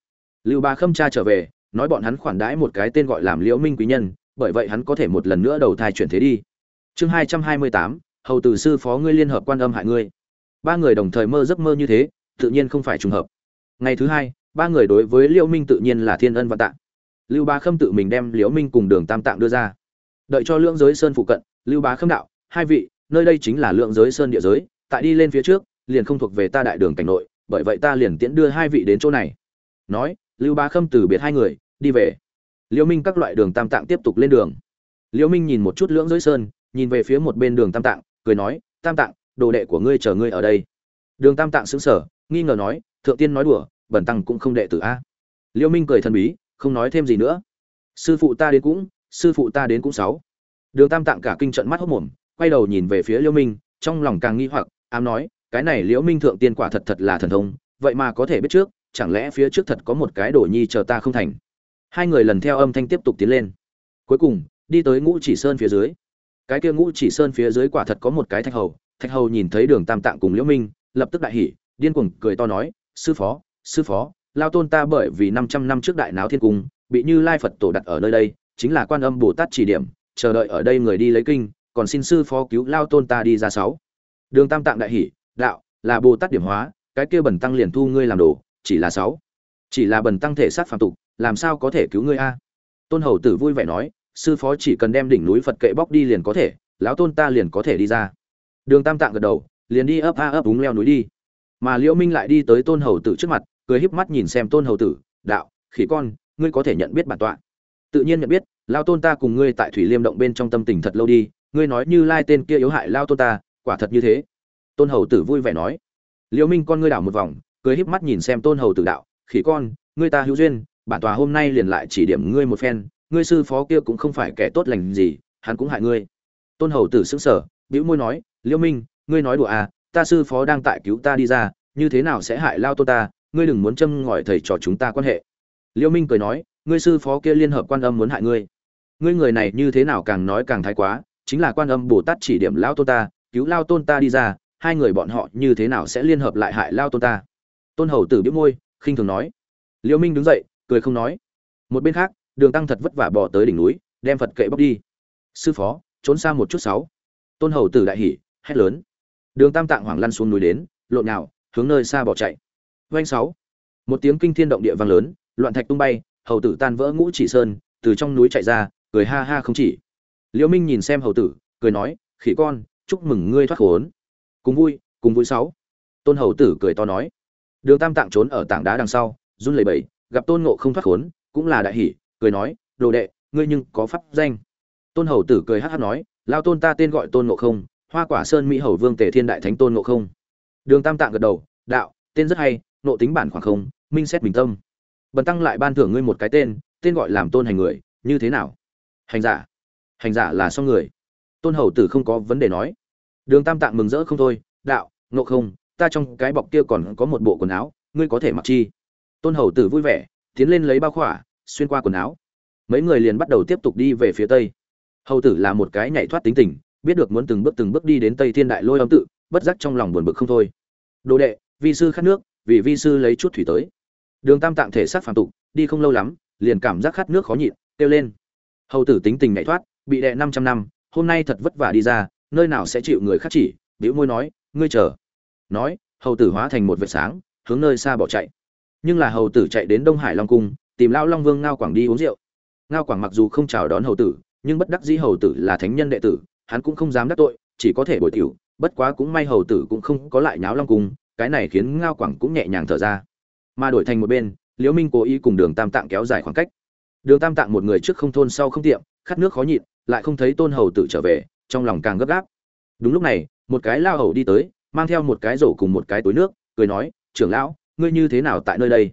Lưu bá khâm cha trở về, nói bọn hắn khoản đãi một cái tên gọi làm liễu minh quý nhân, bởi vậy hắn có thể một lần nữa đầu thai chuyển thế đi. Chương hai trăm hai mươi tám, hầu tử sư phó ngươi liên hợp quan âm hại ngươi. Ba người đồng thời mơ giấc mơ như thế, tự nhiên không phải trùng hợp. Ngày thứ hai, ba người đối với liễu minh tự nhiên là thiên ân và tạng lưu bá khâm tự mình đem liễu minh cùng đường tam tạng đưa ra. Đợi cho lưỡng giới sơn phụ cận, lưu bá khâm đạo, hai vị, nơi đây chính là lượng giới sơn địa giới, tại đi lên phía trước liền không thuộc về ta đại đường cảnh nội, bởi vậy ta liền tiễn đưa hai vị đến chỗ này. Nói, lưu bá khâm từ biệt hai người, đi về. Liễu minh các loại đường tam tạng tiếp tục lên đường. Liễu minh nhìn một chút lưỡng giới sơn, nhìn về phía một bên đường tam tạng, cười nói, tam tạng, đồ đệ của ngươi chờ ngươi ở đây. Đường tam tạng sững sờ, nghi ngờ nói, thượng tiên nói đùa, bẩn tăng cũng không đệ tử a. Liễu minh cười thần bí, không nói thêm gì nữa. Sư phụ ta đến cũng, sư phụ ta đến cũng sáu. Đường tam tạng cả kinh trận mắt hốc mồm, quay đầu nhìn về phía liễu minh, trong lòng càng nghi hoặc, ám nói cái này liễu minh thượng tiên quả thật thật là thần thông, vậy mà có thể biết trước, chẳng lẽ phía trước thật có một cái đồ nhi chờ ta không thành? Hai người lần theo âm thanh tiếp tục tiến lên. Cuối cùng, đi tới ngũ chỉ sơn phía dưới. Cái kia ngũ chỉ sơn phía dưới quả thật có một cái thạch hầu thạch hầu nhìn thấy đường tam tạng cùng liễu minh, lập tức đại hỉ, điên cuồng cười to nói, sư phó sư phó, lao tôn ta bởi vì 500 năm trước đại náo thiên cung, bị như lai phật tổ đặt ở nơi đây, chính là quan âm bồ tát chỉ điểm, chờ đợi ở đây người đi lấy kinh, còn xin sư phó cứu lao tôn ta đi ra sáu. Đường tam tạng đại hỉ đạo, là bồ tát điểm hóa, cái kia bẩn tăng liền thu ngươi làm đồ, chỉ là sáu. Chỉ là bẩn tăng thể sát phạm tục, làm sao có thể cứu ngươi a? Tôn hầu tử vui vẻ nói, sư phó chỉ cần đem đỉnh núi phật kệ bóc đi liền có thể, lão tôn ta liền có thể đi ra. Đường tam tạng gật đầu, liền đi ấp a ấp úng leo núi đi. Mà liễu minh lại đi tới tôn hầu tử trước mặt, cười híp mắt nhìn xem tôn hầu tử, đạo, khỉ con, ngươi có thể nhận biết bản tọa. Tự nhiên nhận biết lao tôn ta cùng ngươi tại thủy liêm động bên trong tâm tình thật lâu đi, ngươi nói như lai tên kia yếu hại lao tôn ta, quả thật như thế tôn hầu tử vui vẻ nói. Liễu minh con ngươi đảo một vòng, cười híp mắt nhìn xem tôn hầu tử đạo, khỉ con, ngươi ta hữu duyên, bản tòa hôm nay liền lại chỉ điểm ngươi một phen, ngươi sư phó kia cũng không phải kẻ tốt lành gì, hắn cũng hại ngươi. Tôn hầu tử sững sờ, bĩu môi nói liễu minh, ngươi nói đùa à ta sư phó đang tại cứu ta đi ra, như thế nào sẽ hại lao tôn ta, ngươi đừng muốn châm ngòi thầy trò chúng ta quan hệ. Liễu minh cười nói, ngươi sư phó kia liên hợp quan âm muốn hại ngươi. Ngươi người này như thế nào càng nói càng thái quá, chính là quan âm bồ tát chỉ điểm lao tôn ta, cứu lao tôn ta đi ra hai người bọn họ như thế nào sẽ liên hợp lại hại lao tôn ta? Tôn hầu tử bĩu môi, khinh thường nói. Liễu minh đứng dậy, cười không nói. Một bên khác, đường tăng thật vất vả bỏ tới đỉnh núi, đem phật kệ bóc đi. Sư phó, trốn xa một chút sáu. Tôn hầu tử đại hỉ, hét lớn. Đường tam tạng hoảng lăn xuống núi đến, lộn nào hướng nơi xa bỏ chạy. Doanh sáu. Một tiếng kinh thiên động địa vang lớn, loạn thạch tung bay, hầu tử tan vỡ ngũ chỉ sơn, từ trong núi chạy ra, cười ha ha không chỉ. Liễu minh nhìn xem hầu tử, cười nói, khỉ con, chúc mừng ngươi thoát khốn cùng vui cùng vui sáu. Tôn hầu tử cười to nói. Đường tam tạng trốn ở tảng đá đằng sau, run lẩy bẩy, gặp tôn ngộ không thoát khốn, cũng là đại hỷ cười nói, đồ đệ, ngươi nhưng có pháp danh. Tôn hầu tử cười hát hát nói, lao tôn ta tên gọi tôn ngộ không, hoa quả sơn mỹ hầu vương tề thiên đại thánh tôn ngộ không. Đường tam tạng gật đầu, đạo, tên rất hay nộ tính bản khoảng không, minh xét bình tâm. Bần tăng lại ban thưởng ngươi một cái tên tên gọi làm tôn hành người, như thế nào? Hành giả. Hành giả là xong người. Tôn hầu tử không có vấn đề nói đường tam tạng mừng rỡ không thôi, đạo, ngộ không, ta trong cái bọc kia còn có một bộ quần áo, ngươi có thể mặc chi? Tôn hầu tử vui vẻ, tiến lên lấy bao khỏa, xuyên qua quần áo. Mấy người liền bắt đầu tiếp tục đi về phía tây. Hầu tử là một cái nhảy thoát tính tình, biết được muốn từng bước từng bước đi đến tây thiên đại lôi âm tự, bất giác trong lòng buồn bực không thôi. Đồ đệ, vi sư khát nước, vì vi sư lấy chút thủy tới. Đường tam tạng thể xác phàm tục, đi không lâu lắm, liền cảm giác khát nước khó nhịn, kêu lên. Hầu tử tính tình nhảy thoát, bị đệ năm trăm năm, hôm nay thật vất vả đi ra nơi nào sẽ chịu người khác chỉ, bĩu môi nói, ngươi chờ. Nói, hầu tử hóa thành một vệt sáng, hướng nơi xa bỏ chạy. Nhưng là hầu tử chạy đến đông hải long cung, tìm lao long vương ngao quảng đi uống rượu. Ngao quảng mặc dù không chào đón hầu tử, nhưng bất đắc dĩ hầu tử là thánh nhân đệ tử, hắn cũng không dám đắc tội, chỉ có thể bồi tiểu, bất quá cũng may hầu tử cũng không có lại nháo long cung, cái này khiến ngao quảng cũng nhẹ nhàng thở ra. Mà đổi thành một bên, liễu minh cố ý cùng đường tam tạng kéo dài khoảng cách. Đường tam tạng một người trước không thôn sau không tiệm, khát nước khó nhịn, lại không thấy tôn hầu tử trở về trong lòng càng gấp gáp. Đúng lúc này, một cái lao hầu đi tới, mang theo một cái rổ cùng một cái túi nước, cười nói, trưởng lão, ngươi như thế nào tại nơi đây?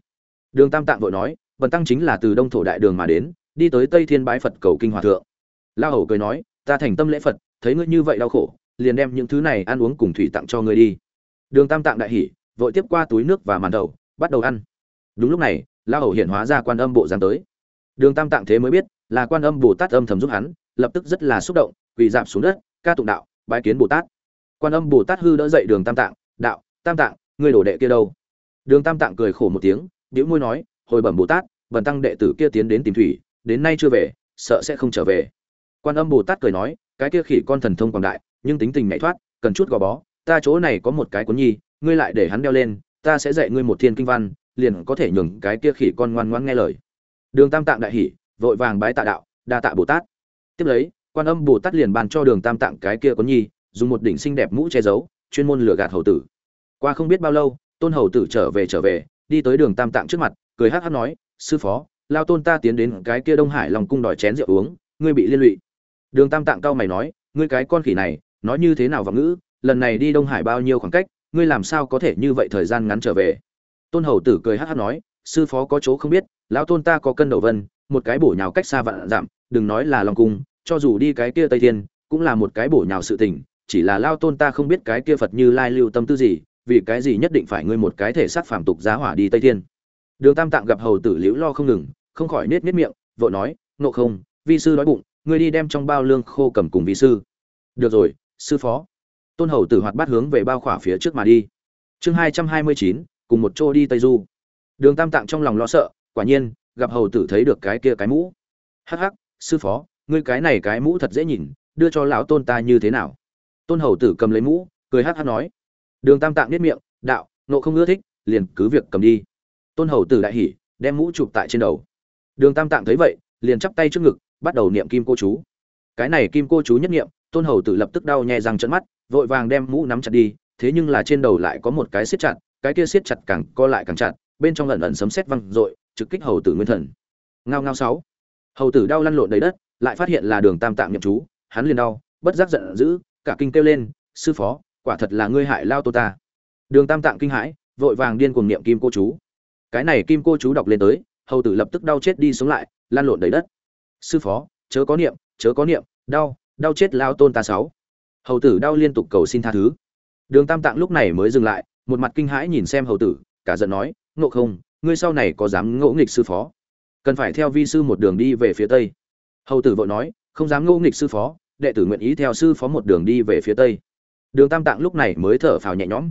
Đường tam tạng vội nói, bần tăng chính là từ đông thổ đại đường mà đến, đi tới tây thiên bái phật cầu kinh hòa thượng. Lao hầu cười nói, ta thành tâm lễ phật, thấy ngươi như vậy đau khổ, liền đem những thứ này ăn uống cùng thủy tặng cho ngươi đi. Đường tam tạng đại hỉ, vội tiếp qua túi nước và màn đầu, bắt đầu ăn. Đúng lúc này, lao hầu hiện hóa ra quan âm bộ dáng tới. Đường tam tạng thế mới biết, là quan âm bồ tát âm thầm giúp hắn, lập tức rất là xúc động quỳ dạp xuống đất, ca tụng đạo, bái kiến bồ tát. Quan âm bồ tát hư đỡ dậy đường tam tạng, đạo, tam tạng ngươi đổ đệ kia đâu? Đường tam tạng cười khổ một tiếng điếu môi nói, hồi bẩm bồ tát, bần tăng đệ tử kia tiến đến tìm thủy, đến nay chưa về, sợ sẽ không trở về. Quan âm bồ tát cười nói, cái kia khỉ con thần thông quảng đại, nhưng tính tình nhảy thoát, cần chút gò bó, ta chỗ này có một cái cuốn nhi, ngươi lại để hắn đeo lên, ta sẽ dạy ngươi một thiên kinh văn, liền có thể nhường cái kia khỉ con ngoan ngoãn nghe lời. Đường tam tạng đại hỉ, vội vàng bái tạ đạo, đa tạ bồ tát. Tiếp lấy quan âm bồ tát liền ban cho đường tam tạng cái kia có nhi, dùng một đỉnh xinh đẹp mũ che giấu, chuyên môn lừa gạt hầu tử. Qua không biết bao lâu, tôn hầu tử trở về trở về, đi tới đường tam tạng trước mặt, cười hát hát nói, sư phó, lao tôn ta tiến đến cái kia đông hải lòng cung đòi chén rượu uống, ngươi bị liên lụy. Đường tam tạng cao mày nói, ngươi cái con khỉ này, nói như thế nào vào ngữ, lần này đi đông hải bao nhiêu khoảng cách, ngươi làm sao có thể như vậy thời gian ngắn trở về? Tôn hầu tử cười hát hát nói, sư phó có chỗ không biết, lão tôn ta có cân đầu vân, một cái bổ nhào cách xa vạn giảm đừng nói là lòng cung cho dù đi cái kia tây thiên, cũng là một cái bổ nhào sự tình, chỉ là lao tôn ta không biết cái kia phật như lai lưu tâm tư gì, vì cái gì nhất định phải ngươi một cái thể xác phàm tục giá hỏa đi tây thiên. Đường tam tạng gặp hầu tử liễu lo không ngừng, không khỏi nết nết miệng, vội nói nộ không, vi sư đói bụng, ngươi đi đem trong bao lương khô cầm cùng vi sư. Được rồi, sư phó. Tôn hầu tử hoạt bát hướng về bao khỏa phía trước mà đi. Chương hai trăm hai mươi chín, cùng một chỗ đi tây du. Đường tam tạng trong lòng lo sợ, quả nhiên, gặp hầu tử thấy được cái kia cái mũ. Hắc hắc, sư phó ngươi cái này cái mũ thật dễ nhìn, đưa cho lão tôn ta như thế nào? Tôn hầu tử cầm lấy mũ, cười hát hát nói. Đường tam tạng biết miệng, đạo nộ không ưa thích, liền cứ việc cầm đi. Tôn hầu tử đại hỉ, đem mũ chụp tại trên đầu. Đường tam tạng thấy vậy, liền chắp tay trước ngực, bắt đầu niệm kim cô chú. Cái này kim cô chú nhất niệm, tôn hầu tử lập tức đau nhẹ răng trận mắt, vội vàng đem mũ nắm chặt đi, thế nhưng là trên đầu lại có một cái siết chặt, cái kia siết chặt càng co lại càng chặt, bên trong lần ẩn sấm sét văng rội trực kích hầu tử nguyên thần. Ngao ngao sáu. Hầu tử đau lăn lộn đầy đất lại phát hiện là đường tam tạng niệm chú, hắn liền đau, bất giác giận dữ, cả kinh kêu lên, sư phó, quả thật là ngươi hại lao tô ta. Đường tam tạng kinh hãi, vội vàng điên cuồng niệm kim cô chú. Cái này kim cô chú đọc lên tới, hầu tử lập tức đau chết đi sống lại, lan lộn đầy đất. Sư phó, chớ có niệm, chớ có niệm, đau đau chết lao tôn ta sáu. Hầu tử đau liên tục cầu xin tha thứ. Đường tam tạng lúc này mới dừng lại, một mặt kinh hãi nhìn xem hầu tử, cả giận nói, ngộ không, ngươi sau này có dám ngỗ nghịch sư phó? Cần phải theo vi sư một đường đi về phía tây hầu tử vội nói, không dám ngô nghịch sư phó, đệ tử nguyện ý theo sư phó một đường đi về phía tây. Đường tam tạng lúc này mới thở phào nhẹ nhõm.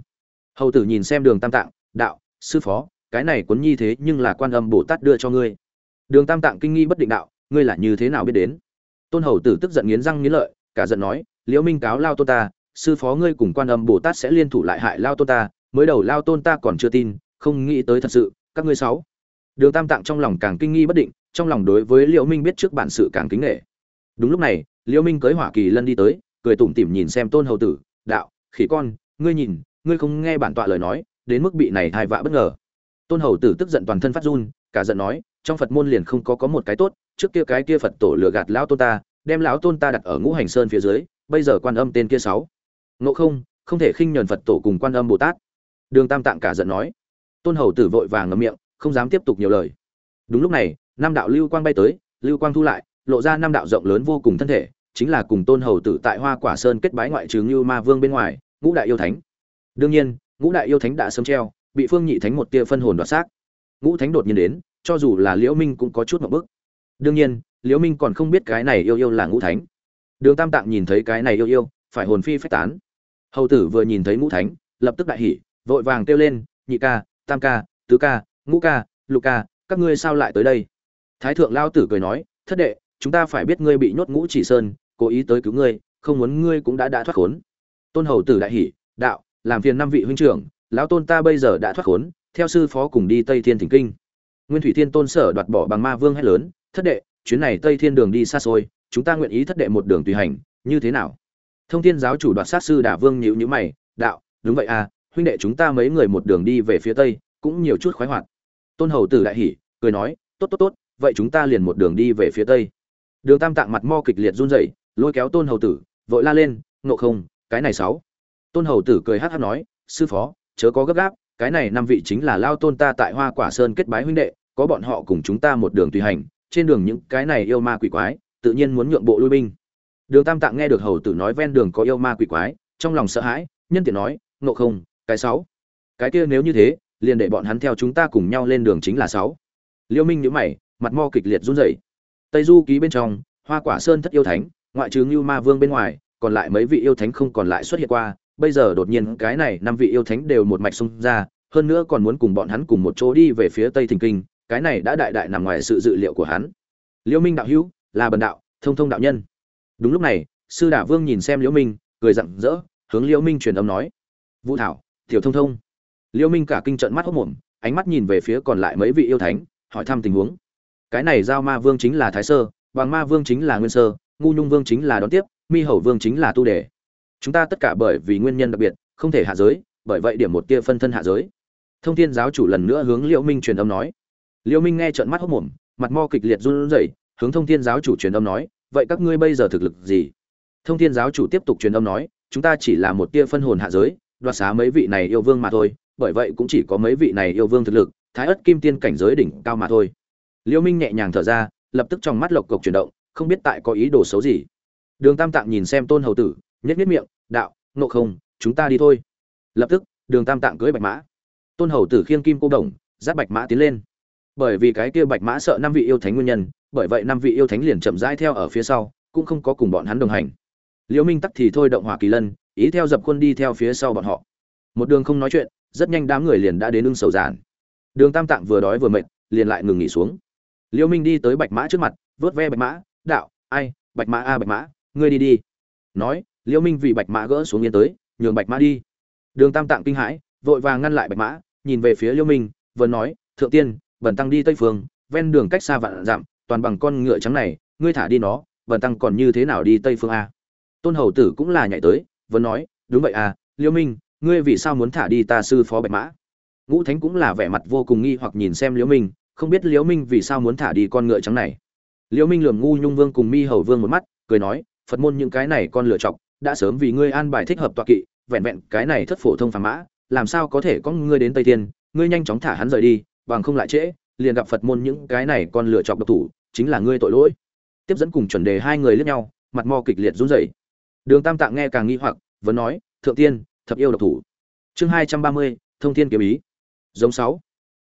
Hầu tử nhìn xem đường tam tạng, đạo, sư phó, cái này cuốn nhi thế nhưng là quan âm bồ tát đưa cho ngươi. Đường tam tạng kinh nghi bất định đạo, ngươi là như thế nào biết đến? Tôn hầu tử tức giận nghiến răng nghiến lợi, cả giận nói, liễu minh cáo lao tôn ta, sư phó ngươi cùng quan âm bồ tát sẽ liên thủ lại hại lao tôn ta, mới đầu lao tôn ta còn chưa tin, không nghĩ tới thật sự, các ngươi sáu đường tam tạng trong lòng càng kinh nghi bất định, trong lòng đối với liễu minh biết trước bản sự càng kính nghệ đúng lúc này, liễu minh cưới hỏa kỳ lân đi tới, cười tủm tỉm nhìn xem tôn hầu tử, đạo, khỉ con, ngươi nhìn, ngươi không nghe bản tọa lời nói, đến mức bị này thai vạ bất ngờ. Tôn hầu tử tức giận toàn thân phát run, cả giận nói, trong phật môn liền không có có một cái tốt, trước kia cái kia phật tổ lừa gạt lão tôn ta, đem lão tôn ta đặt ở ngũ hành sơn phía dưới, bây giờ quan âm tên kia sáu. Ngộ không không thể khinh nhờn phật tổ cùng quan âm bồ tát. Đường tam tạng cả giận nói. Tôn hầu tử vội vàng ngậm miệng không dám tiếp tục nhiều lời. Đúng lúc này, năm đạo lưu quang bay tới, lưu quang thu lại, lộ ra năm đạo rộng lớn vô cùng thân thể, chính là cùng tôn hầu tử tại hoa quả sơn kết bái ngoại trừ như ma vương bên ngoài, ngũ đại yêu thánh. Đương nhiên, ngũ đại yêu thánh đã sớm treo, bị phương nhị thánh một tia phân hồn đoạt xác. Ngũ thánh đột nhiên đến, cho dù là liễu minh cũng có chút một bức. Đương nhiên, liễu minh còn không biết cái này yêu yêu là ngũ thánh. Đường tam tạng nhìn thấy cái này yêu yêu, phải hồn phi phách tán. Hầu tử vừa nhìn thấy ngũ thánh, lập tức đại hỉ, vội vàng kêu lên, nhị ca, tam ca, tứ ca ngũ ca, lục ca, các ngươi sao lại tới đây? Thái thượng lao tử cười nói, thất đệ, chúng ta phải biết ngươi bị nhốt ngũ chỉ sơn, cố ý tới cứu ngươi, không muốn ngươi cũng đã đã thoát khốn. Tôn hầu tử đại hỉ, đạo, làm phiền năm vị huynh trưởng, lão tôn ta bây giờ đã thoát khốn, theo sư phó cùng đi tây thiên thỉnh kinh. Nguyên thủy thiên tôn sở đoạt bỏ bằng ma vương hét lớn, thất đệ, chuyến này tây thiên đường đi xa xôi, chúng ta nguyện ý thất đệ một đường tùy hành, như thế nào? Thông thiên giáo chủ đoạt sát sư đả vương nhịu nhữ mày, đạo, đúng vậy à huynh đệ chúng ta mấy người một đường đi về phía tây, cũng nhiều chút khoái hoạt tôn hầu tử đại hỉ, cười nói, tốt tốt tốt, vậy chúng ta liền một đường đi về phía tây. Đường tam tạng mặt mo kịch liệt run rẩy, lôi kéo tôn hầu tử, vội la lên nộ không, cái này sáu. Tôn hầu tử cười hát hát nói, sư phó, chớ có gấp gáp, cái này năm vị chính là lao tôn ta tại hoa quả sơn kết bái huynh đệ, có bọn họ cùng chúng ta một đường tùy hành, trên đường những cái này yêu ma quỷ quái, tự nhiên muốn nhượng bộ lui binh. Đường tam tạng nghe được hầu tử nói ven đường có yêu ma quỷ quái, trong lòng sợ hãi, nhân tiện nói, ngộ không, cái sáu. Cái kia nếu như thế liền để bọn hắn theo chúng ta cùng nhau lên đường chính là sáu. Liêu minh nhíu mày, mặt mo kịch liệt run rẩy. Tây du ký bên trong, hoa quả sơn thất yêu thánh, ngoại trừ ngưu ma vương bên ngoài, còn lại mấy vị yêu thánh không còn lại xuất hiện qua. Bây giờ đột nhiên cái này năm vị yêu thánh đều một mạch xung ra, hơn nữa còn muốn cùng bọn hắn cùng một chỗ đi về phía tây thình kinh, cái này đã đại đại nằm ngoài sự dự liệu của hắn. Liễu minh đạo hữu, là bần đạo, thông thông đạo nhân. Đúng lúc này, sư đả vương nhìn xem liễu minh, cười rặng rỡ, hướng liễu minh truyền âm nói. Vũ thảo, tiểu thông thông liễu minh cả kinh trận mắt hốc mồm, ánh mắt nhìn về phía còn lại mấy vị yêu thánh, hỏi thăm tình huống. Cái này giao ma vương chính là thái sơ bằng ma vương chính là nguyên sơ, ngu nhung vương chính là đón tiếp, mi hầu vương chính là tu đề. Chúng ta tất cả bởi vì nguyên nhân đặc biệt, không thể hạ giới, bởi vậy điểm một tia phân thân hạ giới. Thông thiên giáo chủ lần nữa hướng liễu minh truyền âm nói. Liễu minh nghe trợn mắt hốc mồm, mặt mo kịch liệt run rẩy, hướng thông thiên giáo chủ truyền âm nói, vậy các ngươi bây giờ thực lực gì? Thông thiên giáo chủ tiếp tục truyền âm nói, chúng ta chỉ là một tia phân hồn hạ giới, đoạt xá mấy vị này yêu vương mà thôi bởi vậy cũng chỉ có mấy vị này yêu vương thực lực, thái ất kim tiên cảnh giới đỉnh cao mà thôi. Liêu minh nhẹ nhàng thở ra, lập tức trong mắt lộc cộc chuyển động, không biết tại có ý đồ xấu gì. Đường tam tạng nhìn xem tôn hầu tử, nhếch nhếch miệng, đạo nộ không, chúng ta đi thôi. Lập tức, đường tam tạng cưỡi bạch mã. Tôn hầu tử khiêng kim cô đồng, dắt bạch mã tiến lên. Bởi vì cái kia bạch mã sợ năm vị yêu thánh nguyên nhân, bởi vậy năm vị yêu thánh liền chậm rãi theo ở phía sau, cũng không có cùng bọn hắn đồng hành. Liễu minh tắc thì thôi động hỏa kỳ lân, ý theo dập quân đi theo phía sau bọn họ. Một đường không nói chuyện rất nhanh đám người liền đã đến ưng sầu giản. Đường tam tạng vừa đói vừa mệt, liền lại ngừng nghỉ xuống. Liễu minh đi tới bạch mã trước mặt, vớt ve bạch mã, đạo, ai? Bạch mã a, bạch mã, ngươi đi đi. Nói liễu minh vì bạch mã gỡ xuống yên tới, nhường bạch mã đi. Đường tam tạng kinh hãi, vội vàng ngăn lại bạch mã, nhìn về phía liễu minh, vừa nói, thượng tiên bần tăng đi tây phương, ven đường cách xa vạn dặm, toàn bằng con ngựa trắng này, ngươi thả đi nó bần tăng còn như thế nào đi tây phương a? Tôn hầu tử cũng là nhảy tới, vừa nói, đúng vậy à liễu minh ngươi vì sao muốn thả đi ta sư phó bạch mã? Ngũ thánh cũng là vẻ mặt vô cùng nghi hoặc nhìn xem liễu minh, không biết liễu minh vì sao muốn thả đi con ngựa trắng này. Liễu minh lườm ngu nhung vương cùng mi hầu vương một mắt, cười nói, phật môn những cái này con lựa chọc, đã sớm vì ngươi an bài thích hợp tọa kỵ, vẹn vẹn cái này thất phổ thông phàm mã, làm sao có thể có ngươi đến tây thiên? ngươi nhanh chóng thả hắn rời đi, bằng không lại trễ, liền gặp phật môn những cái này con lựa chọc độc thủ, chính là ngươi tội lỗi. Tiếp dẫn cùng chuẩn đề hai người lướt nhau, mặt mò kịch liệt run rẩy. Đường tam tạng nghe càng nghi hoặc, vẫn nói, thượng tiên thập yêu độc thủ. Chương hai trăm ba mươi, thông thiên kiếm ý. Giống sáu.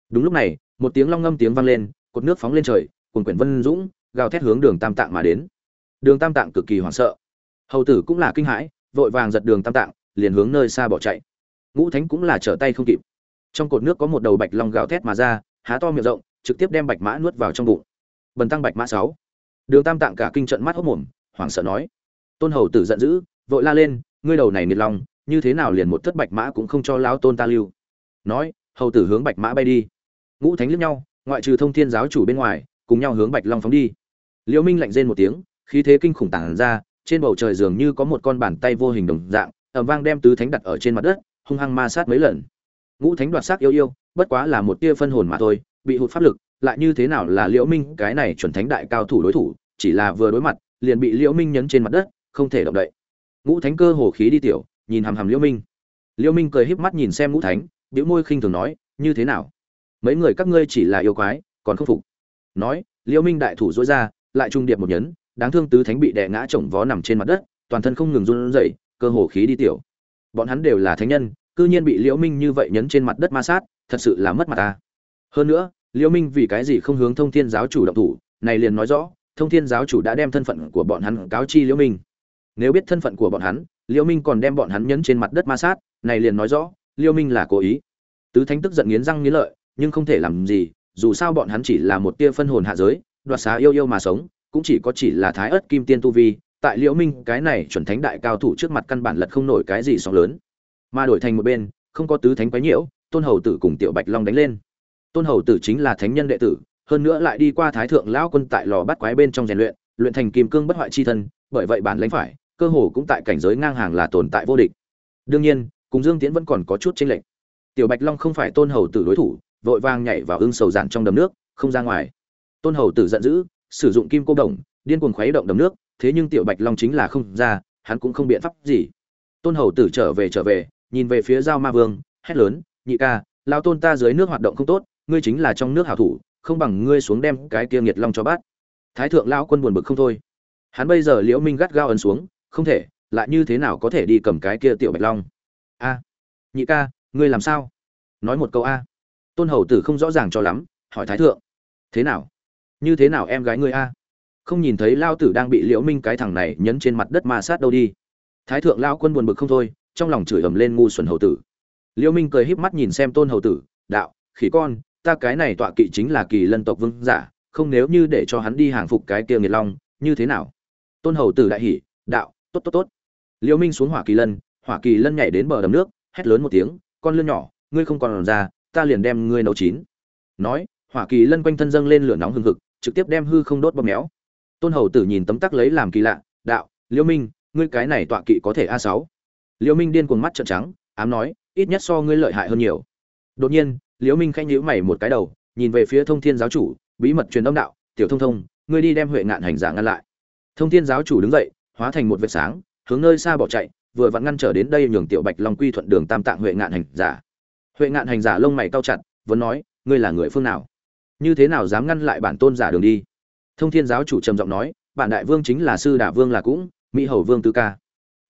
Đúng lúc này, một tiếng long ngâm tiếng vang lên, cột nước phóng lên trời, cuồn quyển vân dũng, gào thét hướng đường tam tạng mà đến. Đường tam tạng cực kỳ hoảng sợ. Hầu tử cũng là kinh hãi, vội vàng giật đường tam tạng, liền hướng nơi xa bỏ chạy. Ngũ thánh cũng là trở tay không kịp. Trong cột nước có một đầu bạch long gào thét mà ra, há to miệng rộng, trực tiếp đem bạch mã nuốt vào trong bụng. Bần tăng bạch mã sáu. Đường tam tạng cả kinh trận mắt hốc mồm, hoảng sợ nói. Tôn hầu tử giận dữ, vội la lên, ngươi đầu này nghiệt long như thế nào liền một thất bạch mã cũng không cho lão tôn ta lưu. Nói, hầu tử hướng bạch mã bay đi. Ngũ thánh liếc nhau, ngoại trừ thông thiên giáo chủ bên ngoài, cùng nhau hướng bạch long phóng đi. Liễu minh lạnh rên một tiếng, khí thế kinh khủng tản ra, trên bầu trời dường như có một con bàn tay vô hình đồng dạng, ầm vang đem tứ thánh đặt ở trên mặt đất, hung hăng ma sát mấy lần. Ngũ thánh đoạt xác yêu yêu, bất quá là một tia phân hồn mà thôi, bị hụt pháp lực, lại như thế nào là liễu minh, cái này chuẩn thánh đại cao thủ đối thủ, chỉ là vừa đối mặt, liền bị liễu minh nhấn trên mặt đất, không thể động đậy. Ngũ thánh cơ hồ khí đi tiểu nhìn hằm hằm liễu minh. Liễu minh cười híp mắt nhìn xem ngũ thánh biểu môi khinh thường nói, như thế nào? Mấy người các ngươi chỉ là yêu quái, còn không phục. Nói, liễu minh đại thủ dối ra, lại trung điệp một nhấn, đáng thương tứ thánh bị đè ngã chồng vó nằm trên mặt đất, toàn thân không ngừng run rẩy, cơ hồ khí đi tiểu. Bọn hắn đều là thánh nhân, cư nhiên bị liễu minh như vậy nhấn trên mặt đất ma sát, thật sự là mất mặt ta. Hơn nữa, liễu minh vì cái gì không hướng thông thiên giáo chủ động thủ, này liền nói rõ, thông thiên giáo chủ đã đem thân phận của bọn hắn cáo chi liễu minh nếu biết thân phận của bọn hắn, liêu minh còn đem bọn hắn nhấn trên mặt đất ma sát, này liền nói rõ, liêu minh là cố ý. Tứ thánh tức giận nghiến răng nghiến lợi, nhưng không thể làm gì, dù sao bọn hắn chỉ là một tia phân hồn hạ giới, đoạt xá yêu yêu mà sống, cũng chỉ có chỉ là thái ớt kim tiên tu vi, tại liễu minh, cái này chuẩn thánh đại cao thủ trước mặt căn bản lật không nổi cái gì sóng lớn. Mà đổi thành một bên, không có tứ thánh quấy nhiễu, tôn hầu tử cùng tiểu bạch long đánh lên. Tôn hầu tử chính là thánh nhân đệ tử, hơn nữa lại đi qua thái thượng lão quân tại lò bắt quái bên trong rèn luyện luyện thành kim cương bất hoại chi thân, bởi vậy bản lãnh phải cơ hồ cũng tại cảnh giới ngang hàng là tồn tại vô địch. Đương nhiên, cùng dương tiễn vẫn còn có chút chênh lệch. Tiểu bạch long không phải tôn hầu tử đối thủ, vội vàng nhảy vào ưng sầu dạn trong đầm nước, không ra ngoài. Tôn hầu tử giận dữ, sử dụng kim cô đồng, điên cuồng khuấy động đầm nước, thế nhưng tiểu bạch long chính là không ra, hắn cũng không biện pháp gì. Tôn hầu tử trở về trở về, nhìn về phía giao ma vương, hét lớn, nhị ca, lão tôn ta dưới nước hoạt động không tốt, ngươi chính là trong nước hảo thủ, không bằng ngươi xuống đem cái kia nghiệt long cho bát thái thượng lão quân buồn bực không thôi. Hắn bây giờ liễu minh gắt gao ấn xuống không thể, lại như thế nào có thể đi cầm cái kia tiểu bạch long? A, nhị ca, ngươi làm sao? Nói một câu a. Tôn hầu tử không rõ ràng cho lắm, hỏi thái thượng. Thế nào? Như thế nào em gái ngươi a? Không nhìn thấy lao tử đang bị liễu minh cái thằng này nhấn trên mặt đất ma sát đâu đi. Thái thượng lao quân buồn bực không thôi, trong lòng chửi ầm lên ngu xuẩn hầu tử. Liễu minh cười híp mắt nhìn xem tôn hầu tử, đạo, khỉ con, ta cái này tọa kỵ chính là kỳ lân tộc vương giả, không nếu như để cho hắn đi hàng phục cái kia nghiệt long, như thế nào? Tôn hầu tử đại hỉ, đạo tốt tốt tốt. Liễu minh xuống hỏa kỳ lân, hỏa kỳ lân nhảy đến bờ đầm nước, hét lớn một tiếng, con lươn nhỏ, ngươi không còn ra, ta liền đem ngươi nấu chín. Nói, hỏa kỳ lân quanh thân dâng lên lửa nóng hừng hực, trực tiếp đem hư không đốt bóp méo. Tôn hầu tử nhìn tấm tắc lấy làm kỳ lạ, đạo liễu minh, ngươi cái này tọa kỵ có thể a sáu? Liễu minh điên cuồng mắt trợn trắng, ám nói, ít nhất so ngươi lợi hại hơn nhiều. Đột nhiên liễu minh khanh nhíu mày một cái đầu, nhìn về phía thông thiên giáo chủ, bí mật truyền âm đạo, tiểu thông thông, ngươi đi đem huệ ngạn hành giả ngăn lại. Thông thiên giáo chủ đứng dậy hóa thành một vệt sáng, hướng nơi xa bỏ chạy, vừa vặn ngăn trở đến đây nhường tiểu bạch long quy thuận đường tam tạng huệ ngạn hành giả. Huệ ngạn hành giả lông mày cau chặt, vẫn nói, ngươi là người phương nào? Như thế nào dám ngăn lại bản tôn giả đường đi? Thông thiên giáo chủ trầm giọng nói, bản đại vương chính là sư đả vương là cũng, mỹ hầu vương tư ca.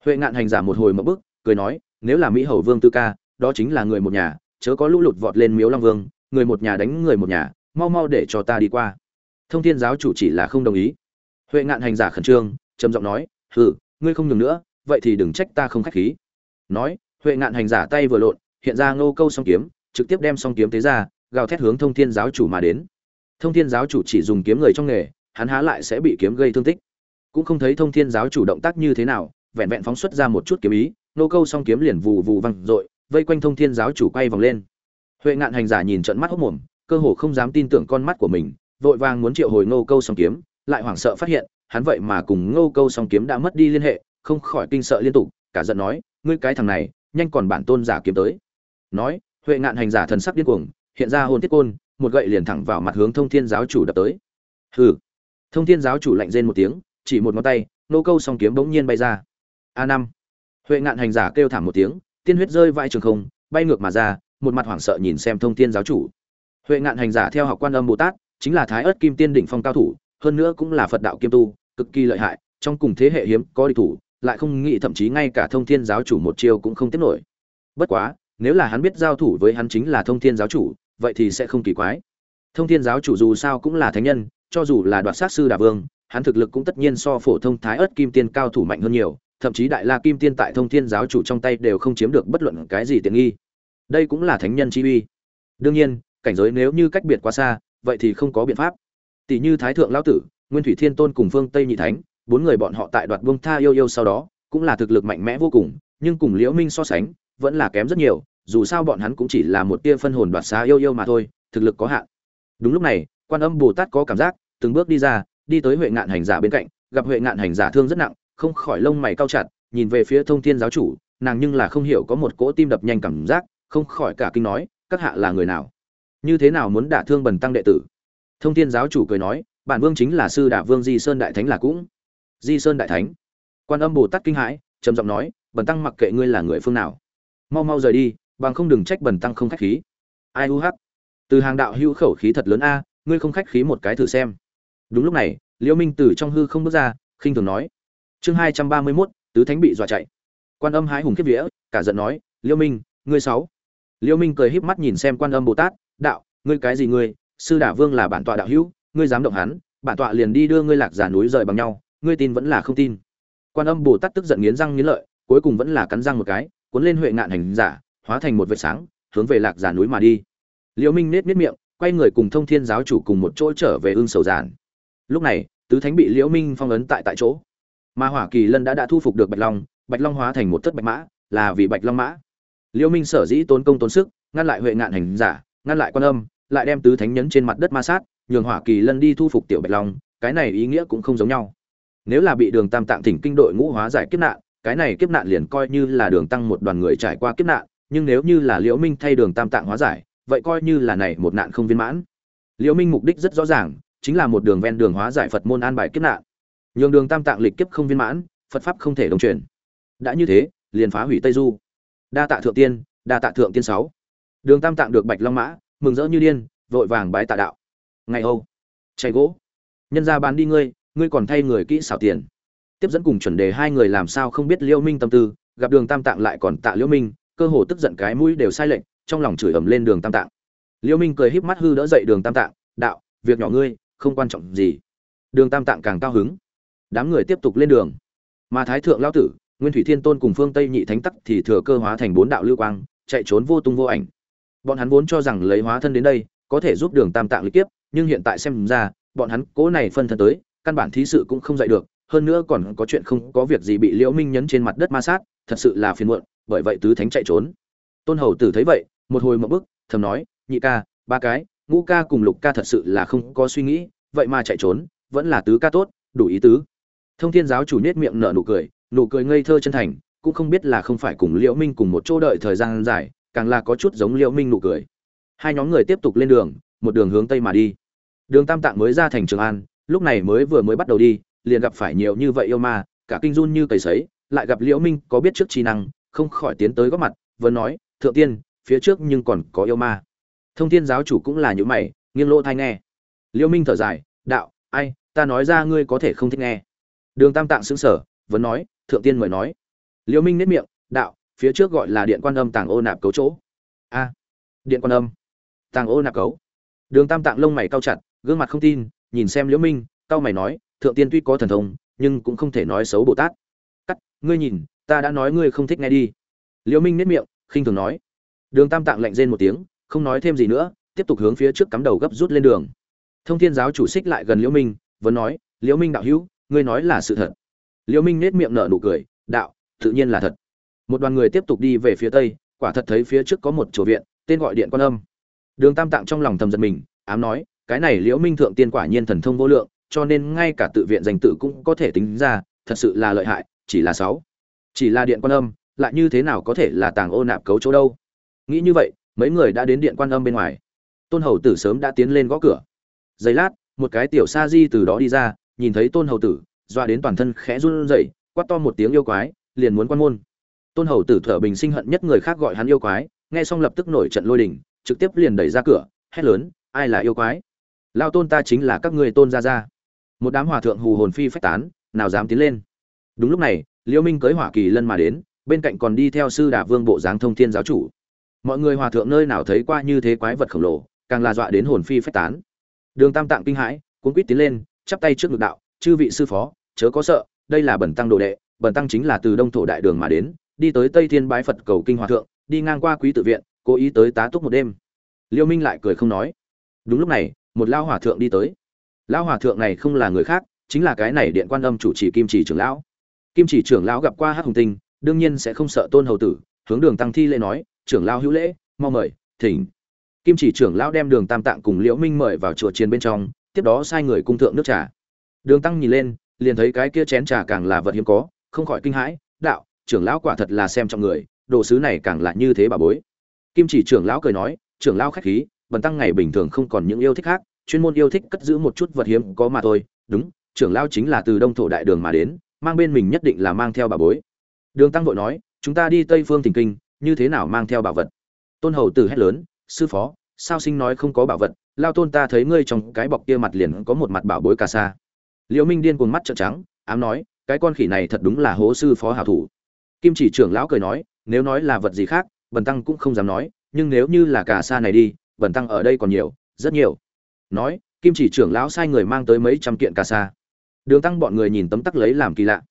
Huệ ngạn hành giả một hồi một bức cười nói, nếu là mỹ hầu vương tư ca, đó chính là người một nhà, chớ có lũ lụt vọt lên miếu long vương, người một nhà đánh người một nhà, mau mau để cho ta đi qua. Thông thiên giáo chủ chỉ là không đồng ý. Huệ ngạn hành giả khẩn trương, trầm giọng nói hừ, ngươi không nhường nữa, vậy thì đừng trách ta không khách khí. Nói, huệ ngạn hành giả tay vừa lộn, hiện ra ngô câu song kiếm, trực tiếp đem song kiếm tế ra, gào thét hướng thông thiên giáo chủ mà đến. Thông thiên giáo chủ chỉ dùng kiếm người trong nghề, hắn há lại sẽ bị kiếm gây thương tích. Cũng không thấy thông thiên giáo chủ động tác như thế nào, vẹn vẹn phóng xuất ra một chút kiếm ý nô câu song kiếm liền vù vù văng dội vây quanh thông thiên giáo chủ quay vòng lên. Huệ ngạn hành giả nhìn trận mắt hốc mồm, cơ hồ không dám tin tưởng con mắt của mình, vội vàng muốn triệu hồi nô câu song kiếm, lại hoảng sợ phát hiện hắn vậy mà cùng ngô câu song kiếm đã mất đi liên hệ, không khỏi kinh sợ liên tục, cả giận nói, ngươi cái thằng này, nhanh còn bản tôn giả kiếm tới. Nói, huệ ngạn hành giả thần sắc điên cuồng, hiện ra hồn tiết côn, một gậy liền thẳng vào mặt hướng thông thiên giáo chủ đập tới. Hừ. Thông thiên giáo chủ lạnh rên một tiếng, chỉ một ngón tay, ngô câu song kiếm bỗng nhiên bay ra. A năm. Huệ ngạn hành giả kêu thảm một tiếng, tiên huyết rơi vãi trường không, bay ngược mà ra, một mặt hoảng sợ nhìn xem thông thiên giáo chủ. Huệ ngạn hành giả theo học quan âm bồ tát, chính là thái Ức kim tiên đỉnh phong cao thủ, hơn nữa cũng là phật đạo kiêm tu cực kỳ lợi hại, trong cùng thế hệ hiếm có địch thủ, lại không nghĩ thậm chí ngay cả thông thiên giáo chủ một chiêu cũng không tiếp nổi. Bất quá, nếu là hắn biết giao thủ với hắn chính là thông thiên giáo chủ, vậy thì sẽ không kỳ quái. Thông thiên giáo chủ dù sao cũng là thánh nhân, cho dù là đoạt sát sư đà vương, hắn thực lực cũng tất nhiên so phổ thông thái ớt kim tiên cao thủ mạnh hơn nhiều, thậm chí đại la kim tiên tại thông thiên giáo chủ trong tay đều không chiếm được bất luận cái gì tiện nghi. Đây cũng là thánh nhân chi uy. Đương nhiên, cảnh giới nếu như cách biệt quá xa, vậy thì không có biện pháp. Tỷ như thái thượng lão tử nguyên thủy thiên tôn cùng phương tây nhị thánh, bốn người bọn họ tại đoạt buông tha yêu yêu sau đó, cũng là thực lực mạnh mẽ vô cùng, nhưng cùng liễu minh so sánh, vẫn là kém rất nhiều, dù sao bọn hắn cũng chỉ là một tia phân hồn đoạt xá yêu yêu mà thôi, thực lực có hạn. Đúng lúc này, quan âm bồ tát có cảm giác, từng bước đi ra, đi tới huệ ngạn hành giả bên cạnh, gặp huệ ngạn hành giả thương rất nặng, không khỏi lông mày cau chặt, nhìn về phía thông thiên giáo chủ, nàng nhưng là không hiểu có một cỗ tim đập nhanh cảm giác, không khỏi cả kinh nói, các hạ là người nào? Như thế nào muốn đả thương bần tăng đệ tử? Thông thiên giáo chủ cười nói bản vương chính là sư đả vương di sơn đại thánh là cũng. Di sơn đại thánh. Quan âm bồ tát kinh hãi trầm giọng nói bần tăng mặc kệ ngươi là người phương nào mau mau rời đi bằng không đừng trách bần tăng không khách khí. Ai u hắc. Từ hàng đạo hữu khẩu khí thật lớn a ngươi không khách khí một cái thử xem. Đúng lúc này liễu minh từ trong hư không bước ra khinh thường nói chương hai trăm ba mươi 231, tứ thánh bị dọa chạy. Quan âm hái hùng kiếp vía cả giận nói liễu minh ngươi sáu. Liễu minh cười híp mắt nhìn xem quan âm bồ tát đạo ngươi cái gì ngươi? Sư đả vương là bản tọa đạo hữu ngươi dám động hắn, bản tọa liền đi đưa ngươi lạc giả núi rời bằng nhau, ngươi tin vẫn là không tin. Quan âm bồ tát tức giận nghiến răng nghiến lợi, cuối cùng vẫn là cắn răng một cái, cuốn lên huệ ngạn hành giả, hóa thành một vệt sáng, hướng về lạc giả núi mà đi. Liễu minh nết nết miệng, quay người cùng thông thiên giáo chủ cùng một chỗ trở về ương sầu giản. Lúc này, tứ thánh bị liễu minh phong ấn tại tại chỗ. Mà hỏa kỳ lân đã đã thu phục được bạch long bạch long hóa thành một thất bạch mã, là vì bạch long mã. Liễu minh sở dĩ tốn công tốn sức, ngăn lại huệ ngạn hành giả, ngăn lại quan âm, lại đem tứ thánh nhấn trên mặt đất ma sát nhường hỏa kỳ lân đi thu phục tiểu bạch long, cái này ý nghĩa cũng không giống nhau. Nếu là bị đường tam tạng thỉnh kinh đội ngũ hóa giải kiếp nạn, cái này kiếp nạn liền coi như là đường tăng một đoàn người trải qua kiếp nạn, nhưng nếu như là liễu minh thay đường tam tạng hóa giải, vậy coi như là này một nạn không viên mãn. Liễu minh mục đích rất rõ ràng, chính là một đường ven đường hóa giải phật môn an bài kiếp nạn. Nhường đường tam tạng lịch kiếp không viên mãn, phật pháp không thể đồng truyền. Đã như thế, liền phá hủy tây du. Đa tạ thượng tiên, đa tạ thượng tiên sáu. Đường tam tạng được bạch long mã, mừng rỡ như điên, vội vàng bái tạ đạo ngày âu. Chạy gỗ. Nhân ra bán đi ngươi ngươi còn thay người kỹ xảo tiền. Tiếp dẫn cùng chuẩn đề hai người làm sao không biết liễu minh tâm tư, gặp đường tam tạng lại còn tạ liễu minh, cơ hồ tức giận cái mũi đều sai lệnh trong lòng chửi ầm lên đường tam tạng. Liễu minh cười híp mắt hư đỡ dậy đường tam tạng, đạo, việc nhỏ ngươi, không quan trọng gì. Đường tam tạng càng cao hứng. Đám người tiếp tục lên đường. Mà thái thượng lão tử, nguyên thủy thiên tôn cùng phương tây nhị thánh tắc thì thừa cơ hóa thành bốn đạo lưu quang, chạy trốn vô tung vô ảnh. Bọn hắn vốn cho rằng lấy hóa thân đến đây, có thể giúp đường tam tạng lý kiếp nhưng hiện tại xem ra, bọn hắn cố này phân thân tới, căn bản thí sự cũng không dạy được, hơn nữa còn có chuyện không có việc gì bị liễu minh nhấn trên mặt đất ma sát, thật sự là phiền muộn, bởi vậy tứ thánh chạy trốn. Tôn hầu tử thấy vậy, một hồi một bức, thầm nói, nhị ca, ba cái, ngũ ca cùng lục ca thật sự là không có suy nghĩ, vậy mà chạy trốn, vẫn là tứ ca tốt, đủ ý tứ. Thông thiên giáo chủ nết miệng nở nụ cười nụ cười ngây thơ chân thành, cũng không biết là không phải cùng liễu minh cùng một chỗ đợi thời gian dài, càng là có chút giống liễu minh nụ cười. Hai nhóm người tiếp tục lên đường, một đường hướng tây mà đi đường tam tạng mới ra thành trường an, lúc này mới vừa mới bắt đầu đi, liền gặp phải nhiều như vậy yêu ma, cả kinh run như cầy sấy, lại gặp liễu minh có biết trước trí năng, không khỏi tiến tới góp mặt, vừa nói, thượng tiên, phía trước nhưng còn có yêu ma. Thông thiên giáo chủ cũng là những mày, nghiêng lỗ thai nghe. Liễu minh thở dài, đạo, ai, ta nói ra ngươi có thể không thích nghe. Đường tam tạng sững sờ vẫn nói, thượng tiên mời nói. Liễu minh nét miệng, đạo, phía trước gọi là điện quan âm tàng ô nạp cấu chỗ. A, điện quan âm, tàng ô nạp cấu. Đường tam tạng lông mày cao chặt gương mặt không tin, nhìn xem liễu minh cao mày nói, thượng tiên tuy có thần thông, nhưng cũng không thể nói xấu bồ tát. Cắt, ngươi nhìn, ta đã nói ngươi không thích nghe đi. Liễu minh nét miệng, khinh thường nói. Đường tam tạng lạnh rên một tiếng, không nói thêm gì nữa, tiếp tục hướng phía trước cắm đầu gấp rút lên đường. Thông thiên giáo chủ xích lại gần liễu minh, vẫn nói, liễu minh đạo hữu, ngươi nói là sự thật. Liễu minh nét miệng nở nụ cười, đạo, tự nhiên là thật. Một đoàn người tiếp tục đi về phía tây, quả thật thấy phía trước có một chùa viện, tên gọi điện quan âm. Đường tam tạng trong lòng thầm giật mình, ám nói cái này liễu minh thượng tiên quả nhiên thần thông vô lượng, cho nên ngay cả tự viện danh tự cũng có thể tính ra, thật sự là lợi hại, chỉ là sáu. Chỉ là điện quan âm, lại như thế nào có thể là tàng ô nạp cấu chỗ đâu? Nghĩ như vậy, mấy người đã đến điện quan âm bên ngoài. Tôn hầu tử sớm đã tiến lên gõ cửa. Giây lát, một cái tiểu sa di từ đó đi ra, nhìn thấy tôn hầu tử, doa đến toàn thân khẽ run rẩy, quát to một tiếng yêu quái, liền muốn quan môn. Tôn hầu tử thở bình sinh hận nhất người khác gọi hắn yêu quái, nghe xong lập tức nổi trận lôi đình, trực tiếp liền đẩy ra cửa, hét lớn, ai là yêu quái? Lao tôn ta chính là các ngươi tôn gia gia. Một đám hòa thượng hù hồn phi phách tán, nào dám tiến lên. Đúng lúc này, Liêu minh cưới hỏa kỳ lân mà đến, bên cạnh còn đi theo sư đà vương bộ dáng thông thiên giáo chủ. Mọi người hòa thượng nơi nào thấy qua như thế quái vật khổng lồ, càng là dọa đến hồn phi phách tán. Đường tam tạng kinh hãi cuốn quýt tiến lên, chắp tay trước ngực đạo, chư vị sư phó, chớ có sợ, đây là bẩn tăng đồ đệ bẩn tăng chính là từ đông thổ đại đường mà đến, đi tới tây thiên bái phật cầu kinh hòa thượng, đi ngang qua quý tự viện, cố ý tới tá túc một đêm. Liêu minh lại cười không nói. Đúng lúc này một lao hòa thượng đi tới. Lao hòa thượng này không là người khác, chính là cái này điện quan âm chủ trì kim chỉ trưởng lão. Kim chỉ trưởng lão gặp qua hát hùng tinh, đương nhiên sẽ không sợ tôn hầu tử, hướng đường tăng thi lễ nói, trưởng lão hữu lễ, mau mời, thỉnh. Kim chỉ trưởng lão đem đường tam tạng cùng liễu minh mời vào chùa chiến bên trong, tiếp đó sai người cung thượng nước trà. Đường tăng nhìn lên, liền thấy cái kia chén trà càng là vật hiếm có, không khỏi kinh hãi, đạo, trưởng lão quả thật là xem trọng người, đồ sứ này càng là như thế bà bối. Kim chỉ trưởng lão cười nói, trưởng lão khách khí, bần tăng ngày bình thường không còn những yêu thích khác chuyên môn yêu thích cất giữ một chút vật hiếm có mà thôi. Đúng, trưởng lão chính là từ đông thổ đại đường mà đến, mang bên mình nhất định là mang theo bà bối. Đường tăng vội nói, chúng ta đi tây phương thỉnh kinh, như thế nào mang theo bảo vật? Tôn hầu tử hét lớn, sư phó, sao sinh nói không có bảo vật? Lao tôn ta thấy ngươi trong cái bọc kia mặt liền có một mặt bảo bối cà sa. Liễu minh điên cuồng mắt trợn trắng, ám nói, cái con khỉ này thật đúng là hố sư phó hảo thủ. Kim chỉ trưởng lão cười nói, nếu nói là vật gì khác, bần tăng cũng không dám nói, nhưng nếu như là cà sa này đi, bần tăng ở đây còn nhiều, rất nhiều nói, kim chỉ trưởng lão sai người mang tới mấy trăm kiện cà sa. Đường tăng bọn người nhìn tấm tắc lấy làm kỳ lạ.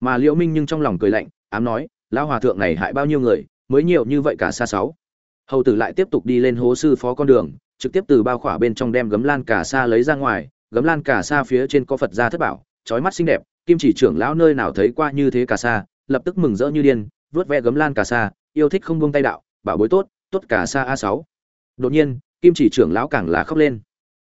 Mà liễu minh nhưng trong lòng cười lạnh, ám nói, lão hòa thượng này hại bao nhiêu người, mới nhiều như vậy cả xa sáu? Hầu tử lại tiếp tục đi lên hố sư phó con đường, trực tiếp từ bao khỏa bên trong đem gấm lan cả sa lấy ra ngoài, gấm lan cả sa phía trên có phật gia thất bảo trói mắt xinh đẹp, kim chỉ trưởng lão nơi nào thấy qua như thế cả sa, lập tức mừng rỡ như điên, vớt ve gấm lan cả sa, yêu thích không buông tay đạo, bảo bối tốt tốt cả sa a sáu. Đột nhiên, kim chỉ trưởng lão càng là khóc lên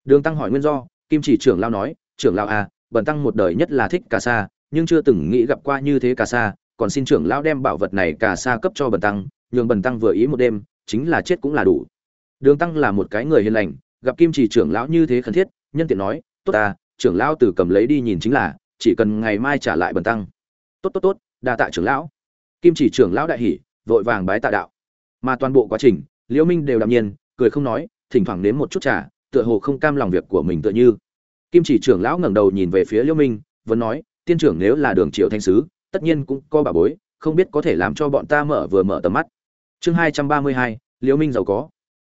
đường tăng hỏi nguyên do kim chỉ trưởng lão nói trưởng lão à, bần tăng một đời nhất là thích cả sa nhưng chưa từng nghĩ gặp qua như thế cả sa còn xin trưởng lão đem bảo vật này cả sa cấp cho bần tăng nhường bần tăng vừa ý một đêm chính là chết cũng là đủ. Đường tăng là một cái người hiền lành gặp kim chỉ trưởng lão như thế khẩn thiết nhân tiện nói tốt ta trưởng lão từ cầm lấy đi nhìn chính là chỉ cần ngày mai trả lại bần tăng. Tốt tốt tốt đa tạ trưởng lão. Kim chỉ trưởng lão đại hỉ vội vàng bái tạ đạo. Mà toàn bộ quá trình liễu minh đều đạm nhiên cười không nói thỉnh thoảng nếm một chút trà tựa hồ không cam lòng việc của mình tựa như. Kim chỉ trưởng lão ngẩng đầu nhìn về phía liễu minh, vẫn nói, tiên trưởng nếu là đường triều thanh sứ, tất nhiên cũng có bà bối, không biết có thể làm cho bọn ta mở vừa mở tầm mắt. Chương hai trăm ba mươi hai, liễu minh giàu có.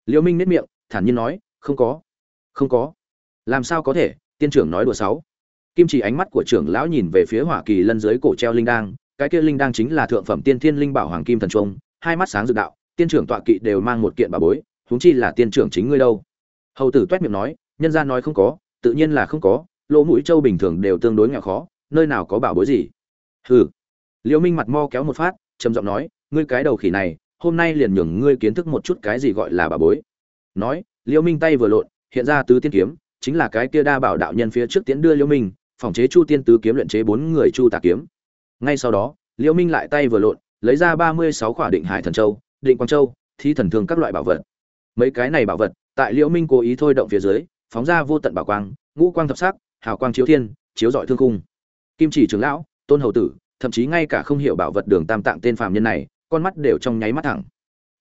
Liễu minh nét miệng, thản nhiên nói, không có không có. Làm sao có thể, tiên trưởng nói đùa sáu kim chỉ ánh mắt của trưởng lão nhìn về phía hỏa kỳ lân dưới cổ treo linh đang cái kia linh đang chính là thượng phẩm tiên thiên linh bảo hoàng kim thần trung, hai mắt sáng dự đạo, tiên trưởng tọa kỵ đều mang một kiện bà bối, huống chi là tiên trưởng chính ngươi đâu? Hầu tử toét miệng nói, nhân gia nói không có, tự nhiên là không có, lỗ mũi châu bình thường đều tương đối nghèo khó, nơi nào có bảo bối gì. Hừ. Liễu minh mặt mo kéo một phát, trầm giọng nói, ngươi cái đầu khỉ này, hôm nay liền nhường ngươi kiến thức một chút cái gì gọi là bà bối. Nói, liễu minh tay vừa lộn, hiện ra tứ tiên kiếm, chính là cái kia đa bảo đạo nhân phía trước tiến đưa liễu minh, phòng chế chu tiên tứ kiếm luyện chế bốn người chu tà kiếm. Ngay sau đó, liễu minh lại tay vừa lộn, lấy ra ba mươi sáu khỏa định hải thần châu, định quang châu, thi thần thương các loại bảo vật. Mấy cái này bảo vật tại liễu minh cố ý thôi động phía dưới, phóng ra vô tận bảo quang, ngũ quang thập sắc, hào quang chiếu thiên, chiếu dọi thương cung kim chỉ trưởng lão, tôn hầu tử, thậm chí ngay cả không hiểu bảo vật đường tam tạng tên phàm nhân này, con mắt đều trong nháy mắt thẳng.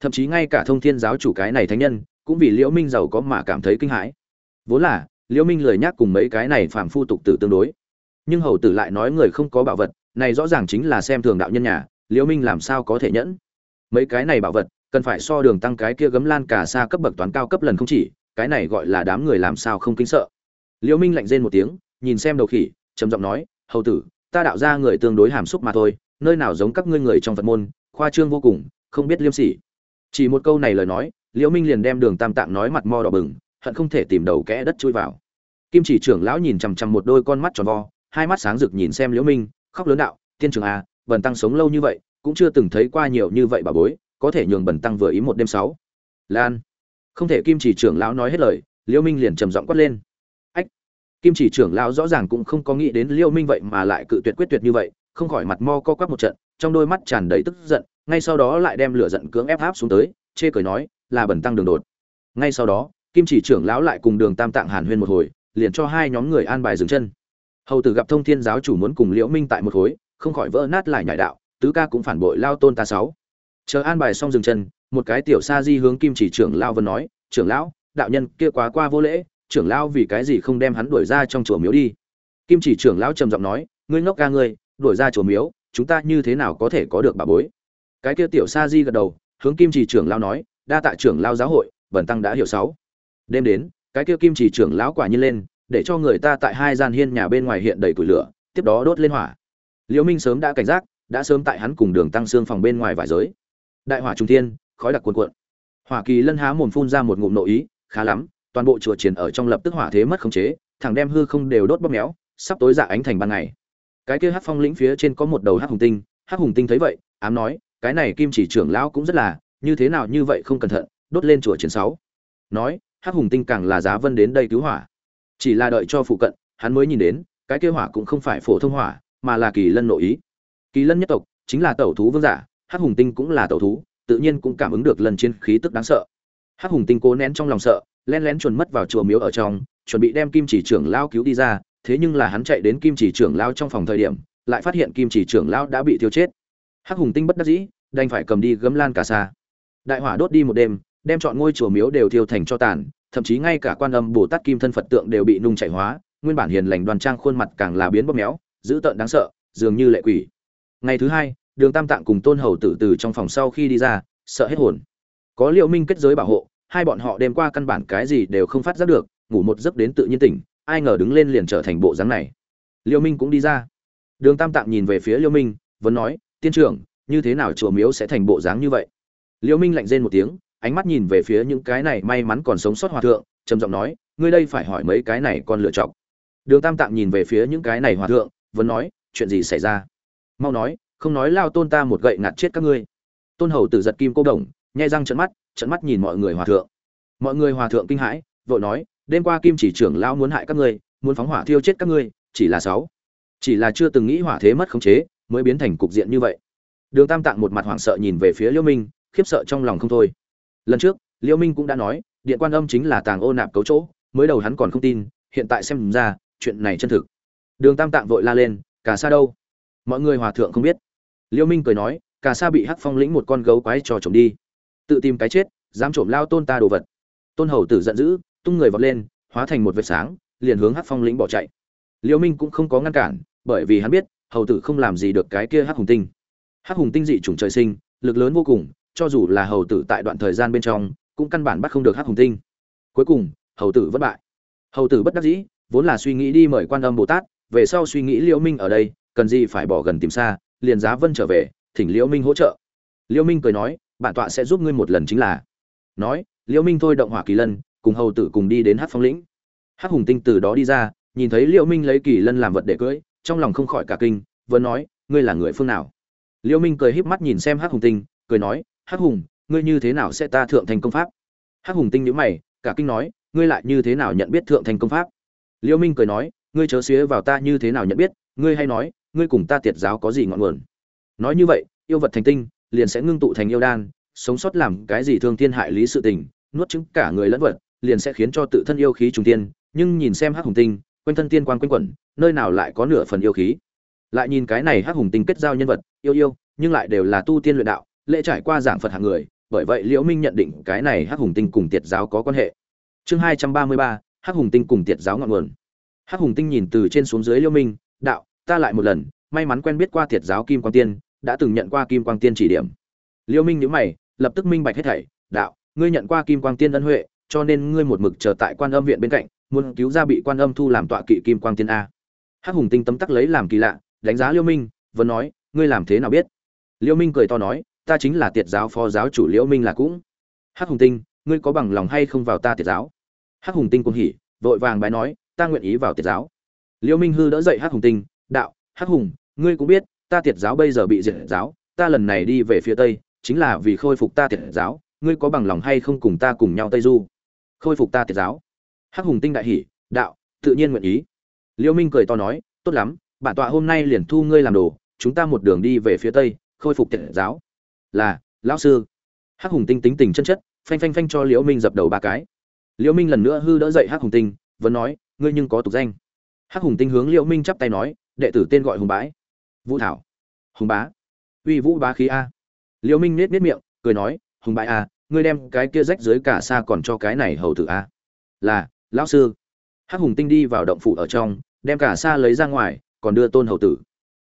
Thậm chí ngay cả thông thiên giáo chủ cái này thánh nhân, cũng vì liễu minh giàu có mà cảm thấy kinh hãi. Vốn là, liễu minh lời nhắc cùng mấy cái này phàm phu tục tử tương đối. Nhưng hầu tử lại nói người không có bảo vật, này rõ ràng chính là xem thường đạo nhân nhà, liễu minh làm sao có thể nhẫn? Mấy cái này bảo vật cần phải so đường tăng cái kia gấm lan cả xa cấp bậc toán cao cấp lần không chỉ, cái này gọi là đám người làm sao không kinh sợ. Liễu minh lạnh rên một tiếng, nhìn xem đầu khỉ, trầm giọng nói, hầu tử, ta đạo ra người tương đối hàm xúc mà thôi, nơi nào giống các ngươi người trong phật môn, khoa trương vô cùng, không biết liêm sỉ. Chỉ một câu này lời nói, liễu minh liền đem đường tam tạng nói mặt mo đỏ bừng, hận không thể tìm đầu kẽ đất chui vào. Kim chỉ trưởng lão nhìn chằm chằm một đôi con mắt tròn vo, hai mắt sáng rực nhìn xem liễu minh, khóc lớn đạo, tiên trưởng à bần tăng sống lâu như vậy, cũng chưa từng thấy qua nhiều như vậy bà bối có thể nhường bần tăng vừa ý một đêm sáu. Lan. Không thể kim chỉ trưởng lão nói hết lời, Liêu minh liền trầm giọng quát lên. Ách. Kim chỉ trưởng lão rõ ràng cũng không có nghĩ đến Liêu minh vậy mà lại cự tuyệt quyết tuyệt như vậy, không khỏi mặt mo co quắp một trận, trong đôi mắt tràn đầy tức giận, ngay sau đó lại đem lửa giận cưỡng ép áp xuống tới, chê cười nói, là bần tăng đường đột. Ngay sau đó, kim chỉ trưởng lão lại cùng đường tam tạng hàn huyên một hồi, liền cho hai nhóm người an bài dừng chân. Hầu tử gặp thông thiên giáo chủ muốn cùng liễu minh tại một khối, không khỏi vỡ nát lại nhảy đạo, tứ ca cũng phản bội lao tôn ta sáu chờ an bài xong dừng chân, một cái tiểu sa di hướng kim chỉ trưởng Lao vân nói, trưởng lão, đạo nhân kia quá qua vô lễ, trưởng lão vì cái gì không đem hắn đuổi ra trong chùa miếu đi? Kim chỉ trưởng lão trầm giọng nói, ngươi ngốc ca ngươi, đuổi ra chùa miếu, chúng ta như thế nào có thể có được bà bối? Cái kia tiểu sa di gật đầu, hướng kim chỉ trưởng lão nói, đa tạ trưởng lão giáo hội bẩn tăng đã hiểu sáu. Đêm đến, cái kia kim chỉ trưởng lão quả nhiên lên, để cho người ta tại hai gian hiên nhà bên ngoài hiện đầy củi lửa, tiếp đó đốt lên hỏa. Liễu minh sớm đã cảnh giác, đã sớm tại hắn cùng đường tăng xương phòng bên ngoài vải giới đại hỏa trung thiên, khói đặc cuồn cuộn. Hỏa kỳ lân há mồm phun ra một ngụm nội ý, khá lắm, toàn bộ chùa triển ở trong lập tức hỏa thế mất khống chế, thẳng đem hư không đều đốt bóp méo, sắp tối dạ ánh thành ban ngày. Cái kia hắc phong lĩnh phía trên có một đầu hắc hùng tinh, hắc hùng tinh thấy vậy, ám nói, cái này kim chỉ trưởng lão cũng rất là, như thế nào như vậy không cẩn thận, đốt lên chùa triển sáu. Nói, hắc hùng tinh càng là giá vân đến đây cứu hỏa. Chỉ là đợi cho phụ cận, hắn mới nhìn đến, cái kia hỏa cũng không phải phổ thông hỏa, mà là kỳ lân nội ý. Kỳ lân nhất tộc, chính là tẩu thú vương giả hắc hùng tinh cũng là tẩu thú, tự nhiên cũng cảm ứng được lần chiến khí tức đáng sợ. Hắc hùng tinh cố nén trong lòng sợ len lén chuồn mất vào chùa miếu ở trong, chuẩn bị đem kim chỉ trưởng lao cứu đi ra, thế nhưng là hắn chạy đến kim chỉ trưởng lao trong phòng thời điểm, lại phát hiện kim chỉ trưởng lao đã bị thiêu chết. Hắc hùng tinh bất đắc dĩ, đành phải cầm đi gấm lan cả xa đại hỏa đốt đi một đêm, đem chọn ngôi chùa miếu đều thiêu thành cho tàn, thậm chí ngay cả quan âm bồ tát kim thân phật tượng đều bị nung chảy hóa, nguyên bản hiền lành đoan trang khuôn mặt càng là biến bóp méo, dữ tợn đáng sợ, dường như lệ quỷ. Ngày thứ hai đường tam tạng cùng tôn hầu tử từ trong phòng sau khi đi ra, sợ hết hồn. Có liệu minh kết giới bảo hộ, hai bọn họ đêm qua căn bản cái gì đều không phát giác được, ngủ một giấc đến tự nhiên tỉnh, ai ngờ đứng lên liền trở thành bộ dáng này. Liệu minh cũng đi ra. Đường tam tạng nhìn về phía liêu minh, vẫn nói, tiên trưởng, như thế nào chùa miếu sẽ thành bộ dáng như vậy? Liêu minh lạnh rên một tiếng, ánh mắt nhìn về phía những cái này may mắn còn sống sót hòa thượng, trầm giọng nói, ngươi đây phải hỏi mấy cái này còn lựa chọn. Đường tam tạng nhìn về phía những cái này hòa thượng, vẫn nói, chuyện gì xảy ra? Mau nói không nói lao tôn ta một gậy ngạt chết các ngươi. Tôn hầu tử giật kim cô đồng nhai răng trận mắt trận mắt nhìn mọi người hòa thượng. Mọi người hòa thượng kinh hãi, vội nói, đêm qua kim chỉ trưởng lão muốn hại các ngươi, muốn phóng hỏa thiêu chết các ngươi, chỉ là sáu. Chỉ là chưa từng nghĩ hỏa thế mất khống chế, mới biến thành cục diện như vậy. Đường tam tạng một mặt hoảng sợ nhìn về phía liêu minh, khiếp sợ trong lòng không thôi. Lần trước, liêu minh cũng đã nói, điện quan âm chính là tàng ô nạp cấu chỗ, mới đầu hắn còn không tin, hiện tại xem ra, chuyện này chân thực. Đường tam tạng vội la lên cả xa đâu? Mọi người hòa thượng không biết liêu minh cười nói cả sa bị hắc phong lĩnh một con gấu quái trò trộm đi. Tự tìm cái chết, dám trộm lao tôn ta đồ vật. Tôn hầu tử giận dữ, tung người vọt lên, hóa thành một vệt sáng, liền hướng hắc phong lĩnh bỏ chạy. Liêu minh cũng không có ngăn cản, bởi vì hắn biết, hầu tử không làm gì được cái kia hắc hùng tinh. Hắc hùng tinh dị chủng trời sinh, lực lớn vô cùng, cho dù là hầu tử tại đoạn thời gian bên trong, cũng căn bản bắt không được hắc hùng tinh. Cuối cùng, hầu tử vất bại. Hầu tử bất đắc dĩ, vốn là suy nghĩ đi mời quan âm bồ tát, về sau suy nghĩ liễu minh ở đây, cần gì phải bỏ gần tìm xa liền giá vân trở về, thỉnh liễu minh hỗ trợ. Liễu minh cười nói, bản tọa sẽ giúp ngươi một lần chính là. Nói, liễu minh thôi động hỏa kỳ lân, cùng hầu tử cùng đi đến hắc phong lĩnh. Hắc hùng tinh từ đó đi ra, nhìn thấy liễu minh lấy kỳ lân làm vật để cưỡi trong lòng không khỏi cả kinh, vẫn nói, ngươi là người phương nào? Liễu minh cười híp mắt nhìn xem hắc hùng tinh, cười nói, hắc hùng, ngươi như thế nào sẽ ta thượng thành công pháp? Hắc hùng tinh nhíu mày, cả kinh nói, ngươi lại như thế nào nhận biết thượng thành công pháp? Liễu minh cười nói, ngươi chớ xía vào ta như thế nào nhận biết, ngươi hay nói ngươi cùng ta tiệt giáo có gì ngọn nguồn? Nói như vậy, yêu vật thành tinh, liền sẽ ngưng tụ thành yêu đan, sống sót làm cái gì thương thiên hại lý sự tình, nuốt chứng cả người lẫn vật, liền sẽ khiến cho tự thân yêu khí trùng tiên nhưng nhìn xem hắc hùng tinh, quanh thân tiên quan quanh quẩn, nơi nào lại có nửa phần yêu khí? Lại nhìn cái này hắc hùng tinh kết giao nhân vật, yêu yêu, nhưng lại đều là tu tiên luyện đạo, lễ trải qua giảng phật hàng người, bởi vậy liễu minh nhận định cái này hắc hùng tinh cùng tiệt giáo có quan hệ. Chương hai trăm ba mươi ba, hắc hùng tinh cùng tiệt giáo ngọn nguồn. Hắc hùng tinh nhìn từ trên xuống dưới liễu minh, đạo ta lại một lần, may mắn quen biết qua thiệt giáo kim quang tiên, đã từng nhận qua kim quang tiên chỉ điểm. Liêu minh nhíu mày, lập tức minh bạch hết thảy, đạo, ngươi nhận qua kim quang tiên ân huệ, cho nên ngươi một mực chờ tại quan âm viện bên cạnh, muốn cứu ra bị quan âm thu làm tọa kỵ kim quang tiên a. Hắc hùng tinh tấm tắc lấy làm kỳ lạ, đánh giá Liêu minh, vẫn nói, ngươi làm thế nào biết? Liêu minh cười to nói, ta chính là tiệt giáo phó giáo chủ liễu minh là cũng. Hắc hùng tinh, ngươi có bằng lòng hay không vào ta tiệt giáo? Hắc hùng tinh cũng hỉ, vội vàng bái nói, ta nguyện ý vào tiệt giáo. Liễu minh hư đỡ dậy hắc hùng tinh đạo, hắc hùng, ngươi cũng biết, ta tiệt giáo bây giờ bị diệt giáo, ta lần này đi về phía tây, chính là vì khôi phục ta tiệt giáo, ngươi có bằng lòng hay không cùng ta cùng nhau tây du? Khôi phục ta tiệt giáo. Hắc hùng tinh đại hỉ, đạo, tự nhiên nguyện ý. Liễu minh cười to nói, tốt lắm, bản tọa hôm nay liền thu ngươi làm đồ, chúng ta một đường đi về phía tây, khôi phục tiệt giáo. Là, lão sư. Hắc hùng tinh tính tình chân chất, phanh phanh phanh cho liễu minh dập đầu ba cái. Liễu minh lần nữa hư đỡ dậy hắc hùng tinh, vẫn nói, ngươi nhưng có tục danh. Hắc hùng tinh hướng liễu minh chắp tay nói đệ tử tên gọi hùng bái. Vũ thảo. Hùng bá. Uy vũ bá khí a. Liêu minh nết nết miệng, cười nói, hùng bái a ngươi đem cái kia rách dưới cả xa còn cho cái này hầu tử a. Là, lão sư. Hắc hùng tinh đi vào động phủ ở trong, đem cả xa lấy ra ngoài, còn đưa tôn hầu tử.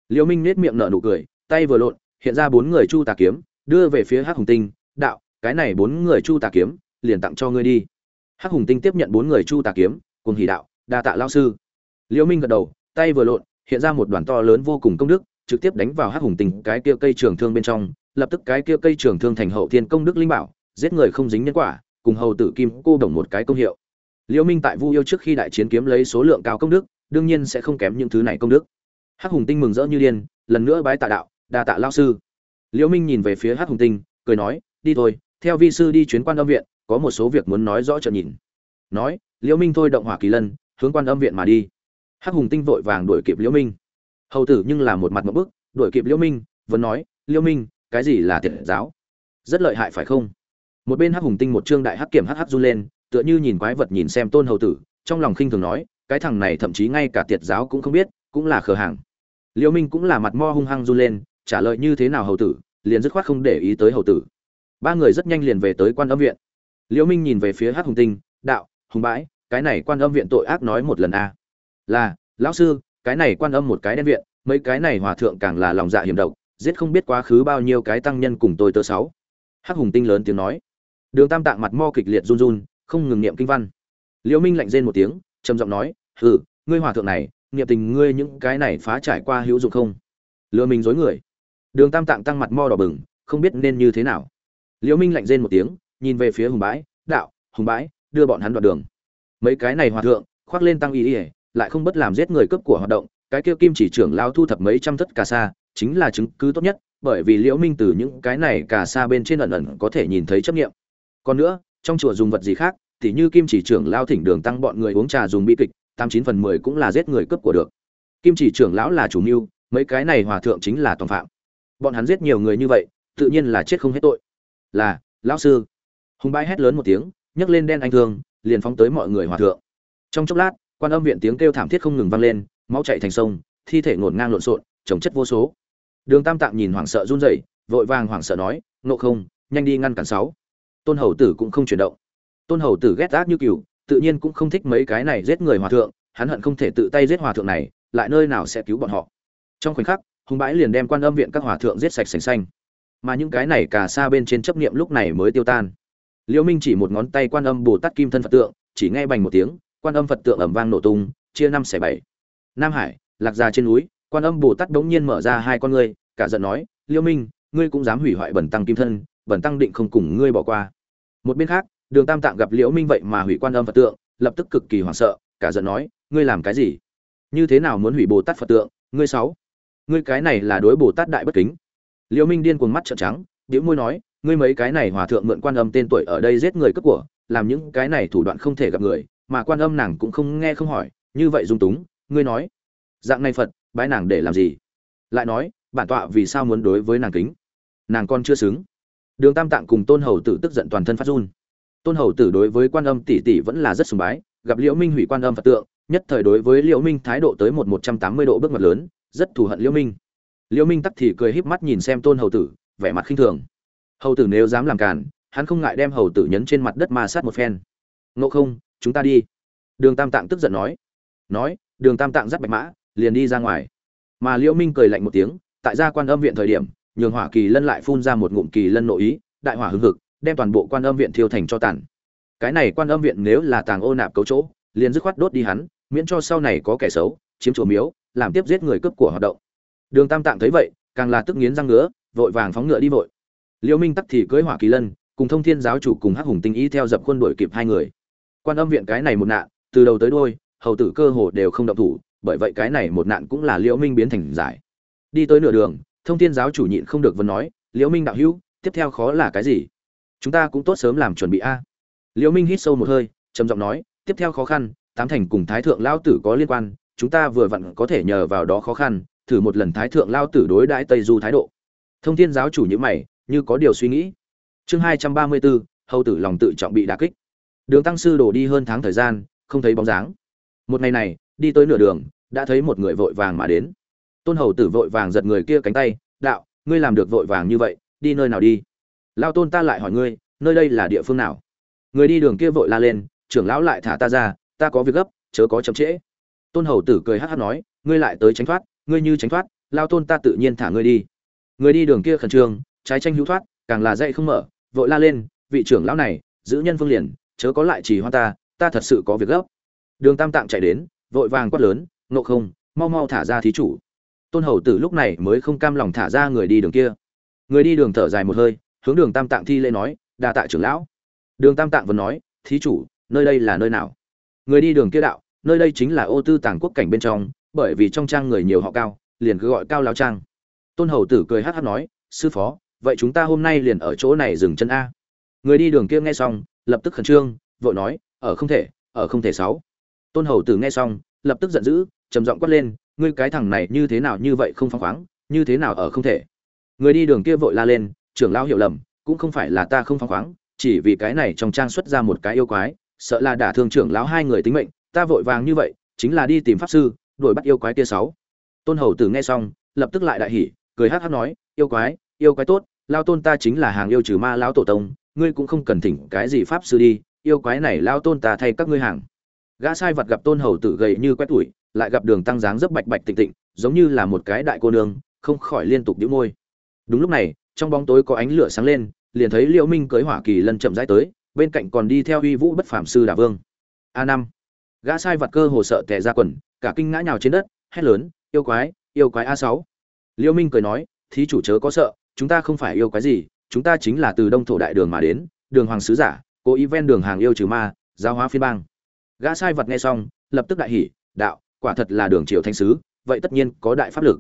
Liêu minh nết miệng nở nụ cười, tay vừa lộn, hiện ra bốn người chu tà kiếm, đưa về phía hắc hùng tinh, đạo, cái này bốn người chu tà kiếm, liền tặng cho ngươi đi. Hắc hùng tinh tiếp nhận bốn người chu tà kiếm, cùng hỉ đạo, đa tạ lao sư. Liêu minh gật đầu, tay vừa lộn hiện ra một đoàn to lớn vô cùng công đức, trực tiếp đánh vào hắc hùng tinh, cái kia cây trường thương bên trong, lập tức cái kia cây trường thương thành hậu thiên công đức linh bảo, giết người không dính nhân quả, cùng hầu tử kim cô đồng một cái công hiệu. Liễu minh tại vu yêu trước khi đại chiến kiếm lấy số lượng cao công đức, đương nhiên sẽ không kém những thứ này công đức. Hắc hùng tinh mừng rỡ như điên, lần nữa bái tạ đạo, đa tạ lao sư. Liễu minh nhìn về phía hắc hùng tinh, cười nói, đi thôi, theo vi sư đi chuyến quan âm viện, có một số việc muốn nói rõ cho nhìn. Nói liễu minh thôi động hỏa kỳ lân, hướng quan âm viện mà đi hắc hùng tinh vội vàng đuổi kịp liễu minh. Hầu tử nhưng là một mặt một bức, đuổi kịp liễu minh, vẫn nói, liễu minh, cái gì là tiệt giáo? Rất lợi hại phải không? Một bên hắc hùng tinh một trương đại hắc kiểm hắc hắc run lên, tựa như nhìn quái vật nhìn xem tôn hầu tử, trong lòng khinh thường nói, cái thằng này thậm chí ngay cả tiệt giáo cũng không biết, cũng là khờ hàng. Liễu minh cũng là mặt mo hung hăng run lên, trả lời, như thế nào hầu tử? Liền dứt khoát không để ý tới hầu tử. Ba người rất nhanh liền về tới quan âm viện. Liễu minh nhìn về phía hắc hùng tinh, đạo, hùng bãi cái này quan âm viện tội ác nói một lần a là, lão sư, cái này quan âm một cái đen viện, mấy cái này hòa thượng càng là lòng dạ hiểm độc, giết không biết quá khứ bao nhiêu cái tăng nhân cùng tôi tơ sáu. Hắc hùng tinh lớn tiếng nói. Đường tam tạng mặt mo kịch liệt run run, không ngừng niệm kinh văn. Liễu minh lạnh rên một tiếng, trầm giọng nói, hừ, ngươi hòa thượng này, niệm tình ngươi những cái này phá trải qua hữu dụng không? Lừa mình dối người. Đường tam tạng tăng mặt mo đỏ bừng, không biết nên như thế nào. Liễu minh lạnh rên một tiếng, nhìn về phía hùng bãi đạo, hùng bãi đưa bọn hắn đoạn đường. Mấy cái này hòa thượng, khoác lên tăng y ỉa lại không bất làm giết người cướp của hoạt động, cái kia kim chỉ trưởng lao thu thập mấy trăm thất cà sa, chính là chứng cứ tốt nhất, bởi vì liễu minh từ những cái này cà sa bên trên ẩn ẩn có thể nhìn thấy chấp nghiệm. Còn nữa, trong chùa dùng vật gì khác, thì như kim chỉ trưởng lao thỉnh đường tăng bọn người uống trà dùng bi kịch, tám chín phần mười cũng là giết người cướp của được. Kim chỉ trưởng lão là chủ mưu, mấy cái này hòa thượng chính là toàn phạm. Bọn hắn giết nhiều người như vậy, tự nhiên là chết không hết tội. Là, lão sư. Hùng bãi hét lớn một tiếng, nhấc lên đen anh thương, liền phóng tới mọi người hòa thượng. Trong chốc lát quan âm viện tiếng kêu thảm thiết không ngừng vang lên, máu chạy thành sông, thi thể ngổn ngang lộn xộn trồng chất vô số. Đường tam tạng nhìn hoảng sợ run rẩy, vội vàng hoảng sợ nói nộ không, nhanh đi ngăn cản sáu. Tôn hầu tử cũng không chuyển động. Tôn hầu tử ghét ác như cừu, tự nhiên cũng không thích mấy cái này giết người hòa thượng, hắn hận không thể tự tay giết hòa thượng này, lại nơi nào sẽ cứu bọn họ. Trong khoảnh khắc hùng bãi liền đem quan âm viện các hòa thượng giết sạch sành xanh. Mà những cái này cả xa bên trên chấp niệm lúc này mới tiêu tan. Liễu minh chỉ một ngón tay quan âm bồ tát kim thân phật tượng, chỉ nghe bành một tiếng quan âm phật tượng ầm vang nổ tung, chia năm xẻ bảy. Nam hải, lạc già trên núi, quan âm bồ tát đống nhiên mở ra hai con ngươi, cả giận nói liễu minh, ngươi cũng dám hủy hoại bẩn tăng kim thân, bẩn tăng định không cùng ngươi bỏ qua. Một bên khác, đường tam tạng gặp liễu minh vậy mà hủy quan âm phật tượng, lập tức cực kỳ hoảng sợ, cả giận nói, ngươi làm cái gì? Như thế nào muốn hủy bồ tát phật tượng? Ngươi sáu, ngươi cái này là đối bồ tát đại bất kính. Liễu minh điên cuồng mắt trợn trắng điếu môi nói, ngươi mấy cái này hòa thượng mượn quan âm tên tuổi ở đây giết người cướp của, làm những cái này thủ đoạn không thể gặp người mà quan âm nàng cũng không nghe không hỏi, như vậy dung túng, ngươi nói, dạng này phật, bái nàng để làm gì? Lại nói, bản tọa vì sao muốn đối với nàng kính? Nàng con chưa xứng. Đường tam tạng cùng tôn hầu tử tức giận toàn thân phát run. Tôn hầu tử đối với quan âm tỷ tỷ vẫn là rất sùng bái, gặp liễu minh hủy quan âm phật tượng, nhất thời đối với liễu minh thái độ tới một một trăm tám mươi độ bước ngoặt lớn, rất thù hận liễu minh. Liễu minh tắc thì cười híp mắt nhìn xem tôn hầu tử, vẻ mặt khinh thường. Hầu tử nếu dám làm cản hắn không ngại đem hầu tử nhấn trên mặt đất ma sát một phen. Ngộ không chúng ta đi. Đường tam tạng tức giận nói. Nói, đường tam tạng dắt bạch mã, liền đi ra ngoài. Mà liễu minh cười lạnh một tiếng, tại gia quan âm viện thời điểm, nhường hỏa kỳ lân lại phun ra một ngụm kỳ lân nội ý, đại hỏa hưng hực, đem toàn bộ quan âm viện thiêu thành cho tàn. Cái này quan âm viện nếu là tàng ô nạp cấu chỗ, liền dứt khoát đốt đi hắn, miễn cho sau này có kẻ xấu, chiếm chỗ miếu, làm tiếp giết người cướp của hoạt động. Đường tam tạng thấy vậy, càng là tức nghiến răng ngứa, vội vàng phóng ngựa đi vội. Liễu minh tắc thì cưỡi hỏa kỳ lân, cùng thông thiên giáo chủ cùng hắc hùng tinh ý theo dập khuôn đuổi kịp hai người quan âm viện cái này một nạn, từ đầu tới đuôi, hầu tử cơ hồ đều không động thủ, bởi vậy cái này một nạn cũng là liễu minh biến thành giải. Đi tới nửa đường, thông thiên giáo chủ nhịn không được vẫn nói, liễu minh đạo hữu, tiếp theo khó là cái gì? Chúng ta cũng tốt sớm làm chuẩn bị a. Liễu minh hít sâu một hơi, trầm giọng nói, tiếp theo khó khăn, tám thành cùng thái thượng lao tử có liên quan, chúng ta vừa vặn có thể nhờ vào đó khó khăn, thử một lần thái thượng lao tử đối đãi tây du thái độ. Thông thiên giáo chủ như mày, như có điều suy nghĩ. Chương hai trăm ba mươi bốn, hầu tử lòng tự trọng bị đả kích đường tăng sư đổ đi hơn tháng thời gian, không thấy bóng dáng. Một ngày này, đi tới nửa đường, đã thấy một người vội vàng mà đến. Tôn hầu tử vội vàng giật người kia cánh tay, đạo, ngươi làm được vội vàng như vậy, đi nơi nào đi? Lao tôn ta lại hỏi ngươi, nơi đây là địa phương nào? Người đi đường kia vội la lên, trưởng lão lại thả ta ra, ta có việc gấp, chớ có chậm trễ. Tôn hầu tử cười hát hát nói, ngươi lại tới tránh thoát, ngươi như tránh thoát, lao tôn ta tự nhiên thả ngươi đi. Người đi đường kia khẩn trương, trái tranh hữu thoát, càng là dậy không mở, vội la lên, vị trưởng lão này, giữ nhân phương liền chớ có lại chỉ hoa ta ta thật sự có việc gấp. Đường tam tạng chạy đến, vội vàng quát lớn nộ không, mau mau thả ra thí chủ. Tôn hầu tử lúc này mới không cam lòng thả ra người đi đường kia. Người đi đường thở dài một hơi, hướng đường tam tạng thi lễ nói, đa tạ trưởng lão. Đường tam tạng vẫn nói, thí chủ, nơi đây là nơi nào? Người đi đường kia đạo, nơi đây chính là ô tư tàng quốc cảnh bên trong, bởi vì trong trang người nhiều họ cao, liền cứ gọi cao lao trang. Tôn hầu tử cười hát hát nói, sư phó, vậy chúng ta hôm nay liền ở chỗ này dừng chân a. Người đi đường kia nghe xong lập tức khẩn trương, vội nói, ở không thể, ở không thể sáu. Tôn hầu tử nghe xong, lập tức giận dữ, trầm giọng quát lên, ngươi cái thằng này như thế nào như vậy không phăng khoáng, như thế nào ở không thể? Người đi đường kia vội la lên, trưởng lão hiểu lầm, cũng không phải là ta không phăng khoáng, chỉ vì cái này trong trang xuất ra một cái yêu quái, sợ là đả thương trưởng lão hai người tính mệnh, ta vội vàng như vậy, chính là đi tìm pháp sư, đuổi bắt yêu quái kia sáu. Tôn hầu tử nghe xong, lập tức lại đại hỉ, cười hắc hắc nói, yêu quái yêu quái tốt lao tôn ta chính là hàng yêu trừ ma lão tổ tông ngươi cũng không cần thỉnh cái gì pháp sư đi, yêu quái này lao tôn ta thay các ngươi hàng. Gã sai vật gặp tôn hầu tử gầy như quét tuổi lại gặp đường tăng dáng dấp bạch bạch tịnh tịnh, giống như là một cái đại cô nương, không khỏi liên tục đĩu môi. Đúng lúc này, trong bóng tối có ánh lửa sáng lên, liền thấy liễu minh cưới hỏa kỳ lân chậm rãi tới, bên cạnh còn đi theo uy vũ bất phàm sư đà vương. A năm. Gã sai vật cơ hồ sợ tè ra quần, cả kinh ngã nhào trên đất, hét lớn, yêu quái yêu quái a sáu. Liễu minh cười nói, thí chủ chớ có sợ, chúng ta không phải yêu quái gì chúng ta chính là từ đông thổ đại đường mà đến, đường hoàng sứ giả, cố ý ven đường hàng yêu trừ ma, giáo hóa phiên bang. Gã sai vật nghe xong, lập tức đại hỉ, đạo, quả thật là đường triều thanh sứ, vậy tất nhiên có đại pháp lực.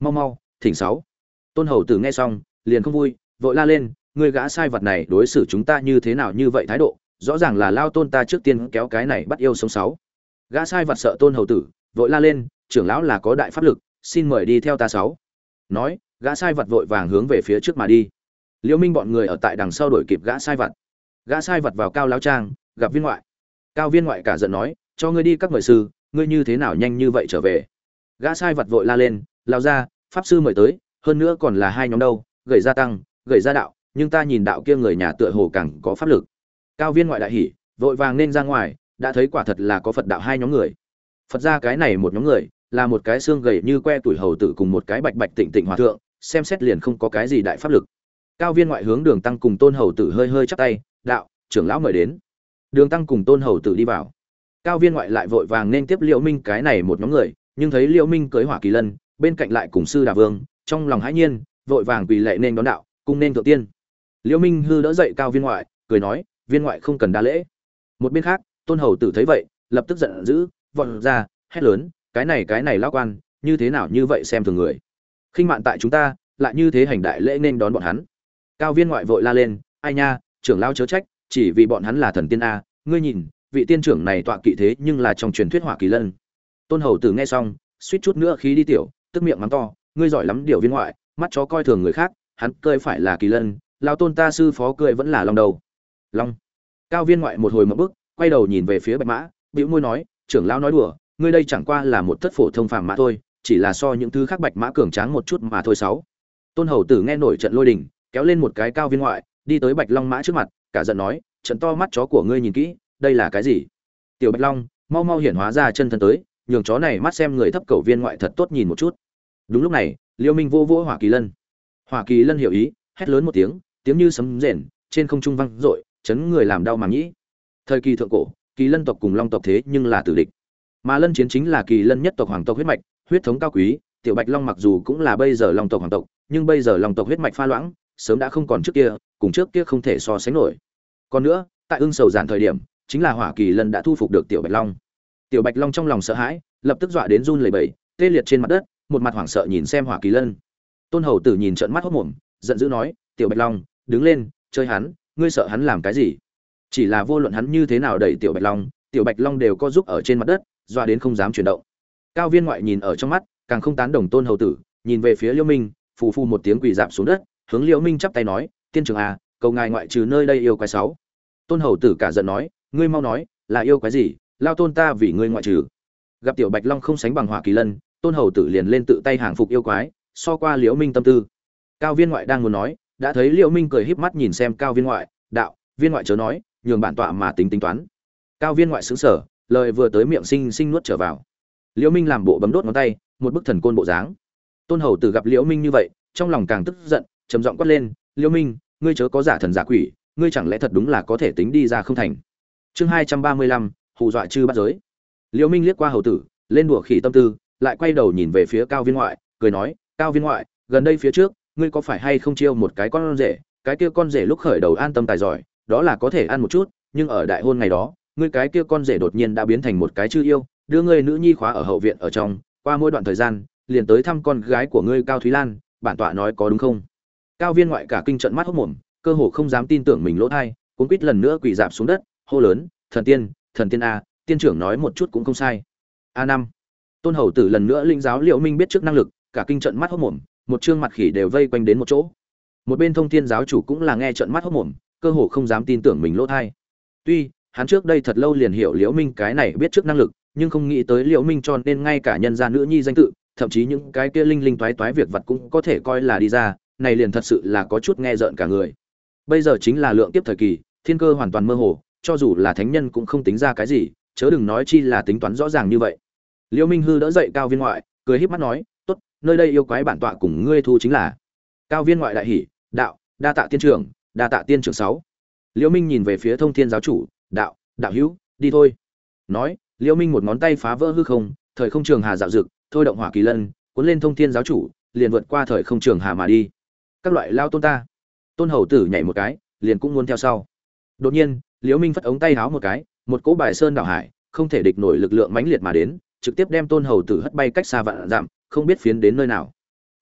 Mau mau, thỉnh sáu. Tôn hầu tử nghe xong, liền không vui, vội la lên, người gã sai vật này đối xử chúng ta như thế nào như vậy thái độ, rõ ràng là lao tôn ta trước tiên kéo cái này bắt yêu sống sáu. Gã sai vật sợ tôn hầu tử, vội la lên, trưởng lão là có đại pháp lực, xin mời đi theo ta sáu. Nói, gã sai vật vội vàng hướng về phía trước mà đi liễu minh bọn người ở tại đằng sau đuổi kịp gã sai vật gã sai vật vào cao lão trang, gặp viên ngoại. Cao viên ngoại cả giận nói, cho ngươi đi các người sư, ngươi như thế nào nhanh như vậy trở về? Gã sai vật vội la lên lao ra pháp sư mời tới, hơn nữa còn là hai nhóm đâu, gầy gia tăng, gầy gia đạo, nhưng ta nhìn đạo kia người nhà tựa hồ càng có pháp lực. Cao viên ngoại đại hỉ, vội vàng nên ra ngoài, đã thấy quả thật là có phật đạo hai nhóm người. Phật ra cái này một nhóm người, là một cái xương gầy như que tuổi hầu tử cùng một cái bạch bạch tịnh tịnh hòa thượng, xem xét liền không có cái gì đại pháp lực cao viên ngoại hướng đường tăng cùng tôn hầu tử hơi hơi chắp tay, đạo, trưởng lão mời đến. Đường tăng cùng tôn hầu tử đi vào. Cao viên ngoại lại vội vàng nên tiếp liễu minh cái này một nhóm người, nhưng thấy liễu minh cưới hỏa kỳ lân, bên cạnh lại cùng sư đà vương, trong lòng hãi nhiên, vội vàng quỳ lệ nên đón đạo, cung nên thượng tiên. Liễu minh hư đỡ dậy cao viên ngoại, cười nói, viên ngoại không cần đa lễ. Một bên khác, tôn hầu tử thấy vậy, lập tức giận dữ, vọt ra, hét lớn, cái này cái này lão quan, như thế nào như vậy xem thường người? Khinh mạn tại chúng ta, lại như thế hành đại lễ nên đón bọn hắn cao viên ngoại vội la lên, ai nha, trưởng lao chớ trách, chỉ vì bọn hắn là thần tiên a, ngươi nhìn, vị tiên trưởng này tọa kỵ thế nhưng là trong truyền thuyết hỏa kỳ lân. Tôn hầu tử nghe xong, suýt chút nữa khí đi tiểu, tức miệng mắng to, ngươi giỏi lắm điều viên ngoại, mắt chó coi thường người khác, hắn cơi phải là kỳ lân lao tôn ta sư phó cười vẫn là long đầu. Long. Cao viên ngoại một hồi một bức quay đầu nhìn về phía bạch mã, bĩu môi nói, trưởng lão nói đùa, ngươi đây chẳng qua là một thất phổ thông phàm mã thôi, chỉ là so những thứ khác bạch mã cường tráng một chút mà thôi sáu. Tôn hầu tử nghe nổi trận lôi đình kéo lên một cái cao viên ngoại, đi tới bạch long mã trước mặt, cả giận nói, trận to mắt chó của ngươi nhìn kỹ, đây là cái gì? Tiểu bạch long, mau mau hiển hóa ra chân thân tới, nhường chó này mắt xem người thấp cầu viên ngoại thật tốt nhìn một chút. Đúng lúc này, liêu minh vô vỗ hỏa kỳ lân. Hỏa kỳ lân hiểu ý, hét lớn một tiếng tiếng như sấm rền, trên không trung văng dội, chấn người làm đau màng nhĩ. Thời kỳ thượng cổ, kỳ lân tộc cùng long tộc thế nhưng là tử địch. Mà lân chiến chính là kỳ lân nhất tộc hoàng tộc huyết mạch, huyết thống cao quý, tiểu bạch long mặc dù cũng là bây giờ long tộc hoàng tộc, nhưng bây giờ long tộc huyết mạch pha loãng sớm đã không còn trước kia, cùng trước kia không thể so sánh nổi. Còn nữa, tại ưng sầu giản thời điểm, chính là hỏa kỳ lân đã thu phục được tiểu bạch long. Tiểu bạch long trong lòng sợ hãi, lập tức dọa đến run lẩy bẩy, tê liệt trên mặt đất, một mặt hoảng sợ nhìn xem hỏa kỳ lân. Tôn hầu tử nhìn trận mắt hốc mồm, giận dữ nói, tiểu bạch long, đứng lên, chơi hắn, ngươi sợ hắn làm cái gì? Chỉ là vô luận hắn như thế nào đẩy tiểu bạch long, tiểu bạch long đều có giúp ở trên mặt đất, dọa đến không dám chuyển động. Cao viên ngoại nhìn ở trong mắt, càng không tán đồng tôn hầu tử, nhìn về phía liêu minh, phù phù một tiếng quỳ dạp xuống đất hướng liễu minh chắp tay nói, tiên trưởng à cầu ngài ngoại trừ nơi đây yêu quái sáu. Tôn hầu tử cả giận nói, ngươi mau nói, là yêu quái gì? Lao tôn ta vì ngươi ngoại trừ. Gặp tiểu bạch long không sánh bằng hỏa kỳ lân, tôn hầu tử liền lên tự tay hàng phục yêu quái, so qua liễu minh tâm tư. Cao viên ngoại đang muốn nói, đã thấy liễu minh cười híp mắt nhìn xem cao viên ngoại, đạo, viên ngoại chớ nói, nhường bản tọa mà tính tính toán. Cao viên ngoại sững sờ, lời vừa tới miệng sinh sinh nuốt trở vào. Liễu minh làm bộ bấm đốt ngón tay, một bức thần côn bộ dáng. Tôn hầu tử gặp liễu minh như vậy, trong lòng càng tức giận trầm giọng quát lên liễu minh, ngươi chớ có giả thần giả quỷ, ngươi chẳng lẽ thật đúng là có thể tính đi ra không thành? Chương hai trăm ba mươi lăm, hù dọa chư bắt giới. Liễu minh liếc qua hầu tử, lên đùa khỉ tâm tư, lại quay đầu nhìn về phía cao viên ngoại, cười nói, cao viên ngoại, gần đây phía trước, ngươi có phải hay không chiêu một cái con rể, cái kia con rể lúc khởi đầu an tâm tài giỏi, đó là có thể ăn một chút, nhưng ở đại hôn ngày đó, ngươi cái kia con rể đột nhiên đã biến thành một cái chư yêu, đưa ngươi nữ nhi khóa ở hậu viện ở trong, qua mỗi đoạn thời gian, liền tới thăm con gái của ngươi cao thúy lan, bản tọa nói có đúng không? Cao viên ngoại cả kinh trận mắt hốc mồm, cơ hồ không dám tin tưởng mình lỗ thai cuốn quýt lần nữa quỳ dạp xuống đất, hô lớn, thần tiên thần tiên a, tiên trưởng nói một chút cũng không sai. A năm. Tôn hầu tử lần nữa linh giáo liệu minh biết trước năng lực, cả kinh trận mắt hốc mồm, một chương mặt khỉ đều vây quanh đến một chỗ. Một bên thông thiên giáo chủ cũng là nghe trận mắt hốc mồm, cơ hồ không dám tin tưởng mình lỗ thai. Tuy, hắn trước đây thật lâu liền hiểu liễu minh cái này biết trước năng lực, nhưng không nghĩ tới liễu minh cho nên ngay cả nhân gia nữ nhi danh tự, thậm chí những cái kia linh linh toái toái việc vật cũng có thể coi là đi ra này liền thật sự là có chút nghe rợn cả người. Bây giờ chính là lượng tiếp thời kỳ, thiên cơ hoàn toàn mơ hồ, cho dù là thánh nhân cũng không tính ra cái gì, chớ đừng nói chi là tính toán rõ ràng như vậy. Liễu minh hư đỡ dậy cao viên ngoại, cười híp mắt nói, tốt, nơi đây yêu quái bản tọa cùng ngươi thu chính là cao viên ngoại đại hỉ, đạo, đa tạ tiên trưởng, đa tạ tiên trưởng sáu. Liễu minh nhìn về phía thông thiên giáo chủ, đạo đạo hữu, đi thôi. Nói liễu minh một ngón tay phá vỡ hư không, thời không trường hà dạo dực, thôi động hỏa kỳ lân, cuốn lên thông thiên giáo chủ, liền vượt qua thời không trường hà mà đi các loại lao tôn ta. Tôn hầu tử nhảy một cái, liền cũng muốn theo sau. Đột nhiên, liễu minh phất ống tay háo một cái, một cỗ bài sơn đảo hải, không thể địch nổi lực lượng mãnh liệt mà đến, trực tiếp đem tôn hầu tử hất bay cách xa vạn dặm, không biết phiến đến nơi nào.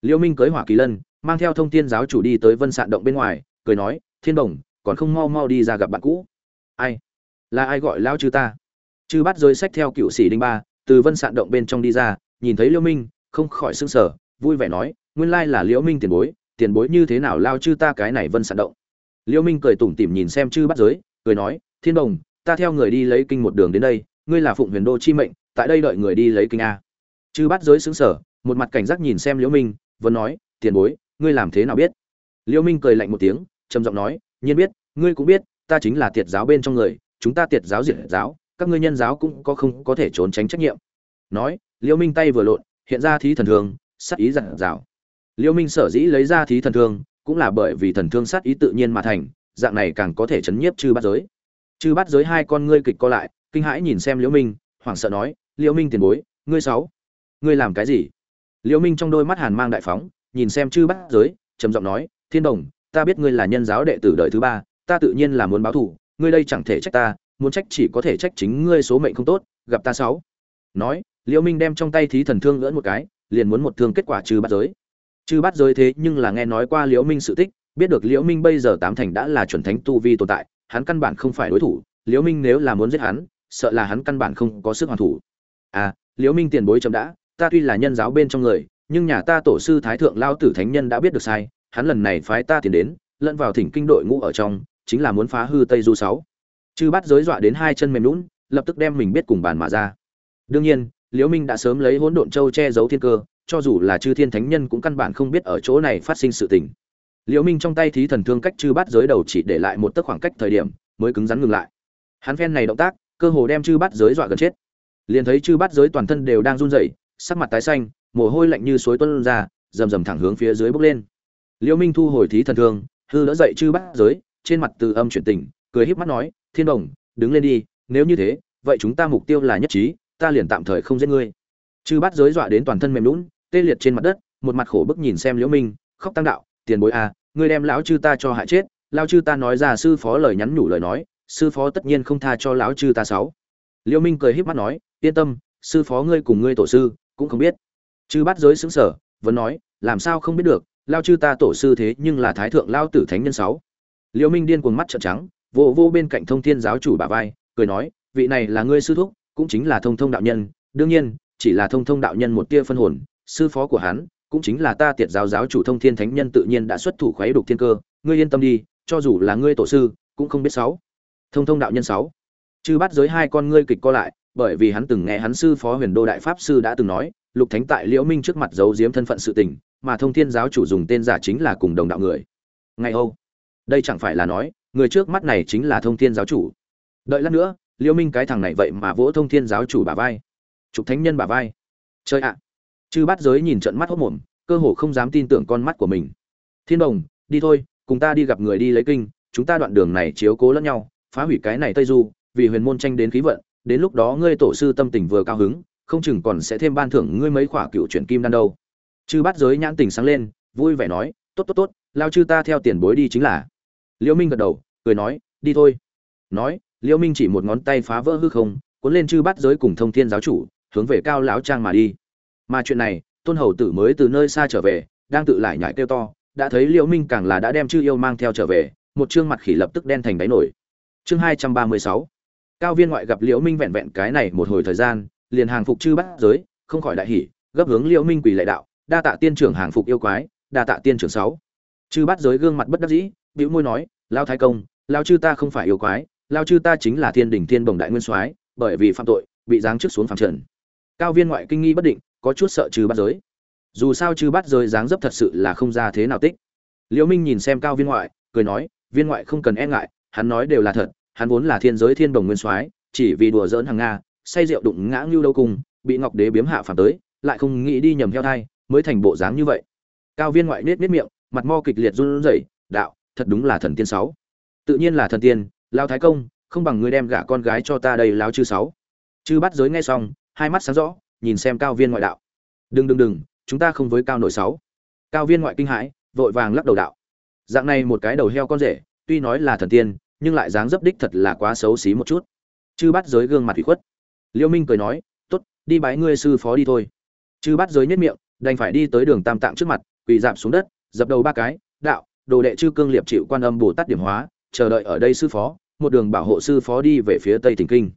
Liễu minh cưới hỏa kỳ lân, mang theo thông thiên giáo chủ đi tới vân sạn động bên ngoài, cười nói, thiên đồng, còn không mau mau đi ra gặp bạn cũ. Ai? Là ai gọi lao chư ta? Chư bắt rơi sách theo cựu sĩ đinh ba, từ vân sạn động bên trong đi ra, nhìn thấy liễu minh, không khỏi sưng sở vui vẻ nói, nguyên lai là liễu minh tiền bối tiền bối như thế nào lao chư ta cái này vân sạn động. Liêu minh cười tủm tỉm nhìn xem chư bắt giới, cười nói, thiên đồng, ta theo người đi lấy kinh một đường đến đây, ngươi là phụng huyền đô chi mệnh, tại đây đợi người đi lấy kinh a. Chư bắt giới xứng sở một mặt cảnh giác nhìn xem liễu minh, vẫn nói, tiền bối, ngươi làm thế nào biết? Liễu minh cười lạnh một tiếng, trầm giọng nói, nhiên biết, ngươi cũng biết, ta chính là tiệt giáo bên trong người, chúng ta tiệt giáo diệt giáo, các ngươi nhân giáo cũng có không có thể trốn tránh trách nhiệm. Nói liễu minh tay vừa lộn, hiện ra thí thần thường, sắc ý giận dào liễu minh sở dĩ lấy ra thí thần thương, cũng là bởi vì thần thương sát ý tự nhiên mà thành, dạng này càng có thể chấn nhiếp chư bát giới. Chư bát giới hai con ngươi kịch co lại, kinh hãi nhìn xem liễu minh, hoảng sợ nói liễu minh tiền bối, ngươi sáu, ngươi làm cái gì? Liễu minh trong đôi mắt hàn mang đại phóng, nhìn xem chư bát giới, trầm giọng nói, thiên đồng, ta biết ngươi là nhân giáo đệ tử đời thứ ba, ta tự nhiên là muốn báo thù, ngươi đây chẳng thể trách ta, muốn trách chỉ có thể trách chính ngươi số mệnh không tốt, gặp ta sáu. Nói liễu minh đem trong tay thí thần thương gỡ một cái, liền muốn một thương kết quả trừ bát giới. Chư bắt giới thế nhưng là nghe nói qua liễu minh sự tích, biết được liễu minh bây giờ tám thành đã là chuẩn thánh tu vi tồn tại, hắn căn bản không phải đối thủ, liễu minh nếu là muốn giết hắn, sợ là hắn căn bản không có sức hoàn thủ. À liễu minh tiền bối chậm đã, ta tuy là nhân giáo bên trong người, nhưng nhà ta tổ sư thái thượng lao tử thánh nhân đã biết được sai, hắn lần này phái ta tiền đến, lẫn vào thỉnh kinh đội ngũ ở trong, chính là muốn phá hư tây du sáu. Chư bắt giới dọa đến hai chân mềm lún lập tức đem mình biết cùng bàn mà ra. Đương nhiên, liễu minh đã sớm lấy hỗn độn châu che giấu thiên cơ cho dù là chư thiên thánh nhân cũng căn bản không biết ở chỗ này phát sinh sự tình. Liễu minh trong tay thí thần thương cách chư Bát giới đầu chỉ để lại một tấc khoảng cách thời điểm, mới cứng rắn ngừng lại. Hắn phen này động tác, cơ hồ đem chư Bát giới dọa gần chết. Liền thấy chư Bát giới toàn thân đều đang run rẩy, sắc mặt tái xanh, mồ hôi lạnh như suối tuôn ra, rầm rầm thẳng hướng phía dưới bốc lên. Liễu minh thu hồi thí thần thương, hư đỡ dậy chư Bát giới, trên mặt từ âm chuyển tình, cười híp mắt nói, thiên đồng, đứng lên đi, nếu như thế, vậy chúng ta mục tiêu là nhất trí, ta liền tạm thời không giết ngươi. Chư Bát giới dọa đến toàn thân mềm lún tê liệt trên mặt đất, một mặt khổ bức nhìn xem liễu minh, khóc tăng đạo, tiền bối à ngươi đem lão chư ta cho hại chết, lão chư ta nói ra sư phó lời nhắn nhủ lời nói, sư phó tất nhiên không tha cho lão chư ta sáu. Liễu minh cười híp mắt nói, yên tâm, sư phó ngươi cùng ngươi tổ sư cũng không biết. Chư bắt giới sững sờ, vẫn nói, làm sao không biết được, lão chư ta tổ sư thế nhưng là thái thượng lão tử thánh nhân sáu. Liễu minh điên cuồng mắt trợn trắng, vô vô bên cạnh thông thiên giáo chủ bà vai, cười nói, vị này là ngươi sư thúc, cũng chính là thông thông đạo nhân, đương nhiên, chỉ là thông thông đạo nhân một tia phân hồn sư phó của hắn, cũng chính là ta tiệt giáo giáo chủ thông thiên thánh nhân tự nhiên đã xuất thủ khoái đục thiên cơ, ngươi yên tâm đi, cho dù là ngươi tổ sư, cũng không biết sáu. Thông thông đạo nhân sáu. Chư bắt giới hai con ngươi kịch co lại, bởi vì hắn từng nghe hắn sư phó huyền đô đại pháp sư đã từng nói, lục thánh tại liễu minh trước mặt giấu giếm thân phận sự tình, mà thông thiên giáo chủ dùng tên giả chính là cùng đồng đạo người. Ngay âu, đây chẳng phải là nói, người trước mắt này chính là thông thiên giáo chủ. Đợi lát nữa, liễu minh cái thằng này vậy mà vỗ thông thiên giáo chủ bà vai. Chụp thánh nhân bà vai. Chơi ạ chư bát giới nhìn trận mắt hốt mồm, cơ hồ không dám tin tưởng con mắt của mình. Thiên đồng, đi thôi, cùng ta đi gặp người đi lấy kinh, chúng ta đoạn đường này chiếu cố lẫn nhau, phá hủy cái này tây du, vì huyền môn tranh đến khí vận, đến lúc đó ngươi tổ sư tâm tình vừa cao hứng, không chừng còn sẽ thêm ban thưởng ngươi mấy khỏa cựu chuyển kim đan đâu. Chư bát giới nhãn tình sáng lên, vui vẻ nói, tốt tốt tốt, lao chư ta theo tiền bối đi chính là. Liễu minh gật đầu, cười nói, đi thôi. Nói, liễu minh chỉ một ngón tay phá vỡ hư không, cuốn lên chư bát giới cùng thông thiên giáo chủ, hướng về cao lão trang mà đi mà chuyện này, tôn hầu tử mới từ nơi xa trở về, đang tự lại nhải kêu to, đã thấy liễu minh càng là đã đem chư yêu mang theo trở về, một trương mặt khỉ lập tức đen thành đáy nổi. Chương hai trăm ba mươi sáu, cao viên ngoại gặp liễu minh vẹn vẹn cái này một hồi thời gian, liền hàng phục chư bắt giới, không khỏi đại hỉ, gấp hướng liễu minh quỳ lệ đạo, đa tạ tiên trưởng hàng phục yêu quái, đa tạ tiên trưởng sáu. Chư bắt giới gương mặt bất đắc dĩ, bĩu môi nói, lao thái công, lao chư ta không phải yêu quái, lao chư ta chính là thiên đỉnh thiên bồng đại nguyên soái, bởi vì phạm tội, bị giáng chức xuống phạm trần. Cao viên ngoại kinh nghi bất định có chút sợ trừ bắt giới. Dù sao trừ bắt giới dáng dấp thật sự là không ra thế nào tích. Liễu minh nhìn xem cao viên ngoại, cười nói, viên ngoại không cần e ngại, hắn nói đều là thật, hắn vốn là thiên giới thiên đồng nguyên soái, chỉ vì đùa giỡn hàng nga, say rượu đụng ngã ngưu đâu cùng bị ngọc đế biếm hạ phản tới, lại không nghĩ đi nhầm theo thai, mới thành bộ dáng như vậy. Cao viên ngoại nết nết miệng, mặt mo kịch liệt run rẩy, đạo, thật đúng là thần tiên sáu. Tự nhiên là thần tiên lao thái công, không bằng ngươi đem gả con gái cho ta đây lao chư sáu. Chư bắt giới nghe xong, hai mắt sáng rõ nhìn xem cao viên ngoại đạo. Đừng đừng đừng, chúng ta không với cao nội sáu. Cao viên ngoại kinh hãi, vội vàng lắc đầu đạo. Dạng này một cái đầu heo con rể, tuy nói là thần tiên, nhưng lại dáng dấp đích thật là quá xấu xí một chút. Chư bắt giới gương mặt thủy khuất. Liêu minh cười nói, tốt, đi bái ngươi sư phó đi thôi. Chư bắt giới nhất miệng, đành phải đi tới đường tam tạng trước mặt, quỳ dạp xuống đất, dập đầu ba cái, đạo, đồ đệ chư cương liệp chịu quan âm bồ tát điểm hóa, chờ đợi ở đây sư phó, một đường bảo hộ sư phó đi về phía tây thỉnh kinh.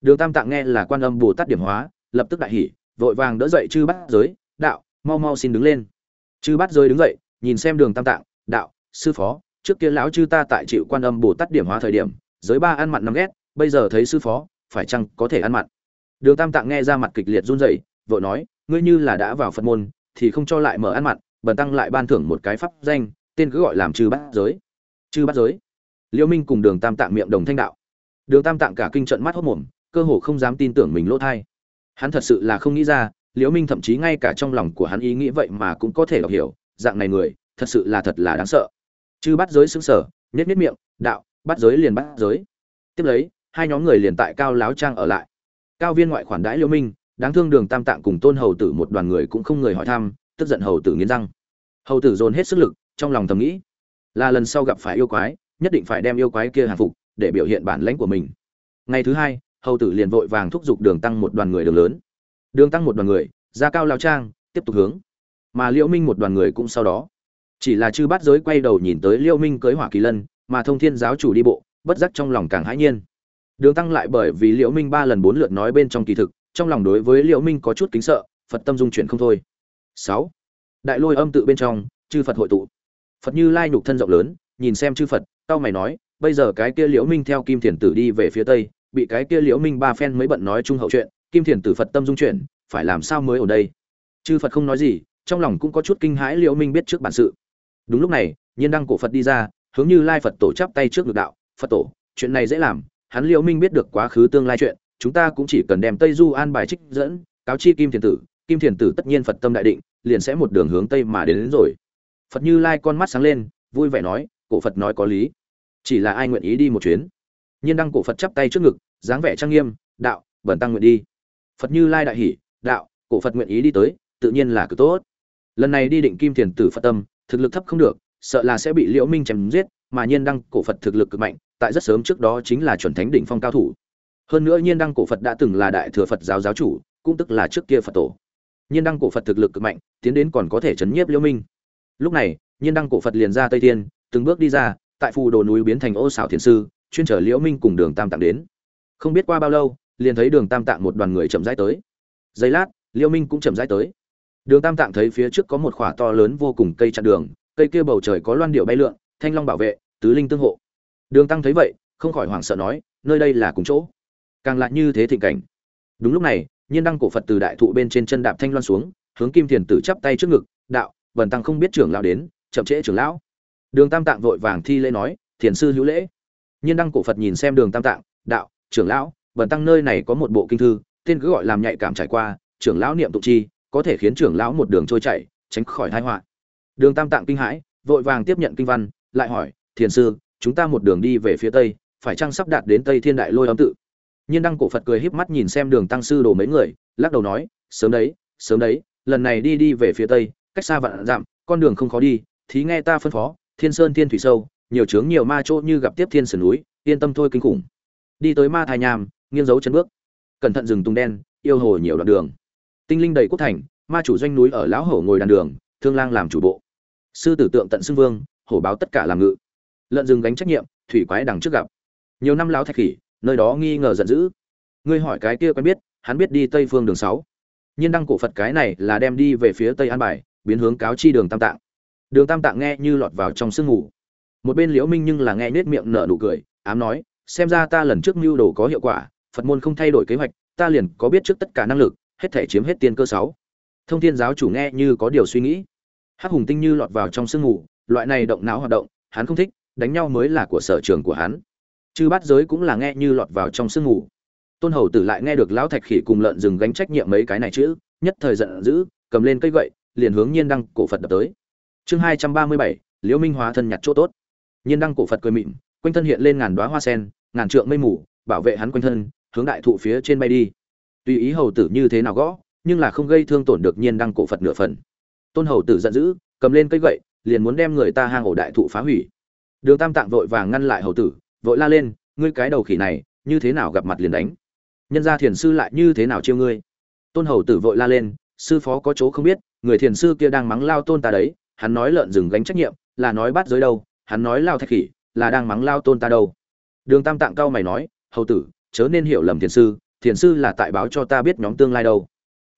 Đường tam tạng nghe là quan âm bồ tát điểm hóa lập tức đại hỉ, vội vàng đỡ dậy chư bát giới, đạo, mau mau xin đứng lên. Chư bát giới đứng dậy, nhìn xem đường tam tạng, đạo, sư phó, trước kia lão chư ta tại chịu quan âm bồ tát điểm hóa thời điểm, giới ba ăn mặn năm ghét, bây giờ thấy sư phó, phải chăng có thể ăn mặn? Đường tam tạng nghe ra mặt kịch liệt run rẩy, vội nói, ngươi như là đã vào phật môn, thì không cho lại mở ăn mặn, bần tăng lại ban thưởng một cái pháp danh, tên cứ gọi làm chư bát giới. Chư bát giới. Liễu minh cùng đường tam tạng miệng đồng thanh đạo. Đường tam tạng cả kinh trận mắt hốt mồm, cơ hồ không dám tin tưởng mình lỗ thai hắn thật sự là không nghĩ ra, liễu minh thậm chí ngay cả trong lòng của hắn ý nghĩ vậy mà cũng có thể đọc hiểu, dạng này người, thật sự là thật là đáng sợ. Chư bắt giới xứng sở nhét nhét miệng, đạo, bắt giới liền bắt giới. Tiếp lấy, hai nhóm người liền tại cao láo trang ở lại. Cao viên ngoại khoản đãi liễu minh, đáng thương đường tam tạng cùng tôn hầu tử một đoàn người cũng không người hỏi thăm, tức giận hầu tử nghiến răng. Hầu tử dồn hết sức lực, trong lòng thầm nghĩ, là lần sau gặp phải yêu quái, nhất định phải đem yêu quái kia hàng phục, để biểu hiện bản lãnh của mình. Ngày thứ hai hầu tử liền vội vàng thúc giục đường tăng một đoàn người đường lớn. Đường tăng một đoàn người ra cao lao trang tiếp tục hướng. Mà liễu minh một đoàn người cũng sau đó. Chỉ là chư bát giới quay đầu nhìn tới liễu minh cưới hỏa kỳ lân mà thông thiên giáo chủ đi bộ bất giác trong lòng càng hãi nhiên. Đường tăng lại bởi vì liễu minh ba lần bốn lượt nói bên trong kỳ thực trong lòng đối với liễu minh có chút kính sợ phật tâm dung chuyển không thôi. Sáu, đại lôi âm tự bên trong chư phật hội tụ. Phật như lai nhục thân rộng lớn nhìn xem chư phật tao mày nói bây giờ cái kia liễu minh theo kim thiền tử đi về phía tây bị cái kia liễu minh ba phen mới bận nói chung hậu chuyện kim thiền tử phật tâm dung chuyển phải làm sao mới ở đây? Chư phật không nói gì trong lòng cũng có chút kinh hãi liễu minh biết trước bản sự. Đúng lúc này nhiên đăng cổ phật đi ra hướng như lai phật tổ chắp tay trước ngực đạo phật tổ chuyện này dễ làm hắn liễu minh biết được quá khứ tương lai chuyện chúng ta cũng chỉ cần đem tây du an bài trích dẫn cáo chi kim thiền tử kim thiền tử tất nhiên phật tâm đại định liền sẽ một đường hướng tây mà đến, đến rồi. Phật như lai con mắt sáng lên vui vẻ nói cổ phật nói có lý chỉ là ai nguyện ý đi một chuyến? Nhiên đăng cổ phật chắp tay trước ngực dáng vẻ trang nghiêm đạo bẩn tăng nguyện đi phật như lai đại hỷ đạo cổ phật nguyện ý đi tới tự nhiên là cực tốt lần này đi định kim thiền tử phật tâm thực lực thấp không được sợ là sẽ bị liễu minh chém giết mà nhiên đăng cổ phật thực lực cực mạnh tại rất sớm trước đó chính là chuẩn thánh đỉnh phong cao thủ hơn nữa nhiên đăng cổ phật đã từng là đại thừa phật giáo giáo chủ cũng tức là trước kia phật tổ nhiên đăng cổ phật thực lực cực mạnh tiến đến còn có thể chấn nhiếp liễu minh lúc này nhiên đăng cổ phật liền ra tây thiên từng bước đi ra tại phù đồ núi biến thành ô xảo thiền sư chuyên chở liễu minh cùng đường tam tạng đến. Không biết qua bao lâu, liền thấy đường tam tạng một đoàn người chậm rãi tới. Giây lát, liễu minh cũng chậm rãi tới. Đường tam tạng thấy phía trước có một khỏa to lớn vô cùng cây chặn đường, cây kia bầu trời có loan điệu bay lượn, thanh long bảo vệ, tứ linh tương hộ. Đường tăng thấy vậy, không khỏi hoảng sợ nói, nơi đây là cùng chỗ. Càng lại như thế thịnh cảnh. Đúng lúc này, nhiên đăng cổ phật từ đại thụ bên trên chân đạp thanh loan xuống, hướng kim thiền tử chắp tay trước ngực, đạo vần tăng không biết trưởng lão đến, chậm trễ trưởng lão. Đường tam tạng vội vàng thi lễ nói, thiền sư hữu lễ nhiên đăng cổ phật nhìn xem đường tam tạng, đạo, trưởng lão, bần tăng nơi này có một bộ kinh thư, tên cứ gọi làm nhạy cảm trải qua, trưởng lão niệm tụng chi, có thể khiến trưởng lão một đường trôi chảy, tránh khỏi tai họa. Đường tam tạng kinh hãi, vội vàng tiếp nhận kinh văn, lại hỏi, thiền sư, chúng ta một đường đi về phía tây, phải chăng sắp đạt đến tây thiên đại lôi âm tự? Nhiên đăng cổ phật cười híp mắt nhìn xem đường tăng sư đồ mấy người, lắc đầu nói, sớm đấy sớm đấy, lần này đi đi về phía tây, cách xa vạn dặm, con đường không khó đi, thí nghe ta phân phó, thiên sơn thiên thủy sâu nhiều chướng nhiều ma chỗ như gặp tiếp thiên sườn núi, yên tâm thôi kinh khủng. Đi tới ma thai nham, nghiêng dấu chân bước. Cẩn thận rừng tung đen, yêu hồ nhiều đoạn đường. Tinh linh đầy quốc thành, ma chủ doanh núi ở lão hổ ngồi đàn đường, thương lang làm chủ bộ. Sư tử tượng tận xưng vương, hổ báo tất cả làm ngự. Lợn rừng gánh trách nhiệm, thủy quái đằng trước gặp. Nhiều năm lão thạch khỉ, nơi đó nghi ngờ giận dữ. Ngươi hỏi cái kia quen biết, hắn biết đi tây phương đường sáu. Nhiên đăng cổ phật cái này là đem đi về phía tây an bài, biến hướng cáo chi đường tam tạng. Đường tam tạng nghe như lọt vào trong sương ngủ một bên liễu minh nhưng là nghe nết miệng nở nụ cười, ám nói, xem ra ta lần trước mưu đồ có hiệu quả, phật môn không thay đổi kế hoạch, ta liền có biết trước tất cả năng lực, hết thể chiếm hết tiên cơ sáu. Thông thiên giáo chủ nghe như có điều suy nghĩ. Hắc hùng tinh như lọt vào trong sương ngủ loại này động não hoạt động, hắn không thích, đánh nhau mới là của sở trường của hắn. Chư bát giới cũng là nghe như lọt vào trong sương ngủ tôn hầu tử lại nghe được lão thạch khỉ cùng lợn rừng gánh trách nhiệm mấy cái này chữ, nhất thời giận dữ, cầm lên cây gậy, liền hướng nhiên đăng cổ phật đập tới. Chương hai trăm ba mươi bảy, liễu minh hóa thân nhặt chỗ tốt nhiên đăng cổ phật cười mịn, quanh thân hiện lên ngàn đóa hoa sen, ngàn trượng mây mù, bảo vệ hắn quanh thân, hướng đại thụ phía trên bay đi. Tùy ý hầu tử như thế nào gõ, nhưng là không gây thương tổn được nhiên đăng cổ phật nửa phần. Tôn hầu tử giận dữ, cầm lên cây gậy, liền muốn đem người ta hang ổ đại thụ phá hủy. Đường tam tạng vội vàng ngăn lại hầu tử, vội la lên, ngươi cái đầu khỉ này, như thế nào gặp mặt liền đánh? Nhân gia thiền sư lại như thế nào chiêu ngươi? Tôn hầu tử vội la lên, sư phó có chỗ không biết, người thiền sư kia đang mắng lao tôn ta đấy, hắn nói lợn rừng gánh trách nhiệm, là nói bắt giới đâu hắn nói lao thạch khỉ, là đang mắng lao tôn ta đâu. Đường tam tạng cao mày nói, hầu tử, chớ nên hiểu lầm thiền sư thiền sư là tại báo cho ta biết nhóm tương lai đâu.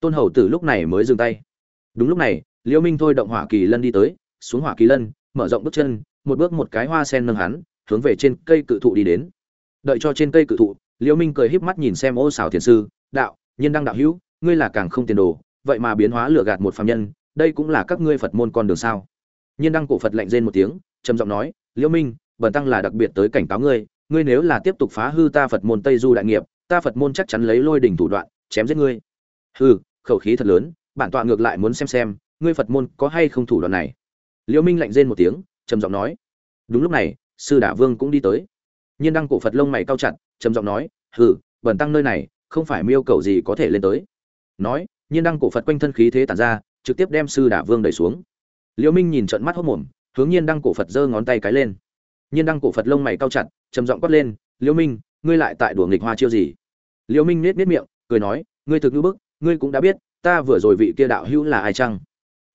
Tôn hầu tử lúc này mới dừng tay. Đúng lúc này liễu minh thôi động hỏa kỳ lân đi tới, xuống hỏa kỳ lân, mở rộng bước chân, một bước một cái hoa sen nâng hắn, hướng về trên cây cự thụ đi đến. Đợi cho trên cây cự thụ liễu minh cười híp mắt nhìn xem ô xảo thiền sư, đạo nhiên đăng đạo hữu, ngươi là càng không tiền đồ, vậy mà biến hóa lừa gạt một phàm nhân, đây cũng là các ngươi phật môn con đường sao? Nhiên đăng cổ phật lạnh rên một tiếng trầm giọng nói liễu minh bần tăng là đặc biệt tới cảnh cáo ngươi ngươi nếu là tiếp tục phá hư ta phật môn tây du đại nghiệp ta phật môn chắc chắn lấy lôi đỉnh thủ đoạn chém giết ngươi. Hừ, khẩu khí thật lớn bản tọa ngược lại muốn xem xem ngươi phật môn có hay không thủ đoạn này. Liễu minh lạnh rên một tiếng trầm giọng nói đúng lúc này sư đả vương cũng đi tới. Nhiên đăng cổ phật lông mày cao chặt trầm giọng nói hừ bần tăng nơi này không phải miêu cầu gì có thể lên tới. Nói nhiên đăng cổ phật quanh thân khí thế tản ra trực tiếp đem sư đả vương đẩy xuống. Liễu minh nhìn trận mắt hốt mồm hướng nhiên đăng cổ phật giơ ngón tay cái lên. Nhiên đăng cổ phật lông mày cao chặt, trầm giọng quát lên liễu minh, ngươi lại tại đùa nghịch hoa chiêu gì? Liễu minh nết nết miệng, cười nói, ngươi thực ngữ bức, ngươi cũng đã biết, ta vừa rồi vị kia đạo hữu là ai chăng?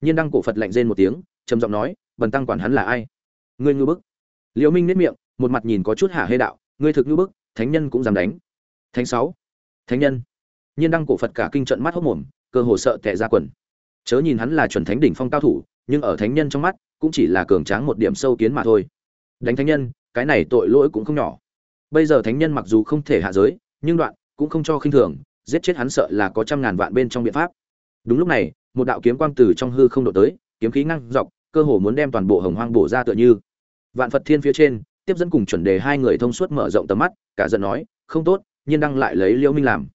Nhiên đăng cổ phật lạnh rên một tiếng, trầm giọng nói, bần tăng quản hắn là ai? Ngươi ngư bức. Liễu minh nết miệng, một mặt nhìn có chút hả hê đạo, ngươi thực như bức, thánh nhân cũng dám đánh. Thánh sáu. Thánh nhân. Nhiên đăng cổ phật cả kinh trận mắt hốc mồm, cơ hồ sợ tệ ra quần. Chớ nhìn hắn là chuẩn thánh đỉnh phong cao thủ, nhưng ở thánh nhân trong mắt cũng chỉ là cường tráng một điểm sâu kiến mà thôi. Đánh thánh nhân, cái này tội lỗi cũng không nhỏ. Bây giờ thánh nhân mặc dù không thể hạ giới, nhưng đoạn cũng không cho khinh thường, giết chết hắn sợ là có trăm ngàn vạn bên trong biện pháp. Đúng lúc này, một đạo kiếm quang từ trong hư không độ tới, kiếm khí ngăn dọc, cơ hồ muốn đem toàn bộ hồng hoang bổ ra tựa như. Vạn phật thiên phía trên, tiếp dẫn cùng chuẩn đề hai người thông suốt mở rộng tầm mắt, cả giận nói, không tốt, nhiên đăng lại lấy liễu minh làm.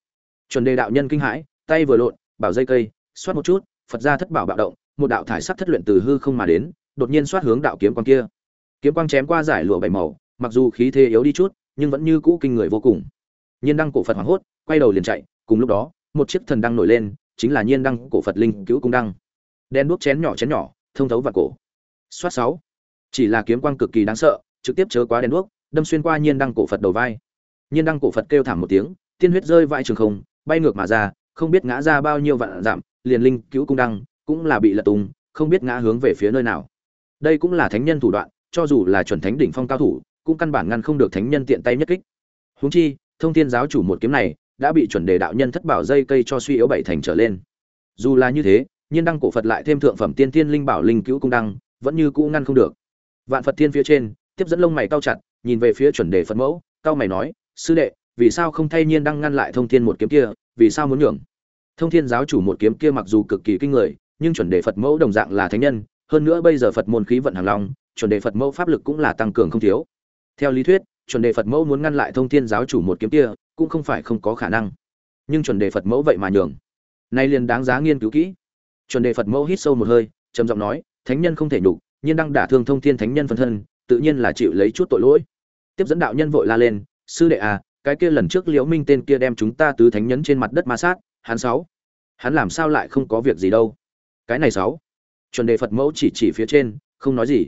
Chuẩn đề đạo nhân kinh hãi, tay vừa lộn, bảo dây cây, xoát một chút, phật ra thất bảo bạo động, một đạo thải sắc thất luyện từ hư không mà đến đột nhiên xoát hướng đạo kiếm quang kia. Kiếm quang chém qua giải lụa bảy màu, mặc dù khí thế yếu đi chút, nhưng vẫn như cũ kinh người vô cùng. Nhiên đăng cổ phật hoảng hốt, quay đầu liền chạy, cùng lúc đó, một chiếc thần đăng nổi lên, chính là nhiên đăng cổ phật linh cứu cung đăng. Đen đuốc chén nhỏ chén nhỏ, thông thấu vào cổ. Xoát sáu. Chỉ là kiếm quang cực kỳ đáng sợ, trực tiếp chớ quá đen đuốc, đâm xuyên qua nhiên đăng cổ phật đầu vai. Nhiên đăng cổ phật kêu thảm một tiếng, tiên huyết rơi vãi trường không, bay ngược mà ra, không biết ngã ra bao nhiêu vạn giảm liền linh cứu cung đăng, cũng là bị lật tung, không biết ngã hướng về phía nơi nào đây cũng là thánh nhân thủ đoạn, cho dù là chuẩn thánh đỉnh phong cao thủ, cũng căn bản ngăn không được thánh nhân tiện tay nhất kích. Huống chi, thông thiên giáo chủ một kiếm này đã bị chuẩn đề đạo nhân thất bảo dây cây cho suy yếu bảy thành trở lên. Dù là như thế, nhiên đăng cổ phật lại thêm thượng phẩm tiên tiên linh bảo linh cứu cung đăng, vẫn như cũ ngăn không được. Vạn phật thiên phía trên, tiếp dẫn lông mày cao chặt, nhìn về phía chuẩn đề phật mẫu, cao mày nói, sư đệ, vì sao không thay nhiên đăng ngăn lại thông thiên một kiếm kia, vì sao muốn nhường? Thông thiên giáo chủ một kiếm kia mặc dù cực kỳ kinh người, nhưng chuẩn đề phật mẫu đồng dạng là thánh nhân hơn nữa bây giờ phật môn khí vận hàng long, chuẩn đề phật mẫu pháp lực cũng là tăng cường không thiếu. Theo lý thuyết, chuẩn đề phật mẫu muốn ngăn lại thông thiên giáo chủ một kiếm kia, cũng không phải không có khả năng. Nhưng chuẩn đề phật mẫu vậy mà nhường. Nay liền đáng giá nghiên cứu kỹ. Chuẩn đề phật mẫu hít sâu một hơi, trầm giọng nói, thánh nhân không thể nhục, nhiên đang đả thương thông thiên thánh nhân phân thân, tự nhiên là chịu lấy chút tội lỗi. Tiếp dẫn đạo nhân vội la lên, sư đệ à cái kia lần trước liễu minh tên kia đem chúng ta tứ thánh nhân trên mặt đất ma sát, hắn sáu, hắn làm sao lại không có việc gì đâu? Cái này sáu chuẩn đề phật mẫu chỉ chỉ phía trên, không nói gì.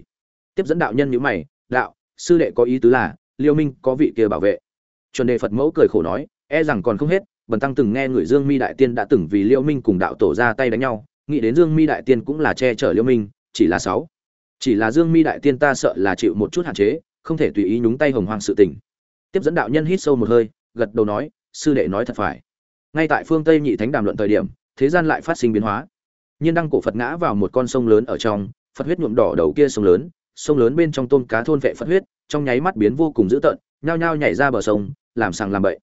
Tiếp dẫn đạo nhân nhíu mày, đạo, sư đệ có ý tứ là, Liêu minh có vị kia bảo vệ. Chuẩn đề phật mẫu cười khổ nói e rằng còn không hết, bần tăng từng nghe người dương mi đại tiên đã từng vì Liêu minh cùng đạo tổ ra tay đánh nhau, nghĩ đến dương mi đại tiên cũng là che chở Liêu minh, chỉ là sáu. Chỉ là dương mi đại tiên ta sợ là chịu một chút hạn chế, không thể tùy ý nhúng tay hồng hoàng sự tình. Tiếp dẫn đạo nhân hít sâu một hơi, gật đầu nói, sư đệ nói thật phải. Ngay tại phương tây nhị thánh đàm luận thời điểm, thế gian lại phát sinh biến hóa nhiên đăng cổ phật ngã vào một con sông lớn ở trong, phật huyết nhuộm đỏ đầu kia sông lớn sông lớn bên trong tôm cá thôn vệ phật huyết, trong nháy mắt biến vô cùng dữ tợn, nhao nhao nhảy ra bờ sông, làm sàng làm bậy.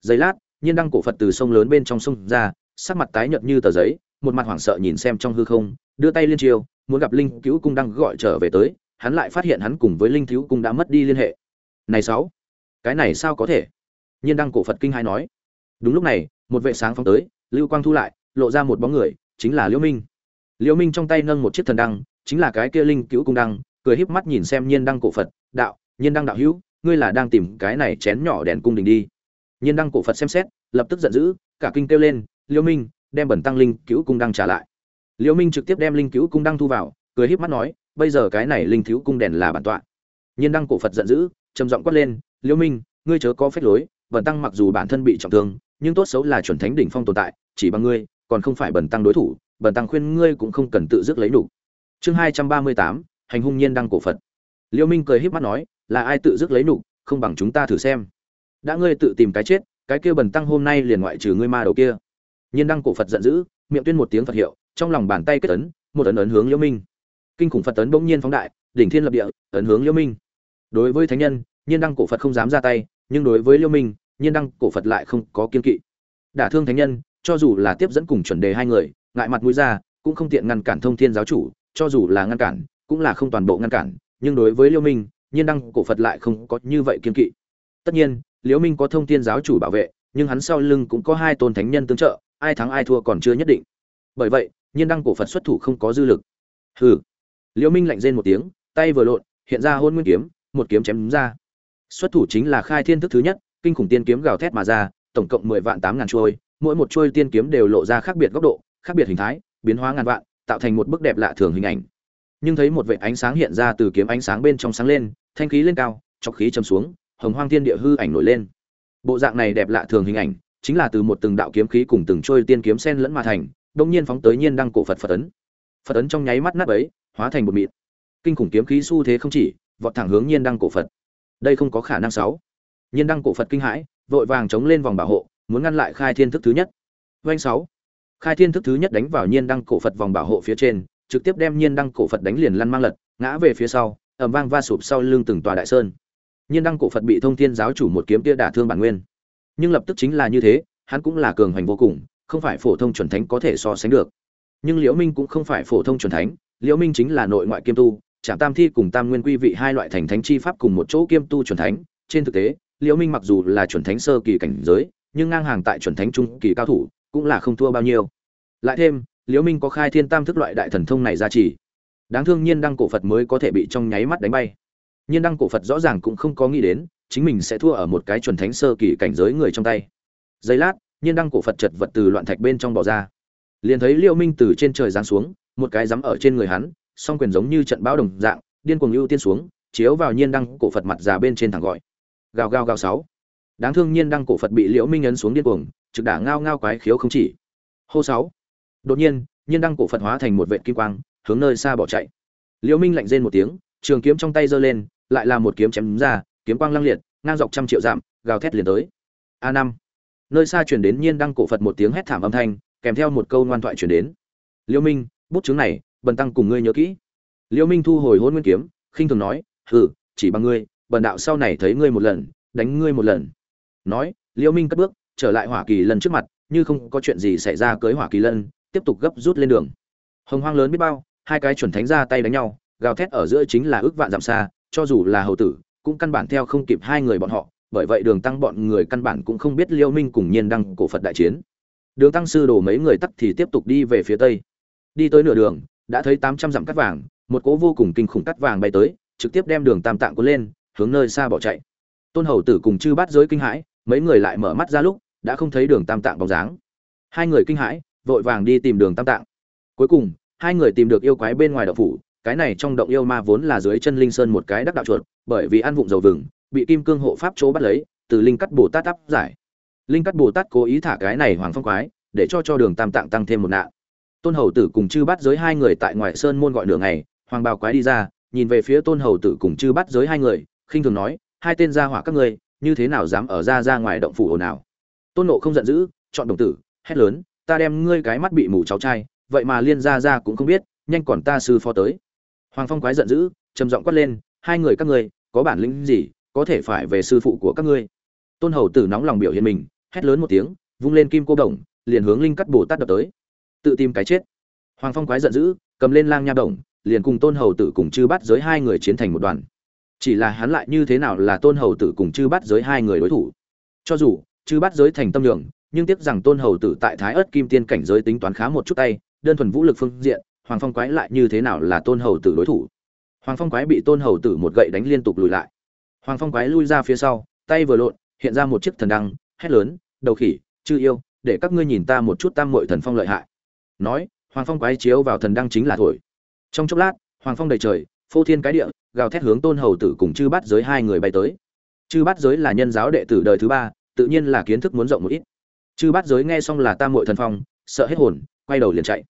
Giây lát, nhiên đăng cổ phật từ sông lớn bên trong sông ra, sắc mặt tái nhợt như tờ giấy, một mặt hoảng sợ nhìn xem trong hư không, đưa tay liên chiêu, muốn gặp linh cứu cung đăng gọi trở về tới, hắn lại phát hiện hắn cùng với linh cứu cung đã mất đi liên hệ. Này sáu, cái này sao có thể? Nhiên đăng cổ phật kinh hai nói. Đúng lúc này, một vệ sáng phóng tới, lưu quang thu lại, lộ ra một bóng người chính là liễu minh. Liễu minh trong tay nâng một chiếc thần đăng, chính là cái kia linh cứu cung đăng, cười híp mắt nhìn xem nhiên đăng cổ phật, đạo, nhiên đăng đạo hữu, ngươi là đang tìm cái này chén nhỏ đèn cung đình đi. Nhiên đăng cổ phật xem xét, lập tức giận dữ, cả kinh kêu lên, liễu minh, đem bẩn tăng linh cứu cung đăng trả lại. Liễu minh trực tiếp đem linh cứu cung đăng thu vào, cười híp mắt nói, bây giờ cái này linh cứu cung đèn là bản tọa. Nhiên đăng cổ phật giận dữ, trầm giọng quát lên, liễu minh, ngươi chớ có phép lối, bẩn tăng mặc dù bản thân bị trọng thương, nhưng tốt xấu là chuẩn thánh đỉnh phong tồn tại, chỉ bằng ngươi còn không phải bần tăng đối thủ, bần tăng khuyên ngươi cũng không cần tự dứt lấy đủ chương hai trăm ba mươi tám, hành hung nhiên đăng cổ phật. Liêu minh cười híp mắt nói, là ai tự dứt lấy đủ không bằng chúng ta thử xem. Đã ngươi tự tìm cái chết, cái kia bần tăng hôm nay liền ngoại trừ ngươi ma đầu kia. Nhiên đăng cổ phật giận dữ, miệng tuyên một tiếng phật hiệu, trong lòng bàn tay kết ấn, một ấn ấn hướng liêu minh. Kinh khủng phật ấn bỗng nhiên phóng đại, đỉnh thiên lập địa, ấn hướng liêu minh. Đối với thánh nhân, nhiên đăng cổ phật không dám ra tay, nhưng đối với liêu minh, nhiên đăng cổ phật lại không có kiên kỵ. Đả thương thánh nhân cho dù là tiếp dẫn cùng chuẩn đề hai người, ngại mặt mũi ra, cũng không tiện ngăn cản thông thiên giáo chủ, cho dù là ngăn cản, cũng là không toàn bộ ngăn cản. Nhưng đối với liêu minh, nhiên đăng cổ phật lại không có như vậy kiên kỵ. Tất nhiên, liêu minh có thông thiên giáo chủ bảo vệ, nhưng hắn sau lưng cũng có hai tôn thánh nhân tương trợ, ai thắng ai thua còn chưa nhất định. Bởi vậy, nhiên đăng cổ phật xuất thủ không có dư lực. Hừ. Liêu minh lạnh rên một tiếng, tay vừa lộn, hiện ra hôn nguyên kiếm, một kiếm chém đúng ra. Xuất thủ chính là khai thiên thức thứ nhất, kinh khủng tiên kiếm gào thét mà ra, tổng cộng mười vạn tám ngàn trôi mỗi một trôi tiên kiếm đều lộ ra khác biệt góc độ, khác biệt hình thái, biến hóa ngàn vạn, tạo thành một bức đẹp lạ thường hình ảnh. Nhưng thấy một vệt ánh sáng hiện ra từ kiếm ánh sáng bên trong sáng lên, thanh khí lên cao, chọc khí châm xuống, hồng hoang thiên địa hư ảnh nổi lên. Bộ dạng này đẹp lạ thường hình ảnh, chính là từ một từng đạo kiếm khí cùng từng trôi tiên kiếm sen lẫn mà thành đồng nhiên phóng tới nhiên đăng cổ phật phật ấn. Phật ấn trong nháy mắt nát ấy hóa thành một mịt. kinh khủng kiếm khí xu thế không chỉ, vọt thẳng hướng nhiên đăng cổ phật. Đây không có khả năng sáu. Nhiên đăng cổ phật kinh hãi, vội vàng chống lên vòng bảo hộ muốn ngăn lại khai thiên thức thứ nhất. Doanh sáu. Khai thiên thức thứ nhất đánh vào nhiên đăng cổ phật vòng bảo hộ phía trên, trực tiếp đem nhiên đăng cổ phật đánh liền lăn mang lật, ngã về phía sau, ầm vang va sụp sau lưng từng tòa đại sơn. Nhiên đăng cổ phật bị thông thiên giáo chủ một kiếm tia đả thương bản nguyên. Nhưng lập tức chính là như thế, hắn cũng là cường hành vô cùng, không phải phổ thông chuẩn thánh có thể so sánh được. Nhưng liễu minh cũng không phải phổ thông chuẩn thánh, liễu minh chính là nội ngoại kiêm tu trạm tam thi cùng tam nguyên quy vị hai loại thành thánh chi pháp cùng một chỗ kiêm tu chuẩn thánh. Trên thực tế, liễu minh mặc dù là chuẩn thánh sơ kỳ cảnh giới nhưng ngang hàng tại chuẩn thánh trung kỳ cao thủ cũng là không thua bao nhiêu. Lại thêm, liễu minh có khai thiên tam thức loại đại thần thông này ra chỉ. Đáng thương nhiên đăng cổ phật mới có thể bị trong nháy mắt đánh bay. Nhiên đăng cổ phật rõ ràng cũng không có nghĩ đến, chính mình sẽ thua ở một cái chuẩn thánh sơ kỳ cảnh giới người trong tay. Giây lát, nhiên đăng cổ phật chật vật từ loạn thạch bên trong bỏ ra. Liền thấy liễu minh từ trên trời giáng xuống, một cái dám ở trên người hắn, song quyền giống như trận bão đồng dạng, điên cuồng ưu tiên xuống, chiếu vào nhiên đăng cổ phật mặt già bên trên thẳng gọi. Gào gào gào sáu đáng thương nhiên đăng cổ phật bị liễu minh ấn xuống điên cuồng, trực đả ngao ngao quái khiếu không chỉ. Hô sáu. Đột nhiên nhiên đăng cổ phật hóa thành một vệt kim quang, hướng nơi xa bỏ chạy. Liễu minh lạnh rên một tiếng, trường kiếm trong tay giơ lên, lại là một kiếm chém ra, kiếm quang lăng liệt, ngang dọc trăm triệu dặm, gào thét liền tới. A năm. Nơi xa truyền đến nhiên đăng cổ phật một tiếng hét thảm âm thanh, kèm theo một câu ngoan thoại truyền đến. Liễu minh, bút chứng này, bần tăng cùng ngươi nhớ kỹ. Liễu minh thu hồi hôn nguyên kiếm, khinh thường nói, hừ, chỉ bằng ngươi, bần đạo sau này thấy ngươi một lần, đánh ngươi một lần nói, Liêu minh cất bước, trở lại hỏa kỳ lân trước mặt, như không có chuyện gì xảy ra cưới hỏa kỳ lân, tiếp tục gấp rút lên đường. Hồng hoang lớn biết bao, hai cái chuẩn thánh ra tay đánh nhau, gào thét ở giữa chính là ước vạn dặm xa, cho dù là hầu tử, cũng căn bản theo không kịp hai người bọn họ, bởi vậy đường tăng bọn người căn bản cũng không biết Liêu minh cùng nhiên đăng cổ phật đại chiến. Đường tăng sư đồ mấy người tắt thì tiếp tục đi về phía tây. Đi tới nửa đường, đã thấy tám trăm dặm cắt vàng, một cỗ vô cùng kinh khủng cắt vàng bay tới, trực tiếp đem đường tam tạng cuốn lên, hướng nơi xa bỏ chạy. Tôn hầu tử cùng chư bát giới kinh hãi mấy người lại mở mắt ra lúc, đã không thấy đường tam tạng bóng dáng. Hai người kinh hãi, vội vàng đi tìm đường tam tạng. Cuối cùng, hai người tìm được yêu quái bên ngoài động phủ, cái này trong động yêu ma vốn là dưới chân linh sơn một cái đắc đạo chuột, bởi vì ăn vụng dầu vừng, bị kim cương hộ pháp chỗ bắt lấy, từ linh cắt bồ tát áp giải. Linh cắt bồ tát cố ý thả cái này hoàng phong quái, để cho cho đường tam tạng tăng thêm một nạn. Tôn hầu tử cùng chư bắt giới hai người tại ngoài sơn môn gọi nửa ngày, hoàng bào quái đi ra, nhìn về phía tôn hầu tử cùng chư bắt giới hai người, khinh thường nói, hai tên gia hỏa các ngươi như thế nào dám ở ra ra ngoài động phủ ồn ào? Tôn nộ không giận dữ, chọn đồng tử, hét lớn, ta đem ngươi cái mắt bị mù cháu trai, vậy mà liên ra ra cũng không biết, nhanh còn ta sư phó tới. Hoàng phong quái giận dữ, trầm giọng quát lên, hai người các ngươi, có bản lĩnh gì, có thể phải về sư phụ của các ngươi? Tôn hầu tử nóng lòng biểu hiện mình, hét lớn một tiếng, vung lên kim cô đồng, liền hướng linh cắt bồ tát đập tới. Tự tìm cái chết. Hoàng phong quái giận dữ, cầm lên lang nha đồng, liền cùng tôn hầu tử cùng chư bắt giới hai người chiến thành một đoàn chỉ là hắn lại như thế nào là tôn hầu tử cùng chư bắt giới hai người đối thủ? Cho dù, chư bắt giới thành tâm đường nhưng tiếc rằng tôn hầu tử tại thái ớt kim tiên cảnh giới tính toán khá một chút tay, đơn thuần vũ lực phương diện, hoàng phong quái lại như thế nào là tôn hầu tử đối thủ? Hoàng phong quái bị tôn hầu tử một gậy đánh liên tục lùi lại. Hoàng phong quái lui ra phía sau, tay vừa lộn, hiện ra một chiếc thần đăng, hét lớn, đầu khỉ, chư yêu, để các ngươi nhìn ta một chút tam muội thần phong lợi hại. Nói, hoàng phong quái chiếu vào thần đăng chính là thổi. Trong chốc lát, hoàng phong đầy trời phô thiên cái địa, gào thét hướng tôn hầu tử cùng chư bát giới hai người bay tới. Chư bát giới là nhân giáo đệ tử đời thứ ba, tự nhiên là kiến thức muốn rộng một ít. Chư bát giới nghe xong là tam muội thần phong, sợ hết hồn, quay đầu liền chạy.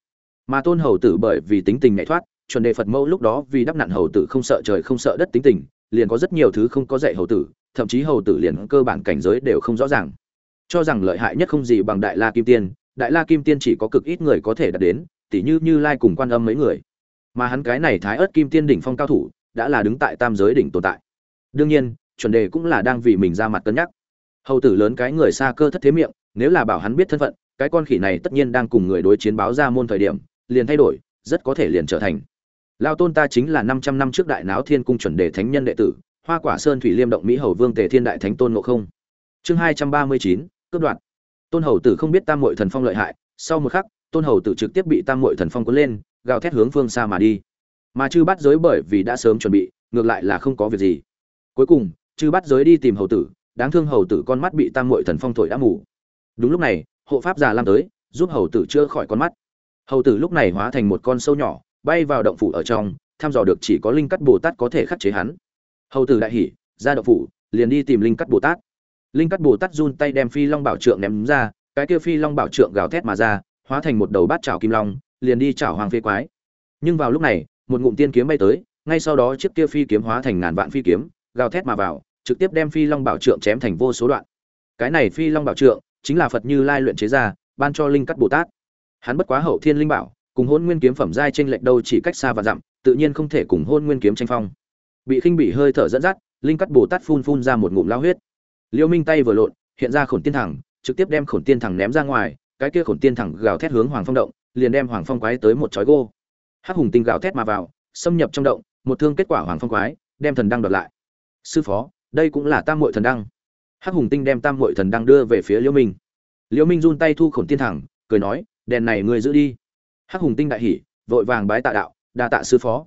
Mà tôn hầu tử bởi vì tính tình nhảy thoát, chuẩn đề phật mẫu lúc đó vì đắp nạn hầu tử không sợ trời không sợ đất tính tình, liền có rất nhiều thứ không có dạy hầu tử, thậm chí hầu tử liền cơ bản cảnh giới đều không rõ ràng. Cho rằng lợi hại nhất không gì bằng đại la kim tiên, đại la kim tiên chỉ có cực ít người có thể đạt đến, tỉ như như lai cùng quan âm mấy người mà hắn cái này thái ớt kim tiên đỉnh phong cao thủ, đã là đứng tại tam giới đỉnh tồn tại. Đương nhiên, chuẩn đề cũng là đang vì mình ra mặt cân nhắc. Hầu tử lớn cái người xa cơ thất thế miệng, nếu là bảo hắn biết thân phận, cái con khỉ này tất nhiên đang cùng người đối chiến báo ra môn thời điểm, liền thay đổi, rất có thể liền trở thành. Lao tôn ta chính là năm trăm năm trước đại náo thiên cung chuẩn đề thánh nhân đệ tử, hoa quả sơn thủy liêm động mỹ hầu vương tề thiên đại thánh tôn ngộ không. Chương hai trăm ba mươi chín, cướp đoạn tôn hầu tử không biết tam mội thần phong lợi hại, sau một khắc, tôn hầu tử trực tiếp bị tam mội thần phong cuốn lên gào thét hướng phương xa mà đi. Mà chư bắt giới bởi vì đã sớm chuẩn bị, ngược lại là không có việc gì. Cuối cùng, chư bắt giới đi tìm hầu tử, đáng thương hầu tử con mắt bị tam mội thần phong thổi đã mù. Đúng lúc này, hộ pháp già lam tới, giúp hầu tử chữa khỏi con mắt. Hầu tử lúc này hóa thành một con sâu nhỏ, bay vào động phủ ở trong, thăm dò được chỉ có linh cắt bồ tát có thể khắc chế hắn. Hầu tử đại hỉ, ra động phủ, liền đi tìm linh cắt bồ tát. Linh cắt bồ tát run tay đem phi long bảo trượng ném ra, cái kia phi long bảo trượng gào thét mà ra, hóa thành một đầu bát trảo kim long liền đi chảo hoàng phi quái. Nhưng vào lúc này, một ngụm tiên kiếm bay tới, ngay sau đó chiếc kia phi kiếm hóa thành ngàn vạn phi kiếm, gào thét mà vào, trực tiếp đem phi long bảo trượng chém thành vô số đoạn. Cái này phi long bảo trượng chính là phật như lai luyện chế ra, ban cho linh cắt bồ tát. Hắn bất quá hậu thiên linh bảo, cùng hôn nguyên kiếm phẩm giai trên lệch đâu chỉ cách xa và dặm, tự nhiên không thể cùng hôn nguyên kiếm tranh phong. Bị khinh bị hơi thở dẫn dắt, linh cắt bồ tát phun phun ra một ngụm lao huyết. Liêu minh tay vừa lộn, hiện ra khổn tiên thẳng, trực tiếp đem khổn tiên thẳng ném ra ngoài, cái kia khổn tiên thẳng gào thét hướng hoàng phong động liền đem hoàng phong quái tới một chói gô. Hắc hùng tinh gào thét mà vào, xâm nhập trong động, một thương kết quả hoàng phong quái, đem thần đăng đoạt lại. Sư phó, đây cũng là tam muội thần đăng. Hắc hùng tinh đem tam muội thần đăng đưa về phía liễu minh. Liễu minh run tay thu khổn tiên thẳng, cười nói, đèn này ngươi giữ đi. Hắc hùng tinh đại hỉ, vội vàng bái tạ đạo, đa tạ sư phó.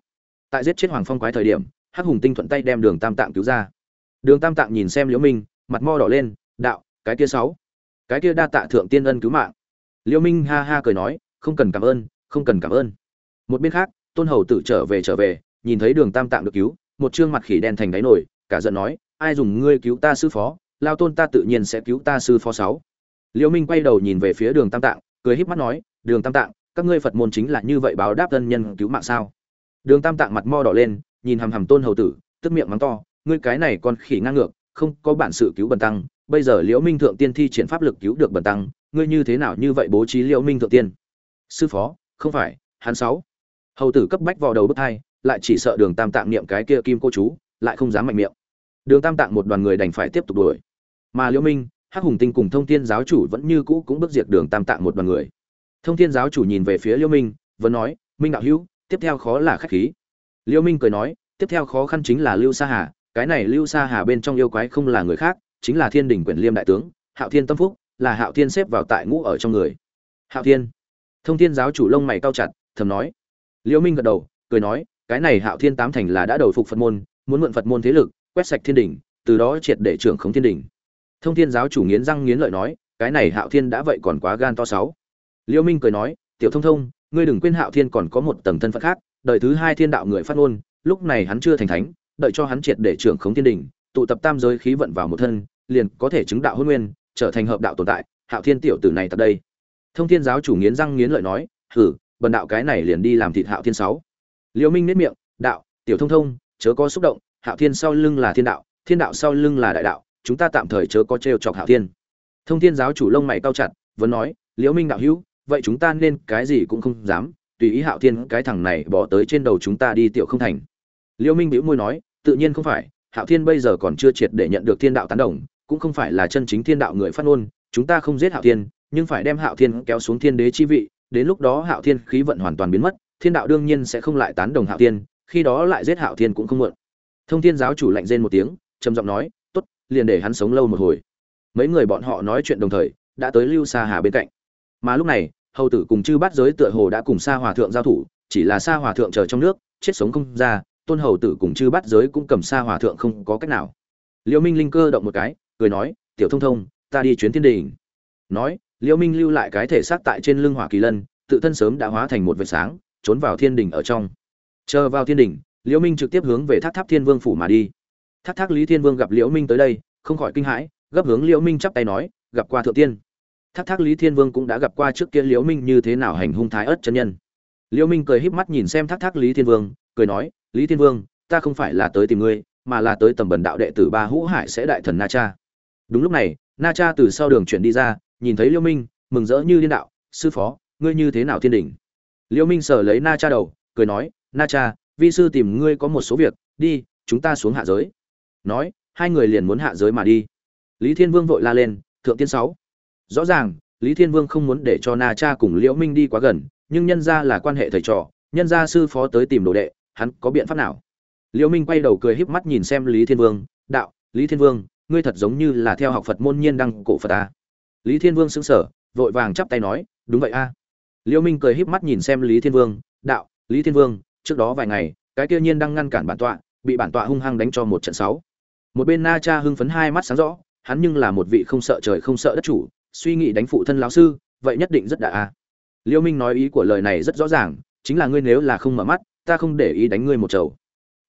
Tại giết chết hoàng phong quái thời điểm, hắc hùng tinh thuận tay đem đường tam tạng cứu ra. Đường tam tạng nhìn xem liễu minh, mặt mo đỏ lên, đạo, cái kia sáu, cái kia đa tạ thượng tiên ân cứu mạng. Liễu minh ha ha cười nói không cần cảm ơn, không cần cảm ơn. Một bên khác, tôn hầu tự trở về trở về, nhìn thấy đường tam tạng được cứu, một trương mặt khỉ đen thành đáy nổi cả giận nói, ai dùng ngươi cứu ta sư phó, lao tôn ta tự nhiên sẽ cứu ta sư phó sáu. Liễu minh quay đầu nhìn về phía đường tam tạng, cười híp mắt nói, đường tam tạng, các ngươi phật môn chính là như vậy báo đáp thân nhân cứu mạng sao? Đường tam tạng mặt mo đỏ lên, nhìn hằm hằm tôn hầu tử, tức miệng mắng to, ngươi cái này còn khỉ ngang ngược, không có bản sự cứu bần tăng, bây giờ liễu minh thượng tiên thi triển pháp lực cứu được bần tăng, ngươi như thế nào như vậy bố trí liễu minh thượng tiên? Sư phó, không phải, hắn sáu. Hầu tử cấp bách vào đầu bức thai lại chỉ sợ đường tam tạng niệm cái kia kim cô chú, lại không dám mạnh miệng. Đường tam tạng một đoàn người đành phải tiếp tục đuổi. Mà liễu minh, hắc hùng tinh cùng thông thiên giáo chủ vẫn như cũ cũng bước diệt đường tam tạng một đoàn người. Thông thiên giáo chủ nhìn về phía liễu minh, vẫn nói, minh đạo hữu, tiếp theo khó là khách khí. Liễu minh cười nói, tiếp theo khó khăn chính là lưu sa hà, cái này lưu sa hà bên trong yêu quái không là người khác, chính là thiên đình quyền liêm đại tướng, hạo thiên tâm phúc, là hạo thiên xếp vào tại ngũ ở trong người. Hạo thiên? Thông thiên giáo chủ lông mày cao chặt, thầm nói. Liễu minh gật đầu, cười nói, cái này hạo thiên tám thành là đã đầu phục phật môn, muốn mượn phật môn thế lực, quét sạch thiên đình, từ đó triệt để trưởng khống thiên đình. Thông thiên giáo chủ nghiến răng nghiến lợi nói, cái này hạo thiên đã vậy còn quá gan to sáu. Liễu minh cười nói, tiểu thông thông, ngươi đừng quên hạo thiên còn có một tầng thân phận khác, đợi thứ hai thiên đạo người phát ngôn, lúc này hắn chưa thành thánh, đợi cho hắn triệt để trưởng khống thiên đình, tụ tập tam giới khí vận vào một thân, liền có thể chứng đạo hôn nguyên, trở thành hợp đạo tồn tại, hạo thiên tiểu tử này tại đây thông thiên giáo chủ nghiến răng nghiến lợi nói, hử, bần đạo cái này liền đi làm thịt hạo thiên sáu. Liễu minh nết miệng, đạo, tiểu thông thông, chớ có xúc động, hạo thiên sau lưng là thiên đạo thiên đạo sau lưng là đại đạo, chúng ta tạm thời chớ có trêu chọc hạo thiên. Thông thiên giáo chủ lông mày cao chặt, vẫn nói, liễu minh đạo hữu, vậy chúng ta nên cái gì cũng không dám, tùy ý hạo thiên cái thằng này bỏ tới trên đầu chúng ta đi tiểu không thành. Liễu minh bĩu môi nói, tự nhiên không phải, hạo thiên bây giờ còn chưa triệt để nhận được thiên đạo tán đồng, cũng không phải là chân chính thiên đạo người phát ngôn, chúng ta không giết hạo thiên nhưng phải đem hạo thiên kéo xuống thiên đế chi vị, đến lúc đó hạo thiên khí vận hoàn toàn biến mất, thiên đạo đương nhiên sẽ không lại tán đồng hạo thiên, khi đó lại giết hạo thiên cũng không muộn. Thông thiên giáo chủ lạnh rên một tiếng, trầm giọng nói, tốt, liền để hắn sống lâu một hồi. Mấy người bọn họ nói chuyện đồng thời, đã tới lưu sa hà bên cạnh. Mà lúc này, hầu tử cùng chư bát giới tựa hồ đã cùng sa hòa thượng giao thủ, chỉ là sa hòa thượng chờ trong nước, chết sống không ra, tôn hầu tử cùng chư bát giới cũng cầm sa hòa thượng không có cách nào. Liễu minh linh cơ động một cái, cười nói, tiểu thông thông, ta đi chuyến thiên đình. Nói liễu minh lưu lại cái thể xác tại trên lưng hỏa kỳ lân, tự thân sớm đã hóa thành một vệt sáng, trốn vào thiên đỉnh ở trong. Chờ vào thiên đỉnh liễu minh trực tiếp hướng về thác tháp thiên vương phủ mà đi. Thác thác lý thiên vương gặp liễu minh tới đây, không khỏi kinh hãi, gấp hướng liễu minh chắp tay nói, gặp qua thượng tiên. Thác thác lý thiên vương cũng đã gặp qua trước kia liễu minh như thế nào hành hung thái ất chân nhân. Liễu minh cười híp mắt nhìn xem thác thác lý thiên vương, cười nói, lý thiên vương, ta không phải là tới tìm ngươi, mà là tới tầm bần đạo đệ tử ba hũ hải sẽ đại thần na cha. Đúng lúc này, na cha từ sau đường chuyển đi ra nhìn thấy liễu minh, mừng rỡ như liên đạo, sư phó, ngươi như thế nào thiên đỉnh? Liễu minh sở lấy na cha đầu, cười nói, na cha, vi sư tìm ngươi có một số việc, đi, chúng ta xuống hạ giới. Nói, hai người liền muốn hạ giới mà đi. Lý thiên vương vội la lên, thượng tiên sáu. Rõ ràng, lý thiên vương không muốn để cho na cha cùng liễu minh đi quá gần, nhưng nhân ra là quan hệ thầy trò, nhân gia sư phó tới tìm đồ đệ, hắn có biện pháp nào? Liễu minh quay đầu cười híp mắt nhìn xem lý thiên vương, đạo, lý thiên vương, ngươi thật giống như là theo học phật môn nhiên đăng cổ phật ta lý thiên vương sững sờ, vội vàng chắp tay nói, đúng vậy a. Liêu minh cười híp mắt nhìn xem lý thiên vương, đạo, lý thiên vương, trước đó vài ngày, cái kia nhiên đang ngăn cản bản tọa, bị bản tọa hung hăng đánh cho một trận sáu. Một bên na cha hưng phấn hai mắt sáng rõ, hắn nhưng là một vị không sợ trời không sợ đất chủ, suy nghĩ đánh phụ thân lão sư, vậy nhất định rất đã a. Liêu minh nói ý của lời này rất rõ ràng, chính là ngươi nếu là không mở mắt, ta không để ý đánh ngươi một chầu.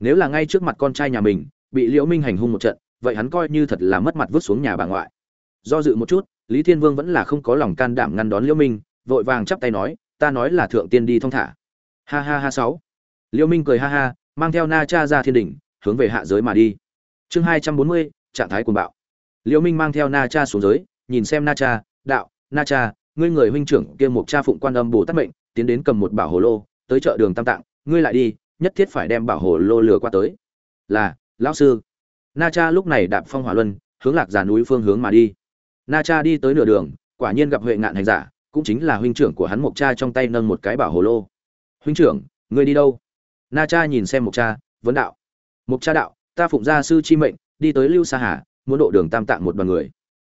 Nếu là ngay trước mặt con trai nhà mình, bị liễu minh hành hung một trận, vậy hắn coi như thật là mất mặt vứt xuống nhà bà ngoại. Do dự một chút lý thiên vương vẫn là không có lòng can đảm ngăn đón liễu minh, vội vàng chắp tay nói, ta nói là thượng tiên đi thong thả. Ha ha ha sáu. Liễu minh cười ha ha, mang theo na cha ra thiên đỉnh, hướng về hạ giới mà đi. Chương hai trăm bốn mươi, trạng thái cuồng bạo. Liễu minh mang theo na cha xuống giới, nhìn xem na cha, đạo, na cha, ngươi người huynh trưởng kia một cha phụng quan âm bồ tát mệnh, tiến đến cầm một bảo hồ lô, tới chợ đường tam tạng, ngươi lại đi, nhất thiết phải đem bảo hồ lô lừa qua tới. Là, lão sư. Na cha lúc này đạp phong hỏa luân, hướng lạc già núi phương hướng mà đi na cha đi tới nửa đường, quả nhiên gặp huệ ngạn hành giả, cũng chính là huynh trưởng của hắn mộc cha trong tay nâng một cái bảo hồ lô. Huynh trưởng, ngươi đi đâu? Na cha nhìn xem mộc cha, vấn đạo. Mộc cha đạo, ta phụng gia sư chi mệnh, đi tới lưu sa hà, muốn độ đường tam tạng một đoàn người.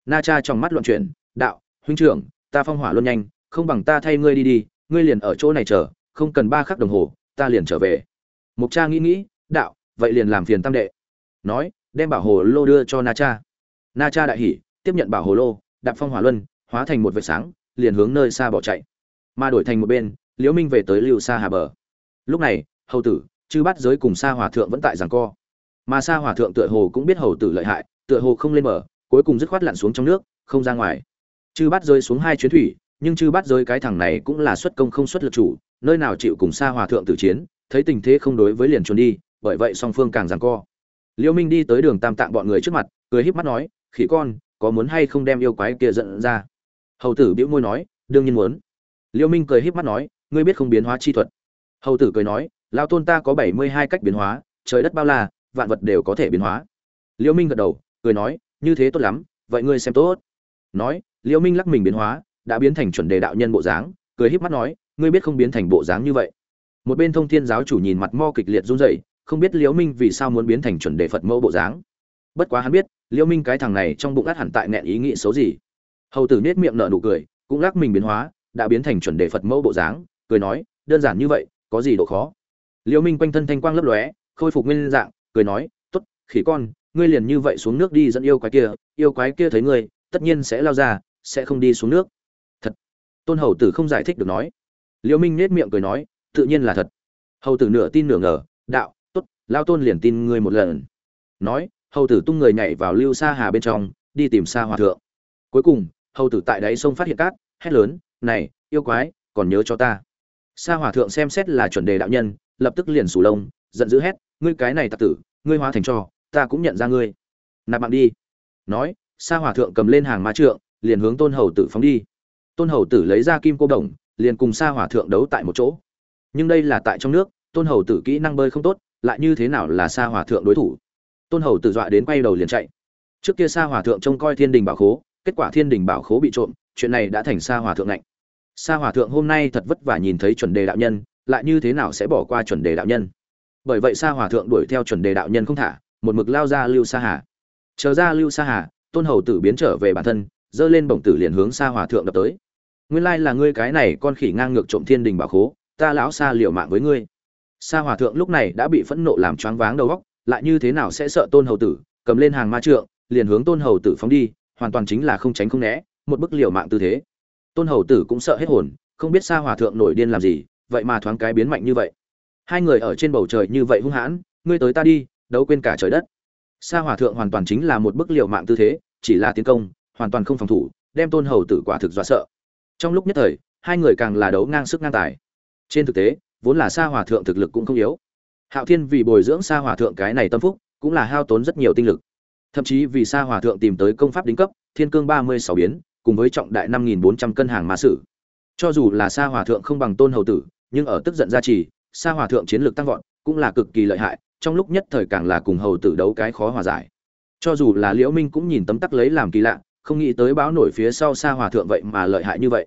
Na cha trong mắt loạn chuyển, đạo, huynh trưởng, ta phong hỏa luôn nhanh, không bằng ta thay ngươi đi đi, ngươi liền ở chỗ này chờ, không cần ba khắc đồng hồ, ta liền trở về. Mục cha nghĩ nghĩ, đạo, vậy liền làm phiền tam đệ. Nói, đem bảo hồ lô đưa cho na cha. Na cha đại hỉ tiếp nhận bảo hồ lô đạp phong hỏa luân hóa thành một vệt sáng liền hướng nơi xa bỏ chạy. Mà đổi thành một bên liễu minh về tới lưu xa hà bờ. Lúc này hầu tử chư bắt giới cùng sa hòa thượng vẫn tại giằng co. Mà sa hòa thượng tựa hồ cũng biết hầu tử lợi hại tựa hồ không lên mở, cuối cùng dứt khoát lặn xuống trong nước không ra ngoài. Chư bắt rơi xuống hai chuyến thủy nhưng chư bắt rơi cái thằng này cũng là xuất công không xuất lực chủ nơi nào chịu cùng xa hòa thượng tử chiến thấy tình thế không đối với liền trốn đi bởi vậy song phương càng giằng co. Liễu minh đi tới đường tam tạng bọn người trước mặt cười híp mắt nói khỉ con có muốn hay không đem yêu quái kia giận ra? Hầu tử bĩu môi nói, đương nhiên muốn. Liêu minh cười híp mắt nói, ngươi biết không biến hóa chi thuật? Hầu tử cười nói lao tôn ta có bảy mươi hai cách biến hóa, trời đất bao la, vạn vật đều có thể biến hóa. Liêu minh gật đầu, cười nói, như thế tốt lắm, vậy ngươi xem tốt. Nói, liêu minh lắc mình biến hóa, đã biến thành chuẩn đề đạo nhân bộ dáng, cười híp mắt nói, ngươi biết không biến thành bộ dáng như vậy? Một bên thông thiên giáo chủ nhìn mặt mo kịch liệt run rẩy, không biết liễu minh vì sao muốn biến thành chuẩn đề phật mẫu bộ dáng. Bất quá hắn biết liễu minh cái thằng này trong bụng át hẳn tại nẹn ý nghĩ xấu gì. Hầu tử nết miệng nở nụ cười, cũng lắc mình biến hóa, đã biến thành chuẩn đề phật mẫu bộ dáng, cười nói, đơn giản như vậy, có gì độ khó? Liễu minh quanh thân thanh quang lấp lóe, khôi phục nguyên dạng, cười nói, tốt, khỉ con, ngươi liền như vậy xuống nước đi dẫn yêu quái kia, yêu quái kia thấy ngươi, tất nhiên sẽ lao ra, sẽ không đi xuống nước. Thật. Tôn hầu tử không giải thích được nói. Liễu minh nết miệng cười nói, tự nhiên là thật. Hầu tử nửa tin nửa ngờ, đạo, tốt, lao tôn liền tin ngươi một lần. Nói hầu tử tung người nhảy vào lưu sa hà bên trong, đi tìm sa hòa thượng. Cuối cùng, hầu tử tại đáy sông phát hiện cát, hét lớn, này, yêu quái, còn nhớ cho ta. Sa hòa thượng xem xét là chuẩn đề đạo nhân, lập tức liền sù lông, giận dữ hét, ngươi cái này tặc tử, ngươi hóa thành cho ta cũng nhận ra ngươi. Nạp mạng đi. Nói, sa hòa thượng cầm lên hàng ma trượng, liền hướng tôn hầu tử phóng đi. Tôn hầu tử lấy ra kim cô đồng, liền cùng sa hỏa thượng đấu tại một chỗ. Nhưng đây là tại trong nước, tôn hầu tử kỹ năng bơi không tốt, lại như thế nào là sa hỏa thượng đối thủ? Tôn hầu tự dọa đến quay đầu liền chạy. Trước kia sa Hòa thượng trông coi thiên đình bảo khố, kết quả thiên đình bảo khố bị trộm, chuyện này đã thành sa Hòa thượng lạnh sa Hòa thượng hôm nay thật vất vả nhìn thấy chuẩn đề đạo nhân, lại như thế nào sẽ bỏ qua chuẩn đề đạo nhân? Bởi vậy sa Hòa thượng đuổi theo chuẩn đề đạo nhân không thả, một mực lao ra lưu sa hà. Chờ ra lưu sa hà, tôn hầu tử biến trở về bản thân giơ lên bổng tử liền hướng Sa hòa thượng đập tới. Nguyên lai là ngươi cái này con khỉ ngang ngược trộm thiên đình bảo khố, ta lão Sa liều mạng với ngươi. Sa hòa thượng lúc này đã bị phẫn nộ làm choáng váng đầu óc lại như thế nào sẽ sợ tôn hầu tử, cầm lên hàng ma trượng, liền hướng tôn hầu tử phóng đi, hoàn toàn chính là không tránh không né, một bức liều mạng tư thế. Tôn hầu tử cũng sợ hết hồn, không biết xa hòa thượng nổi điên làm gì, vậy mà thoáng cái biến mạnh như vậy. Hai người ở trên bầu trời như vậy hung hãn, ngươi tới ta đi, đấu quên cả trời đất. Sa hòa thượng hoàn toàn chính là một bức liều mạng tư thế, chỉ là tiến công, hoàn toàn không phòng thủ, đem tôn hầu tử quả thực dọa sợ. Trong lúc nhất thời, hai người càng là đấu ngang sức ngang tài. Trên thực tế, vốn là sa hòa thượng thực lực cũng không yếu hạo thiên vì bồi dưỡng sa hòa thượng cái này tâm phúc, cũng là hao tốn rất nhiều tinh lực. Thậm chí vì sa hòa thượng tìm tới công pháp đính cấp, thiên cương ba mươi sáu biến, cùng với trọng đại năm nghìn bốn trăm cân hàng ma sử. Cho dù là sa hòa thượng không bằng tôn hầu tử, nhưng ở tức giận gia trì, sa hòa thượng chiến lược tăng vọt, cũng là cực kỳ lợi hại, trong lúc nhất thời càng là cùng hầu tử đấu cái khó hòa giải. Cho dù là liễu minh cũng nhìn tấm tắc lấy làm kỳ lạ, không nghĩ tới báo nổi phía sau sa hòa thượng vậy mà lợi hại như vậy.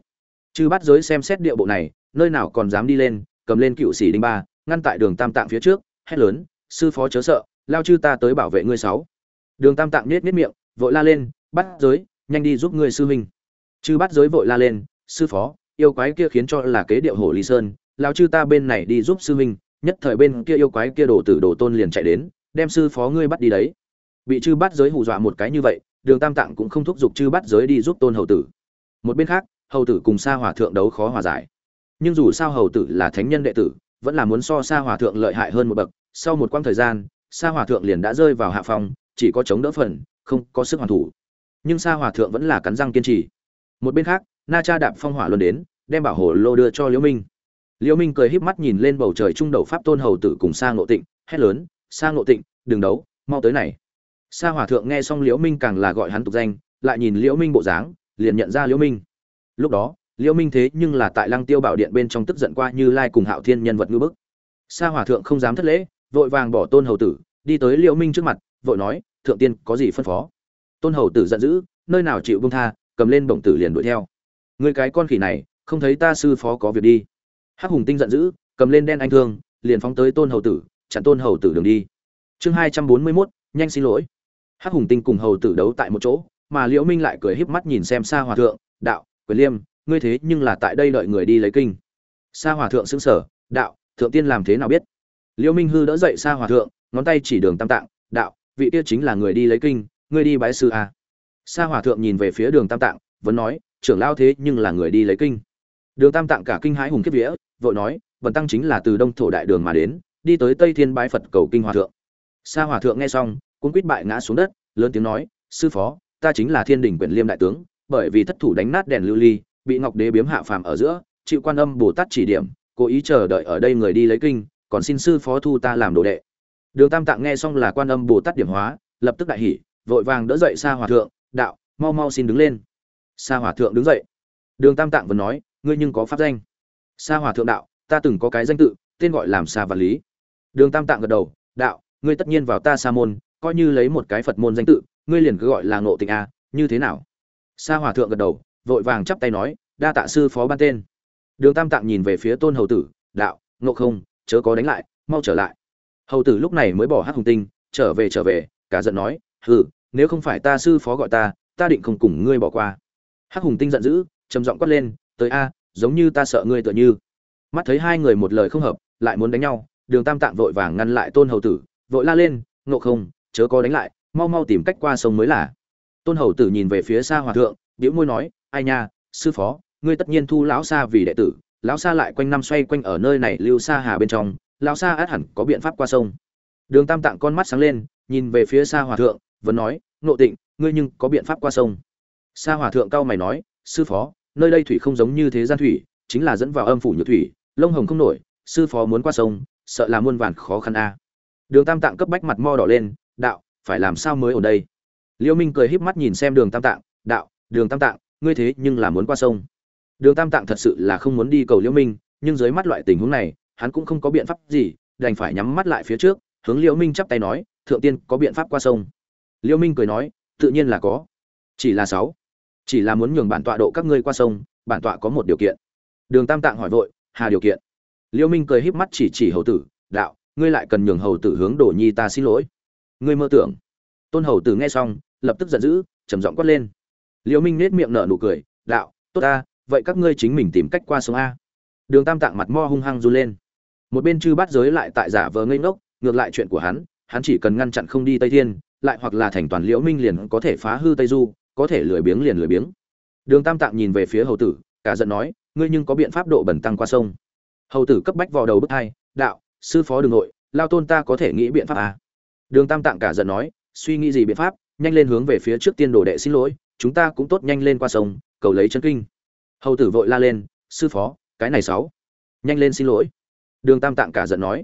Chư bắt giới xem xét địa bộ này, nơi nào còn dám đi lên, cầm lên cựu sĩ đinh ba ngăn tại đường tam tạng phía trước, hét lớn, sư phó chớ sợ, lao chư ta tới bảo vệ ngươi sáu. Đường tam tạng nết nết miệng, vội la lên, bắt giới, nhanh đi giúp ngươi sư huynh. Chư bắt giới vội la lên, sư phó, yêu quái kia khiến cho là kế điệu hổ lý sơn, lao chư ta bên này đi giúp sư huynh, nhất thời bên kia yêu quái kia đổ tử đổ tôn liền chạy đến, đem sư phó ngươi bắt đi đấy. Bị chư bắt giới hù dọa một cái như vậy, đường tam tạng cũng không thúc giục chư bắt giới đi giúp tôn hầu tử. Một bên khác, hầu tử cùng sa hòa thượng đấu khó hòa giải. Nhưng dù sao hầu tử là thánh nhân đệ tử vẫn là muốn so sa hòa thượng lợi hại hơn một bậc. Sau một quãng thời gian, sa hòa thượng liền đã rơi vào hạ phòng chỉ có chống đỡ phần, không có sức hoàn thủ. Nhưng sa hòa thượng vẫn là cắn răng kiên trì. Một bên khác, na cha đạp phong hỏa luân đến, đem bảo hồ lô đưa cho liễu minh. Liễu minh cười híp mắt nhìn lên bầu trời trung đầu pháp tôn hầu tử cùng sa ngộ tịnh, hét lớn, sa ngộ tịnh, đừng đấu, mau tới này. Sa hòa thượng nghe xong liễu minh càng là gọi hắn tục danh, lại nhìn liễu minh bộ dáng, liền nhận ra liễu minh. Lúc đó liễu minh thế nhưng là tại lăng tiêu bảo điện bên trong tức giận qua như lai cùng hạo thiên nhân vật ngư bức. Sa hòa thượng không dám thất lễ vội vàng bỏ tôn hầu tử đi tới liễu minh trước mặt vội nói thượng tiên có gì phân phó? Tôn hầu tử giận dữ nơi nào chịu buông tha cầm lên bổng tử liền đuổi theo. Người cái con khỉ này không thấy ta sư phó có việc đi. Hắc hùng tinh giận dữ cầm lên đen anh thương liền phóng tới tôn hầu tử chặn tôn hầu tử đường đi. Chương hai trăm bốn mươi 241, nhanh xin lỗi. Hắc hùng tinh cùng hầu tử đấu tại một chỗ mà liễu minh lại cười híp mắt nhìn xem xa hòa thượng đạo quyền liêm ngươi thế nhưng là tại đây đợi người đi lấy kinh. Sa hòa thượng xứng sở đạo, thượng tiên làm thế nào biết? Liễu minh hư đỡ dậy sa hòa thượng, ngón tay chỉ đường tam tạng, đạo, vị kia chính là người đi lấy kinh, ngươi đi bái sư à? sa hòa thượng nhìn về phía đường tam tạng, vẫn nói, trưởng lao thế nhưng là người đi lấy kinh. Đường tam tạng cả kinh hãi hùng kiếp vía, vội nói vần tăng chính là từ đông thổ đại đường mà đến, đi tới tây thiên bái phật cầu kinh hòa thượng. Sa hòa thượng nghe xong cũng quýt bại ngã xuống đất, lớn tiếng nói, sư phó, ta chính là thiên đình Quyền liêm đại tướng, bởi vì thất thủ đánh nát đèn lưu ly bị ngọc đế biếm hạ phàm ở giữa, chịu quan âm bồ tát chỉ điểm, cố ý chờ đợi ở đây người đi lấy kinh, còn xin sư phó thu ta làm đồ đệ. Đường tam tạng nghe xong là quan âm bồ tát điểm hóa, lập tức đại hỉ, vội vàng đỡ dậy sa hòa thượng, đạo, mau mau xin đứng lên. Sa hòa thượng đứng dậy. Đường tam tạng vừa nói, ngươi nhưng có pháp danh. Sa hòa thượng đạo, ta từng có cái danh tự, tên gọi làm sa và lý. Đường tam tạng gật đầu, đạo, ngươi tất nhiên vào ta sa môn, coi như lấy một cái phật môn danh tự, ngươi liền cứ gọi là ngộ tịnh a, như thế nào? Sa hòa thượng gật đầu vội vàng chắp tay nói, đa tạ sư phó ban tên. Đường tam tạng nhìn về phía tôn hầu tử, đạo, ngộ không, chớ có đánh lại, mau trở lại. Hầu tử lúc này mới bỏ hát hùng tinh, trở về trở về, cả giận nói, hừ, nếu không phải ta sư phó gọi ta ta định không cùng ngươi bỏ qua. Hắc hùng tinh giận dữ, trầm giọng quát lên, tới a, giống như ta sợ ngươi tựa như. Mắt thấy hai người một lời không hợp, lại muốn đánh nhau, đường tam tạng vội vàng ngăn lại tôn hầu tử, vội la lên, ngộ không, chớ có đánh lại, mau mau tìm cách qua sông mới là. Tôn hầu tử nhìn về phía xa hòa thượng biểu môi nói ai nha, sư phó, ngươi tất nhiên thu lão Sa vì đệ tử, lão Sa lại quanh năm xoay quanh ở nơi này lưu xa hà bên trong, lão Sa át hẳn có biện pháp qua sông. Đường tam tạng con mắt sáng lên, nhìn về phía Sa hòa thượng, vẫn nói, nộ tịnh, ngươi nhưng có biện pháp qua sông. Sa hòa thượng cao mày nói, sư phó, nơi đây thủy không giống như thế gian thủy, chính là dẫn vào âm phủ nhược thủy, lông hồng không nổi, sư phó muốn qua sông, sợ là muôn vàn khó khăn a. Đường tam tạng cấp bách mặt mo đỏ lên, đạo, phải làm sao mới ở đây? Liêu minh cười híp mắt nhìn xem đường tam tạng, đạo, đường tam tạng ngươi thế nhưng là muốn qua sông. Đường tam tạng thật sự là không muốn đi cầu liễu minh, nhưng dưới mắt loại tình huống này, hắn cũng không có biện pháp gì, đành phải nhắm mắt lại phía trước, hướng liễu minh chắp tay nói, thượng tiên, có biện pháp qua sông? Liễu minh cười nói, tự nhiên là có. Chỉ là sáu. Chỉ là muốn nhường bản tọa độ các ngươi qua sông, bản tọa có một điều kiện. Đường tam tạng hỏi vội, hà điều kiện? Liễu minh cười híp mắt chỉ chỉ hầu tử, đạo, ngươi lại cần nhường hầu tử hướng đổ nhi ta xin lỗi. Ngươi mơ tưởng. Tôn hầu tử nghe xong, lập tức giận dữ, trầm giọng quát lên liễu minh nết miệng nở nụ cười, đạo, tốt ta, vậy các ngươi chính mình tìm cách qua sông a. Đường tam tạng mặt mo hung hăng run lên. Một bên chư bát giới lại tại giả vờ ngây ngốc, ngược lại chuyện của hắn hắn chỉ cần ngăn chặn không đi tây thiên, lại hoặc là thành toàn liễu minh liền có thể phá hư tây du, có thể lười biếng liền lười biếng. Đường tam tạng nhìn về phía hầu tử, cả giận nói, ngươi nhưng có biện pháp độ bẩn tăng qua sông. Hầu tử cấp bách vào đầu bức hai, đạo, sư phó đường nội, lao tôn ta có thể nghĩ biện pháp à. đường tam tạng cả giận nói, suy nghĩ gì biện pháp, nhanh lên hướng về phía trước tiên đồ đệ xin lỗi chúng ta cũng tốt nhanh lên qua sông, cầu lấy chân kinh. Hầu tử vội la lên, sư phó, cái này sáu, nhanh lên xin lỗi. Đường tam tạng cả giận nói.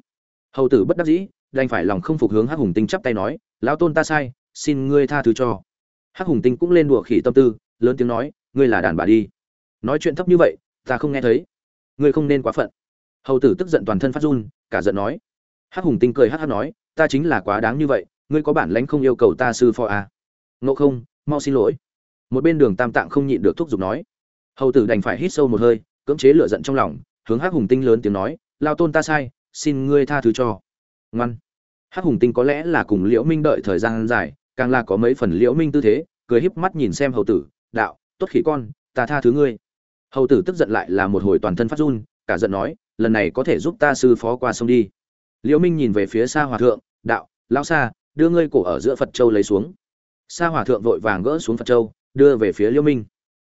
Hầu tử bất đắc dĩ, đành phải lòng không phục hướng hắc hùng tinh chắp tay nói, lão tôn ta sai, xin ngươi tha thứ cho. Hắc hùng tinh cũng lên đùa khỉ tâm tư, lớn tiếng nói, ngươi là đàn bà đi. Nói chuyện thấp như vậy, ta không nghe thấy. Ngươi không nên quá phận. Hầu tử tức giận toàn thân phát run, cả giận nói. Hắc hùng tinh cười hắc hắc nói, ta chính là quá đáng như vậy, ngươi có bản lãnh không yêu cầu ta sư phó à. ngộ không, mau xin lỗi một bên đường tam tạng không nhịn được thúc giục nói. Hầu tử đành phải hít sâu một hơi, cưỡng chế lửa giận trong lòng, hướng hắc hùng tinh lớn tiếng nói, lao tôn ta sai, xin ngươi tha thứ cho. Ngoan. Hắc hùng tinh có lẽ là cùng liễu minh đợi thời gian dài, càng là có mấy phần liễu minh tư thế, cười híp mắt nhìn xem hầu tử, đạo, tốt khỉ con, ta tha thứ ngươi. Hầu tử tức giận lại là một hồi toàn thân phát run, cả giận nói, lần này có thể giúp ta sư phó qua sông đi. Liễu minh nhìn về phía xa hòa thượng, đạo, lão xa đưa ngươi cổ ở giữa phật châu lấy xuống. Sa hòa thượng vội vàng gỡ xuống phật châu đưa về phía liễu minh.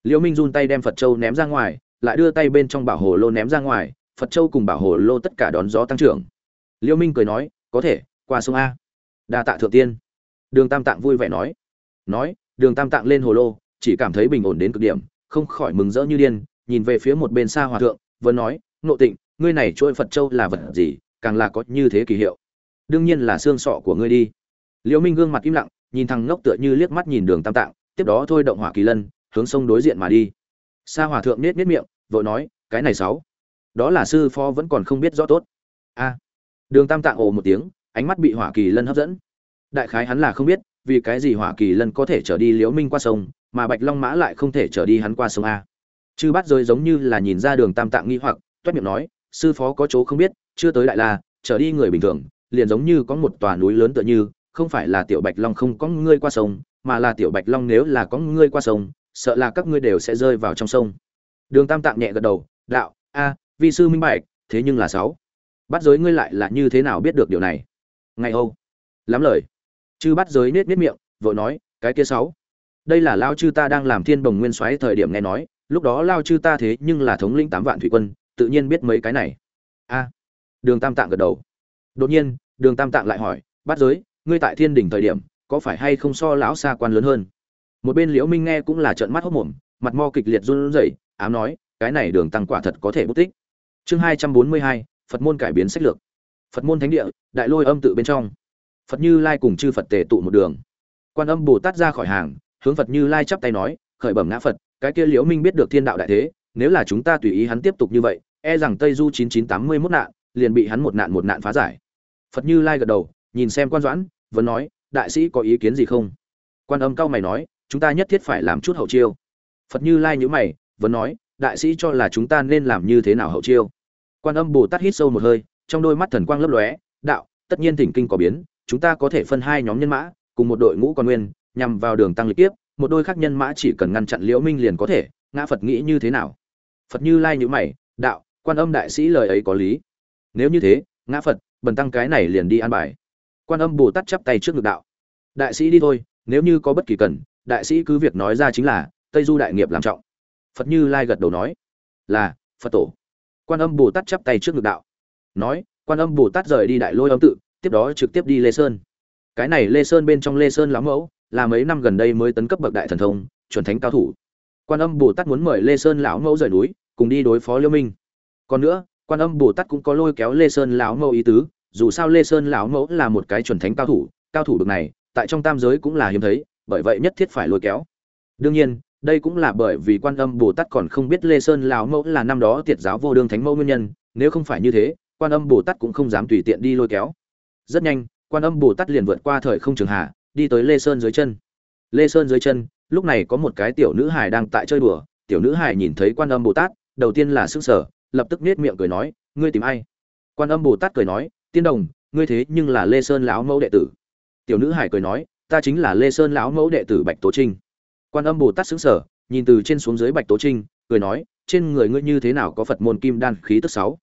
Liễu minh run tay đem phật châu ném ra ngoài, lại đưa tay bên trong bảo hồ lô ném ra ngoài, phật châu cùng bảo hồ lô tất cả đón gió tăng trưởng. Liễu minh cười nói, có thể, qua sông a. Đa tạ thượng tiên. Đường tam tạng vui vẻ nói. Nói, đường tam tạng lên hồ lô, chỉ cảm thấy bình ổn đến cực điểm, không khỏi mừng rỡ như điên, nhìn về phía một bên xa hòa thượng vẫn nói nộ tịnh, ngươi này trôi phật châu là vật gì, càng là có như thế kỳ hiệu. Đương nhiên là xương sọ của ngươi đi. Liễu minh gương mặt im lặng, nhìn thằng ngốc tựa như liếc mắt nhìn đường tam tạng tiếp đó thôi động hỏa kỳ lân, hướng sông đối diện mà đi. Sa hòa thượng nết nết miệng, vội nói, cái này sáu, đó là sư phó vẫn còn không biết rõ tốt. A, đường tam tạng ồ một tiếng, ánh mắt bị hỏa kỳ lân hấp dẫn. Đại khái hắn là không biết, vì cái gì hỏa kỳ lân có thể trở đi liễu minh qua sông, mà bạch long mã lại không thể trở đi hắn qua sông a. Chư bắt rồi giống như là nhìn ra đường tam tạng nghi hoặc, toét miệng nói, sư phó có chỗ không biết, chưa tới đại la trở đi người bình thường, liền giống như có một tòa núi lớn tựa như, không phải là tiểu bạch long không có ngươi qua sông mà là tiểu bạch long nếu là có ngươi qua sông, sợ là các ngươi đều sẽ rơi vào trong sông. Đường tam tạng nhẹ gật đầu, đạo, a, vi sư minh bạch, thế nhưng là sáu. Bắt giới ngươi lại là như thế nào biết được điều này? Ngày âu. Lắm lời. Chư bắt giới nết nết miệng, vội nói, cái kia sáu. Đây là lao chư ta đang làm thiên bồng nguyên soái thời điểm nghe nói, lúc đó lao chư ta thế nhưng là thống lĩnh tám vạn thủy quân, tự nhiên biết mấy cái này. A. Đường tam tạng gật đầu. Đột nhiên, đường tam tạng lại hỏi, bắt giới, ngươi tại thiên đỉnh thời điểm có phải hay không so lão xa quan lớn hơn? Một bên liễu minh nghe cũng là trợn mắt hốt mồm, mặt mo kịch liệt run rẩy, ám nói, cái này đường tăng quả thật có thể bút tích. Chương hai trăm bốn mươi hai, phật môn cải biến sách lược. Phật môn thánh địa, đại lôi âm tự bên trong. Phật như lai cùng chư phật tề tụ một đường. Quan âm bồ tát ra khỏi hàng, hướng phật như lai chắp tay nói, khởi bẩm ngã phật, cái kia liễu minh biết được thiên đạo đại thế, nếu là chúng ta tùy ý hắn tiếp tục như vậy e rằng tây du chín chín tám mươi mốt nạn, liền bị hắn một nạn một nạn phá giải. Phật như lai gật đầu, nhìn xem quan doãn, vẫn nói đại sĩ có ý kiến gì không? Quan âm cao mày nói, chúng ta nhất thiết phải làm chút hậu chiêu. Phật như lai nhữ mày, vẫn nói, đại sĩ cho là chúng ta nên làm như thế nào hậu chiêu. Quan âm bồ tát hít sâu một hơi, trong đôi mắt thần quang lấp lóe, đạo, tất nhiên thỉnh kinh có biến, chúng ta có thể phân hai nhóm nhân mã, cùng một đội ngũ còn nguyên, nhằm vào đường tăng lịch tiếp một đôi khác nhân mã chỉ cần ngăn chặn liễu minh liền có thể, ngã phật nghĩ như thế nào? Phật như lai nhữ mày, đạo, quan âm đại sĩ lời ấy có lý. Nếu như thế, ngã phật, bần tăng cái này liền đi an bài quan âm bồ tát chắp tay trước ngực đạo đại sĩ đi thôi nếu như có bất kỳ cần đại sĩ cứ việc nói ra chính là tây du đại nghiệp làm trọng phật như lai gật đầu nói là phật tổ quan âm bồ tát chắp tay trước ngực đạo nói quan âm bồ tát rời đi đại lôi âm tự tiếp đó trực tiếp đi lê sơn cái này lê sơn bên trong lê sơn lắm mẫu là mấy năm gần đây mới tấn cấp bậc đại thần thông chuẩn thánh cao thủ quan âm bồ tát muốn mời lê sơn lão mẫu rời núi cùng đi đối phó liêu minh còn nữa quan âm bồ tát cũng có lôi kéo lê sơn lão mẫu ý tứ dù sao lê sơn lão mẫu là một cái chuẩn thánh cao thủ cao thủ bậc này, tại trong tam giới cũng là hiếm thấy, bởi vậy nhất thiết phải lôi kéo. Đương nhiên, đây cũng là bởi vì quan âm bồ tát còn không biết lê sơn lão mẫu là năm đó tiệt giáo vô đương thánh mẫu nguyên nhân, nếu không phải như thế, quan âm bồ tát cũng không dám tùy tiện đi lôi kéo. Rất nhanh, quan âm bồ tát liền vượt qua thời không trường hạ, đi tới lê sơn dưới chân. Lê sơn dưới chân, lúc này có một cái tiểu nữ hải đang tại chơi đùa, tiểu nữ hải nhìn thấy quan âm bồ tát, đầu tiên là sức sở lập tức nết miệng cười nói, ngươi tìm ai? Quan âm bồ tát cười nói tiên đồng, ngươi thế nhưng là lê sơn lão mẫu đệ tử. Tiểu nữ hải cười nói, ta chính là lê sơn lão mẫu đệ tử bạch tố trinh. Quan âm bồ tát xứng sở nhìn từ trên xuống dưới bạch tố trinh, cười nói, trên người ngươi như thế nào có phật môn kim đan khí tức sáu?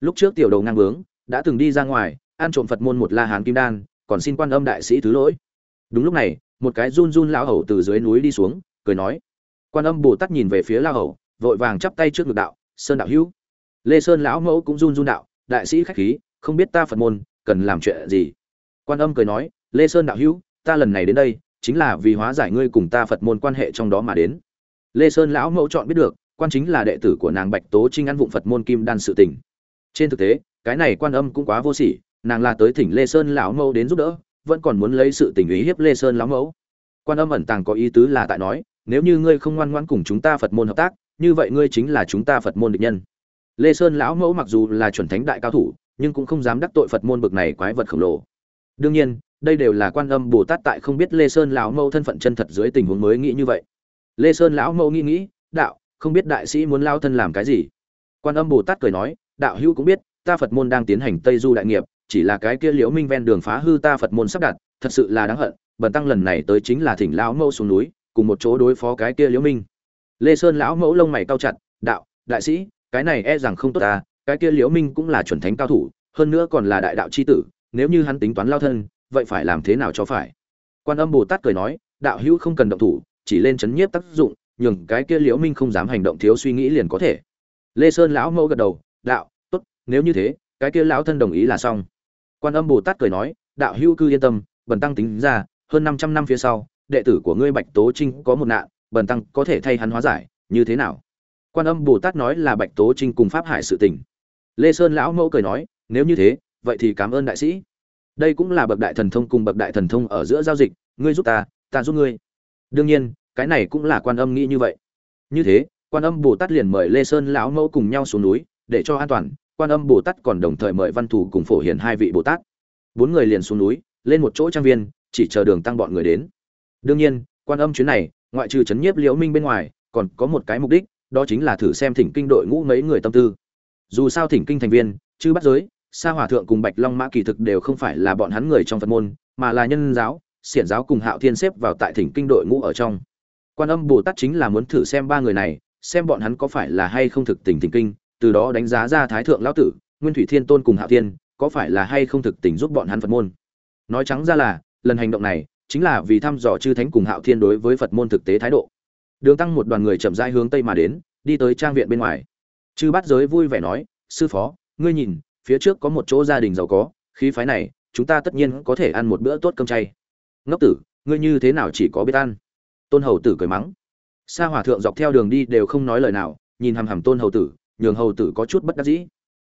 Lúc trước tiểu đầu ngang bướng, đã từng đi ra ngoài, ăn trộm phật môn một la hán kim đan, còn xin quan âm đại sĩ thứ lỗi. Đúng lúc này, một cái run run lão hầu từ dưới núi đi xuống, cười nói. Quan âm bồ tát nhìn về phía lao hầu, vội vàng chắp tay trước ngực đạo, sơn đạo hữu. Lê sơn lão mẫu cũng run run đạo, đại sĩ khách khí không biết ta phật môn, cần làm chuyện gì? Quan âm cười nói, lê sơn đạo hữu, ta lần này đến đây, chính là vì hóa giải ngươi cùng ta phật môn quan hệ trong đó mà đến. Lê sơn lão mẫu chọn biết được, quan chính là đệ tử của nàng bạch tố trinh ăn vụng phật môn kim đan sự tình. Trên thực tế, cái này quan âm cũng quá vô sỉ, nàng là tới thỉnh lê sơn lão mẫu đến giúp đỡ, vẫn còn muốn lấy sự tình ý hiếp lê sơn lão mẫu. Quan âm ẩn tàng có ý tứ là tại nói, nếu như ngươi không ngoan ngoãn cùng chúng ta phật môn hợp tác, như vậy ngươi chính là chúng ta phật môn địch nhân. Lê sơn lão mẫu mặc dù là chuẩn thánh đại cao thủ nhưng cũng không dám đắc tội phật môn bực này quái vật khổng lồ. Đương nhiên, đây đều là quan âm bồ tát tại không biết lê sơn lão mẫu thân phận chân thật dưới tình huống mới nghĩ như vậy. Lê sơn lão mẫu nghĩ nghĩ, đạo, không biết đại sĩ muốn lao thân làm cái gì? Quan âm bồ tát cười nói, đạo hữu cũng biết, ta phật môn đang tiến hành tây du đại nghiệp, chỉ là cái kia liễu minh ven đường phá hư ta phật môn sắp đặt, thật sự là đáng hận, bần tăng lần này tới chính là thỉnh lão mẫu xuống núi, cùng một chỗ đối phó cái kia liễu minh. Lê sơn lão mẫu lông mày cao chặt, đạo, đại sĩ, cái này e rằng không tốt ta cái kia liễu minh cũng là chuẩn thánh cao thủ, hơn nữa còn là đại đạo chi tử, nếu như hắn tính toán lao thân, vậy phải làm thế nào cho phải? Quan âm bồ tát cười nói, đạo hữu không cần động thủ, chỉ lên chấn nhiếp tác dụng, nhường cái kia liễu minh không dám hành động thiếu suy nghĩ liền có thể. Lê sơn lão mẫu gật đầu, đạo, tốt, nếu như thế, cái kia lão thân đồng ý là xong. Quan âm bồ tát cười nói, đạo hữu cư yên tâm, bần tăng tính ra, hơn 500 năm phía sau, đệ tử của ngươi bạch tố trinh có một nạn, bần tăng có thể thay hắn hóa giải, như thế nào? Quan âm bồ tát nói là bạch tố trinh cùng pháp hải sự tình lê sơn lão mẫu cười nói, nếu như thế, vậy thì cảm ơn đại sĩ. Đây cũng là bậc đại thần thông cùng bậc đại thần thông ở giữa giao dịch, ngươi giúp ta ta giúp ngươi. Đương nhiên, cái này cũng là quan âm nghĩ như vậy. Như thế, quan âm bồ tát liền mời lê sơn lão mẫu cùng nhau xuống núi, để cho an toàn, quan âm bồ tát còn đồng thời mời văn thủ cùng phổ hiền hai vị bồ tát. Bốn người liền xuống núi, lên một chỗ trang viên, chỉ chờ đường tăng bọn người đến. Đương nhiên, quan âm chuyến này, ngoại trừ chấn nhiếp liễu minh bên ngoài, còn có một cái mục đích, đó chính là thử xem thỉnh kinh đội ngũ mấy người tâm tư dù sao thỉnh kinh thành viên chứ bắt giới, sa hòa thượng cùng bạch long mã kỳ thực đều không phải là bọn hắn người trong phật môn, mà là nhân giáo, xiển giáo cùng hạo thiên xếp vào tại thỉnh kinh đội ngũ ở trong. Quan âm bồ tát chính là muốn thử xem ba người này, xem bọn hắn có phải là hay không thực tình thỉnh kinh, từ đó đánh giá ra thái thượng lão tử, nguyên thủy thiên tôn cùng hạo thiên, có phải là hay không thực tình giúp bọn hắn phật môn. Nói trắng ra là, lần hành động này, chính là vì thăm dò chư thánh cùng hạo thiên đối với phật môn thực tế thái độ. Đường tăng một đoàn người chậm rãi hướng tây mà đến, đi tới trang viện bên ngoài chư bát giới vui vẻ nói, sư phó, ngươi nhìn, phía trước có một chỗ gia đình giàu có, khí phái này, chúng ta tất nhiên có thể ăn một bữa tốt cơm chay. Ngốc tử, ngươi như thế nào chỉ có biết ăn? Tôn hầu tử cười mắng. Sa hòa thượng dọc theo đường đi đều không nói lời nào, nhìn hằm hằm tôn hầu tử, nhường hầu tử có chút bất đắc dĩ.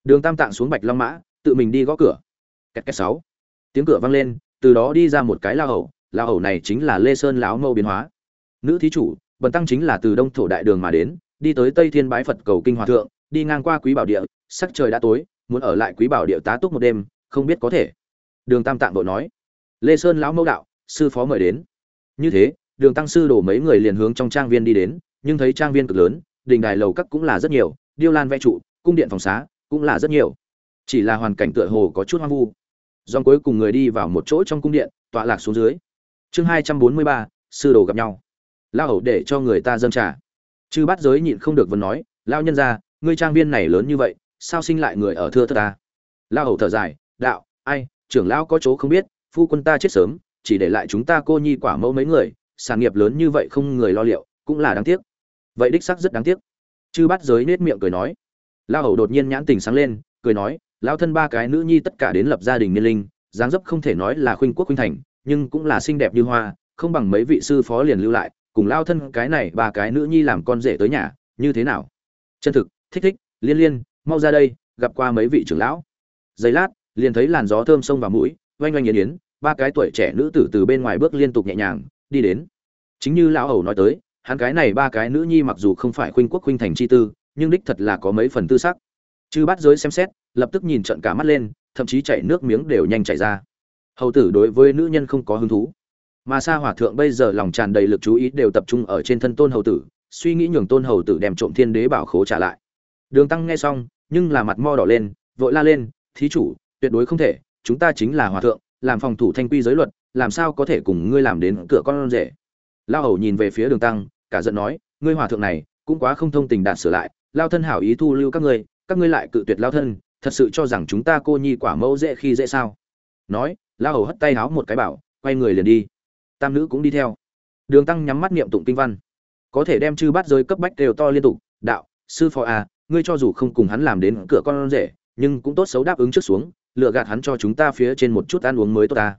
Đường tam tạng xuống bạch long mã, tự mình đi gõ cửa. Kẹt kẹt sáu. Tiếng cửa vang lên, từ đó đi ra một cái lao hầu lao hầu này chính là lê sơn lão mâu biến hóa. Nữ thí chủ, bần tăng chính là từ đông thổ đại đường mà đến đi tới tây thiên bái phật cầu kinh hòa thượng, đi ngang qua quý bảo địa, sắc trời đã tối, muốn ở lại quý bảo địa tá túc một đêm, không biết có thể. Đường tam tạng vội nói, lê sơn lão mẫu đạo, sư phó mời đến. Như thế, đường tăng sư đổ mấy người liền hướng trong trang viên đi đến, nhưng thấy trang viên cực lớn, đình đài lầu các cũng là rất nhiều, điêu lan vẽ trụ, cung điện phòng xá cũng là rất nhiều. Chỉ là hoàn cảnh tựa hồ có chút hoang vu. Dòng cuối cùng người đi vào một chỗ trong cung điện, tọa lạc xuống dưới. Chương hai trăm bốn mươi ba, sư đồ gặp nhau. Lao hầu để cho người ta dâng trà chư bát giới nhịn không được vẫn nói lao nhân ra ngươi trang viên này lớn như vậy, sao sinh lại người ở thưa thưa ta? Lao hầu thở dài, đạo, ai, trưởng lão có chỗ không biết, phu quân ta chết sớm, chỉ để lại chúng ta cô nhi quả mẫu mấy người, sản nghiệp lớn như vậy không người lo liệu, cũng là đáng tiếc. Vậy đích sắc rất đáng tiếc. Chư bát giới nết miệng cười nói. Lao hầu đột nhiên nhãn tình sáng lên, cười nói lao thân ba cái nữ nhi tất cả đến lập gia đình niên linh, dáng dấp không thể nói là khuynh quốc khuynh thành, nhưng cũng là xinh đẹp như hoa, không bằng mấy vị sư phó liền lưu lại cùng lao thân cái này ba cái nữ nhi làm con rể tới nhà, như thế nào? Chân thực, thích thích, liên liên, mau ra đây, gặp qua mấy vị trưởng lão. Giây lát, liền thấy làn gió thơm sông vào mũi, oanh oanh yến yến, ba cái tuổi trẻ nữ tử từ bên ngoài bước liên tục nhẹ nhàng, đi đến. Chính như lão hầu nói tới, hắn cái này ba cái nữ nhi mặc dù không phải khuynh quốc khuynh thành chi tư, nhưng đích thật là có mấy phần tư sắc. Chư bắt giới xem xét, lập tức nhìn trận cả mắt lên, thậm chí chảy nước miếng đều nhanh chảy ra. Hầu tử đối với nữ nhân không có hứng thú mà sa hòa thượng bây giờ lòng tràn đầy lực chú ý đều tập trung ở trên thân tôn hầu tử, suy nghĩ nhường tôn hầu tử đem trộm thiên đế bảo khố trả lại. Đường tăng nghe xong, nhưng là mặt mo đỏ lên, vội la lên, thí chủ, tuyệt đối không thể, chúng ta chính là hòa thượng, làm phòng thủ thanh quy giới luật, làm sao có thể cùng ngươi làm đến cửa con rể? Lao hầu nhìn về phía đường tăng, cả giận nói, ngươi hòa thượng này, cũng quá không thông tình đạt sửa lại, lao thân hảo ý thu lưu các ngươi các ngươi lại cự tuyệt lao thân, thật sự cho rằng chúng ta cô nhi quả mẫu dễ khi dễ sao? Nói, lao hầu hất tay háo một cái bảo, quay người liền đi tam nữ cũng đi theo. Đường tăng nhắm mắt niệm tụng kinh văn. Có thể đem chư bát giới cấp bách đều to liên tục đạo sư phó à, ngươi cho dù không cùng hắn làm đến cửa con rể nhưng cũng tốt xấu đáp ứng trước xuống lựa gạt hắn cho chúng ta phía trên một chút ăn uống mới tốt ta.